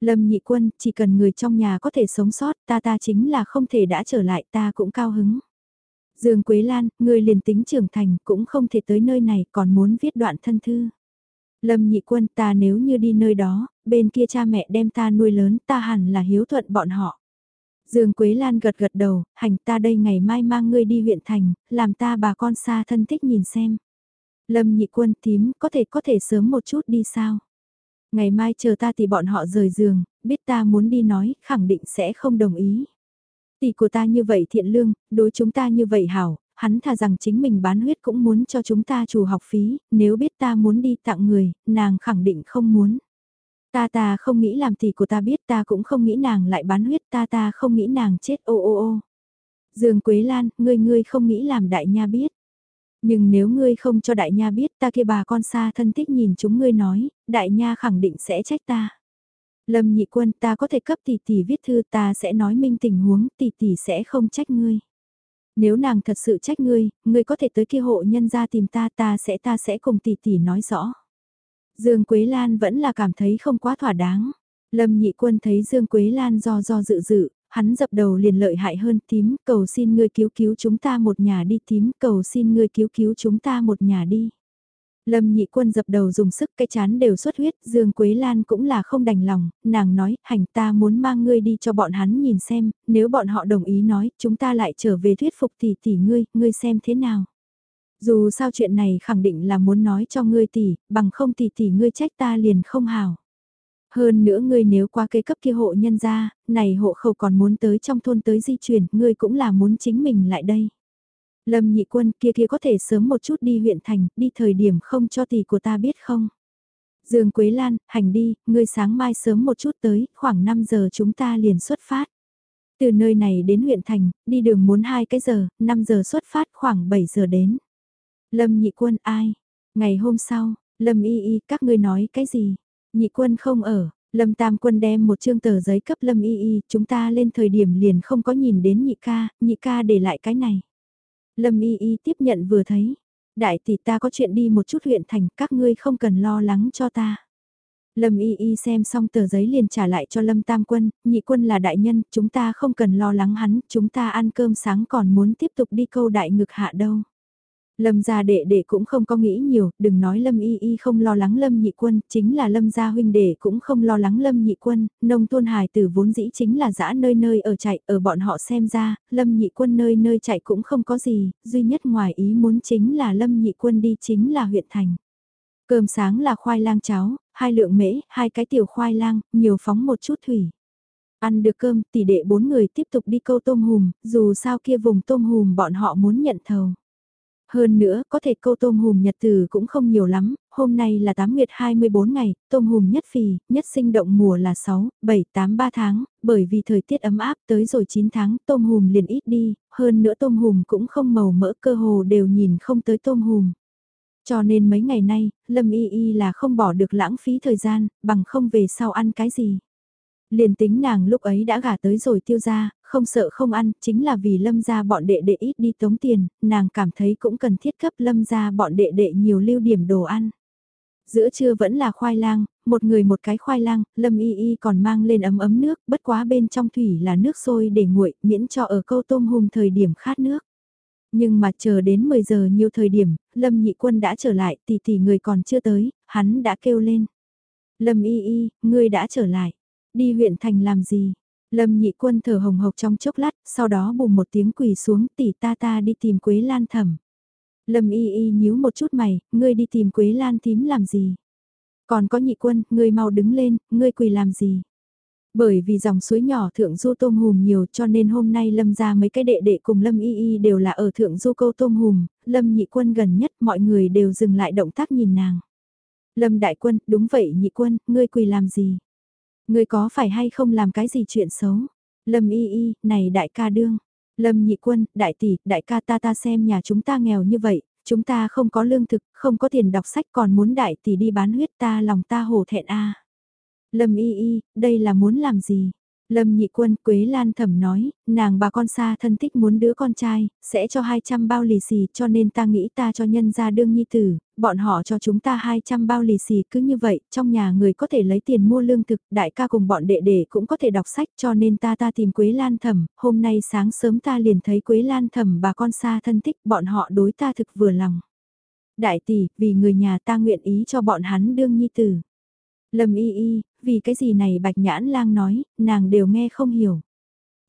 Speaker 1: Lâm nhị quân, chỉ cần người trong nhà có thể sống sót, ta ta chính là không thể đã trở lại ta cũng cao hứng. Dương Quế Lan, người liền tính trưởng thành cũng không thể tới nơi này còn muốn viết đoạn thân thư. Lâm nhị quân ta nếu như đi nơi đó, bên kia cha mẹ đem ta nuôi lớn ta hẳn là hiếu thuận bọn họ. Dương Quế Lan gật gật đầu, hành ta đây ngày mai mang ngươi đi huyện thành, làm ta bà con xa thân thích nhìn xem. Lâm nhị quân tím có thể có thể sớm một chút đi sao? Ngày mai chờ ta thì bọn họ rời giường, biết ta muốn đi nói, khẳng định sẽ không đồng ý. Tỷ của ta như vậy thiện lương, đối chúng ta như vậy hảo, hắn thà rằng chính mình bán huyết cũng muốn cho chúng ta chủ học phí, nếu biết ta muốn đi tặng người, nàng khẳng định không muốn. Ta ta không nghĩ làm tỷ của ta biết ta cũng không nghĩ nàng lại bán huyết ta ta không nghĩ nàng chết ô ô ô. Dương Quế Lan, ngươi ngươi không nghĩ làm đại nha biết. Nhưng nếu ngươi không cho đại nha biết ta kia bà con xa thân thích nhìn chúng ngươi nói, đại nha khẳng định sẽ trách ta. Lâm nhị quân ta có thể cấp tỷ tỷ viết thư ta sẽ nói minh tình huống tỷ tỷ sẽ không trách ngươi. Nếu nàng thật sự trách ngươi, ngươi có thể tới kia hộ nhân ra tìm ta ta sẽ ta sẽ cùng tỷ tỷ nói rõ. Dương Quế Lan vẫn là cảm thấy không quá thỏa đáng. Lâm nhị quân thấy Dương Quế Lan do do dự dự, hắn dập đầu liền lợi hại hơn tím, cầu xin ngươi cứu cứu chúng ta một nhà đi tím, cầu xin ngươi cứu cứu chúng ta một nhà đi. Lâm nhị quân dập đầu dùng sức cái chán đều xuất huyết, Dương Quế Lan cũng là không đành lòng, nàng nói, hành ta muốn mang ngươi đi cho bọn hắn nhìn xem, nếu bọn họ đồng ý nói, chúng ta lại trở về thuyết phục tỷ tỷ ngươi, ngươi xem thế nào. Dù sao chuyện này khẳng định là muốn nói cho ngươi tỷ, bằng không tỷ tỷ ngươi trách ta liền không hào. Hơn nữa ngươi nếu qua cây cấp kia hộ nhân ra, này hộ khẩu còn muốn tới trong thôn tới di chuyển, ngươi cũng là muốn chính mình lại đây. Lâm nhị quân kia kia có thể sớm một chút đi huyện thành, đi thời điểm không cho tỷ của ta biết không. Dương Quế Lan, hành đi, ngươi sáng mai sớm một chút tới, khoảng 5 giờ chúng ta liền xuất phát. Từ nơi này đến huyện thành, đi đường muốn 2 cái giờ, 5 giờ xuất phát khoảng 7 giờ đến. Lâm nhị quân ai? Ngày hôm sau, Lâm y y các ngươi nói cái gì? Nhị quân không ở, Lâm Tam Quân đem một chương tờ giấy cấp Lâm Y Y, chúng ta lên thời điểm liền không có nhìn đến nhị ca, nhị ca để lại cái này. Lâm Y Y tiếp nhận vừa thấy, đại tỷ ta có chuyện đi một chút huyện thành, các ngươi không cần lo lắng cho ta. Lâm Y Y xem xong tờ giấy liền trả lại cho Lâm Tam Quân, nhị quân là đại nhân, chúng ta không cần lo lắng hắn, chúng ta ăn cơm sáng còn muốn tiếp tục đi câu đại ngực hạ đâu. Lâm gia đệ đệ cũng không có nghĩ nhiều, đừng nói Lâm y y không lo lắng Lâm nhị quân, chính là Lâm gia huynh đệ cũng không lo lắng Lâm nhị quân, nông thôn hài tử vốn dĩ chính là dã nơi nơi ở chạy, ở bọn họ xem ra, Lâm nhị quân nơi nơi chạy cũng không có gì, duy nhất ngoài ý muốn chính là Lâm nhị quân đi chính là huyện thành. Cơm sáng là khoai lang cháo, hai lượng mễ, hai cái tiểu khoai lang, nhiều phóng một chút thủy. Ăn được cơm, tỷ đệ bốn người tiếp tục đi câu tôm hùm, dù sao kia vùng tôm hùm bọn họ muốn nhận thầu. Hơn nữa, có thể câu tôm hùm nhật từ cũng không nhiều lắm, hôm nay là 8 nguyệt 24 ngày, tôm hùm nhất phì, nhất sinh động mùa là 6, 7, 8, 3 tháng, bởi vì thời tiết ấm áp tới rồi 9 tháng, tôm hùm liền ít đi, hơn nữa tôm hùm cũng không màu mỡ cơ hồ đều nhìn không tới tôm hùm. Cho nên mấy ngày nay, Lâm Y Y là không bỏ được lãng phí thời gian, bằng không về sau ăn cái gì. Liền tính nàng lúc ấy đã gả tới rồi tiêu ra, không sợ không ăn, chính là vì lâm ra bọn đệ đệ ít đi tống tiền, nàng cảm thấy cũng cần thiết cấp lâm ra bọn đệ đệ nhiều lưu điểm đồ ăn. Giữa trưa vẫn là khoai lang, một người một cái khoai lang, lâm y y còn mang lên ấm ấm nước, bất quá bên trong thủy là nước sôi để nguội, miễn cho ở câu tôm hùm thời điểm khát nước. Nhưng mà chờ đến 10 giờ nhiều thời điểm, lâm nhị quân đã trở lại, tỷ tỷ người còn chưa tới, hắn đã kêu lên. Lâm y y, ngươi đã trở lại. Đi huyện thành làm gì? Lâm nhị quân thở hồng hộc trong chốc lát, sau đó bùng một tiếng quỳ xuống tỷ ta ta đi tìm Quế Lan thẩm. Lâm y y nhíu một chút mày, ngươi đi tìm Quế Lan thím làm gì? Còn có nhị quân, ngươi mau đứng lên, ngươi quỳ làm gì? Bởi vì dòng suối nhỏ thượng du tôm hùm nhiều cho nên hôm nay Lâm ra mấy cái đệ đệ cùng Lâm y y đều là ở thượng du câu tôm hùm, Lâm nhị quân gần nhất mọi người đều dừng lại động tác nhìn nàng. Lâm đại quân, đúng vậy nhị quân, ngươi quỳ làm gì? Người có phải hay không làm cái gì chuyện xấu? Lâm y y, này đại ca đương. Lâm nhị quân, đại tỷ, đại ca ta ta xem nhà chúng ta nghèo như vậy, chúng ta không có lương thực, không có tiền đọc sách còn muốn đại tỷ đi bán huyết ta lòng ta hổ thẹn a. Lâm y y, đây là muốn làm gì? Lâm nhị quân Quế Lan thẩm nói, nàng bà con xa thân thích muốn đứa con trai, sẽ cho 200 bao lì xì cho nên ta nghĩ ta cho nhân ra đương nhi tử, bọn họ cho chúng ta 200 bao lì xì cứ như vậy, trong nhà người có thể lấy tiền mua lương thực, đại ca cùng bọn đệ đệ cũng có thể đọc sách cho nên ta ta tìm Quế Lan thẩm, hôm nay sáng sớm ta liền thấy Quế Lan thẩm bà con xa thân thích, bọn họ đối ta thực vừa lòng. Đại tỷ, vì người nhà ta nguyện ý cho bọn hắn đương nhi tử. Lâm y y, vì cái gì này bạch nhãn lang nói, nàng đều nghe không hiểu.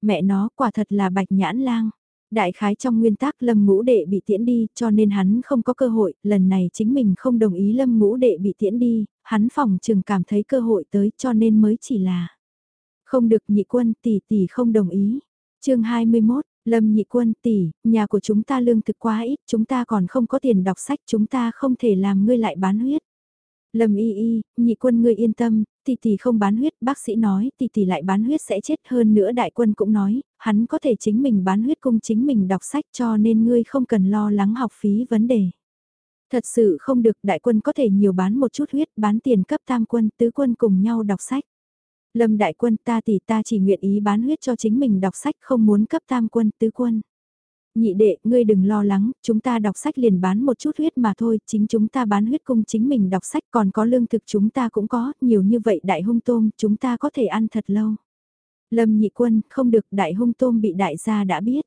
Speaker 1: Mẹ nó quả thật là bạch nhãn lang. Đại khái trong nguyên tắc lâm ngũ đệ bị tiễn đi cho nên hắn không có cơ hội, lần này chính mình không đồng ý lâm ngũ đệ bị tiễn đi, hắn phòng chừng cảm thấy cơ hội tới cho nên mới chỉ là. Không được nhị quân tỷ tỷ không đồng ý. chương 21, Lâm nhị quân tỷ, nhà của chúng ta lương thực quá ít, chúng ta còn không có tiền đọc sách, chúng ta không thể làm ngươi lại bán huyết. Lâm y y, nhị quân ngươi yên tâm, tỷ tỷ không bán huyết, bác sĩ nói tỷ tỷ lại bán huyết sẽ chết hơn nữa đại quân cũng nói, hắn có thể chính mình bán huyết cung chính mình đọc sách cho nên ngươi không cần lo lắng học phí vấn đề. Thật sự không được đại quân có thể nhiều bán một chút huyết bán tiền cấp tam quân tứ quân cùng nhau đọc sách. Lâm đại quân ta tỷ ta chỉ nguyện ý bán huyết cho chính mình đọc sách không muốn cấp tam quân tứ quân. Nhị đệ, ngươi đừng lo lắng, chúng ta đọc sách liền bán một chút huyết mà thôi, chính chúng ta bán huyết cung chính mình đọc sách còn có lương thực chúng ta cũng có, nhiều như vậy đại hung tôm chúng ta có thể ăn thật lâu. Lâm nhị quân, không được đại hung tôm bị đại gia đã biết.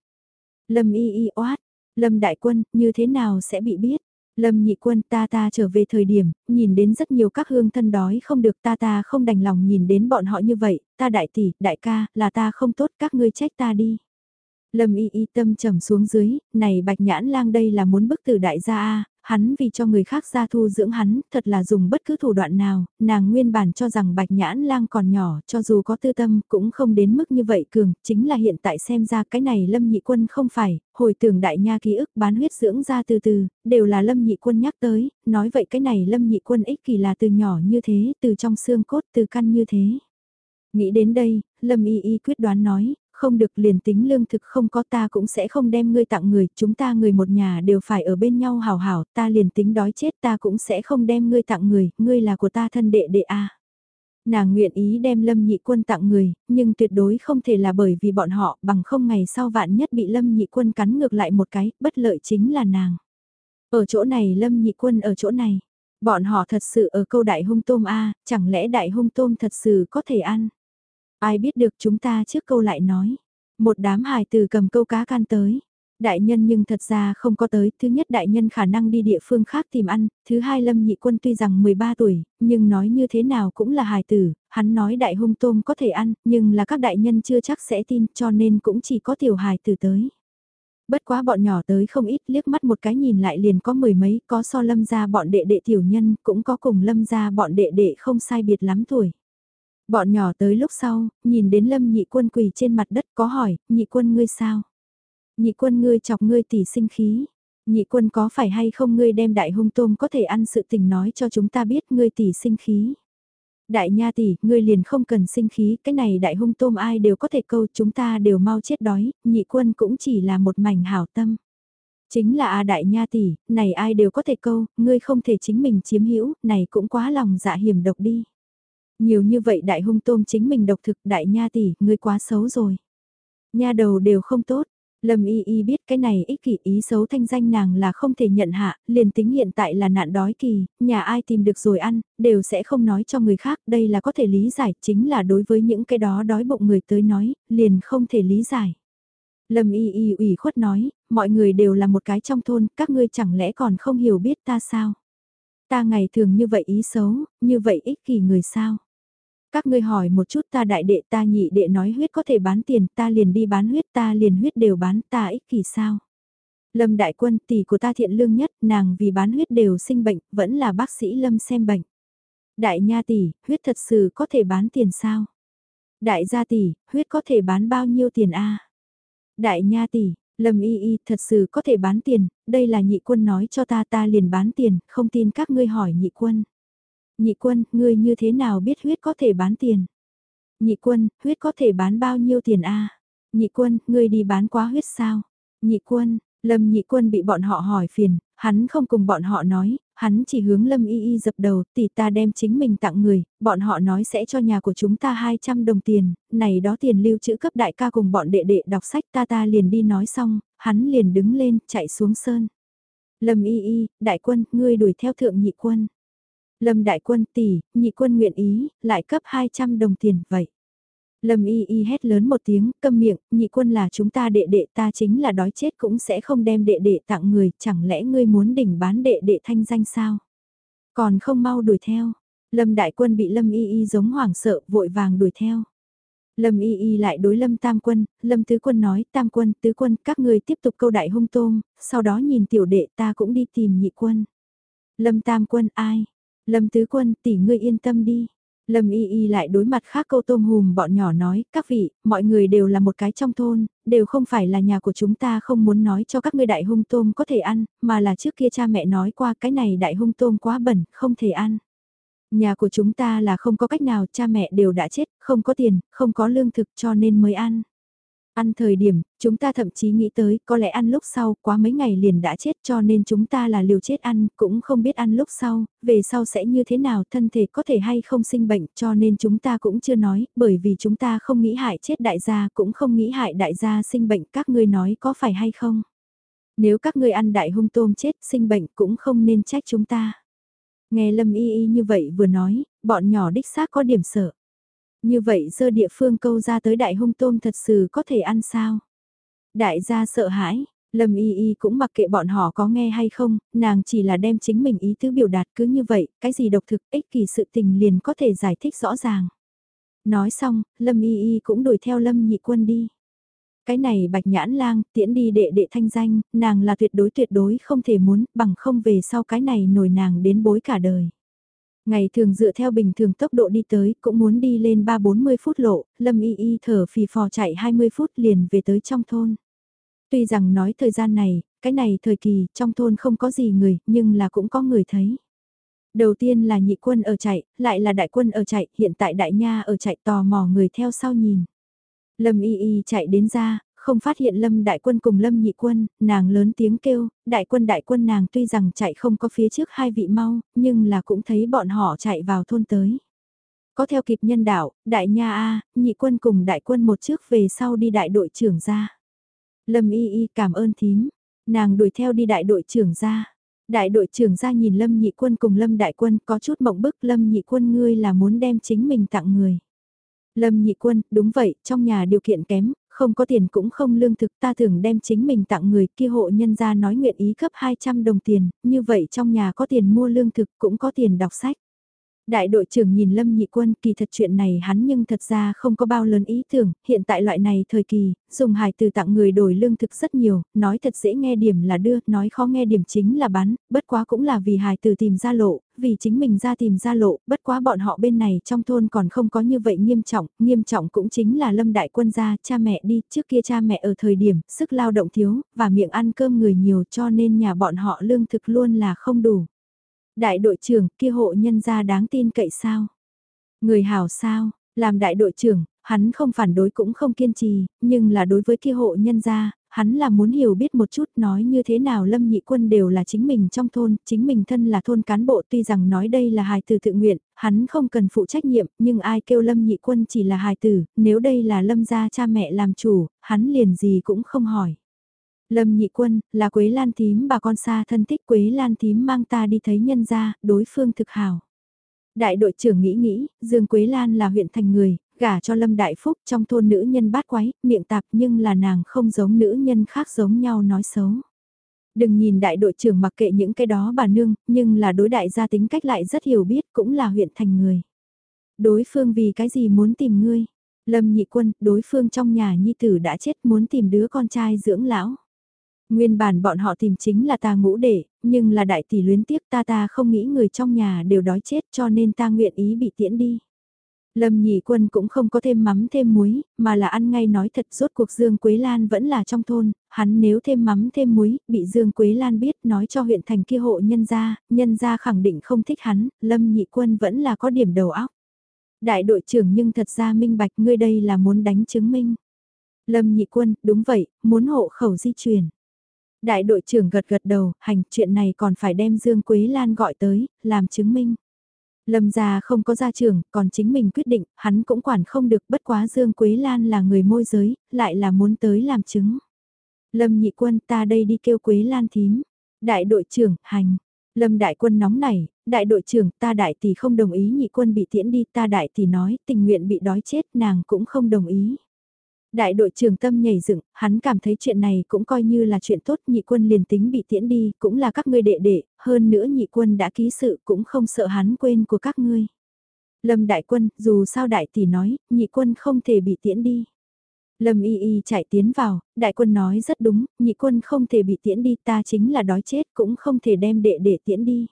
Speaker 1: Lâm y y oát, Lâm đại quân, như thế nào sẽ bị biết? Lâm nhị quân ta ta trở về thời điểm, nhìn đến rất nhiều các hương thân đói không được ta ta không đành lòng nhìn đến bọn họ như vậy, ta đại tỷ, đại ca, là ta không tốt các ngươi trách ta đi. Lâm y y tâm trầm xuống dưới, này bạch nhãn lang đây là muốn bức tử đại gia a hắn vì cho người khác ra thu dưỡng hắn, thật là dùng bất cứ thủ đoạn nào, nàng nguyên bản cho rằng bạch nhãn lang còn nhỏ, cho dù có tư tâm, cũng không đến mức như vậy cường, chính là hiện tại xem ra cái này lâm nhị quân không phải, hồi tưởng đại nha ký ức bán huyết dưỡng ra từ từ, đều là lâm nhị quân nhắc tới, nói vậy cái này lâm nhị quân ích kỳ là từ nhỏ như thế, từ trong xương cốt, từ căn như thế. Nghĩ đến đây, Lâm Y Y quyết đoán nói, không được liền tính lương thực không có ta cũng sẽ không đem ngươi tặng người, chúng ta người một nhà đều phải ở bên nhau hào hảo, ta liền tính đói chết ta cũng sẽ không đem ngươi tặng người, ngươi là của ta thân đệ đệ a. Nàng nguyện ý đem Lâm Nhị Quân tặng người, nhưng tuyệt đối không thể là bởi vì bọn họ bằng không ngày sau vạn nhất bị Lâm Nhị Quân cắn ngược lại một cái, bất lợi chính là nàng. Ở chỗ này Lâm Nhị Quân ở chỗ này, bọn họ thật sự ở câu đại hung tôm A, chẳng lẽ đại hung tôm thật sự có thể ăn? Ai biết được chúng ta trước câu lại nói. Một đám hài từ cầm câu cá can tới. Đại nhân nhưng thật ra không có tới, thứ nhất đại nhân khả năng đi địa phương khác tìm ăn, thứ hai lâm nhị quân tuy rằng 13 tuổi, nhưng nói như thế nào cũng là hài tử, hắn nói đại hung tôm có thể ăn, nhưng là các đại nhân chưa chắc sẽ tin cho nên cũng chỉ có tiểu hài tử tới. Bất quá bọn nhỏ tới không ít liếc mắt một cái nhìn lại liền có mười mấy, có so lâm ra bọn đệ đệ tiểu nhân, cũng có cùng lâm ra bọn đệ đệ không sai biệt lắm tuổi. Bọn nhỏ tới lúc sau, nhìn đến lâm nhị quân quỳ trên mặt đất có hỏi, nhị quân ngươi sao? Nhị quân ngươi chọc ngươi tỷ sinh khí. Nhị quân có phải hay không ngươi đem đại hung tôm có thể ăn sự tình nói cho chúng ta biết ngươi tỷ sinh khí. Đại nha tỷ, ngươi liền không cần sinh khí, cái này đại hung tôm ai đều có thể câu chúng ta đều mau chết đói, nhị quân cũng chỉ là một mảnh hảo tâm. Chính là a đại nha tỷ, này ai đều có thể câu, ngươi không thể chính mình chiếm hữu, này cũng quá lòng dạ hiểm độc đi. Nhiều như vậy đại hung tôm chính mình độc thực đại nha tỷ, ngươi quá xấu rồi. Nha đầu đều không tốt, Lâm Y Y biết cái này ích kỷ ý xấu thanh danh nàng là không thể nhận hạ, liền tính hiện tại là nạn đói kỳ, nhà ai tìm được rồi ăn, đều sẽ không nói cho người khác, đây là có thể lý giải, chính là đối với những cái đó đói bụng người tới nói, liền không thể lý giải. Lâm Y Y ủy khuất nói, mọi người đều là một cái trong thôn, các ngươi chẳng lẽ còn không hiểu biết ta sao? Ta ngày thường như vậy ý xấu, như vậy ích kỷ người sao? Các ngươi hỏi một chút ta đại đệ ta nhị đệ nói huyết có thể bán tiền ta liền đi bán huyết ta liền huyết đều bán ta ích kỷ sao. Lâm đại quân tỷ của ta thiện lương nhất nàng vì bán huyết đều sinh bệnh vẫn là bác sĩ Lâm xem bệnh. Đại nha tỷ, huyết thật sự có thể bán tiền sao? Đại gia tỷ, huyết có thể bán bao nhiêu tiền a? Đại nha tỷ, Lâm y y thật sự có thể bán tiền, đây là nhị quân nói cho ta ta liền bán tiền, không tin các ngươi hỏi nhị quân. Nhị quân, ngươi như thế nào biết huyết có thể bán tiền? Nhị quân, huyết có thể bán bao nhiêu tiền a? Nhị quân, ngươi đi bán quá huyết sao? Nhị quân, Lâm nhị quân bị bọn họ hỏi phiền, hắn không cùng bọn họ nói, hắn chỉ hướng Lâm y y dập đầu, tỷ ta đem chính mình tặng người, bọn họ nói sẽ cho nhà của chúng ta 200 đồng tiền, này đó tiền lưu trữ cấp đại ca cùng bọn đệ đệ đọc sách ta ta liền đi nói xong, hắn liền đứng lên, chạy xuống sơn. Lâm y y, đại quân, ngươi đuổi theo thượng nhị quân. Lâm đại quân tỷ, nhị quân nguyện ý, lại cấp 200 đồng tiền, vậy. Lâm y y hét lớn một tiếng, câm miệng, nhị quân là chúng ta đệ đệ ta chính là đói chết cũng sẽ không đem đệ đệ tặng người, chẳng lẽ ngươi muốn đỉnh bán đệ đệ thanh danh sao? Còn không mau đuổi theo. Lâm đại quân bị Lâm y y giống hoảng sợ, vội vàng đuổi theo. Lâm y y lại đối Lâm tam quân, Lâm tứ quân nói, tam quân, tứ quân, các người tiếp tục câu đại hung tôm, sau đó nhìn tiểu đệ ta cũng đi tìm nhị quân. Lâm tam quân ai? Lâm Tứ Quân tỷ ngươi yên tâm đi. Lâm Y Y lại đối mặt khác câu tôm hùm bọn nhỏ nói, các vị, mọi người đều là một cái trong thôn, đều không phải là nhà của chúng ta không muốn nói cho các ngươi đại hung tôm có thể ăn, mà là trước kia cha mẹ nói qua cái này đại hung tôm quá bẩn, không thể ăn. Nhà của chúng ta là không có cách nào, cha mẹ đều đã chết, không có tiền, không có lương thực cho nên mới ăn. Ăn thời điểm, chúng ta thậm chí nghĩ tới có lẽ ăn lúc sau quá mấy ngày liền đã chết cho nên chúng ta là liều chết ăn, cũng không biết ăn lúc sau, về sau sẽ như thế nào thân thể có thể hay không sinh bệnh cho nên chúng ta cũng chưa nói, bởi vì chúng ta không nghĩ hại chết đại gia cũng không nghĩ hại đại gia sinh bệnh các ngươi nói có phải hay không. Nếu các ngươi ăn đại hung tôm chết sinh bệnh cũng không nên trách chúng ta. Nghe Lâm Y Y như vậy vừa nói, bọn nhỏ đích xác có điểm sợ. Như vậy dơ địa phương câu ra tới đại hung tôm thật sự có thể ăn sao? Đại gia sợ hãi, Lâm Y Y cũng mặc kệ bọn họ có nghe hay không, nàng chỉ là đem chính mình ý tứ biểu đạt cứ như vậy, cái gì độc thực ích kỳ sự tình liền có thể giải thích rõ ràng. Nói xong, Lâm Y Y cũng đuổi theo Lâm Nhị Quân đi. Cái này bạch nhãn lang, tiễn đi đệ đệ thanh danh, nàng là tuyệt đối tuyệt đối không thể muốn, bằng không về sau cái này nổi nàng đến bối cả đời. Ngày thường dựa theo bình thường tốc độ đi tới, cũng muốn đi lên 3-40 phút lộ, Lâm Y Y thở phì phò chạy 20 phút liền về tới trong thôn. Tuy rằng nói thời gian này, cái này thời kỳ, trong thôn không có gì người, nhưng là cũng có người thấy. Đầu tiên là nhị quân ở chạy, lại là đại quân ở chạy, hiện tại đại nha ở chạy tò mò người theo sau nhìn. Lâm y y chạy đến ra, không phát hiện Lâm đại quân cùng Lâm nhị quân, nàng lớn tiếng kêu, đại quân đại quân nàng tuy rằng chạy không có phía trước hai vị mau, nhưng là cũng thấy bọn họ chạy vào thôn tới. Có theo kịp nhân đạo, đại nha A, nhị quân cùng đại quân một trước về sau đi đại đội trưởng ra. Lâm y y cảm ơn thím, nàng đuổi theo đi đại đội trưởng ra. Đại đội trưởng ra nhìn Lâm nhị quân cùng Lâm đại quân có chút mộng bức Lâm nhị quân ngươi là muốn đem chính mình tặng người. Lâm nhị quân, đúng vậy, trong nhà điều kiện kém, không có tiền cũng không lương thực ta thường đem chính mình tặng người kia hộ nhân ra nói nguyện ý cấp 200 đồng tiền, như vậy trong nhà có tiền mua lương thực cũng có tiền đọc sách. Đại đội trưởng nhìn Lâm Nhị Quân kỳ thật chuyện này hắn nhưng thật ra không có bao lớn ý tưởng, hiện tại loại này thời kỳ, dùng hài từ tặng người đổi lương thực rất nhiều, nói thật dễ nghe điểm là đưa, nói khó nghe điểm chính là bán, bất quá cũng là vì hài từ tìm ra lộ, vì chính mình ra tìm ra lộ, bất quá bọn họ bên này trong thôn còn không có như vậy nghiêm trọng, nghiêm trọng cũng chính là Lâm Đại Quân gia, cha mẹ đi, trước kia cha mẹ ở thời điểm, sức lao động thiếu, và miệng ăn cơm người nhiều cho nên nhà bọn họ lương thực luôn là không đủ. Đại đội trưởng kia hộ nhân gia đáng tin cậy sao? Người hảo sao? Làm đại đội trưởng, hắn không phản đối cũng không kiên trì, nhưng là đối với kia hộ nhân gia, hắn là muốn hiểu biết một chút nói như thế nào Lâm Nhị Quân đều là chính mình trong thôn, chính mình thân là thôn cán bộ tuy rằng nói đây là hài tử tự nguyện, hắn không cần phụ trách nhiệm, nhưng ai kêu Lâm Nhị Quân chỉ là hài tử, nếu đây là Lâm gia cha mẹ làm chủ, hắn liền gì cũng không hỏi. Lâm nhị quân, là Quế Lan Thím bà con xa thân thích Quế Lan Thím mang ta đi thấy nhân gia, đối phương thực hảo. Đại đội trưởng nghĩ nghĩ, Dương Quế Lan là huyện thành người, gả cho Lâm Đại Phúc trong thôn nữ nhân bát quái, miệng tạp nhưng là nàng không giống nữ nhân khác giống nhau nói xấu. Đừng nhìn đại đội trưởng mặc kệ những cái đó bà nương, nhưng là đối đại gia tính cách lại rất hiểu biết cũng là huyện thành người. Đối phương vì cái gì muốn tìm ngươi? Lâm nhị quân, đối phương trong nhà nhi tử đã chết muốn tìm đứa con trai dưỡng lão. Nguyên bản bọn họ tìm chính là ta ngũ đệ, nhưng là đại tỷ luyến tiếc ta ta không nghĩ người trong nhà đều đói chết cho nên ta nguyện ý bị tiễn đi. Lâm nhị quân cũng không có thêm mắm thêm muối, mà là ăn ngay nói thật rốt cuộc Dương Quế Lan vẫn là trong thôn, hắn nếu thêm mắm thêm muối, bị Dương Quế Lan biết nói cho huyện thành kia hộ nhân gia, nhân gia khẳng định không thích hắn, Lâm nhị quân vẫn là có điểm đầu óc. Đại đội trưởng nhưng thật ra minh bạch ngươi đây là muốn đánh chứng minh. Lâm nhị quân, đúng vậy, muốn hộ khẩu di chuyển. Đại đội trưởng gật gật đầu, hành chuyện này còn phải đem Dương Quế Lan gọi tới, làm chứng minh. Lâm gia không có gia trưởng, còn chính mình quyết định, hắn cũng quản không được bất quá Dương Quế Lan là người môi giới, lại là muốn tới làm chứng. Lâm nhị quân ta đây đi kêu Quế Lan thím. Đại đội trưởng, hành. Lâm đại quân nóng nảy, đại đội trưởng ta đại tỷ không đồng ý nhị quân bị tiễn đi ta đại tỷ nói tình nguyện bị đói chết nàng cũng không đồng ý. Đại đội trưởng tâm nhảy dựng, hắn cảm thấy chuyện này cũng coi như là chuyện tốt, nhị quân liền tính bị tiễn đi, cũng là các ngươi đệ đệ, hơn nữa nhị quân đã ký sự cũng không sợ hắn quên của các ngươi. Lâm đại quân, dù sao đại tỷ nói, nhị quân không thể bị tiễn đi. Lâm y y chạy tiến vào, đại quân nói rất đúng, nhị quân không thể bị tiễn đi, ta chính là đói chết cũng không thể đem đệ đệ tiễn đi.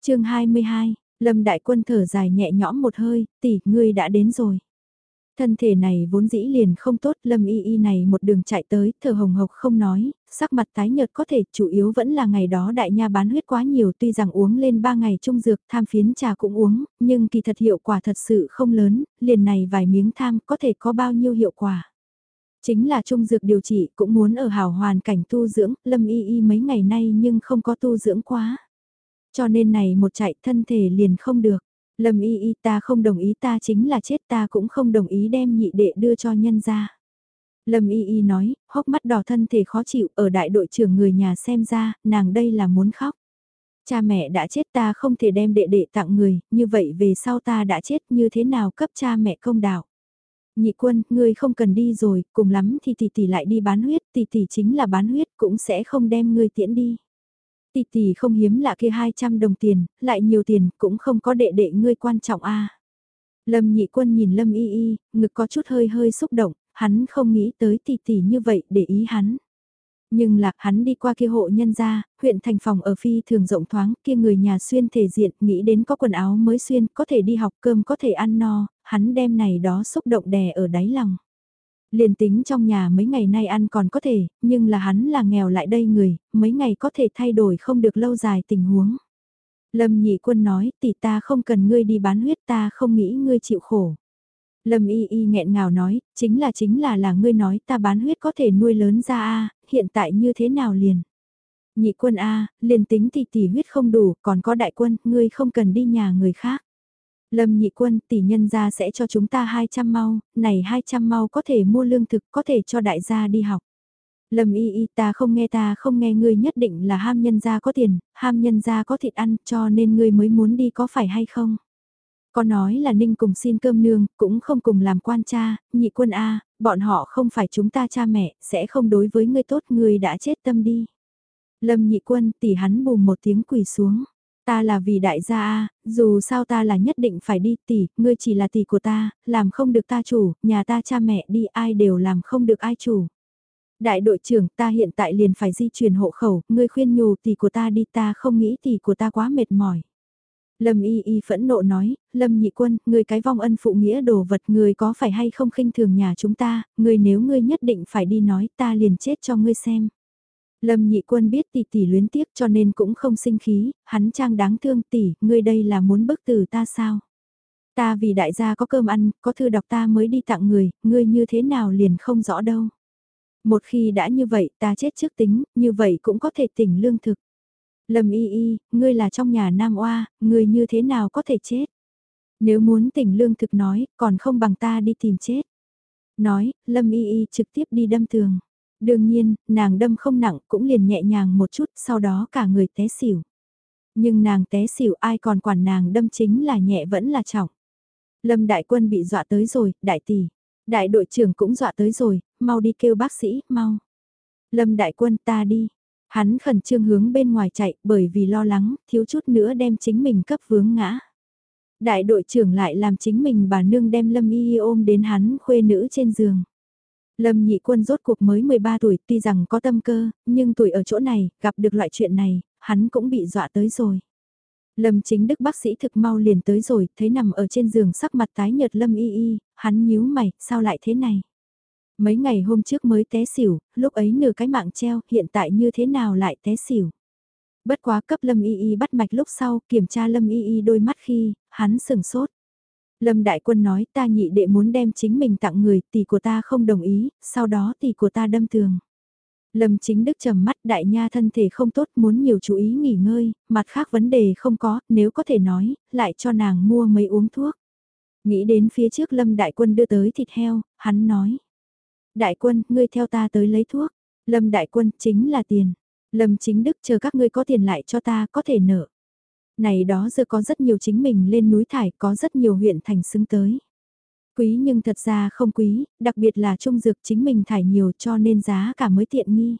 Speaker 1: chương 22, Lâm đại quân thở dài nhẹ nhõm một hơi, tỷ, ngươi đã đến rồi. Thân thể này vốn dĩ liền không tốt, lâm y y này một đường chạy tới, thở hồng hộc không nói, sắc mặt tái nhợt có thể chủ yếu vẫn là ngày đó đại nha bán huyết quá nhiều tuy rằng uống lên 3 ngày trung dược tham phiến trà cũng uống, nhưng kỳ thật hiệu quả thật sự không lớn, liền này vài miếng tham có thể có bao nhiêu hiệu quả. Chính là trung dược điều trị cũng muốn ở hào hoàn cảnh tu dưỡng, lâm y y mấy ngày nay nhưng không có tu dưỡng quá. Cho nên này một chạy thân thể liền không được. Lâm y y ta không đồng ý ta chính là chết ta cũng không đồng ý đem nhị đệ đưa cho nhân ra. Lâm y y nói, hốc mắt đỏ thân thể khó chịu ở đại đội trưởng người nhà xem ra, nàng đây là muốn khóc. Cha mẹ đã chết ta không thể đem đệ đệ tặng người, như vậy về sau ta đã chết như thế nào cấp cha mẹ công đạo. Nhị quân, ngươi không cần đi rồi, cùng lắm thì tỷ tỷ lại đi bán huyết, tỷ tỷ chính là bán huyết cũng sẽ không đem ngươi tiễn đi. Tỷ tỷ không hiếm lạ kia 200 đồng tiền, lại nhiều tiền, cũng không có đệ đệ ngươi quan trọng a. Lâm nhị quân nhìn Lâm y y, ngực có chút hơi hơi xúc động, hắn không nghĩ tới tỷ tỷ như vậy để ý hắn. Nhưng lạc hắn đi qua kia hộ nhân gia, huyện thành phòng ở phi thường rộng thoáng, kia người nhà xuyên thể diện, nghĩ đến có quần áo mới xuyên, có thể đi học cơm có thể ăn no, hắn đem này đó xúc động đè ở đáy lòng. Liền tính trong nhà mấy ngày nay ăn còn có thể, nhưng là hắn là nghèo lại đây người, mấy ngày có thể thay đổi không được lâu dài tình huống. Lâm nhị quân nói, tỷ ta không cần ngươi đi bán huyết ta không nghĩ ngươi chịu khổ. Lâm y y nghẹn ngào nói, chính là chính là là ngươi nói ta bán huyết có thể nuôi lớn ra a hiện tại như thế nào liền. Nhị quân a liền tính tỷ tỷ huyết không đủ, còn có đại quân, ngươi không cần đi nhà người khác. Lâm nhị quân tỷ nhân gia sẽ cho chúng ta 200 mau, này 200 mau có thể mua lương thực, có thể cho đại gia đi học. Lâm y y ta không nghe ta không nghe ngươi nhất định là ham nhân gia có tiền, ham nhân gia có thịt ăn cho nên ngươi mới muốn đi có phải hay không? Có nói là Ninh cùng xin cơm nương, cũng không cùng làm quan cha, nhị quân A, bọn họ không phải chúng ta cha mẹ, sẽ không đối với ngươi tốt, ngươi đã chết tâm đi. Lâm nhị quân tỷ hắn bùm một tiếng quỳ xuống. Ta là vì đại gia A, dù sao ta là nhất định phải đi tỷ, ngươi chỉ là tỷ của ta, làm không được ta chủ, nhà ta cha mẹ đi ai đều làm không được ai chủ. Đại đội trưởng ta hiện tại liền phải di chuyển hộ khẩu, ngươi khuyên nhủ tỷ của ta đi ta không nghĩ tỷ của ta quá mệt mỏi. Lâm y y phẫn nộ nói, Lâm nhị quân, ngươi cái vong ân phụ nghĩa đồ vật người có phải hay không khinh thường nhà chúng ta, người nếu ngươi nhất định phải đi nói ta liền chết cho ngươi xem. Lâm nhị quân biết tỷ tỷ luyến tiếc cho nên cũng không sinh khí, hắn trang đáng thương tỷ, ngươi đây là muốn bức tử ta sao? Ta vì đại gia có cơm ăn, có thư đọc ta mới đi tặng người, ngươi như thế nào liền không rõ đâu. Một khi đã như vậy ta chết trước tính, như vậy cũng có thể tỉnh lương thực. Lâm y y, ngươi là trong nhà nam oa, ngươi như thế nào có thể chết? Nếu muốn tỉnh lương thực nói, còn không bằng ta đi tìm chết. Nói, Lâm y y trực tiếp đi đâm tường. Đương nhiên, nàng đâm không nặng cũng liền nhẹ nhàng một chút, sau đó cả người té xỉu. Nhưng nàng té xỉu ai còn quản nàng đâm chính là nhẹ vẫn là trọng. Lâm đại quân bị dọa tới rồi, đại tỷ. Đại đội trưởng cũng dọa tới rồi, mau đi kêu bác sĩ, mau. Lâm đại quân ta đi, Hắn khẩn trương hướng bên ngoài chạy bởi vì lo lắng, thiếu chút nữa đem chính mình cấp vướng ngã. Đại đội trưởng lại làm chính mình bà nương đem Lâm Y ôm đến hắn khuê nữ trên giường. Lâm nhị quân rốt cuộc mới 13 tuổi tuy rằng có tâm cơ, nhưng tuổi ở chỗ này, gặp được loại chuyện này, hắn cũng bị dọa tới rồi. Lâm chính đức bác sĩ thực mau liền tới rồi, thấy nằm ở trên giường sắc mặt tái nhợt Lâm y y, hắn nhíu mày, sao lại thế này? Mấy ngày hôm trước mới té xỉu, lúc ấy nửa cái mạng treo, hiện tại như thế nào lại té xỉu. Bất quá cấp Lâm Y Y bắt mạch lúc sau, kiểm tra Lâm Y Y đôi mắt khi, hắn sừng sốt. Lâm Đại Quân nói ta nhị đệ muốn đem chính mình tặng người, tỷ của ta không đồng ý, sau đó tỷ của ta đâm tường. Lâm chính đức trầm mắt đại nha thân thể không tốt muốn nhiều chú ý nghỉ ngơi, mặt khác vấn đề không có, nếu có thể nói, lại cho nàng mua mấy uống thuốc. Nghĩ đến phía trước Lâm Đại Quân đưa tới thịt heo, hắn nói. Đại quân, ngươi theo ta tới lấy thuốc. Lâm đại quân, chính là tiền. Lâm chính đức chờ các ngươi có tiền lại cho ta có thể nợ. Này đó giờ có rất nhiều chính mình lên núi thải, có rất nhiều huyện thành xứng tới. Quý nhưng thật ra không quý, đặc biệt là trung dược chính mình thải nhiều cho nên giá cả mới tiện nghi.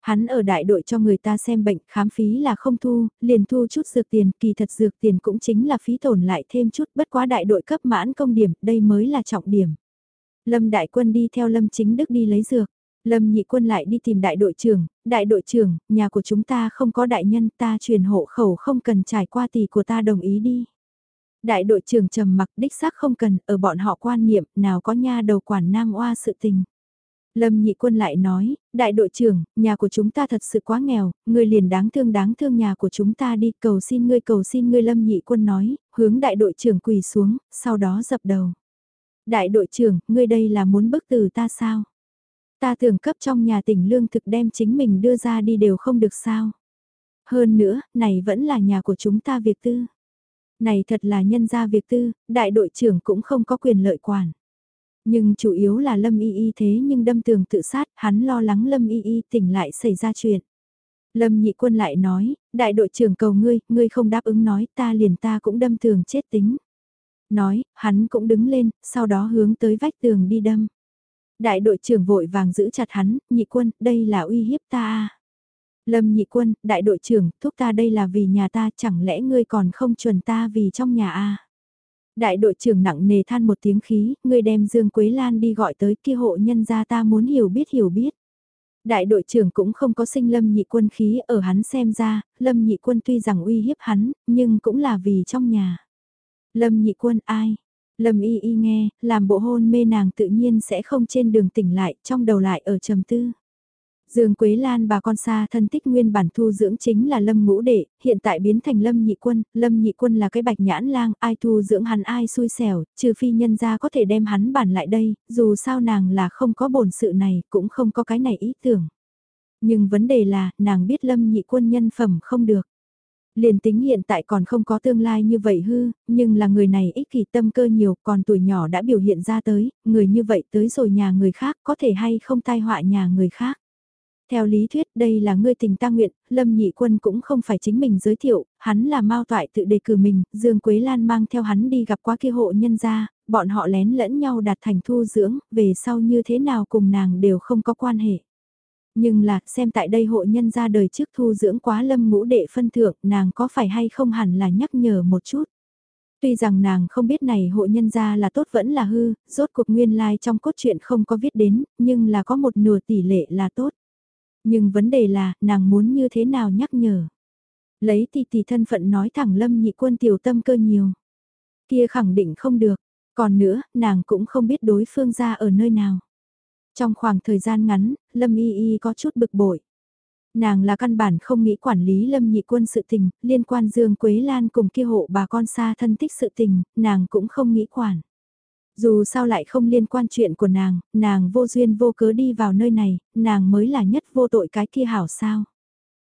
Speaker 1: Hắn ở đại đội cho người ta xem bệnh, khám phí là không thu, liền thu chút dược tiền, kỳ thật dược tiền cũng chính là phí tổn lại thêm chút bất quá đại đội cấp mãn công điểm, đây mới là trọng điểm. Lâm đại quân đi theo Lâm chính đức đi lấy dược. Lâm nhị quân lại đi tìm đại đội trưởng, đại đội trưởng, nhà của chúng ta không có đại nhân ta truyền hộ khẩu không cần trải qua tỷ của ta đồng ý đi. Đại đội trưởng trầm mặc đích xác không cần, ở bọn họ quan niệm, nào có nha đầu quản nam oa sự tình. Lâm nhị quân lại nói, đại đội trưởng, nhà của chúng ta thật sự quá nghèo, ngươi liền đáng thương đáng thương nhà của chúng ta đi, cầu xin ngươi cầu xin ngươi lâm nhị quân nói, hướng đại đội trưởng quỳ xuống, sau đó dập đầu. Đại đội trưởng, ngươi đây là muốn bức từ ta sao? Ta tưởng cấp trong nhà tỉnh lương thực đem chính mình đưa ra đi đều không được sao? Hơn nữa, này vẫn là nhà của chúng ta việc tư. Này thật là nhân gia việc tư, đại đội trưởng cũng không có quyền lợi quản. Nhưng chủ yếu là Lâm Y Y thế nhưng đâm tường tự sát, hắn lo lắng Lâm Y Y tỉnh lại xảy ra chuyện. Lâm nhị quân lại nói, đại đội trưởng cầu ngươi, ngươi không đáp ứng nói ta liền ta cũng đâm tường chết tính. Nói, hắn cũng đứng lên, sau đó hướng tới vách tường đi đâm. Đại đội trưởng vội vàng giữ chặt hắn, nhị quân, đây là uy hiếp ta. Lâm nhị quân, đại đội trưởng, thúc ta đây là vì nhà ta, chẳng lẽ ngươi còn không chuẩn ta vì trong nhà à. Đại đội trưởng nặng nề than một tiếng khí, ngươi đem Dương Quế Lan đi gọi tới kia hộ nhân gia ta muốn hiểu biết hiểu biết. Đại đội trưởng cũng không có sinh lâm nhị quân khí ở hắn xem ra, lâm nhị quân tuy rằng uy hiếp hắn, nhưng cũng là vì trong nhà. Lâm nhị quân ai? Lâm y y nghe, làm bộ hôn mê nàng tự nhiên sẽ không trên đường tỉnh lại, trong đầu lại ở trầm tư. Dương Quế Lan bà con xa thân tích nguyên bản thu dưỡng chính là Lâm Ngũ Đệ, hiện tại biến thành Lâm Nhị Quân, Lâm Nhị Quân là cái bạch nhãn lang, ai thu dưỡng hắn ai xui xẻo, trừ phi nhân gia có thể đem hắn bản lại đây, dù sao nàng là không có bổn sự này, cũng không có cái này ý tưởng. Nhưng vấn đề là, nàng biết Lâm Nhị Quân nhân phẩm không được. Liền tính hiện tại còn không có tương lai như vậy hư, nhưng là người này ích kỷ tâm cơ nhiều, còn tuổi nhỏ đã biểu hiện ra tới, người như vậy tới rồi nhà người khác có thể hay không tai họa nhà người khác. Theo lý thuyết đây là ngươi tình ta nguyện, Lâm Nhị Quân cũng không phải chính mình giới thiệu, hắn là Mao Toại tự đề cử mình, Dương Quế Lan mang theo hắn đi gặp qua kia hộ nhân gia, bọn họ lén lẫn nhau đạt thành thu dưỡng, về sau như thế nào cùng nàng đều không có quan hệ. Nhưng là, xem tại đây hộ nhân gia đời trước thu dưỡng quá lâm ngũ đệ phân thượng, nàng có phải hay không hẳn là nhắc nhở một chút. Tuy rằng nàng không biết này hộ nhân gia là tốt vẫn là hư, rốt cuộc nguyên lai like trong cốt truyện không có viết đến, nhưng là có một nửa tỷ lệ là tốt. Nhưng vấn đề là, nàng muốn như thế nào nhắc nhở. Lấy tỷ tỷ thân phận nói thẳng lâm nhị quân tiểu tâm cơ nhiều. Kia khẳng định không được. Còn nữa, nàng cũng không biết đối phương ra ở nơi nào. Trong khoảng thời gian ngắn, Lâm Y Y có chút bực bội. Nàng là căn bản không nghĩ quản lý Lâm Nhị Quân sự tình, liên quan Dương Quế Lan cùng kia hộ bà con xa thân thích sự tình, nàng cũng không nghĩ quản. Dù sao lại không liên quan chuyện của nàng, nàng vô duyên vô cớ đi vào nơi này, nàng mới là nhất vô tội cái kia hảo sao.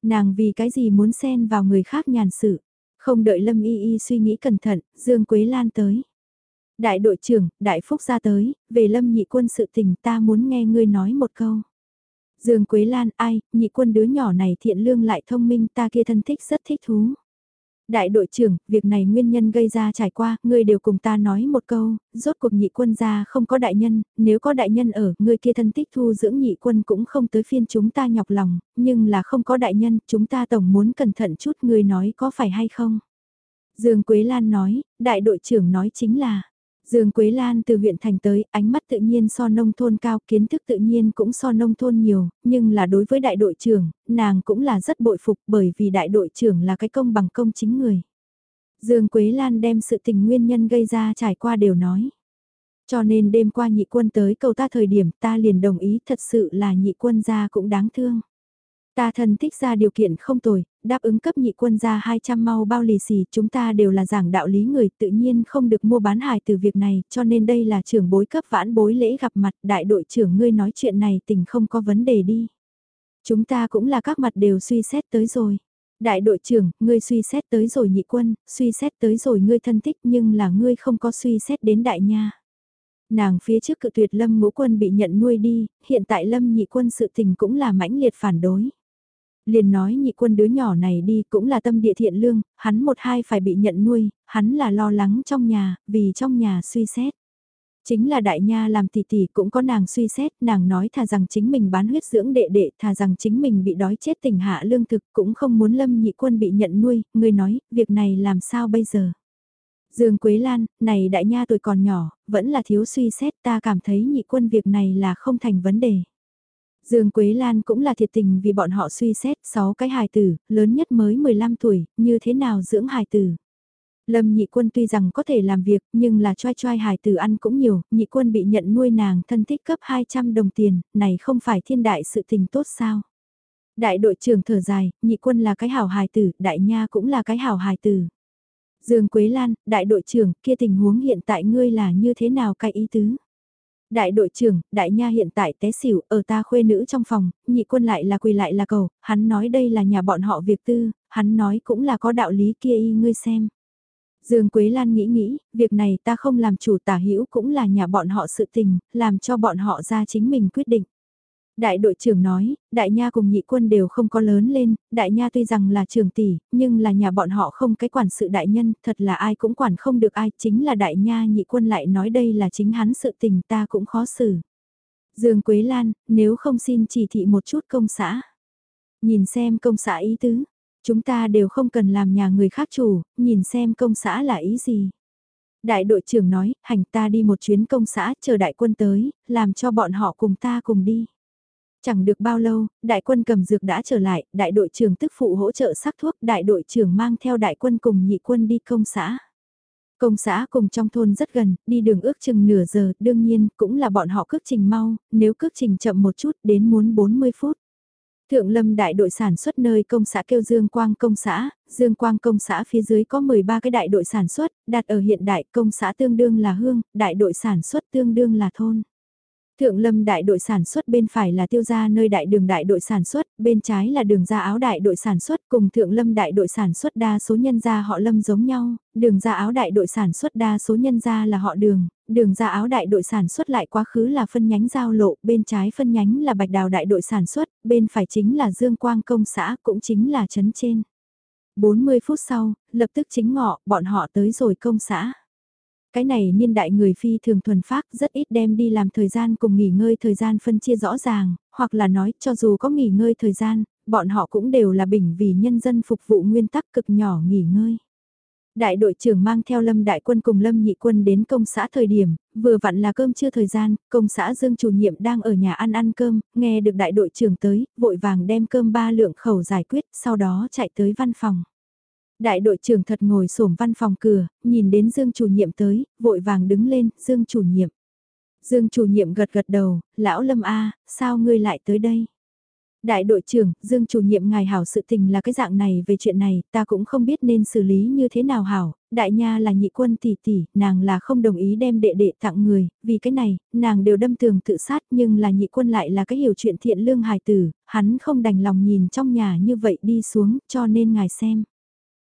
Speaker 1: Nàng vì cái gì muốn xen vào người khác nhàn sự, không đợi Lâm Y Y suy nghĩ cẩn thận, Dương Quế Lan tới. Đại đội trưởng, Đại Phúc ra tới, về Lâm nhị quân sự tình ta muốn nghe ngươi nói một câu. Dương Quế Lan, ai, nhị quân đứa nhỏ này thiện lương lại thông minh ta kia thân thích rất thích thú. Đại đội trưởng, việc này nguyên nhân gây ra trải qua, ngươi đều cùng ta nói một câu, rốt cuộc nhị quân gia không có đại nhân, nếu có đại nhân ở, ngươi kia thân tích thu dưỡng nhị quân cũng không tới phiên chúng ta nhọc lòng, nhưng là không có đại nhân, chúng ta tổng muốn cẩn thận chút ngươi nói có phải hay không. Dương Quế Lan nói, đại đội trưởng nói chính là, Dương Quế Lan từ huyện thành tới, ánh mắt tự nhiên so nông thôn cao, kiến thức tự nhiên cũng so nông thôn nhiều, nhưng là đối với đại đội trưởng, nàng cũng là rất bội phục bởi vì đại đội trưởng là cái công bằng công chính người. Dương Quế Lan đem sự tình nguyên nhân gây ra trải qua đều nói. Cho nên đêm qua nhị quân tới cầu ta thời điểm ta liền đồng ý thật sự là nhị quân gia cũng đáng thương. Ta thân thích ra điều kiện không tồi, đáp ứng cấp nhị quân ra 200 mau bao lì xì, chúng ta đều là giảng đạo lý người tự nhiên không được mua bán hài từ việc này, cho nên đây là trưởng bối cấp vãn bối lễ gặp mặt, đại đội trưởng ngươi nói chuyện này tình không có vấn đề đi. Chúng ta cũng là các mặt đều suy xét tới rồi. Đại đội trưởng, ngươi suy xét tới rồi nhị quân, suy xét tới rồi ngươi thân thích nhưng là ngươi không có suy xét đến đại nha. Nàng phía trước cự tuyệt lâm ngũ quân bị nhận nuôi đi, hiện tại lâm nhị quân sự tình cũng là mãnh liệt phản đối liền nói nhị quân đứa nhỏ này đi cũng là tâm địa thiện lương, hắn một hai phải bị nhận nuôi, hắn là lo lắng trong nhà, vì trong nhà suy xét. Chính là đại nha làm tỷ tỷ cũng có nàng suy xét, nàng nói thà rằng chính mình bán huyết dưỡng đệ đệ, thà rằng chính mình bị đói chết tình hạ lương thực cũng không muốn lâm nhị quân bị nhận nuôi, người nói, việc này làm sao bây giờ? Dương Quế Lan, này đại nha tuổi còn nhỏ, vẫn là thiếu suy xét ta cảm thấy nhị quân việc này là không thành vấn đề. Dương Quế Lan cũng là thiệt tình vì bọn họ suy xét 6 cái hài tử, lớn nhất mới 15 tuổi, như thế nào dưỡng hài tử. Lâm nhị quân tuy rằng có thể làm việc nhưng là choai choai hài tử ăn cũng nhiều, nhị quân bị nhận nuôi nàng thân thích cấp 200 đồng tiền, này không phải thiên đại sự tình tốt sao. Đại đội trưởng thở dài, nhị quân là cái hảo hài tử, đại nha cũng là cái hảo hài tử. Dương Quế Lan, đại đội trưởng, kia tình huống hiện tại ngươi là như thế nào cái ý tứ? Đại đội trưởng, đại nha hiện tại té xỉu, ở ta khuê nữ trong phòng, nhị quân lại là quỳ lại là cầu, hắn nói đây là nhà bọn họ việc tư, hắn nói cũng là có đạo lý kia y ngươi xem. Dương Quế Lan nghĩ nghĩ, việc này ta không làm chủ tả hữu cũng là nhà bọn họ sự tình, làm cho bọn họ ra chính mình quyết định. Đại đội trưởng nói, đại nha cùng nhị quân đều không có lớn lên, đại nha tuy rằng là trưởng tỷ, nhưng là nhà bọn họ không cái quản sự đại nhân, thật là ai cũng quản không được ai, chính là đại nha nhị quân lại nói đây là chính hắn sự tình ta cũng khó xử. Dương Quế Lan, nếu không xin chỉ thị một chút công xã. Nhìn xem công xã ý tứ, chúng ta đều không cần làm nhà người khác chủ, nhìn xem công xã là ý gì. Đại đội trưởng nói, hành ta đi một chuyến công xã chờ đại quân tới, làm cho bọn họ cùng ta cùng đi. Chẳng được bao lâu, đại quân cầm dược đã trở lại, đại đội trưởng tức phụ hỗ trợ sắc thuốc, đại đội trưởng mang theo đại quân cùng nhị quân đi công xã. Công xã cùng trong thôn rất gần, đi đường ước chừng nửa giờ, đương nhiên cũng là bọn họ cước trình mau, nếu cước trình chậm một chút đến muốn 40 phút. Thượng lâm đại đội sản xuất nơi công xã kêu Dương Quang công xã, Dương Quang công xã phía dưới có 13 cái đại đội sản xuất, đặt ở hiện đại công xã tương đương là hương, đại đội sản xuất tương đương là thôn. Thượng lâm đại đội sản xuất bên phải là tiêu gia nơi đại đường đại đội sản xuất, bên trái là đường gia áo đại đội sản xuất cùng thượng lâm đại đội sản xuất đa số nhân gia họ lâm giống nhau, đường gia áo đại đội sản xuất đa số nhân gia là họ đường, đường gia áo đại đội sản xuất lại quá khứ là phân nhánh giao lộ, bên trái phân nhánh là bạch đào đại đội sản xuất, bên phải chính là dương quang công xã cũng chính là trấn trên. 40 phút sau, lập tức chính ngọ, bọn họ tới rồi công xã. Cái này niên đại người phi thường thuần phác rất ít đem đi làm thời gian cùng nghỉ ngơi thời gian phân chia rõ ràng, hoặc là nói cho dù có nghỉ ngơi thời gian, bọn họ cũng đều là bình vì nhân dân phục vụ nguyên tắc cực nhỏ nghỉ ngơi. Đại đội trưởng mang theo Lâm Đại Quân cùng Lâm Nhị Quân đến công xã thời điểm, vừa vặn là cơm trưa thời gian, công xã Dương chủ nhiệm đang ở nhà ăn ăn cơm, nghe được đại đội trưởng tới, vội vàng đem cơm ba lượng khẩu giải quyết, sau đó chạy tới văn phòng. Đại đội trưởng thật ngồi xổm văn phòng cửa, nhìn đến Dương chủ nhiệm tới, vội vàng đứng lên, Dương chủ nhiệm. Dương chủ nhiệm gật gật đầu, lão Lâm A, sao ngươi lại tới đây? Đại đội trưởng, Dương chủ nhiệm ngài hảo sự tình là cái dạng này về chuyện này, ta cũng không biết nên xử lý như thế nào hảo, đại nha là nhị quân tỷ tỷ, nàng là không đồng ý đem đệ đệ tặng người, vì cái này, nàng đều đâm tường tự sát nhưng là nhị quân lại là cái hiểu chuyện thiện lương hài tử, hắn không đành lòng nhìn trong nhà như vậy đi xuống, cho nên ngài xem.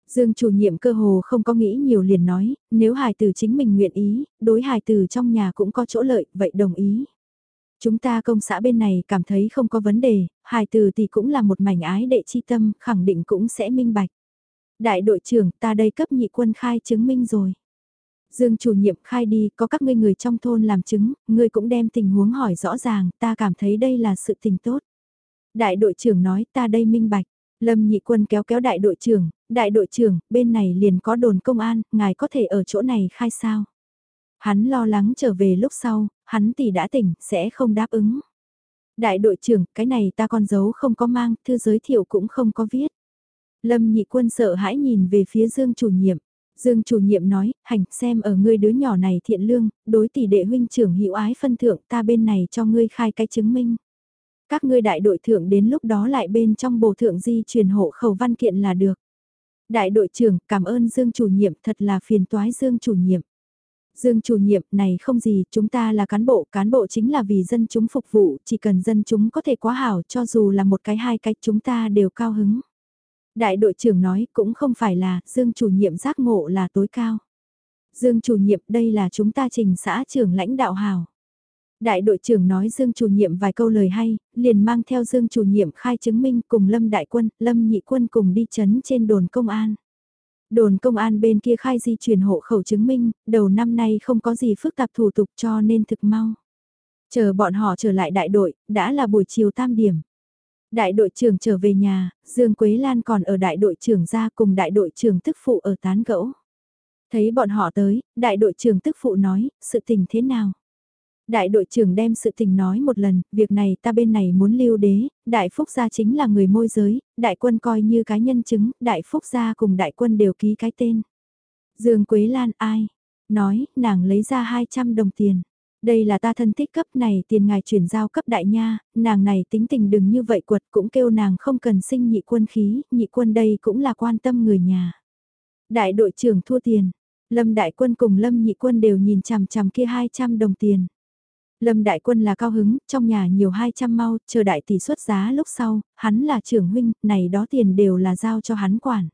Speaker 1: Dương chủ nhiệm cơ hồ không có nghĩ nhiều liền nói, nếu hài tử chính mình nguyện ý, đối hài tử trong nhà cũng có chỗ lợi, vậy đồng ý. Chúng ta công xã bên này cảm thấy không có vấn đề, hài tử thì cũng là một mảnh ái đệ chi tâm, khẳng định cũng sẽ minh bạch. Đại đội trưởng ta đây cấp nhị quân khai chứng minh rồi. Dương chủ nhiệm khai đi, có các ngươi người trong thôn làm chứng, ngươi cũng đem tình huống hỏi rõ ràng, ta cảm thấy đây là sự tình tốt. Đại đội trưởng nói ta đây minh bạch. Lâm nhị quân kéo kéo đại đội trưởng, đại đội trưởng, bên này liền có đồn công an, ngài có thể ở chỗ này khai sao? Hắn lo lắng trở về lúc sau, hắn tỷ đã tỉnh, sẽ không đáp ứng. Đại đội trưởng, cái này ta con dấu không có mang, thư giới thiệu cũng không có viết. Lâm nhị quân sợ hãi nhìn về phía Dương chủ nhiệm. Dương chủ nhiệm nói, hành xem ở ngươi đứa nhỏ này thiện lương, đối tỷ đệ huynh trưởng hữu ái phân thượng ta bên này cho ngươi khai cái chứng minh. Các ngươi đại đội thượng đến lúc đó lại bên trong bổ thượng di truyền hộ khẩu văn kiện là được. Đại đội trưởng, cảm ơn Dương chủ nhiệm, thật là phiền toái Dương chủ nhiệm. Dương chủ nhiệm, này không gì, chúng ta là cán bộ, cán bộ chính là vì dân chúng phục vụ, chỉ cần dân chúng có thể quá hảo cho dù là một cái hai cái chúng ta đều cao hứng. Đại đội trưởng nói cũng không phải là, Dương chủ nhiệm giác ngộ là tối cao. Dương chủ nhiệm đây là chúng ta trình xã trưởng lãnh đạo hảo. Đại đội trưởng nói Dương chủ nhiệm vài câu lời hay, liền mang theo Dương chủ nhiệm khai chứng minh cùng Lâm Đại Quân, Lâm Nhị Quân cùng đi chấn trên đồn công an. Đồn công an bên kia khai di chuyển hộ khẩu chứng minh, đầu năm nay không có gì phức tạp thủ tục cho nên thực mau. Chờ bọn họ trở lại đại đội, đã là buổi chiều tam điểm. Đại đội trưởng trở về nhà, Dương Quế Lan còn ở đại đội trưởng ra cùng đại đội trưởng tức phụ ở tán gẫu. Thấy bọn họ tới, đại đội trưởng tức phụ nói, sự tình thế nào? Đại đội trưởng đem sự tình nói một lần, việc này ta bên này muốn lưu đế, đại phúc gia chính là người môi giới, đại quân coi như cái nhân chứng, đại phúc gia cùng đại quân đều ký cái tên. Dương Quế Lan ai? Nói, nàng lấy ra 200 đồng tiền. Đây là ta thân thích cấp này tiền ngài chuyển giao cấp đại nha, nàng này tính tình đừng như vậy quật cũng kêu nàng không cần sinh nhị quân khí, nhị quân đây cũng là quan tâm người nhà. Đại đội trưởng thua tiền, Lâm đại quân cùng Lâm nhị quân đều nhìn chằm chằm kia 200 đồng tiền. Lâm đại quân là cao hứng, trong nhà nhiều 200 mau, chờ đại tỷ xuất giá lúc sau, hắn là trưởng huynh, này đó tiền đều là giao cho hắn quản.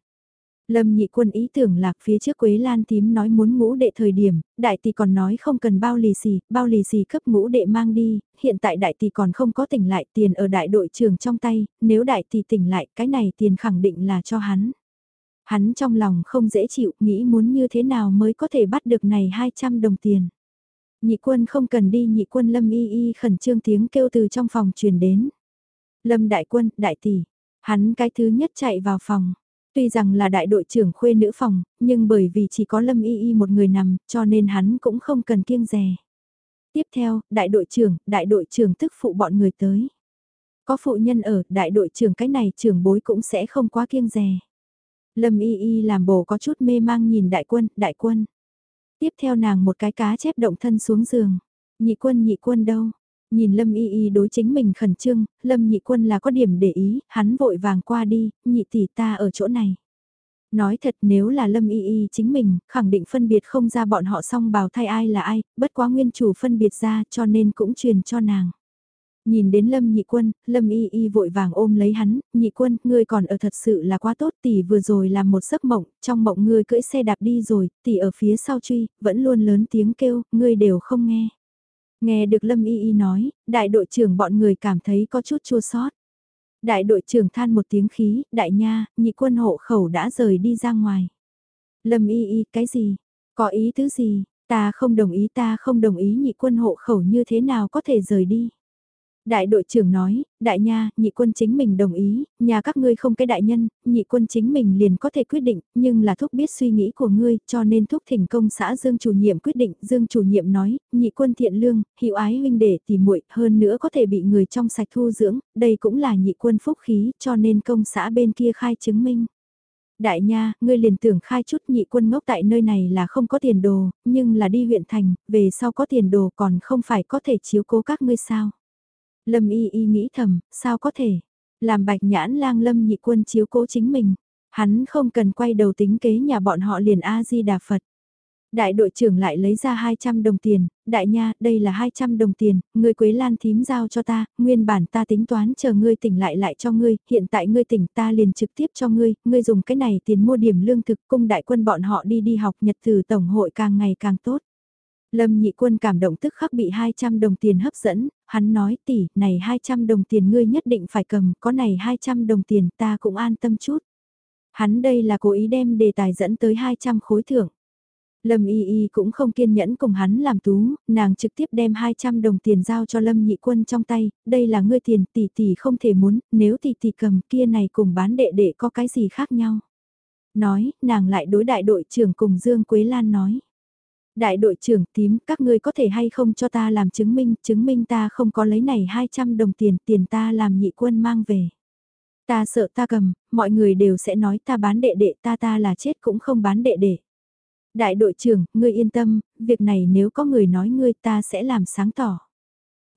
Speaker 1: Lâm nhị quân ý tưởng lạc phía trước Quế Lan tím nói muốn ngũ đệ thời điểm, đại tỷ còn nói không cần bao lì xì, bao lì xì cấp ngũ đệ mang đi, hiện tại đại tỷ còn không có tỉnh lại tiền ở đại đội trưởng trong tay, nếu đại tỷ tỉnh lại cái này tiền khẳng định là cho hắn. Hắn trong lòng không dễ chịu, nghĩ muốn như thế nào mới có thể bắt được này 200 đồng tiền. Nhị quân không cần đi nhị quân lâm y y khẩn trương tiếng kêu từ trong phòng truyền đến. Lâm đại quân, đại tỷ, hắn cái thứ nhất chạy vào phòng Tuy rằng là đại đội trưởng khuê nữ phòng, nhưng bởi vì chỉ có Lâm Y Y một người nằm, cho nên hắn cũng không cần kiêng rè. Tiếp theo, đại đội trưởng, đại đội trưởng tức phụ bọn người tới. Có phụ nhân ở, đại đội trưởng cái này trưởng bối cũng sẽ không quá kiêng rè. Lâm Y Y làm bồ có chút mê mang nhìn đại quân, đại quân. Tiếp theo nàng một cái cá chép động thân xuống giường. Nhị quân nhị quân đâu? Nhìn Lâm Y Y đối chính mình khẩn trương, Lâm nhị quân là có điểm để ý, hắn vội vàng qua đi, nhị tỷ ta ở chỗ này. Nói thật nếu là Lâm Y Y chính mình, khẳng định phân biệt không ra bọn họ song bào thay ai là ai, bất quá nguyên chủ phân biệt ra cho nên cũng truyền cho nàng. Nhìn đến Lâm nhị quân, Lâm y y vội vàng ôm lấy hắn, nhị quân, ngươi còn ở thật sự là quá tốt, tỷ vừa rồi làm một giấc mộng, trong mộng ngươi cưỡi xe đạp đi rồi, tỷ ở phía sau truy, vẫn luôn lớn tiếng kêu, ngươi đều không nghe. Nghe được Lâm Y Y nói, đại đội trưởng bọn người cảm thấy có chút chua sót. Đại đội trưởng than một tiếng khí, đại nha, nhị quân hộ khẩu đã rời đi ra ngoài. Lâm Y Y, cái gì? Có ý thứ gì? Ta không đồng ý ta không đồng ý nhị quân hộ khẩu như thế nào có thể rời đi. Đại đội trưởng nói, đại nha, nhị quân chính mình đồng ý, nhà các ngươi không cái đại nhân, nhị quân chính mình liền có thể quyết định, nhưng là thúc biết suy nghĩ của ngươi, cho nên thúc thỉnh công xã Dương chủ nhiệm quyết định, Dương chủ nhiệm nói, nhị quân thiện lương, hiệu ái huynh đệ tỉ muội hơn nữa có thể bị người trong sạch thu dưỡng, đây cũng là nhị quân phúc khí, cho nên công xã bên kia khai chứng minh. Đại nha, ngươi liền tưởng khai chút nhị quân ngốc tại nơi này là không có tiền đồ, nhưng là đi huyện thành, về sau có tiền đồ còn không phải có thể chiếu cố các ngươi sao. Lâm y y nghĩ thầm, sao có thể, làm bạch nhãn lang lâm nhị quân chiếu cố chính mình, hắn không cần quay đầu tính kế nhà bọn họ liền A-di-đà Phật. Đại đội trưởng lại lấy ra 200 đồng tiền, đại nha, đây là 200 đồng tiền, ngươi Quế Lan thím giao cho ta, nguyên bản ta tính toán chờ ngươi tỉnh lại lại cho ngươi, hiện tại ngươi tỉnh ta liền trực tiếp cho ngươi, ngươi dùng cái này tiền mua điểm lương thực cung đại quân bọn họ đi đi học nhật từ tổng hội càng ngày càng tốt. Lâm nhị quân cảm động tức khắc bị 200 đồng tiền hấp dẫn, hắn nói tỷ, này 200 đồng tiền ngươi nhất định phải cầm, có này 200 đồng tiền ta cũng an tâm chút. Hắn đây là cố ý đem đề tài dẫn tới 200 khối thưởng. Lâm Y Y cũng không kiên nhẫn cùng hắn làm tú, nàng trực tiếp đem 200 đồng tiền giao cho Lâm Nhị Quân trong tay, đây là ngươi tiền tỷ tỷ không thể muốn, nếu tỷ tỷ cầm kia này cùng bán đệ đệ có cái gì khác nhau. Nói, nàng lại đối đại đội trưởng cùng Dương Quế Lan nói. Đại đội trưởng tím, các ngươi có thể hay không cho ta làm chứng minh, chứng minh ta không có lấy này 200 đồng tiền, tiền ta làm nhị quân mang về. Ta sợ ta cầm, mọi người đều sẽ nói ta bán đệ đệ ta ta là chết cũng không bán đệ đệ. Đại đội trưởng, ngươi yên tâm, việc này nếu có người nói ngươi ta sẽ làm sáng tỏ.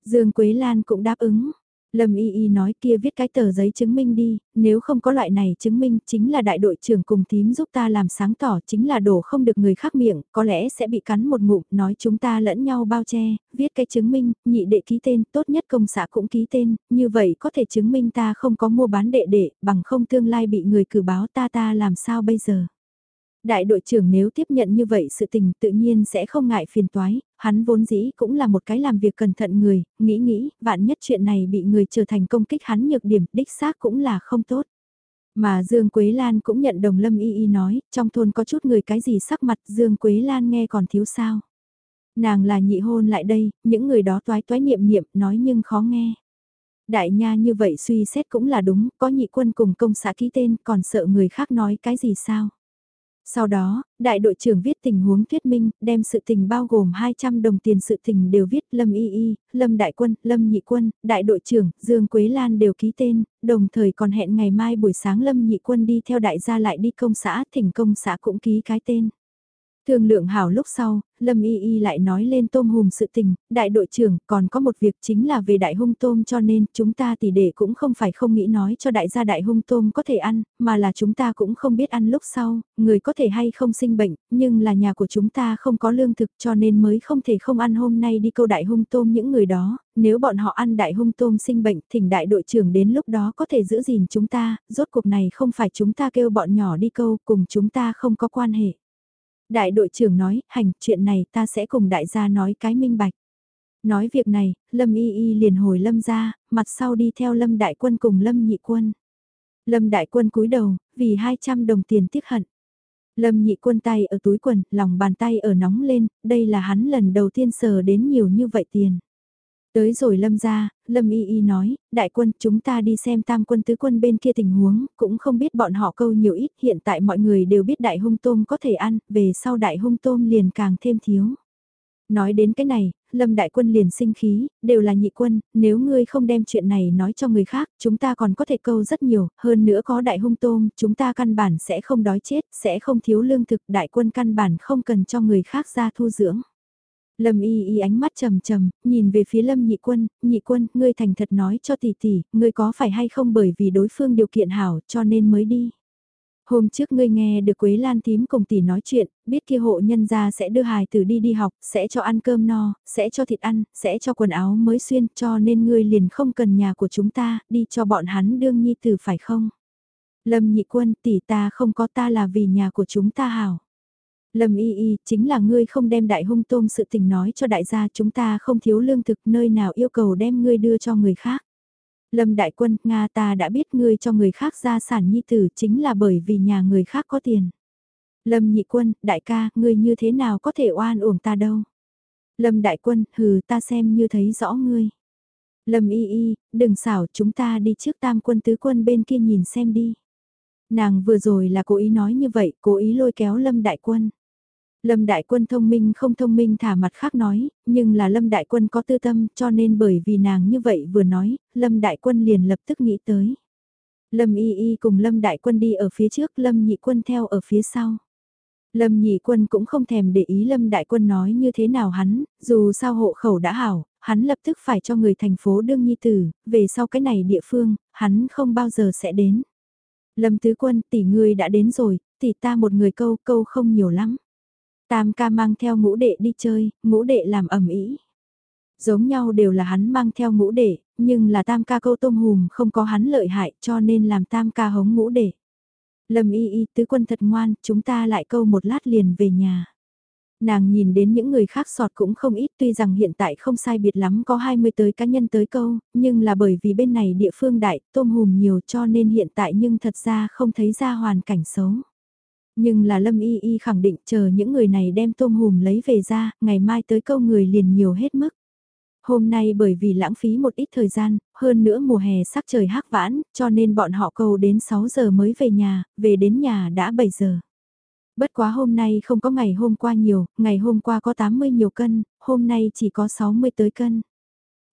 Speaker 1: Dương Quế Lan cũng đáp ứng, Lâm Y Y nói kia viết cái tờ giấy chứng minh đi, nếu không có loại này chứng minh chính là đại đội trưởng cùng tím giúp ta làm sáng tỏ chính là đổ không được người khác miệng, có lẽ sẽ bị cắn một ngụm, nói chúng ta lẫn nhau bao che, viết cái chứng minh, nhị đệ ký tên, tốt nhất công xã cũng ký tên, như vậy có thể chứng minh ta không có mua bán đệ đệ, bằng không tương lai bị người cử báo ta ta làm sao bây giờ. Đại đội trưởng nếu tiếp nhận như vậy sự tình tự nhiên sẽ không ngại phiền toái, hắn vốn dĩ cũng là một cái làm việc cẩn thận người, nghĩ nghĩ, vạn nhất chuyện này bị người trở thành công kích hắn nhược điểm, đích xác cũng là không tốt. Mà Dương Quế Lan cũng nhận đồng Lâm Y Y nói, trong thôn có chút người cái gì sắc mặt Dương Quế Lan nghe còn thiếu sao. Nàng là nhị hôn lại đây, những người đó toái toái niệm niệm nói nhưng khó nghe. Đại nha như vậy suy xét cũng là đúng, có nhị quân cùng công xã ký tên còn sợ người khác nói cái gì sao. Sau đó, đại đội trưởng viết tình huống thuyết minh, đem sự tình bao gồm 200 đồng tiền sự tình đều viết Lâm Y Y, Lâm Đại Quân, Lâm Nhị Quân, đại đội trưởng, Dương Quế Lan đều ký tên, đồng thời còn hẹn ngày mai buổi sáng Lâm Nhị Quân đi theo đại gia lại đi công xã, thỉnh công xã cũng ký cái tên. Thương lượng hảo lúc sau, Lâm Y Y lại nói lên tôm hùm sự tình, đại đội trưởng còn có một việc chính là về đại hung tôm cho nên chúng ta tỷ đệ cũng không phải không nghĩ nói cho đại gia đại hung tôm có thể ăn, mà là chúng ta cũng không biết ăn lúc sau, người có thể hay không sinh bệnh, nhưng là nhà của chúng ta không có lương thực cho nên mới không thể không ăn hôm nay đi câu đại hung tôm những người đó, nếu bọn họ ăn đại hung tôm sinh bệnh thỉnh đại đội trưởng đến lúc đó có thể giữ gìn chúng ta, rốt cuộc này không phải chúng ta kêu bọn nhỏ đi câu cùng chúng ta không có quan hệ. Đại đội trưởng nói, hành, chuyện này ta sẽ cùng đại gia nói cái minh bạch. Nói việc này, Lâm Y Y liền hồi Lâm ra, mặt sau đi theo Lâm Đại Quân cùng Lâm Nhị Quân. Lâm Đại Quân cúi đầu, vì 200 đồng tiền tiếc hận. Lâm Nhị Quân tay ở túi quần, lòng bàn tay ở nóng lên, đây là hắn lần đầu tiên sờ đến nhiều như vậy tiền. Tới rồi Lâm ra, Lâm Y Y nói, đại quân chúng ta đi xem tam quân tứ quân bên kia tình huống, cũng không biết bọn họ câu nhiều ít, hiện tại mọi người đều biết đại hung tôm có thể ăn, về sau đại hung tôm liền càng thêm thiếu. Nói đến cái này, Lâm Đại Quân liền sinh khí, đều là nhị quân, nếu ngươi không đem chuyện này nói cho người khác, chúng ta còn có thể câu rất nhiều, hơn nữa có đại hung tôm, chúng ta căn bản sẽ không đói chết, sẽ không thiếu lương thực, đại quân căn bản không cần cho người khác ra thu dưỡng. Lâm y y ánh mắt trầm trầm, nhìn về phía lâm nhị quân, nhị quân, ngươi thành thật nói cho tỷ tỷ, ngươi có phải hay không bởi vì đối phương điều kiện hảo cho nên mới đi. Hôm trước ngươi nghe được Quế Lan tím cùng tỷ nói chuyện, biết kia hộ nhân gia sẽ đưa hài tử đi đi học, sẽ cho ăn cơm no, sẽ cho thịt ăn, sẽ cho quần áo mới xuyên, cho nên ngươi liền không cần nhà của chúng ta, đi cho bọn hắn đương nhi tử phải không? Lâm nhị quân tỷ ta không có ta là vì nhà của chúng ta hảo. Lâm y y, chính là ngươi không đem đại hung tôm sự tình nói cho đại gia chúng ta không thiếu lương thực nơi nào yêu cầu đem ngươi đưa cho người khác. Lâm đại quân, Nga ta đã biết ngươi cho người khác gia sản nhi tử chính là bởi vì nhà người khác có tiền. Lâm nhị quân, đại ca, ngươi như thế nào có thể oan uổng ta đâu. Lâm đại quân, hừ ta xem như thấy rõ ngươi. Lâm y y, đừng xảo chúng ta đi trước tam quân tứ quân bên kia nhìn xem đi. Nàng vừa rồi là cố ý nói như vậy, cố ý lôi kéo Lâm đại quân. Lâm Đại Quân thông minh không thông minh thả mặt khác nói, nhưng là Lâm Đại Quân có tư tâm cho nên bởi vì nàng như vậy vừa nói, Lâm Đại Quân liền lập tức nghĩ tới. Lâm Y Y cùng Lâm Đại Quân đi ở phía trước, Lâm Nhị Quân theo ở phía sau. Lâm Nhị Quân cũng không thèm để ý Lâm Đại Quân nói như thế nào hắn, dù sao hộ khẩu đã hảo, hắn lập tức phải cho người thành phố đương nhi tử, về sau cái này địa phương, hắn không bao giờ sẽ đến. Lâm Tứ Quân tỷ ngươi đã đến rồi, tỷ ta một người câu câu không nhiều lắm. Tam ca mang theo ngũ đệ đi chơi, ngũ đệ làm ẩm ý. Giống nhau đều là hắn mang theo ngũ đệ, nhưng là tam ca câu tôm hùm không có hắn lợi hại cho nên làm tam ca hống ngũ đệ. Lâm y y tứ quân thật ngoan, chúng ta lại câu một lát liền về nhà. Nàng nhìn đến những người khác sọt cũng không ít tuy rằng hiện tại không sai biệt lắm có 20 tới cá nhân tới câu, nhưng là bởi vì bên này địa phương đại, tôm hùm nhiều cho nên hiện tại nhưng thật ra không thấy ra hoàn cảnh xấu. Nhưng là Lâm Y Y khẳng định chờ những người này đem tôm hùm lấy về ra, ngày mai tới câu người liền nhiều hết mức. Hôm nay bởi vì lãng phí một ít thời gian, hơn nữa mùa hè sắc trời hắc vãn, cho nên bọn họ câu đến 6 giờ mới về nhà, về đến nhà đã 7 giờ. Bất quá hôm nay không có ngày hôm qua nhiều, ngày hôm qua có 80 nhiều cân, hôm nay chỉ có 60 tới cân.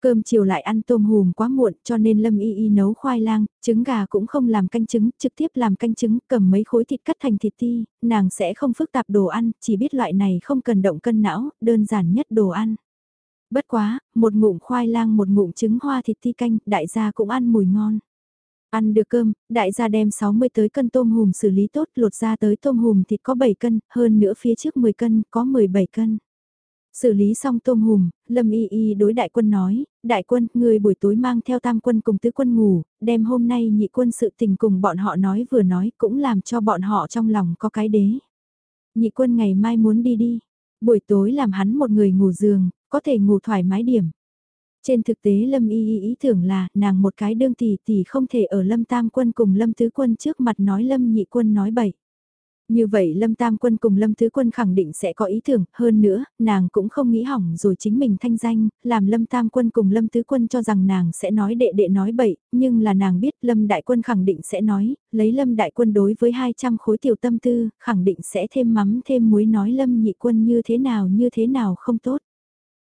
Speaker 1: Cơm chiều lại ăn tôm hùm quá muộn cho nên Lâm Y Y nấu khoai lang, trứng gà cũng không làm canh trứng, trực tiếp làm canh trứng, cầm mấy khối thịt cắt thành thịt ti, nàng sẽ không phức tạp đồ ăn, chỉ biết loại này không cần động cân não, đơn giản nhất đồ ăn. Bất quá, một ngụm khoai lang một ngụm trứng hoa thịt ti canh, đại gia cũng ăn mùi ngon. Ăn được cơm, đại gia đem 60 tới cân tôm hùm xử lý tốt, lột ra tới tôm hùm thịt có 7 cân, hơn nữa phía trước 10 cân, có 17 cân. Xử lý xong tôm hùm, Lâm Y Y đối đại quân nói, đại quân, người buổi tối mang theo tam quân cùng tứ quân ngủ, đem hôm nay nhị quân sự tình cùng bọn họ nói vừa nói cũng làm cho bọn họ trong lòng có cái đế. Nhị quân ngày mai muốn đi đi, buổi tối làm hắn một người ngủ giường, có thể ngủ thoải mái điểm. Trên thực tế Lâm Y Y ý tưởng là nàng một cái đương tỷ tỷ không thể ở Lâm Tam quân cùng Lâm Tứ quân trước mặt nói Lâm nhị quân nói bậy. Như vậy Lâm Tam Quân cùng Lâm Thứ Quân khẳng định sẽ có ý tưởng, hơn nữa, nàng cũng không nghĩ hỏng rồi chính mình thanh danh, làm Lâm Tam Quân cùng Lâm Thứ Quân cho rằng nàng sẽ nói đệ đệ nói bậy, nhưng là nàng biết Lâm Đại Quân khẳng định sẽ nói, lấy Lâm Đại Quân đối với 200 khối tiểu tâm tư, khẳng định sẽ thêm mắm thêm muối nói Lâm Nhị Quân như thế nào như thế nào không tốt.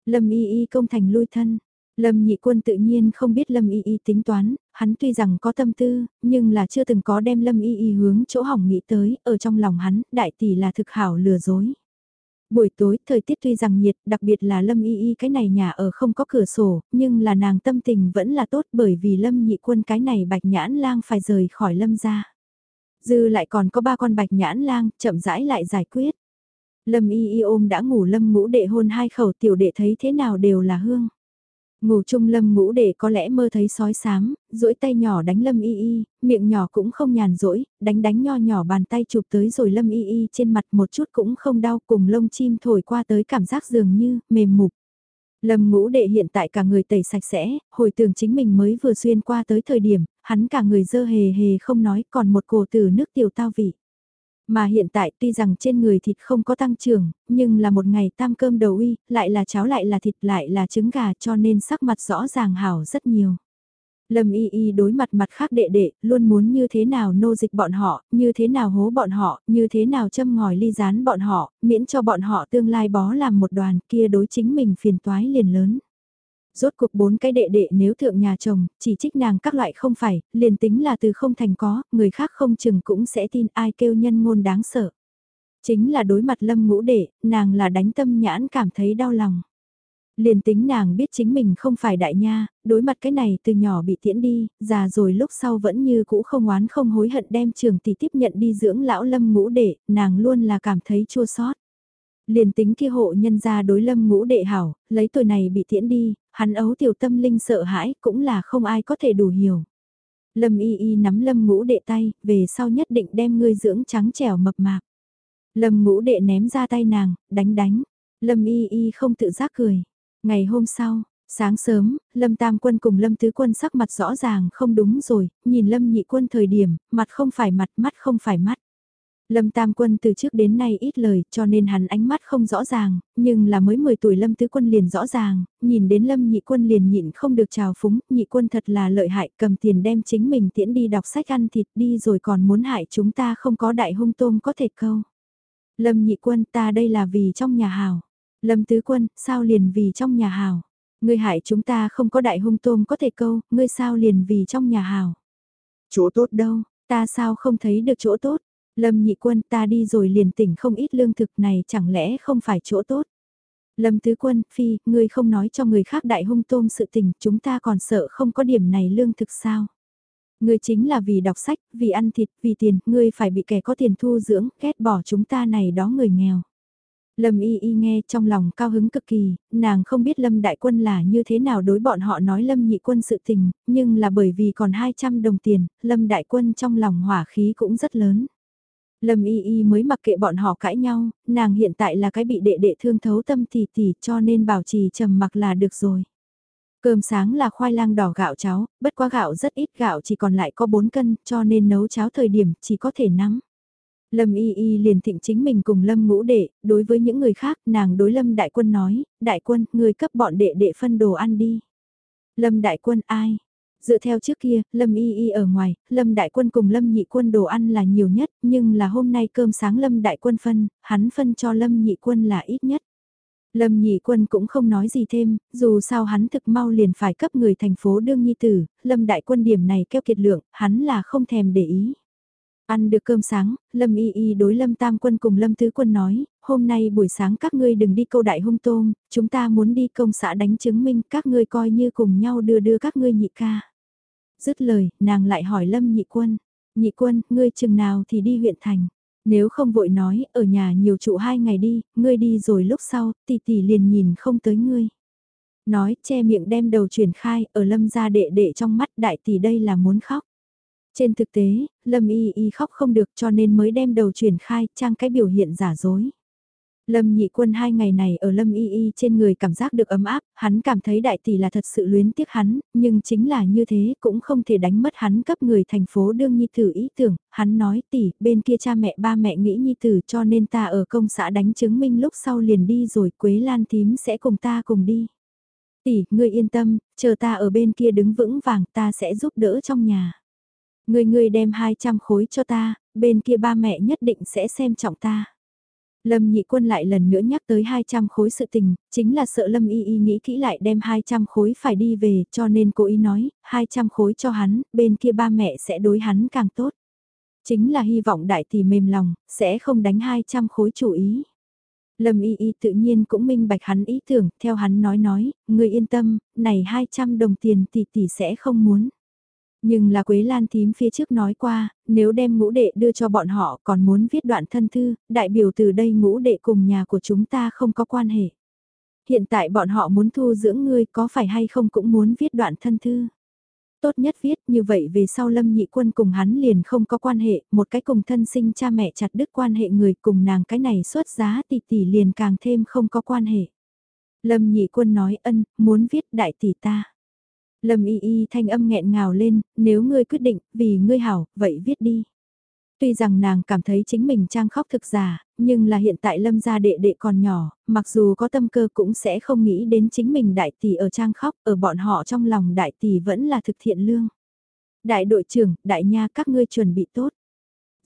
Speaker 1: Lâm Y Y công thành lui thân, Lâm nhị quân tự nhiên không biết Lâm y y tính toán, hắn tuy rằng có tâm tư, nhưng là chưa từng có đem Lâm y y hướng chỗ hỏng nghĩ tới, ở trong lòng hắn, đại tỷ là thực hảo lừa dối. Buổi tối, thời tiết tuy rằng nhiệt, đặc biệt là Lâm Y Y cái này nhà ở không có cửa sổ, nhưng là nàng tâm tình vẫn là tốt bởi vì Lâm nhị quân cái này bạch nhãn lang phải rời khỏi Lâm ra. Dư lại còn có ba con bạch nhãn lang, chậm rãi lại giải quyết. Lâm Y Y ôm đã ngủ Lâm ngũ đệ hôn hai khẩu tiểu đệ thấy thế nào đều là hương. Ngủ chung lâm ngũ để có lẽ mơ thấy sói sám, duỗi tay nhỏ đánh lâm y y, miệng nhỏ cũng không nhàn rỗi, đánh đánh nho nhỏ bàn tay chụp tới rồi lâm y y trên mặt một chút cũng không đau cùng lông chim thổi qua tới cảm giác dường như mềm mục. Lâm ngũ đệ hiện tại cả người tẩy sạch sẽ, hồi tưởng chính mình mới vừa xuyên qua tới thời điểm, hắn cả người dơ hề hề không nói còn một cổ tử nước tiểu tao vị. Mà hiện tại tuy rằng trên người thịt không có tăng trưởng, nhưng là một ngày tam cơm đầu uy, lại là cháo lại là thịt lại là trứng gà cho nên sắc mặt rõ ràng hảo rất nhiều. Lâm y y đối mặt mặt khác đệ đệ, luôn muốn như thế nào nô dịch bọn họ, như thế nào hố bọn họ, như thế nào châm ngòi ly rán bọn họ, miễn cho bọn họ tương lai bó làm một đoàn kia đối chính mình phiền toái liền lớn. Rốt cuộc bốn cái đệ đệ nếu thượng nhà chồng, chỉ trích nàng các loại không phải, liền tính là từ không thành có, người khác không chừng cũng sẽ tin ai kêu nhân ngôn đáng sợ. Chính là đối mặt lâm ngũ đệ, nàng là đánh tâm nhãn cảm thấy đau lòng. Liền tính nàng biết chính mình không phải đại nha, đối mặt cái này từ nhỏ bị tiễn đi, già rồi lúc sau vẫn như cũ không oán không hối hận đem trường tỷ tiếp nhận đi dưỡng lão lâm ngũ đệ, nàng luôn là cảm thấy chua xót Liền tính kia hộ nhân gia đối lâm ngũ đệ hảo, lấy tuổi này bị tiễn đi, hắn ấu tiểu tâm linh sợ hãi cũng là không ai có thể đủ hiểu. Lâm y y nắm lâm ngũ đệ tay, về sau nhất định đem ngươi dưỡng trắng trẻo mập mạp. Lâm ngũ đệ ném ra tay nàng, đánh đánh. Lâm y y không tự giác cười. Ngày hôm sau, sáng sớm, Lâm Tam Quân cùng Lâm Tứ Quân sắc mặt rõ ràng không đúng rồi, nhìn Lâm Nhị Quân thời điểm, mặt không phải mặt, mắt không phải mắt. Lâm Tam Quân từ trước đến nay ít lời cho nên hắn ánh mắt không rõ ràng, nhưng là mới 10 tuổi Lâm Tứ Quân liền rõ ràng, nhìn đến Lâm Nhị Quân liền nhịn không được chào phúng, Nhị Quân thật là lợi hại cầm tiền đem chính mình tiễn đi đọc sách ăn thịt đi rồi còn muốn hại chúng ta không có đại hung tôm có thể câu. Lâm Nhị Quân ta đây là vì trong nhà hào. Lâm Tứ Quân, sao liền vì trong nhà hào? Ngươi hại chúng ta không có đại hung tôm có thể câu, ngươi sao liền vì trong nhà hào?
Speaker 2: Chỗ tốt đâu,
Speaker 1: ta sao không thấy được chỗ tốt? Lâm nhị quân ta đi rồi liền tỉnh không ít lương thực này chẳng lẽ không phải chỗ tốt. Lâm tứ quân, phi, ngươi không nói cho người khác đại hung tôm sự tình, chúng ta còn sợ không có điểm này lương thực sao. Ngươi chính là vì đọc sách, vì ăn thịt, vì tiền, ngươi phải bị kẻ có tiền thu dưỡng, ghét bỏ chúng ta này đó người nghèo. Lâm y y nghe trong lòng cao hứng cực kỳ, nàng không biết Lâm đại quân là như thế nào đối bọn họ nói Lâm nhị quân sự tình, nhưng là bởi vì còn 200 đồng tiền, Lâm đại quân trong lòng hỏa khí cũng rất lớn. Lâm Y Y mới mặc kệ bọn họ cãi nhau, nàng hiện tại là cái bị đệ đệ thương thấu tâm tỷ tỷ cho nên bảo trì trầm mặc là được rồi. Cơm sáng là khoai lang đỏ gạo cháo, bất quá gạo rất ít gạo chỉ còn lại có 4 cân cho nên nấu cháo thời điểm chỉ có thể nắng. Lâm Y Y liền thịnh chính mình cùng Lâm ngũ đệ, đối với những người khác nàng đối Lâm Đại Quân nói, Đại Quân, người cấp bọn đệ đệ phân đồ ăn đi. Lâm Đại Quân ai? Dựa theo trước kia, Lâm Y Y ở ngoài, Lâm Đại Quân cùng Lâm Nhị Quân đồ ăn là nhiều nhất, nhưng là hôm nay cơm sáng Lâm Đại Quân phân, hắn phân cho Lâm Nhị Quân là ít nhất. Lâm Nhị Quân cũng không nói gì thêm, dù sao hắn thực mau liền phải cấp người thành phố đương nhi tử, Lâm Đại Quân điểm này keo kiệt lượng, hắn là không thèm để ý. Ăn được cơm sáng, Lâm Y Y đối Lâm Tam Quân cùng Lâm Tứ Quân nói, hôm nay buổi sáng các ngươi đừng đi câu đại hung tôm, chúng ta muốn đi công xã đánh chứng minh các ngươi coi như cùng nhau đưa đưa các ngươi nhị ca. Dứt lời, nàng lại hỏi Lâm nhị quân, nhị quân, ngươi chừng nào thì đi huyện thành. Nếu không vội nói, ở nhà nhiều trụ hai ngày đi, ngươi đi rồi lúc sau, tỷ tỷ liền nhìn không tới ngươi. Nói, che miệng đem đầu chuyển khai, ở lâm gia đệ đệ trong mắt đại tỷ đây là muốn khóc. Trên thực tế, lâm y y khóc không được cho nên mới đem đầu chuyển khai, trang cái biểu hiện giả dối. Lâm nhị quân hai ngày này ở Lâm y y trên người cảm giác được ấm áp, hắn cảm thấy đại tỷ là thật sự luyến tiếc hắn, nhưng chính là như thế cũng không thể đánh mất hắn cấp người thành phố đương nhi tử ý tưởng, hắn nói tỷ, bên kia cha mẹ ba mẹ nghĩ nhi tử cho nên ta ở công xã đánh chứng minh lúc sau liền đi rồi Quế Lan tím sẽ cùng ta cùng đi. Tỷ, ngươi yên tâm, chờ ta ở bên kia đứng vững vàng ta sẽ giúp đỡ trong nhà. Ngươi ngươi đem 200 khối cho ta, bên kia ba mẹ nhất định sẽ xem trọng ta. Lâm nhị quân lại lần nữa nhắc tới 200 khối sự tình, chính là sợ Lâm y y nghĩ kỹ lại đem 200 khối phải đi về, cho nên cô ý nói, 200 khối cho hắn, bên kia ba mẹ sẽ đối hắn càng tốt. Chính là hy vọng đại tỷ mềm lòng, sẽ không đánh 200 khối chủ ý. Lâm Y Y tự nhiên cũng minh bạch hắn ý tưởng, theo hắn nói nói, người yên tâm, này 200 đồng tiền tỷ tỷ sẽ không muốn. Nhưng là Quế Lan thím phía trước nói qua, nếu đem ngũ đệ đưa cho bọn họ còn muốn viết đoạn thân thư, đại biểu từ đây ngũ đệ cùng nhà của chúng ta không có quan hệ. Hiện tại bọn họ muốn thu dưỡng ngươi có phải hay không cũng muốn viết đoạn thân thư. Tốt nhất viết như vậy về sau lâm nhị quân cùng hắn liền không có quan hệ, một cái cùng thân sinh cha mẹ chặt đứt quan hệ người cùng nàng cái này xuất giá tỷ tỷ liền càng thêm không có quan hệ. Lâm nhị quân nói ân, muốn viết đại tỷ ta. Lâm y y thanh âm nghẹn ngào lên, nếu ngươi quyết định, vì ngươi hảo, vậy viết đi. Tuy rằng nàng cảm thấy chính mình trang khóc thực giả, nhưng là hiện tại lâm gia đệ đệ còn nhỏ, mặc dù có tâm cơ cũng sẽ không nghĩ đến chính mình đại tỷ ở trang khóc, ở bọn họ trong lòng đại tỷ vẫn là thực thiện lương. Đại đội trưởng, đại nha các ngươi chuẩn bị tốt.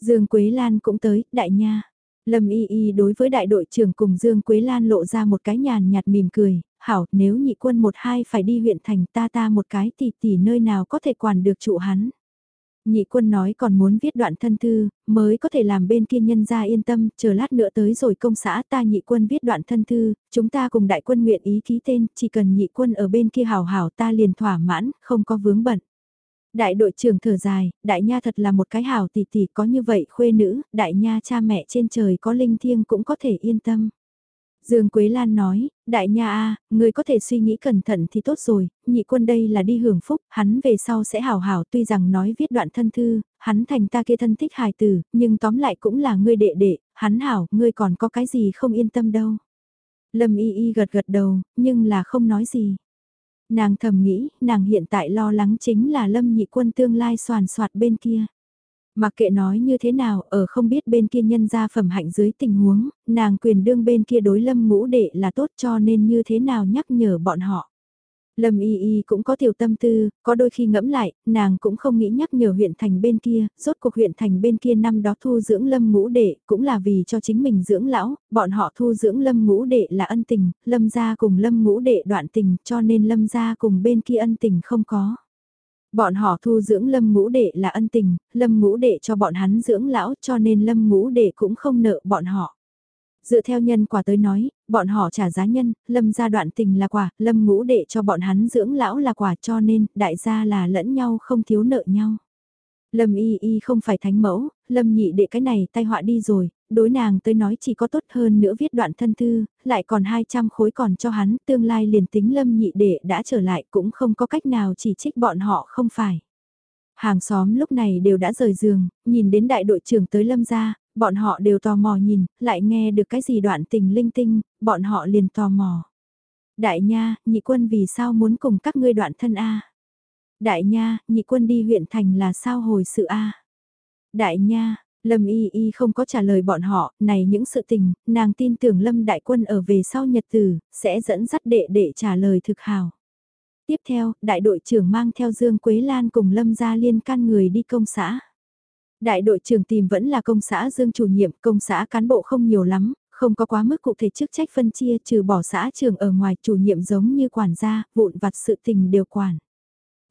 Speaker 1: Dương Quế Lan cũng tới, đại nha. Lâm Y Y đối với đại đội trưởng cùng Dương Quế Lan lộ ra một cái nhàn nhạt mỉm cười, hảo, nếu nhị quân một hai phải đi huyện thành ta ta một cái tỷ tỷ nơi nào có thể quản được trụ hắn. Nhị quân nói còn muốn viết đoạn thân thư, mới có thể làm bên kia nhân ra yên tâm, chờ lát nữa tới rồi công xã ta nhị quân viết đoạn thân thư, chúng ta cùng đại quân nguyện ý ký tên, chỉ cần nhị quân ở bên kia hảo hảo ta liền thỏa mãn, không có vướng bận. Đại đội trưởng thở dài, đại nha thật là một cái hảo tỷ tỷ có như vậy khuê nữ, đại nha cha mẹ trên trời có linh thiêng cũng có thể yên tâm. Dương Quế Lan nói, đại nha a, người có thể suy nghĩ cẩn thận thì tốt rồi, nhị quân đây là đi hưởng phúc, hắn về sau sẽ hảo hảo tuy rằng nói viết đoạn thân thư, hắn thành ta kia thân thích hài tử, nhưng tóm lại cũng là ngươi đệ đệ, hắn hảo, ngươi còn có cái gì không yên tâm đâu. Lâm y y gật gật đầu, nhưng là không nói gì. Nàng thầm nghĩ, nàng hiện tại lo lắng chính là lâm nhị quân tương lai soàn soạt bên kia. Mặc kệ nói như thế nào, ở không biết bên kia nhân gia phẩm hạnh dưới tình huống, nàng quyền đương bên kia đối lâm ngũ đệ là tốt cho nên như thế nào nhắc nhở bọn họ. Lâm Y Y cũng có tiểu tâm tư, có đôi khi ngẫm lại, nàng cũng không nghĩ nhắc nhở huyện thành bên kia, rốt cuộc huyện thành bên kia năm đó thu dưỡng Lâm ngũ đệ, cũng là vì cho chính mình dưỡng lão, bọn họ thu dưỡng Lâm ngũ đệ là ân tình, Lâm gia cùng Lâm ngũ đệ đoạn tình, cho nên Lâm gia cùng bên kia ân tình không có. Bọn họ thu dưỡng lâm ngũ đệ là ân tình, lâm ngũ đệ cho bọn hắn dưỡng lão cho nên lâm ngũ đệ cũng không nợ bọn họ. Dựa theo nhân quả tới nói, bọn họ trả giá nhân, lâm gia đoạn tình là quả, lâm ngũ đệ cho bọn hắn dưỡng lão là quả cho nên đại gia là lẫn nhau không thiếu nợ nhau. Lâm y y không phải thánh mẫu, lâm nhị đệ cái này tai họa đi rồi, đối nàng tới nói chỉ có tốt hơn nữa viết đoạn thân thư, lại còn 200 khối còn cho hắn, tương lai liền tính lâm nhị đệ đã trở lại cũng không có cách nào chỉ trích bọn họ không phải. Hàng xóm lúc này đều đã rời giường, nhìn đến đại đội trưởng tới lâm gia, bọn họ đều tò mò nhìn, lại nghe được cái gì đoạn tình linh tinh, bọn họ liền tò mò. Đại nha, nhị quân vì sao muốn cùng các ngươi đoạn thân A? Đại nha, nhị quân đi huyện thành là sao hồi sự A? Đại nha, Lâm Y Y không có trả lời bọn họ, này những sự tình, nàng tin tưởng Lâm Đại Quân ở về sau nhật tử, sẽ dẫn dắt đệ để trả lời thực hào. Tiếp theo, đại đội trưởng mang theo Dương Quế Lan cùng Lâm gia liên can người đi công xã. Đại đội trưởng tìm vẫn là công xã Dương chủ nhiệm, công xã cán bộ không nhiều lắm, không có quá mức cụ thể chức trách phân chia trừ bỏ xã trường ở ngoài chủ nhiệm giống như quản gia, vụn vặt sự tình đều quản.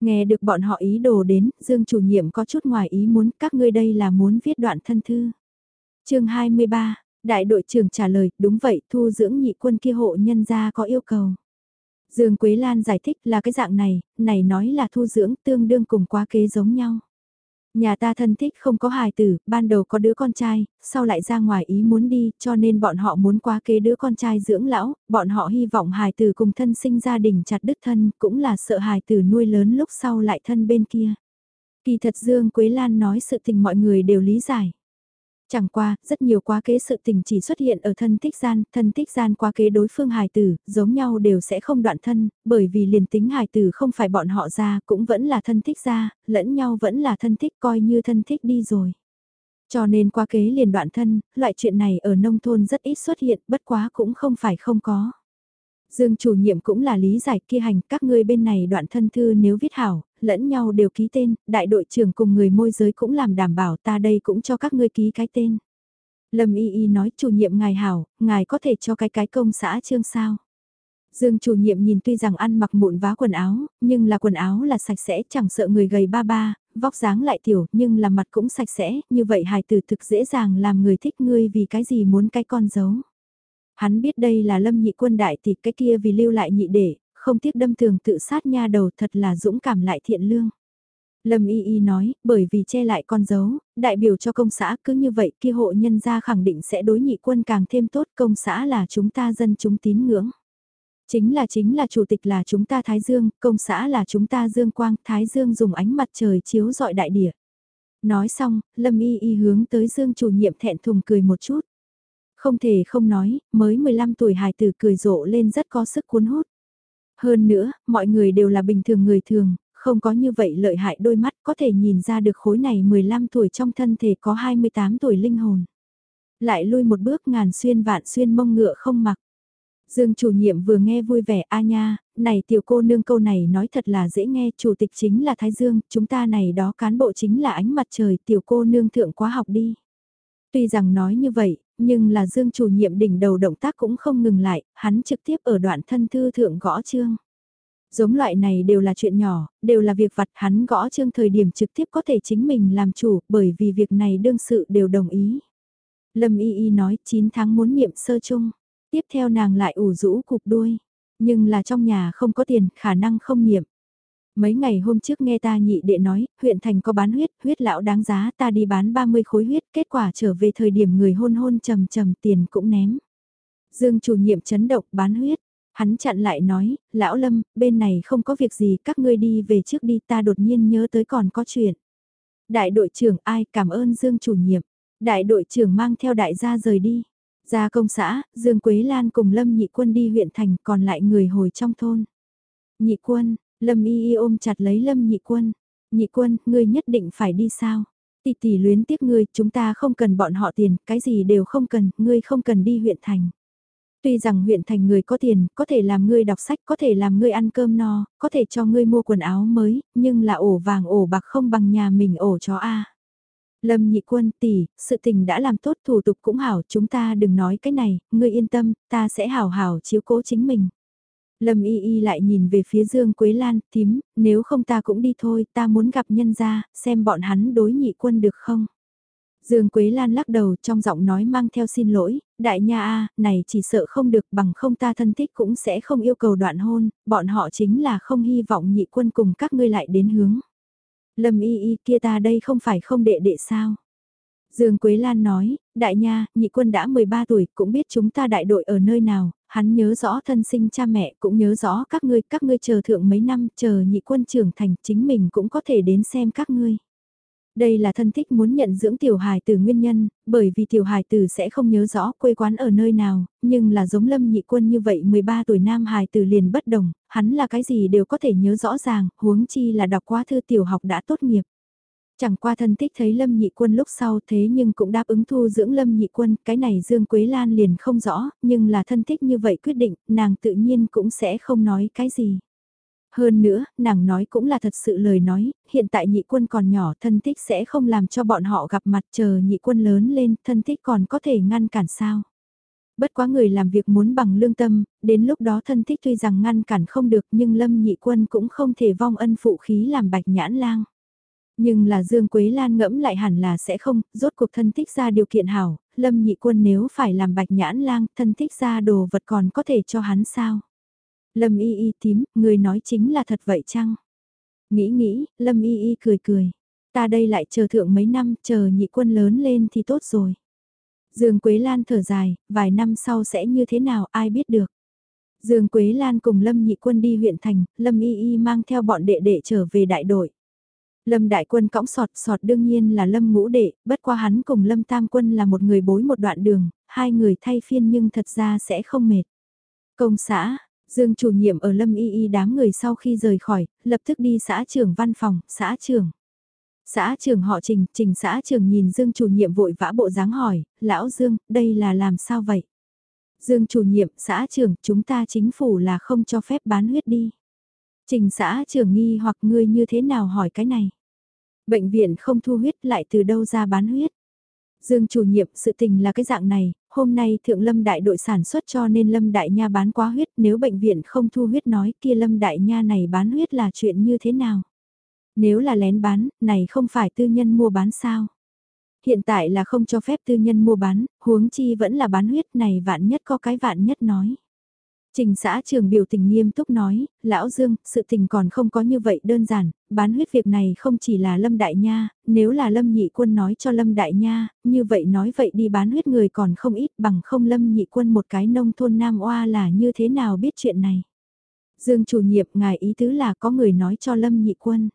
Speaker 1: Nghe được bọn họ ý đồ đến, Dương chủ nhiệm có chút ngoài ý muốn các ngươi đây là muốn viết đoạn thân thư. chương 23, đại đội trưởng trả lời, đúng vậy, thu dưỡng nhị quân kia hộ nhân gia có yêu cầu. Dương Quế Lan giải thích là cái dạng này, này nói là thu dưỡng tương đương cùng quá kế giống nhau. Nhà ta thân thích không có hài tử, ban đầu có đứa con trai, sau lại ra ngoài ý muốn đi, cho nên bọn họ muốn qua kế đứa con trai dưỡng lão, bọn họ hy vọng hài tử cùng thân sinh gia đình chặt đứt thân, cũng là sợ hài tử nuôi lớn lúc sau lại thân bên kia. Kỳ thật Dương Quế Lan nói sự tình mọi người đều lý giải. Chẳng qua, rất nhiều quá kế sự tình chỉ xuất hiện ở thân tích gian, thân tích gian quá kế đối phương hài tử, giống nhau đều sẽ không đoạn thân, bởi vì liền tính hài tử không phải bọn họ ra, cũng vẫn là thân thích ra, lẫn nhau vẫn là thân thích coi như thân thích đi rồi. Cho nên quá kế liền đoạn thân, loại chuyện này ở nông thôn rất ít xuất hiện, bất quá cũng không phải không có. Dương chủ nhiệm cũng là lý giải kia hành các ngươi bên này đoạn thân thư nếu viết hảo, lẫn nhau đều ký tên, đại đội trưởng cùng người môi giới cũng làm đảm bảo ta đây cũng cho các ngươi ký cái tên. Lâm Y Y nói chủ nhiệm ngài hảo, ngài có thể cho cái cái công xã trương sao. Dương chủ nhiệm nhìn tuy rằng ăn mặc mụn vá quần áo, nhưng là quần áo là sạch sẽ chẳng sợ người gầy ba ba, vóc dáng lại tiểu nhưng là mặt cũng sạch sẽ, như vậy hài tử thực dễ dàng làm người thích ngươi vì cái gì muốn cái con giấu. Hắn biết đây là lâm nhị quân đại thì cái kia vì lưu lại nhị để, không tiếc đâm tường tự sát nha đầu thật là dũng cảm lại thiện lương. Lâm Y Y nói, bởi vì che lại con dấu, đại biểu cho công xã cứ như vậy kia hộ nhân gia khẳng định sẽ đối nhị quân càng thêm tốt công xã là chúng ta dân chúng tín ngưỡng. Chính là chính là chủ tịch là chúng ta Thái Dương, công xã là chúng ta Dương Quang, Thái Dương dùng ánh mặt trời chiếu dọi đại địa. Nói xong, Lâm Y Y hướng tới Dương chủ nhiệm thẹn thùng cười một chút. Không thể không nói, mới 15 tuổi hài tử cười rộ lên rất có sức cuốn hút. Hơn nữa, mọi người đều là bình thường người thường, không có như vậy lợi hại đôi mắt có thể nhìn ra được khối này 15 tuổi trong thân thể có 28 tuổi linh hồn. Lại lui một bước ngàn xuyên vạn xuyên mông ngựa không mặc. Dương chủ nhiệm vừa nghe vui vẻ a nha, này tiểu cô nương câu này nói thật là dễ nghe, chủ tịch chính là Thái Dương, chúng ta này đó cán bộ chính là ánh mặt trời, tiểu cô nương thượng quá học đi. Tuy rằng nói như vậy, nhưng là Dương chủ nhiệm đỉnh đầu động tác cũng không ngừng lại, hắn trực tiếp ở đoạn thân thư thượng gõ chương. Giống loại này đều là chuyện nhỏ, đều là việc vặt hắn gõ chương thời điểm trực tiếp có thể chính mình làm chủ bởi vì việc này đương sự đều đồng ý. Lâm Y Y nói 9 tháng muốn niệm sơ chung, tiếp theo nàng lại ủ rũ cục đuôi, nhưng là trong nhà không có tiền khả năng không niệm. Mấy ngày hôm trước nghe ta nhị đệ nói, huyện thành có bán huyết, huyết lão đáng giá ta đi bán 30 khối huyết, kết quả trở về thời điểm người hôn hôn trầm trầm tiền cũng ném. Dương chủ nhiệm chấn động bán huyết, Hắn chặn lại nói, lão lâm, bên này không có việc gì, các ngươi đi về trước đi, ta đột nhiên nhớ tới còn có chuyện. Đại đội trưởng ai cảm ơn Dương chủ nhiệm. Đại đội trưởng mang theo đại gia rời đi. Ra công xã, Dương Quế Lan cùng Lâm Nhị Quân đi huyện thành còn lại người hồi trong thôn. Nhị Quân, Lâm Y Y ôm chặt lấy Lâm Nhị Quân. Nhị Quân, ngươi nhất định phải đi sao? Tỷ tỷ luyến tiếc ngươi, chúng ta không cần bọn họ tiền, cái gì đều không cần, ngươi không cần đi huyện thành. Tuy rằng huyện thành người có tiền, có thể làm ngươi đọc sách, có thể làm ngươi ăn cơm no, có thể cho ngươi mua quần áo mới, nhưng là ổ vàng ổ bạc không bằng nhà mình ổ chó A. Lâm nhị quân tỷ, sự tình đã làm tốt thủ tục cũng hảo, chúng ta đừng nói cái này, ngươi yên tâm, ta sẽ hảo hảo chiếu cố chính mình. Lâm y y lại nhìn về phía Dương Quế Lan, tím, nếu không ta cũng đi thôi, ta muốn gặp nhân gia, xem bọn hắn đối nhị quân được không. Dương Quế Lan lắc đầu trong giọng nói mang theo xin lỗi, đại nha a, này chỉ sợ không được bằng không ta thân thích cũng sẽ không yêu cầu đoạn hôn, bọn họ chính là không hy vọng nhị quân cùng các ngươi lại đến hướng. Lâm y y kia ta đây không phải không đệ đệ sao? Dương Quế Lan nói, đại nha, nhị quân đã 13 tuổi, cũng biết chúng ta đại đội ở nơi nào, hắn nhớ rõ thân sinh cha mẹ, cũng nhớ rõ các ngươi, các ngươi chờ thượng mấy năm, chờ nhị quân trưởng thành, chính mình cũng có thể đến xem các ngươi. Đây là thân thích muốn nhận dưỡng tiểu hài tử nguyên nhân, bởi vì tiểu hài tử sẽ không nhớ rõ quê quán ở nơi nào, nhưng là giống lâm nhị quân như vậy 13 tuổi nam hài tử liền bất đồng, hắn là cái gì đều có thể nhớ rõ ràng, huống chi là đọc qua thư tiểu học đã tốt nghiệp. Chẳng qua thân thích thấy Lâm Nhị Quân lúc sau thế nhưng cũng đáp ứng thu dưỡng Lâm Nhị Quân, cái này Dương Quế Lan liền không rõ, nhưng là thân thích như vậy quyết định, nàng tự nhiên cũng sẽ không nói cái gì. Hơn nữa, nàng nói cũng là thật sự lời nói, hiện tại nhị quân còn nhỏ thân thích sẽ không làm cho bọn họ gặp mặt chờ nhị quân lớn lên, thân thích còn có thể ngăn cản sao. Bất quá người làm việc muốn bằng lương tâm, đến lúc đó thân thích tuy rằng ngăn cản không được nhưng lâm nhị quân cũng không thể vong ân phụ khí làm bạch nhãn lang. Nhưng là Dương Quế Lan ngẫm lại hẳn là sẽ không, rốt cuộc thân thích ra điều kiện hảo, lâm nhị quân nếu phải làm bạch nhãn lang, thân thích ra đồ vật còn có thể cho hắn sao. Lâm y y tím, người nói chính là thật vậy chăng? Nghĩ nghĩ, Lâm y y cười cười. Ta đây lại chờ thượng mấy năm, chờ nhị quân lớn lên thì tốt rồi. Dương Quế Lan thở dài, vài năm sau sẽ như thế nào ai biết được. Dương Quế Lan cùng Lâm nhị quân đi huyện thành, Lâm y y mang theo bọn đệ đệ trở về đại đội. Lâm đại quân cõng sọt sọt đương nhiên là Lâm ngũ đệ, bất qua hắn cùng Lâm tam quân là một người bối một đoạn đường, hai người thay phiên nhưng thật ra sẽ không mệt. Công xã, Dương chủ nhiệm ở Lâm Y Y đám người sau khi rời khỏi, lập tức đi xã trưởng văn phòng, xã trưởng. Xã trưởng họ Trình, Trình xã trưởng nhìn Dương chủ nhiệm vội vã bộ dáng hỏi, lão Dương, đây là làm sao vậy? Dương chủ nhiệm, xã trưởng, chúng ta chính phủ là không cho phép bán huyết đi. Trình xã trưởng nghi hoặc ngươi như thế nào hỏi cái này? Bệnh viện không thu huyết lại từ đâu ra bán huyết? Dương chủ nhiệm sự tình là cái dạng này, hôm nay thượng lâm đại đội sản xuất cho nên lâm đại nha bán quá huyết nếu bệnh viện không thu huyết nói kia lâm đại nha này bán huyết là chuyện như thế nào. Nếu là lén bán, này không phải tư nhân mua bán sao. Hiện tại là không cho phép tư nhân mua bán, huống chi vẫn là bán huyết này vạn nhất có cái vạn nhất nói. Trình xã trường biểu tình nghiêm túc nói, lão Dương, sự tình còn không có như vậy đơn giản, bán huyết việc này không chỉ là Lâm Đại Nha, nếu là Lâm Nhị Quân nói cho Lâm Đại Nha, như vậy nói vậy đi bán huyết người còn không ít bằng không Lâm Nhị Quân một cái nông thôn Nam Oa là như thế nào biết chuyện này. Dương chủ nhiệm ngài ý tứ là có người nói cho Lâm Nhị Quân.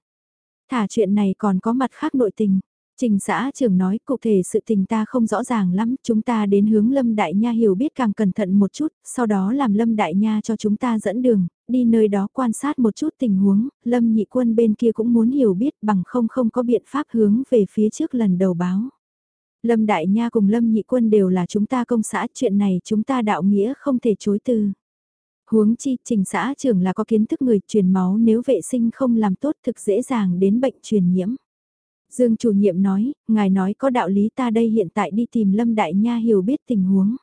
Speaker 1: Thả chuyện này còn có mặt khác nội tình. Trình xã trưởng nói cụ thể sự tình ta không rõ ràng lắm, chúng ta đến hướng Lâm Đại Nha hiểu biết càng cẩn thận một chút, sau đó làm Lâm Đại Nha cho chúng ta dẫn đường, đi nơi đó quan sát một chút tình huống, Lâm nhị quân bên kia cũng muốn hiểu biết bằng không không có biện pháp hướng về phía trước lần đầu báo. Lâm Đại Nha cùng Lâm nhị quân đều là chúng ta công xã, chuyện này chúng ta đạo nghĩa không thể chối từ. Huống chi, trình xã trưởng là có kiến thức người truyền máu nếu vệ sinh không làm tốt thực dễ dàng đến bệnh truyền nhiễm. Dương chủ nhiệm nói, ngài nói có đạo lý ta đây hiện tại đi tìm Lâm Đại Nha hiểu biết tình huống.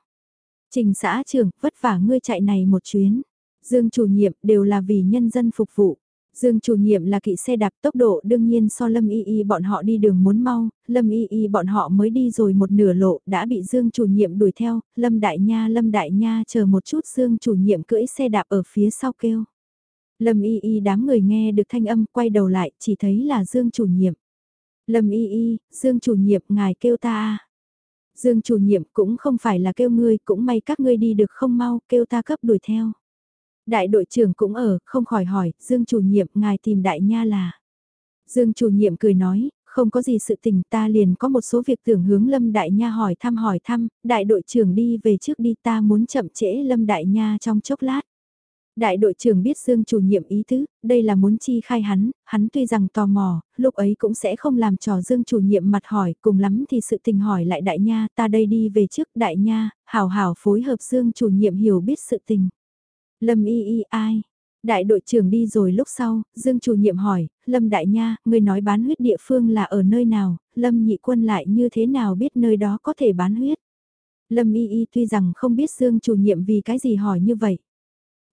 Speaker 1: Trình xã trưởng, vất vả ngươi chạy này một chuyến. Dương chủ nhiệm đều là vì nhân dân phục vụ. Dương chủ nhiệm là kỵ xe đạp tốc độ đương nhiên so Lâm Y Y bọn họ đi đường muốn mau, Lâm Y Y bọn họ mới đi rồi một nửa lộ đã bị Dương chủ nhiệm đuổi theo, Lâm Đại Nha Lâm Đại Nha chờ một chút Dương chủ nhiệm cưỡi xe đạp ở phía sau kêu. Lâm Y Y đám người nghe được thanh âm quay đầu lại chỉ thấy là Dương chủ nhiệm. Lâm y y, Dương chủ nhiệm, ngài kêu ta à. Dương chủ nhiệm cũng không phải là kêu ngươi, cũng may các ngươi đi được không mau, kêu ta cấp đuổi theo. Đại đội trưởng cũng ở, không khỏi hỏi, Dương chủ nhiệm, ngài tìm đại nha là. Dương chủ nhiệm cười nói, không có gì sự tình ta liền có một số việc tưởng hướng Lâm Đại Nha hỏi thăm hỏi thăm, đại đội trưởng đi về trước đi ta muốn chậm trễ Lâm Đại Nha trong chốc lát. Đại đội trưởng biết Dương chủ nhiệm ý tứ, đây là muốn chi khai hắn, hắn tuy rằng tò mò, lúc ấy cũng sẽ không làm trò Dương chủ nhiệm mặt hỏi, cùng lắm thì sự tình hỏi lại đại nha, ta đây đi về trước đại nha, hảo hảo phối hợp Dương chủ nhiệm hiểu biết sự tình. Lâm y y ai? Đại đội trưởng đi rồi lúc sau, Dương chủ nhiệm hỏi, Lâm đại nha, người nói bán huyết địa phương là ở nơi nào, Lâm nhị quân lại như thế nào biết nơi đó có thể bán huyết? Lâm y y tuy rằng không biết Dương chủ nhiệm vì cái gì hỏi như vậy.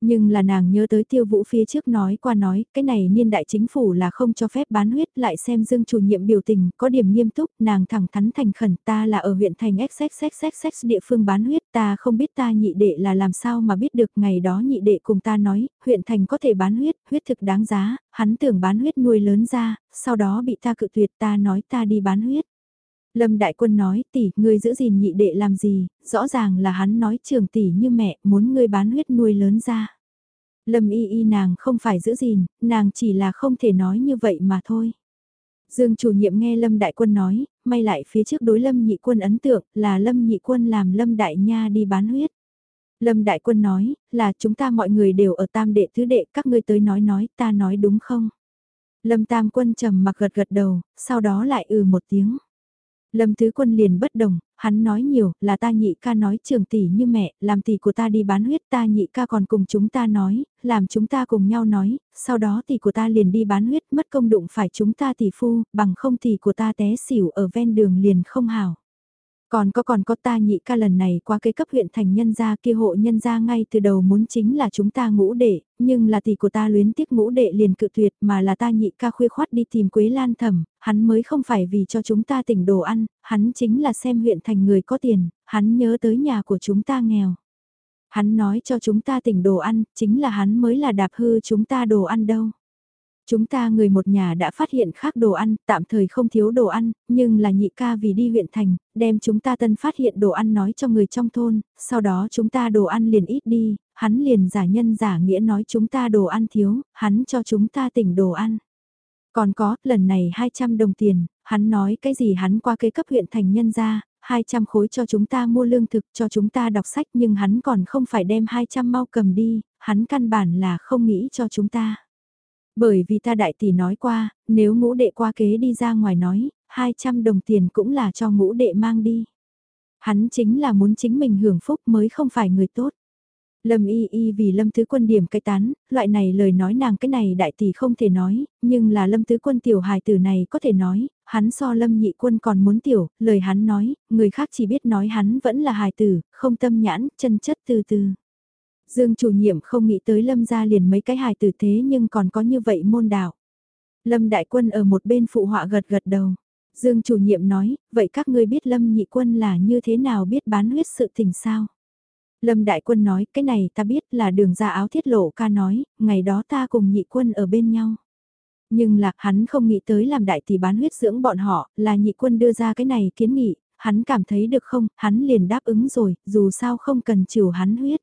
Speaker 1: Nhưng là nàng nhớ tới tiêu vũ phía trước nói qua nói, cái này niên đại chính phủ là không cho phép bán huyết lại xem dương chủ nhiệm biểu tình, có điểm nghiêm túc, nàng thẳng thắn thành khẩn ta là ở huyện thành XXXXX địa phương bán huyết ta không biết ta nhị đệ là làm sao mà biết được ngày đó nhị đệ cùng ta nói, huyện thành có thể bán huyết, huyết thực đáng giá, hắn tưởng bán huyết nuôi lớn ra, sau đó bị ta cự tuyệt ta nói ta đi bán huyết. Lâm Đại Quân nói tỷ, ngươi giữ gìn nhị đệ làm gì, rõ ràng là hắn nói trường tỷ như mẹ, muốn ngươi bán huyết nuôi lớn ra. Lâm y y nàng không phải giữ gìn, nàng chỉ là không thể nói như vậy mà thôi. Dương chủ nhiệm nghe Lâm Đại Quân nói, may lại phía trước đối Lâm Nhị Quân ấn tượng là Lâm Nhị Quân làm Lâm Đại Nha đi bán huyết. Lâm Đại Quân nói, là chúng ta mọi người đều ở tam đệ thứ đệ, các ngươi tới nói nói, ta nói đúng không? Lâm Tam Quân trầm mặc gật gật đầu, sau đó lại ừ một tiếng. Lâm Tứ Quân liền bất đồng, hắn nói nhiều, là ta nhị ca nói trường tỷ như mẹ, làm tỷ của ta đi bán huyết ta nhị ca còn cùng chúng ta nói, làm chúng ta cùng nhau nói, sau đó tỷ của ta liền đi bán huyết mất công đụng phải chúng ta tỷ phu, bằng không tỷ của ta té xỉu ở ven đường liền không hào. Còn có còn có ta nhị ca lần này qua cái cấp huyện thành nhân gia kia hộ nhân gia ngay từ đầu muốn chính là chúng ta ngũ đệ, nhưng là tỷ của ta luyến tiếc ngũ đệ liền cự tuyệt mà là ta nhị ca khuya khoát đi tìm Quế Lan thẩm, hắn mới không phải vì cho chúng ta tỉnh đồ ăn, hắn chính là xem huyện thành người có tiền, hắn nhớ tới nhà của chúng ta nghèo. Hắn nói cho chúng ta tỉnh đồ ăn, chính là hắn mới là đạp hư chúng ta đồ ăn đâu. Chúng ta người một nhà đã phát hiện khác đồ ăn, tạm thời không thiếu đồ ăn, nhưng là nhị ca vì đi huyện thành, đem chúng ta tân phát hiện đồ ăn nói cho người trong thôn, sau đó chúng ta đồ ăn liền ít đi, hắn liền giả nhân giả nghĩa nói chúng ta đồ ăn thiếu, hắn cho chúng ta tỉnh đồ ăn. Còn có, lần này 200 đồng tiền, hắn nói cái gì hắn qua cây cấp huyện thành nhân ra, 200 khối cho chúng ta mua lương thực cho chúng ta đọc sách nhưng hắn còn không phải đem 200 mau cầm đi, hắn căn bản là không nghĩ cho chúng ta. Bởi vì ta đại tỷ nói qua, nếu ngũ đệ qua kế đi ra ngoài nói, 200 đồng tiền cũng là cho ngũ đệ mang đi. Hắn chính là muốn chính mình hưởng phúc mới không phải người tốt. Lâm y y vì lâm thứ quân điểm cái tán, loại này lời nói nàng cái này đại tỷ không thể nói, nhưng là lâm thứ quân tiểu hài tử này có thể nói, hắn so lâm nhị quân còn muốn tiểu, lời hắn nói, người khác chỉ biết nói hắn vẫn là hài tử, không tâm nhãn, chân chất từ từ. Dương chủ nhiệm không nghĩ tới Lâm gia liền mấy cái hài tử thế nhưng còn có như vậy môn đạo. Lâm đại quân ở một bên phụ họa gật gật đầu. Dương chủ nhiệm nói, vậy các ngươi biết Lâm nhị quân là như thế nào biết bán huyết sự tình sao? Lâm đại quân nói, cái này ta biết là đường ra áo thiết lộ ca nói, ngày đó ta cùng nhị quân ở bên nhau. Nhưng là, hắn không nghĩ tới làm đại tỷ bán huyết dưỡng bọn họ, là nhị quân đưa ra cái này kiến nghị, hắn cảm thấy được không, hắn liền đáp ứng rồi, dù sao không cần chiều hắn huyết.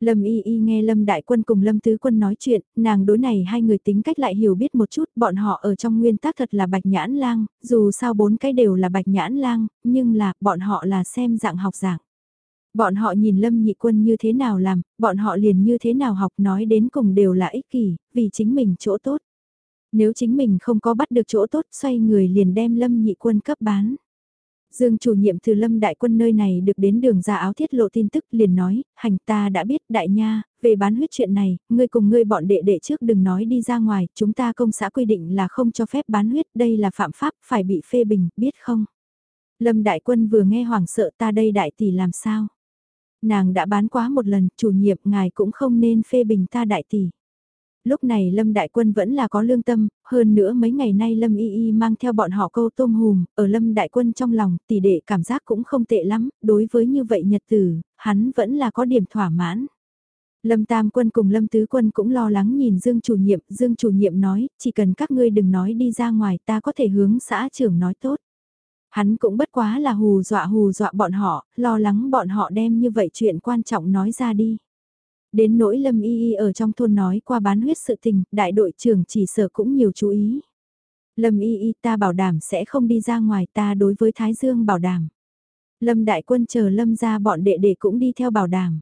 Speaker 1: Lâm Y Y nghe Lâm Đại Quân cùng Lâm Tứ Quân nói chuyện, nàng đối này hai người tính cách lại hiểu biết một chút, bọn họ ở trong nguyên tắc thật là bạch nhãn lang, dù sao bốn cái đều là bạch nhãn lang, nhưng là, bọn họ là xem dạng học dạng. Bọn họ nhìn Lâm Nhị Quân như thế nào làm, bọn họ liền như thế nào học nói đến cùng đều là ích kỷ, vì chính mình chỗ tốt. Nếu chính mình không có bắt được chỗ tốt xoay người liền đem Lâm Nhị Quân cấp bán. Dương chủ nhiệm từ Lâm Đại Quân nơi này được đến đường ra áo thiết lộ tin tức liền nói, hành ta đã biết đại nha, về bán huyết chuyện này, ngươi cùng ngươi bọn đệ đệ trước đừng nói đi ra ngoài, chúng ta công xã quy định là không cho phép bán huyết, đây là phạm pháp, phải bị phê bình, biết không? Lâm Đại Quân vừa nghe hoảng sợ ta đây đại tỷ làm sao? Nàng đã bán quá một lần, chủ nhiệm ngài cũng không nên phê bình ta đại tỷ lúc này Lâm Đại Quân vẫn là có lương tâm, hơn nữa mấy ngày nay Lâm Y Y mang theo bọn họ câu tôm hùm, ở Lâm Đại Quân trong lòng tỷ đệ cảm giác cũng không tệ lắm, đối với như vậy nhật tử, hắn vẫn là có điểm thỏa mãn. Lâm Tam Quân cùng Lâm Tứ Quân cũng lo lắng nhìn Dương chủ nhiệm, Dương chủ nhiệm nói, chỉ cần các ngươi đừng nói đi ra ngoài ta có thể hướng xã trưởng nói tốt. Hắn cũng bất quá là hù dọa hù dọa bọn họ, lo lắng bọn họ đem như vậy chuyện quan trọng nói ra đi. Đến nỗi Lâm Y Y ở trong thôn nói qua bán huyết sự tình, đại đội trưởng chỉ sở cũng nhiều chú ý. Lâm Y Y ta bảo đảm sẽ không đi ra ngoài ta đối với Thái Dương bảo đảm. Lâm Đại Quân chờ Lâm ra bọn đệ đệ cũng đi theo bảo đảm.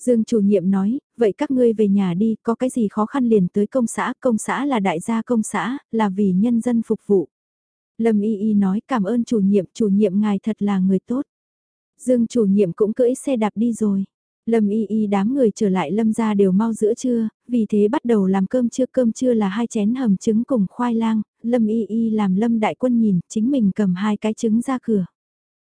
Speaker 1: Dương chủ nhiệm nói, vậy các ngươi về nhà đi, có cái gì khó khăn liền tới công xã, công xã là đại gia công xã, là vì nhân dân phục vụ. Lâm Y Y nói cảm ơn chủ nhiệm, chủ nhiệm ngài thật là người tốt. Dương chủ nhiệm cũng cưỡi xe đạp đi rồi. Lâm y y đám người trở lại lâm ra đều mau giữa trưa, vì thế bắt đầu làm cơm trưa cơm trưa là hai chén hầm trứng cùng khoai lang, lâm y y làm lâm đại quân nhìn, chính mình cầm hai cái trứng ra cửa.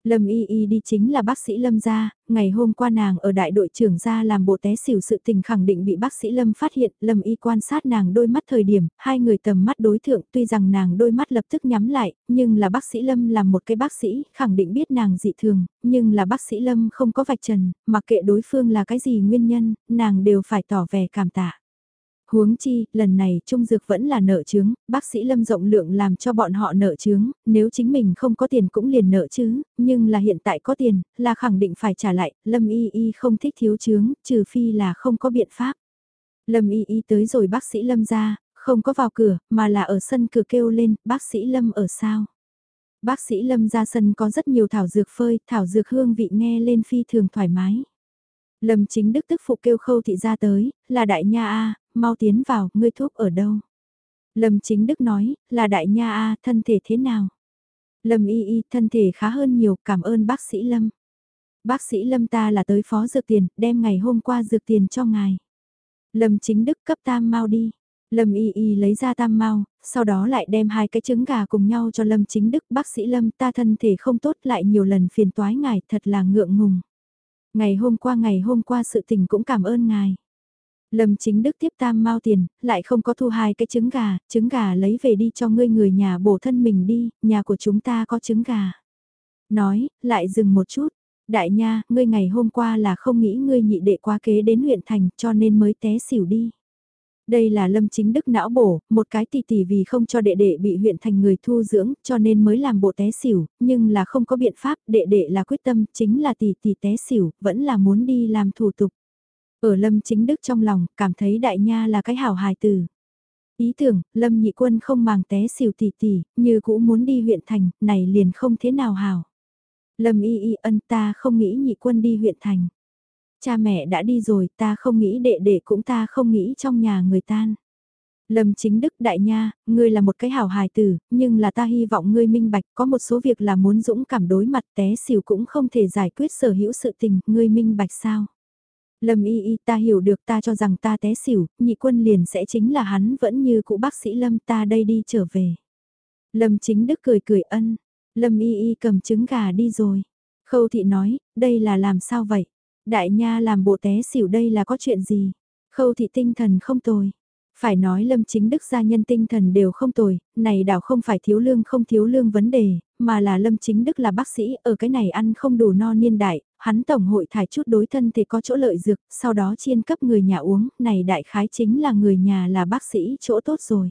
Speaker 1: Lâm Y Y đi chính là bác sĩ Lâm gia, ngày hôm qua nàng ở đại đội trưởng gia làm bộ té xỉu sự tình khẳng định bị bác sĩ Lâm phát hiện, Lâm Y quan sát nàng đôi mắt thời điểm, hai người tầm mắt đối thượng tuy rằng nàng đôi mắt lập tức nhắm lại, nhưng là bác sĩ Lâm là một cái bác sĩ, khẳng định biết nàng dị thường, nhưng là bác sĩ Lâm không có vạch trần, mặc kệ đối phương là cái gì nguyên nhân, nàng đều phải tỏ vẻ cảm tạ. Huống chi, lần này trung dược vẫn là nợ chướng, bác sĩ Lâm rộng lượng làm cho bọn họ nợ chướng, nếu chính mình không có tiền cũng liền nợ chứ, nhưng là hiện tại có tiền, là khẳng định phải trả lại, Lâm y y không thích thiếu chướng, trừ phi là không có biện pháp. Lâm y y tới rồi bác sĩ Lâm ra, không có vào cửa, mà là ở sân cửa kêu lên, bác sĩ Lâm ở sao? Bác sĩ Lâm ra sân có rất nhiều thảo dược phơi, thảo dược hương vị nghe lên phi thường thoải mái. Lâm chính đức tức phụ kêu khâu thị ra tới, là đại nha A, mau tiến vào, ngươi thuốc ở đâu? Lâm chính đức nói, là đại nha A, thân thể thế nào? Lâm y y, thân thể khá hơn nhiều, cảm ơn bác sĩ Lâm. Bác sĩ Lâm ta là tới phó dược tiền, đem ngày hôm qua dược tiền cho ngài. Lâm chính đức cấp tam mau đi. Lâm y y lấy ra tam mau, sau đó lại đem hai cái trứng gà cùng nhau cho Lâm chính đức. Bác sĩ Lâm ta thân thể không tốt lại nhiều lần phiền toái ngài, thật là ngượng ngùng. Ngày hôm qua ngày hôm qua sự tình cũng cảm ơn ngài. Lâm chính đức tiếp tam mau tiền, lại không có thu hai cái trứng gà, trứng gà lấy về đi cho ngươi người nhà bổ thân mình đi, nhà của chúng ta có trứng gà. Nói, lại dừng một chút. Đại nha, ngươi ngày hôm qua là không nghĩ ngươi nhị đệ qua kế đến huyện thành cho nên mới té xỉu đi. Đây là lâm chính đức não bổ, một cái tỷ tỷ vì không cho đệ đệ bị huyện thành người thu dưỡng cho nên mới làm bộ té xỉu, nhưng là không có biện pháp, đệ đệ là quyết tâm, chính là tỷ tỷ té xỉu, vẫn là muốn đi làm thủ tục. Ở lâm chính đức trong lòng, cảm thấy đại nha là cái hảo hài tử. Ý tưởng, lâm nhị quân không màng té xỉu tỷ tỷ, như cũ muốn đi huyện thành, này liền không thế nào hảo. Lâm y y ân ta không nghĩ nhị quân đi huyện thành. Cha mẹ đã đi rồi, ta không nghĩ đệ đệ cũng ta không nghĩ trong nhà người tan. Lâm chính đức đại nha, ngươi là một cái hảo hài tử, nhưng là ta hy vọng ngươi minh bạch có một số việc là muốn dũng cảm đối mặt té xỉu cũng không thể giải quyết sở hữu sự tình, ngươi minh bạch sao? Lâm y y ta hiểu được ta cho rằng ta té xỉu, nhị quân liền sẽ chính là hắn vẫn như cụ bác sĩ Lâm ta đây đi trở về. Lâm chính đức cười cười ân, Lâm y y cầm trứng gà đi rồi. Khâu thị nói, đây là làm sao vậy? Đại nha làm bộ té xỉu đây là có chuyện gì? Khâu thị tinh thần không tồi. Phải nói Lâm Chính Đức gia nhân tinh thần đều không tồi, này đảo không phải thiếu lương không thiếu lương vấn đề, mà là Lâm Chính Đức là bác sĩ, ở cái này ăn không đủ no niên đại, hắn tổng hội thải chút đối thân thì có chỗ lợi dược, sau đó chiên cấp người nhà uống, này đại khái chính là người nhà là bác sĩ chỗ tốt rồi.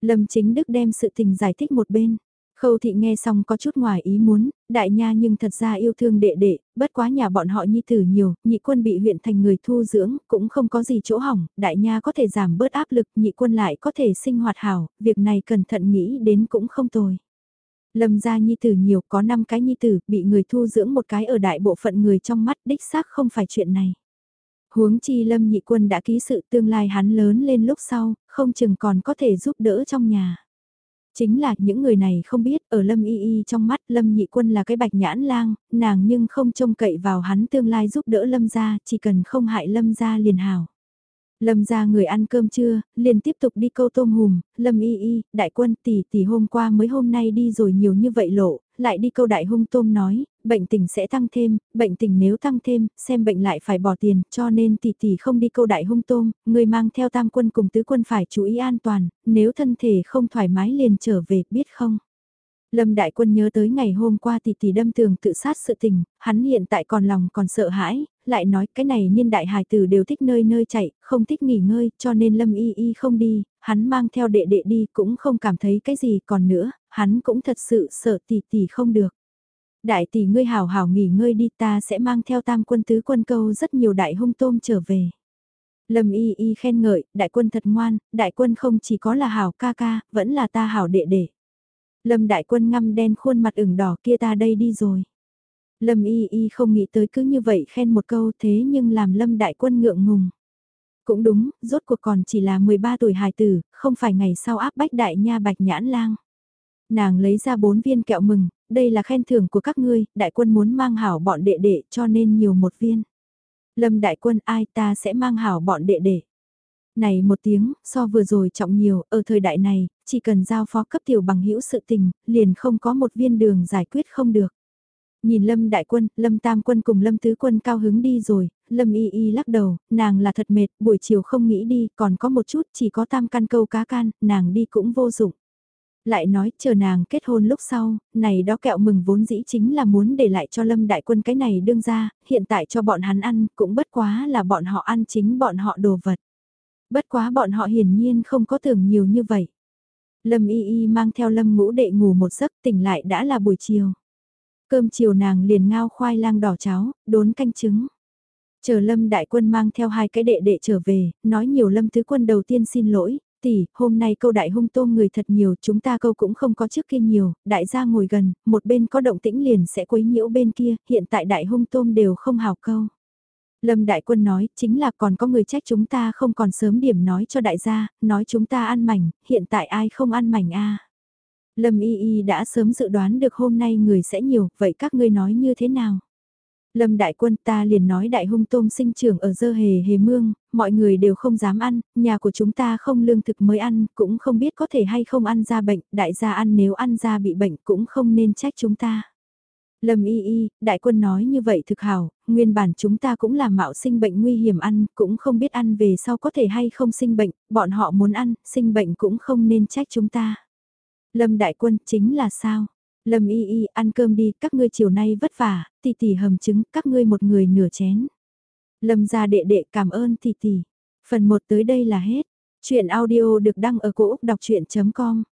Speaker 1: Lâm Chính Đức đem sự tình giải thích một bên. Khâu thị nghe xong có chút ngoài ý muốn, đại nha nhưng thật ra yêu thương đệ đệ, bất quá nhà bọn họ nhi tử nhiều, nhị quân bị huyện thành người thu dưỡng, cũng không có gì chỗ hỏng, đại nha có thể giảm bớt áp lực, nhị quân lại có thể sinh hoạt hảo, việc này cẩn thận nghĩ đến cũng không tồi. Lâm gia nhi tử nhiều, có 5 cái nhi tử, bị người thu dưỡng một cái ở đại bộ phận người trong mắt, đích xác không phải chuyện này. Huống chi Lâm nhị quân đã ký sự tương lai hắn lớn lên lúc sau, không chừng còn có thể giúp đỡ trong nhà. Chính là những người này không biết, ở Lâm Y Y trong mắt Lâm Nhị Quân là cái bạch nhãn lang, nàng nhưng không trông cậy vào hắn tương lai giúp đỡ Lâm gia, chỉ cần không hại Lâm gia liền hảo. Lâm ra người ăn cơm trưa, liền tiếp tục đi câu tôm hùm, Lâm y y, đại quân tỷ tỷ hôm qua mới hôm nay đi rồi nhiều như vậy lộ, lại đi câu đại hung tôm nói, bệnh tình sẽ tăng thêm, bệnh tình nếu tăng thêm, xem bệnh lại phải bỏ tiền, cho nên tỷ tỷ không đi câu đại hung tôm, người mang theo tam quân cùng tứ quân phải chú ý an toàn, nếu thân thể không thoải mái liền trở về, biết không? Lâm Đại Quân nhớ tới ngày hôm qua tỷ tỷ đâm tường tự sát sự tình, hắn hiện tại còn lòng còn sợ hãi, lại nói cái này niên đại hài tử đều thích nơi nơi chạy, không thích nghỉ ngơi, cho nên Lâm Y Y không đi, hắn mang theo đệ đệ đi cũng không cảm thấy cái gì còn nữa, hắn cũng thật sự sợ tỷ tỷ không được. Đại tỷ ngươi hảo hảo nghỉ ngơi đi ta sẽ mang theo tam quân tứ quân câu rất nhiều đại hung tôm trở về. Lâm Y Y khen ngợi, đại quân thật ngoan, đại quân không chỉ có là hảo ca ca, vẫn là ta hảo đệ đệ. Lâm đại quân ngăm đen khuôn mặt ửng đỏ kia ta đây đi rồi. Lâm y y không nghĩ tới cứ như vậy khen một câu thế nhưng làm lâm đại quân ngượng ngùng. Cũng đúng, rốt cuộc còn chỉ là 13 tuổi hài tử, không phải ngày sau áp bách đại nha bạch nhãn lang. Nàng lấy ra bốn viên kẹo mừng, đây là khen thưởng của các ngươi, đại quân muốn mang hảo bọn đệ đệ cho nên nhiều một viên. Lâm đại quân ai ta sẽ mang hảo bọn đệ đệ. Này một tiếng, so vừa rồi trọng nhiều, ở thời đại này, chỉ cần giao phó cấp tiểu bằng hữu sự tình, liền không có một viên đường giải quyết không được. Nhìn Lâm Đại Quân, Lâm Tam Quân cùng Lâm Tứ Quân cao hứng đi rồi, Lâm Y Y lắc đầu, nàng là thật mệt, buổi chiều không nghĩ đi, còn có một chút, chỉ có tam căn câu cá can, nàng đi cũng vô dụng. Lại nói, chờ nàng kết hôn lúc sau, này đó kẹo mừng vốn dĩ chính là muốn để lại cho Lâm Đại Quân cái này đương ra, hiện tại cho bọn hắn ăn, cũng bất quá là bọn họ ăn chính bọn họ đồ vật. Bất quá bọn họ hiển nhiên không có tưởng nhiều như vậy. Lâm Y Y mang theo Lâm ngũ đệ ngủ một giấc tỉnh lại đã là buổi chiều. Cơm chiều nàng liền ngao khoai lang đỏ cháo, đốn canh trứng. Chờ Lâm đại quân mang theo hai cái đệ đệ trở về, nói nhiều Lâm thứ quân đầu tiên xin lỗi, tỷ, hôm nay câu đại hung tôm người thật nhiều, chúng ta câu cũng không có trước kia nhiều, đại gia ngồi gần, một bên có động tĩnh liền sẽ quấy nhiễu bên kia, hiện tại đại hung tôm đều không hào câu. Lâm Đại Quân nói, chính là còn có người trách chúng ta không còn sớm điểm nói cho đại gia, nói chúng ta ăn mảnh, hiện tại ai không ăn mảnh a Lâm Y Y đã sớm dự đoán được hôm nay người sẽ nhiều, vậy các ngươi nói như thế nào? Lâm Đại Quân ta liền nói đại hung tôm sinh trưởng ở dơ hề hề mương, mọi người đều không dám ăn, nhà của chúng ta không lương thực mới ăn, cũng không biết có thể hay không ăn ra bệnh, đại gia ăn nếu ăn ra bị bệnh cũng không nên trách chúng ta. Lâm y y, đại quân nói như vậy thực hảo, nguyên bản chúng ta cũng là mạo sinh bệnh nguy hiểm ăn, cũng không biết ăn về sau có thể hay không sinh bệnh, bọn họ muốn ăn, sinh bệnh cũng không nên trách chúng ta. Lâm đại quân chính là sao? Lâm y y ăn cơm đi, các ngươi chiều nay vất vả, tỷ tỷ hầm trứng, các ngươi một người nửa chén. Lâm gia đệ đệ cảm ơn tỷ tỷ. Phần 1 tới đây là hết. Chuyện audio được đăng ở cổ Úc đọc chuyện.com